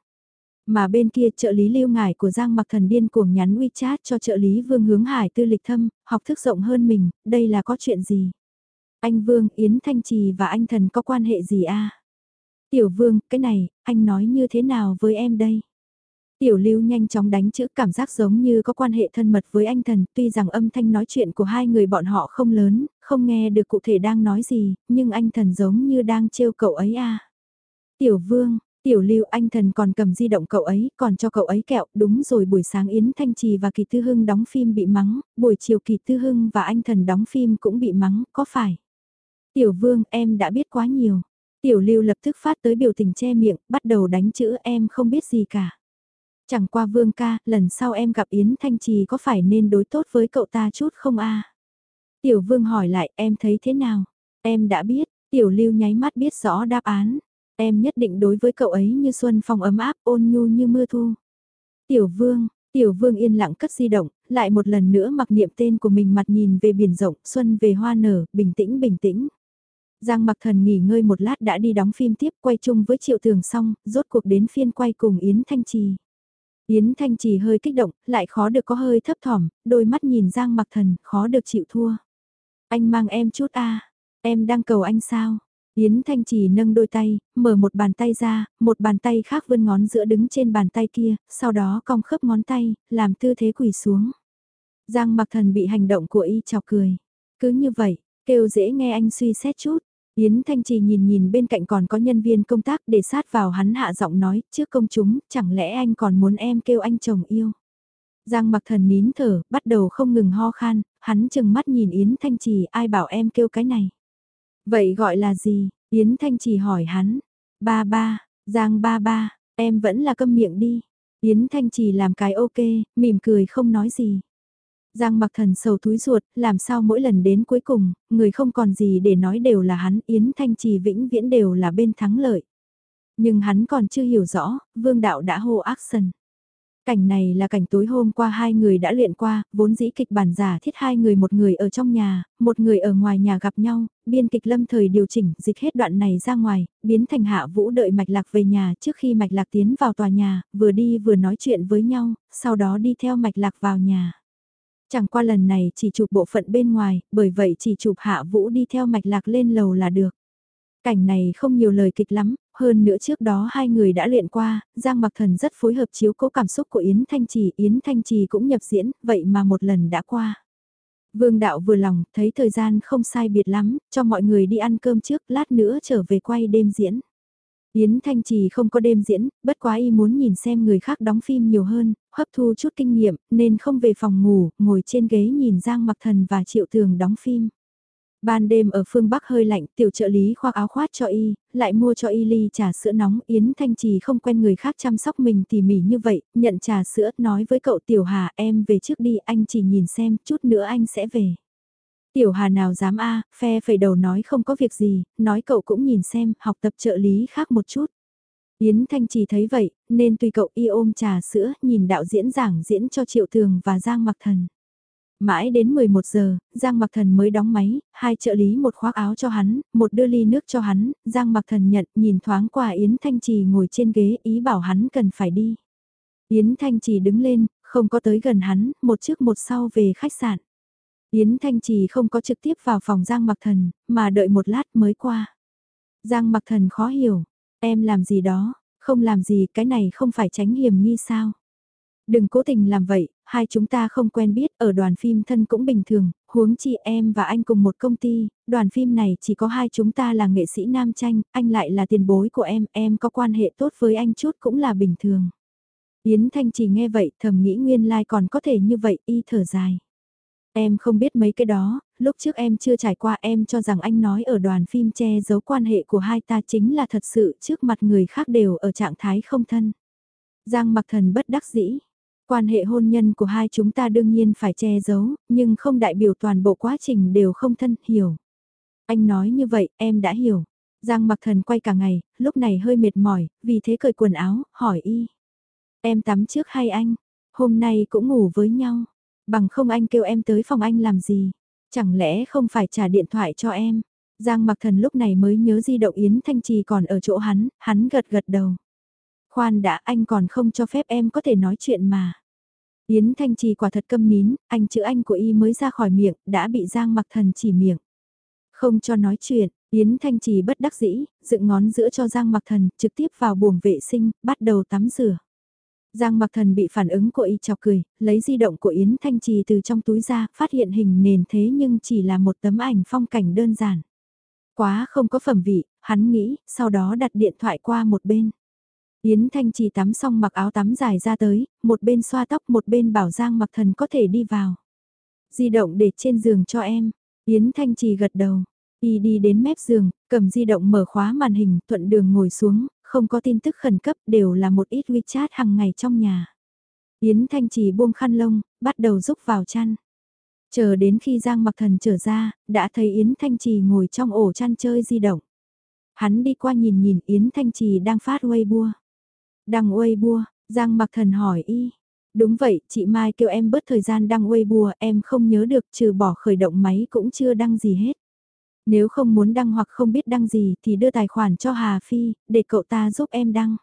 Mà bên kia trợ lý lưu ngải của Giang Mặc Thần điên cuồng nhắn WeChat cho trợ lý Vương Hướng Hải tư lịch thâm, học thức rộng hơn mình, đây là có chuyện gì? Anh Vương, Yến Thanh Trì và anh Thần có quan hệ gì a? Tiểu Vương, cái này, anh nói như thế nào với em đây? Tiểu lưu nhanh chóng đánh chữ cảm giác giống như có quan hệ thân mật với anh thần, tuy rằng âm thanh nói chuyện của hai người bọn họ không lớn, không nghe được cụ thể đang nói gì, nhưng anh thần giống như đang trêu cậu ấy à. Tiểu vương, tiểu lưu anh thần còn cầm di động cậu ấy, còn cho cậu ấy kẹo, đúng rồi buổi sáng Yến Thanh Trì và Kỳ Tư Hưng đóng phim bị mắng, buổi chiều Kỳ Tư Hưng và anh thần đóng phim cũng bị mắng, có phải? Tiểu vương, em đã biết quá nhiều. Tiểu lưu lập tức phát tới biểu tình che miệng, bắt đầu đánh chữ em không biết gì cả. Chẳng qua vương ca, lần sau em gặp Yến Thanh Trì có phải nên đối tốt với cậu ta chút không a? Tiểu vương hỏi lại em thấy thế nào? Em đã biết, tiểu lưu nháy mắt biết rõ đáp án. Em nhất định đối với cậu ấy như xuân phong ấm áp ôn nhu như mưa thu. Tiểu vương, tiểu vương yên lặng cất di động, lại một lần nữa mặc niệm tên của mình mặt nhìn về biển rộng, xuân về hoa nở, bình tĩnh bình tĩnh. Giang mặc thần nghỉ ngơi một lát đã đi đóng phim tiếp quay chung với Triệu Tường xong, rốt cuộc đến phiên quay cùng Yến Thanh Trì. Yến Thanh Trì hơi kích động, lại khó được có hơi thấp thỏm, đôi mắt nhìn Giang mặc thần, khó được chịu thua. Anh mang em chút a em đang cầu anh sao? Yến Thanh Trì nâng đôi tay, mở một bàn tay ra, một bàn tay khác vươn ngón giữa đứng trên bàn tay kia, sau đó cong khớp ngón tay, làm tư thế quỳ xuống. Giang mặc thần bị hành động của y chọc cười. Cứ như vậy, kêu dễ nghe anh suy xét chút. Yến Thanh Trì nhìn nhìn bên cạnh còn có nhân viên công tác để sát vào hắn hạ giọng nói, trước công chúng, chẳng lẽ anh còn muốn em kêu anh chồng yêu. Giang mặc thần nín thở, bắt đầu không ngừng ho khan, hắn chừng mắt nhìn Yến Thanh Trì ai bảo em kêu cái này. Vậy gọi là gì? Yến Thanh Trì hỏi hắn. Ba ba, Giang ba ba, em vẫn là câm miệng đi. Yến Thanh Trì làm cái ok, mỉm cười không nói gì. Giang mặc thần sầu túi ruột, làm sao mỗi lần đến cuối cùng, người không còn gì để nói đều là hắn, Yến Thanh Trì vĩnh viễn đều là bên thắng lợi. Nhưng hắn còn chưa hiểu rõ, vương đạo đã hô action. Cảnh này là cảnh tối hôm qua hai người đã luyện qua, vốn dĩ kịch bản giả thiết hai người một người ở trong nhà, một người ở ngoài nhà gặp nhau, biên kịch lâm thời điều chỉnh dịch hết đoạn này ra ngoài, biến thành hạ vũ đợi mạch lạc về nhà trước khi mạch lạc tiến vào tòa nhà, vừa đi vừa nói chuyện với nhau, sau đó đi theo mạch lạc vào nhà. Chẳng qua lần này chỉ chụp bộ phận bên ngoài, bởi vậy chỉ chụp hạ vũ đi theo mạch lạc lên lầu là được. Cảnh này không nhiều lời kịch lắm, hơn nữa trước đó hai người đã luyện qua, Giang Mặc Thần rất phối hợp chiếu cố cảm xúc của Yến Thanh Trì, Yến Thanh Trì cũng nhập diễn, vậy mà một lần đã qua. Vương đạo vừa lòng, thấy thời gian không sai biệt lắm, cho mọi người đi ăn cơm trước, lát nữa trở về quay đêm diễn. Yến Thanh Trì không có đêm diễn, bất quá y muốn nhìn xem người khác đóng phim nhiều hơn, hấp thu chút kinh nghiệm, nên không về phòng ngủ, ngồi trên ghế nhìn Giang Mặc Thần và Triệu Tường đóng phim. Ban đêm ở phương Bắc hơi lạnh, tiểu trợ lý khoác áo khoát cho y, lại mua cho y ly trà sữa nóng, Yến Thanh Trì không quen người khác chăm sóc mình tỉ mỉ như vậy, nhận trà sữa, nói với cậu Tiểu Hà em về trước đi, anh chỉ nhìn xem, chút nữa anh sẽ về. Tiểu Hà nào dám a, phe phẩy đầu nói không có việc gì, nói cậu cũng nhìn xem, học tập trợ lý khác một chút. Yến Thanh Trì thấy vậy, nên tùy cậu y ôm trà sữa, nhìn đạo diễn giảng diễn cho Triệu Tường và Giang Mặc Thần. Mãi đến 11 giờ, Giang Mặc Thần mới đóng máy, hai trợ lý một khoác áo cho hắn, một đưa ly nước cho hắn, Giang Mặc Thần nhận, nhìn thoáng qua Yến Thanh Trì ngồi trên ghế, ý bảo hắn cần phải đi. Yến Thanh Trì đứng lên, không có tới gần hắn, một trước một sau về khách sạn. Yến Thanh Trì không có trực tiếp vào phòng Giang Mặc Thần, mà đợi một lát mới qua. Giang Mặc Thần khó hiểu, em làm gì đó, không làm gì, cái này không phải tránh hiểm nghi sao. Đừng cố tình làm vậy, hai chúng ta không quen biết, ở đoàn phim thân cũng bình thường, huống chi em và anh cùng một công ty, đoàn phim này chỉ có hai chúng ta là nghệ sĩ nam tranh, anh lại là tiền bối của em, em có quan hệ tốt với anh chút cũng là bình thường. Yến Thanh chỉ nghe vậy thầm nghĩ nguyên lai like còn có thể như vậy y thở dài. Em không biết mấy cái đó, lúc trước em chưa trải qua em cho rằng anh nói ở đoàn phim che giấu quan hệ của hai ta chính là thật sự trước mặt người khác đều ở trạng thái không thân. Giang mặc thần bất đắc dĩ, Quan hệ hôn nhân của hai chúng ta đương nhiên phải che giấu, nhưng không đại biểu toàn bộ quá trình đều không thân, hiểu. Anh nói như vậy, em đã hiểu. Giang mặc thần quay cả ngày, lúc này hơi mệt mỏi, vì thế cởi quần áo, hỏi y. Em tắm trước hay anh? Hôm nay cũng ngủ với nhau. Bằng không anh kêu em tới phòng anh làm gì? Chẳng lẽ không phải trả điện thoại cho em? Giang mặc thần lúc này mới nhớ di động Yến Thanh Trì còn ở chỗ hắn, hắn gật gật đầu. Khoan đã anh còn không cho phép em có thể nói chuyện mà. Yến Thanh Trì quả thật câm nín, anh chữ anh của y mới ra khỏi miệng, đã bị Giang Mặc Thần chỉ miệng. Không cho nói chuyện, Yến Thanh Trì bất đắc dĩ, dựng ngón giữa cho Giang Mặc Thần, trực tiếp vào buồng vệ sinh, bắt đầu tắm rửa. Giang Mặc Thần bị phản ứng của y chọc cười, lấy di động của Yến Thanh Trì từ trong túi ra, phát hiện hình nền thế nhưng chỉ là một tấm ảnh phong cảnh đơn giản. Quá không có phẩm vị, hắn nghĩ, sau đó đặt điện thoại qua một bên. Yến Thanh Trì tắm xong mặc áo tắm dài ra tới, một bên xoa tóc một bên bảo Giang Mặc Thần có thể đi vào. Di động để trên giường cho em. Yến Thanh Trì gật đầu. Y đi đến mép giường, cầm di động mở khóa màn hình, thuận đường ngồi xuống, không có tin tức khẩn cấp đều là một ít WeChat hàng ngày trong nhà. Yến Thanh Trì buông khăn lông, bắt đầu rúc vào chăn. Chờ đến khi Giang Mặc Thần trở ra, đã thấy Yến Thanh Trì ngồi trong ổ chăn chơi di động. Hắn đi qua nhìn nhìn Yến Thanh Trì đang phát Weibo. Đăng Weibo, Giang Mặc Thần hỏi y. Đúng vậy, chị Mai kêu em bớt thời gian đăng Weibo, em không nhớ được trừ bỏ khởi động máy cũng chưa đăng gì hết. Nếu không muốn đăng hoặc không biết đăng gì thì đưa tài khoản cho Hà Phi, để cậu ta giúp em đăng.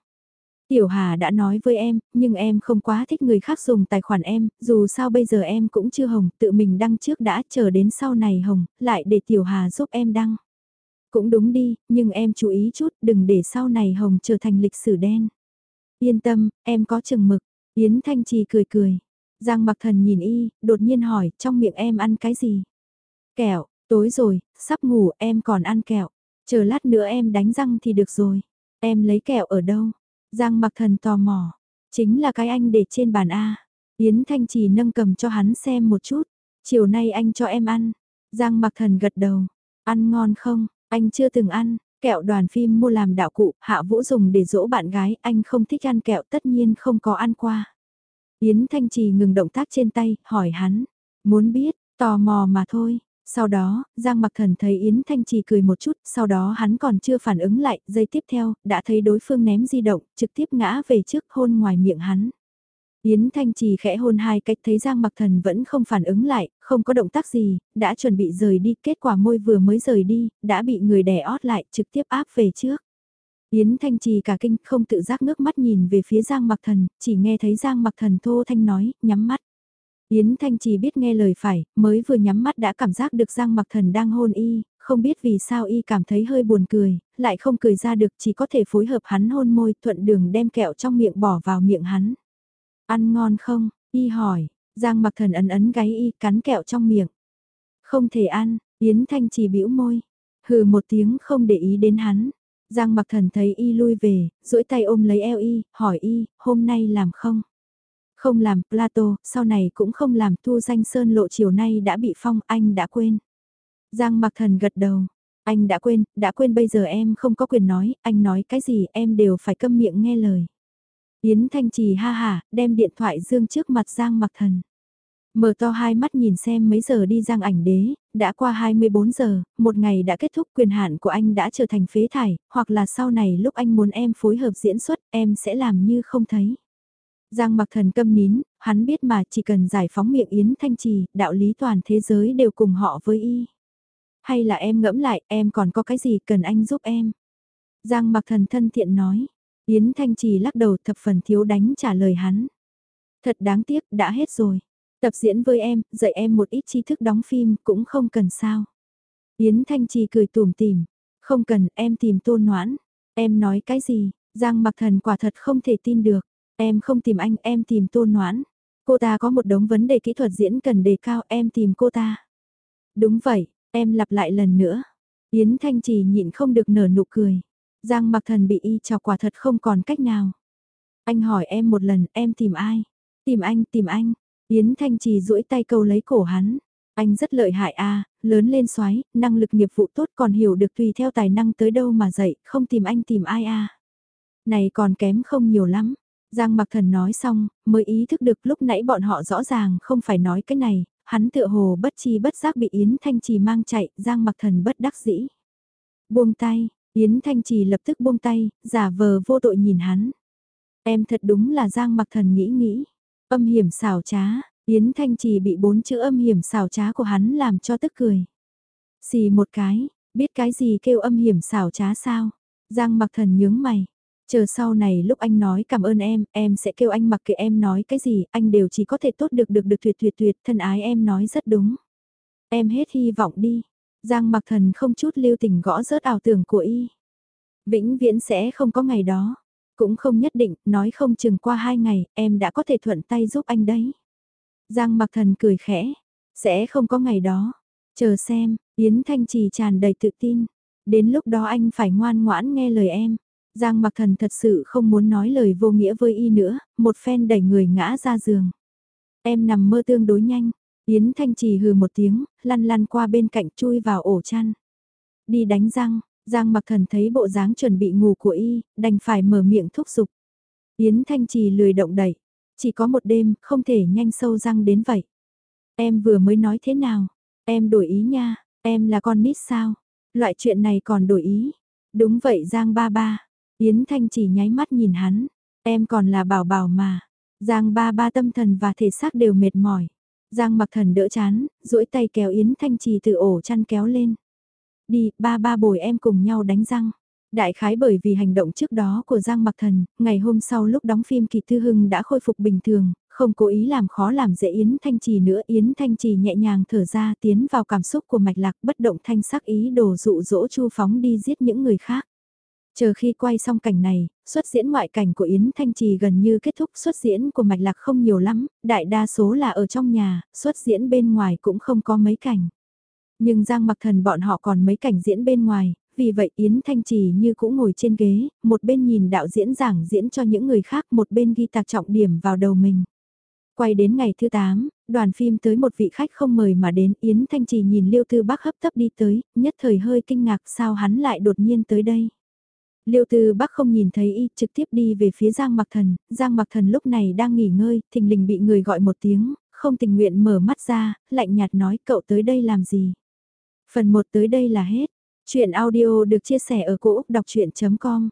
Tiểu Hà đã nói với em, nhưng em không quá thích người khác dùng tài khoản em, dù sao bây giờ em cũng chưa hồng, tự mình đăng trước đã chờ đến sau này hồng, lại để Tiểu Hà giúp em đăng. Cũng đúng đi, nhưng em chú ý chút, đừng để sau này hồng trở thành lịch sử đen. Yên tâm, em có chừng mực. Yến Thanh Trì cười cười. Giang mặc thần nhìn y, đột nhiên hỏi, trong miệng em ăn cái gì? Kẹo, tối rồi, sắp ngủ em còn ăn kẹo. Chờ lát nữa em đánh răng thì được rồi. Em lấy kẹo ở đâu? Giang mặc thần tò mò. Chính là cái anh để trên bàn A. Yến Thanh Trì nâng cầm cho hắn xem một chút. Chiều nay anh cho em ăn. Giang mặc thần gật đầu. Ăn ngon không? Anh chưa từng ăn. Kẹo đoàn phim mua làm đạo cụ, Hạ Vũ dùng để dỗ bạn gái, anh không thích ăn kẹo tất nhiên không có ăn qua. Yến Thanh Trì ngừng động tác trên tay, hỏi hắn, muốn biết, tò mò mà thôi. Sau đó, Giang Mặc Thần thấy Yến Thanh Trì cười một chút, sau đó hắn còn chưa phản ứng lại, giây tiếp theo, đã thấy đối phương ném di động, trực tiếp ngã về trước hôn ngoài miệng hắn. Yến Thanh Trì khẽ hôn hai cách thấy Giang Mặc Thần vẫn không phản ứng lại, không có động tác gì, đã chuẩn bị rời đi, kết quả môi vừa mới rời đi, đã bị người đè ót lại, trực tiếp áp về trước. Yến Thanh Trì cả kinh không tự giác nước mắt nhìn về phía Giang Mặc Thần, chỉ nghe thấy Giang Mặc Thần thô thanh nói, nhắm mắt. Yến Thanh Trì biết nghe lời phải, mới vừa nhắm mắt đã cảm giác được Giang Mặc Thần đang hôn y, không biết vì sao y cảm thấy hơi buồn cười, lại không cười ra được chỉ có thể phối hợp hắn hôn môi thuận đường đem kẹo trong miệng bỏ vào miệng hắn. Ăn ngon không? Y hỏi, Giang mặc thần ấn ấn gáy y cắn kẹo trong miệng. Không thể ăn, Yến Thanh chỉ bĩu môi. Hừ một tiếng không để ý đến hắn. Giang mặc thần thấy y lui về, duỗi tay ôm lấy eo y, hỏi y, hôm nay làm không? Không làm, Plato, sau này cũng không làm thu danh sơn lộ chiều nay đã bị phong, anh đã quên. Giang mặc thần gật đầu, anh đã quên, đã quên bây giờ em không có quyền nói, anh nói cái gì em đều phải câm miệng nghe lời. Yến Thanh Trì ha hà, đem điện thoại dương trước mặt Giang Mặc Thần. Mở to hai mắt nhìn xem mấy giờ đi Giang ảnh đế, đã qua 24 giờ, một ngày đã kết thúc quyền hạn của anh đã trở thành phế thải, hoặc là sau này lúc anh muốn em phối hợp diễn xuất, em sẽ làm như không thấy. Giang mặc thần câm nín, hắn biết mà chỉ cần giải phóng miệng Yến Thanh Trì, đạo lý toàn thế giới đều cùng họ với y. Hay là em ngẫm lại, em còn có cái gì cần anh giúp em? Giang mặc thần thân thiện nói, Yến Thanh Trì lắc đầu thập phần thiếu đánh trả lời hắn. Thật đáng tiếc, đã hết rồi. Tập diễn với em, dạy em một ít tri thức đóng phim cũng không cần sao. Yến Thanh Trì cười tủm tìm. Không cần, em tìm tôn noãn. Em nói cái gì, Giang mặc thần quả thật không thể tin được. Em không tìm anh, em tìm tôn noãn. Cô ta có một đống vấn đề kỹ thuật diễn cần đề cao, em tìm cô ta. Đúng vậy, em lặp lại lần nữa. Yến Thanh Trì nhịn không được nở nụ cười. Giang mặc thần bị y chọc quả thật không còn cách nào. Anh hỏi em một lần, em tìm ai? Tìm anh, tìm anh. Yến Thanh Trì duỗi tay câu lấy cổ hắn. Anh rất lợi hại a, lớn lên xoáy, năng lực nghiệp vụ tốt còn hiểu được tùy theo tài năng tới đâu mà dạy, không tìm anh tìm ai a. Này còn kém không nhiều lắm. Giang mặc thần nói xong, mới ý thức được lúc nãy bọn họ rõ ràng không phải nói cái này, hắn tựa hồ bất chi bất giác bị Yến Thanh Trì mang chạy, Giang mặc thần bất đắc dĩ. Buông tay, Yến Thanh Trì lập tức buông tay, giả vờ vô tội nhìn hắn. Em thật đúng là Giang mặc thần nghĩ nghĩ. Âm hiểm xảo trá, Yến Thanh Trì bị bốn chữ âm hiểm xảo trá của hắn làm cho tức cười. Xì một cái, biết cái gì kêu âm hiểm xảo trá sao? Giang mặc thần nhướng mày. Chờ sau này lúc anh nói cảm ơn em, em sẽ kêu anh mặc kệ em nói cái gì, anh đều chỉ có thể tốt được được được tuyệt tuyệt tuyệt, thân ái em nói rất đúng. Em hết hy vọng đi. Giang mặc thần không chút lưu tình gõ rớt ảo tưởng của y. Vĩnh viễn sẽ không có ngày đó. Cũng không nhất định, nói không chừng qua hai ngày, em đã có thể thuận tay giúp anh đấy. Giang mặc thần cười khẽ. Sẽ không có ngày đó. Chờ xem, Yến Thanh Trì tràn đầy tự tin. Đến lúc đó anh phải ngoan ngoãn nghe lời em. Giang mặc thần thật sự không muốn nói lời vô nghĩa với y nữa, một phen đẩy người ngã ra giường. Em nằm mơ tương đối nhanh, Yến Thanh Trì hừ một tiếng, lăn lăn qua bên cạnh chui vào ổ chăn. Đi đánh răng, Giang mặc thần thấy bộ dáng chuẩn bị ngủ của y, đành phải mở miệng thúc giục. Yến Thanh Trì lười động đẩy, chỉ có một đêm, không thể nhanh sâu răng đến vậy. Em vừa mới nói thế nào? Em đổi ý nha, em là con nít sao? Loại chuyện này còn đổi ý. Đúng vậy Giang ba ba. Yến Thanh chỉ nháy mắt nhìn hắn. Em còn là bảo bảo mà. Giang ba ba tâm thần và thể xác đều mệt mỏi. Giang mặc thần đỡ chán, duỗi tay kéo Yến Thanh Trì từ ổ chăn kéo lên. Đi, ba ba bồi em cùng nhau đánh răng. Đại khái bởi vì hành động trước đó của Giang Mặc Thần, ngày hôm sau lúc đóng phim Kỳ Thư Hưng đã khôi phục bình thường, không cố ý làm khó làm dễ Yến Thanh Trì nữa. Yến Thanh Trì nhẹ nhàng thở ra tiến vào cảm xúc của mạch lạc bất động thanh sắc ý đồ dụ dỗ Chu Phóng đi giết những người khác. Chờ khi quay xong cảnh này, xuất diễn ngoại cảnh của Yến Thanh Trì gần như kết thúc xuất diễn của mạch lạc không nhiều lắm, đại đa số là ở trong nhà, xuất diễn bên ngoài cũng không có mấy cảnh. Nhưng Giang mặc thần bọn họ còn mấy cảnh diễn bên ngoài, vì vậy Yến Thanh Trì như cũng ngồi trên ghế, một bên nhìn đạo diễn giảng diễn cho những người khác một bên ghi tạc trọng điểm vào đầu mình. Quay đến ngày thứ 8, đoàn phim tới một vị khách không mời mà đến Yến Thanh Trì nhìn Liêu Tư Bắc hấp tấp đi tới, nhất thời hơi kinh ngạc sao hắn lại đột nhiên tới đây. Liêu Tư Bắc không nhìn thấy y, trực tiếp đi về phía Giang Mặc Thần, Giang Mặc Thần lúc này đang nghỉ ngơi, thình lình bị người gọi một tiếng, không tình nguyện mở mắt ra, lạnh nhạt nói cậu tới đây làm gì. Phần 1 tới đây là hết. Chuyện audio được chia sẻ ở cỗ đọc chuyện.com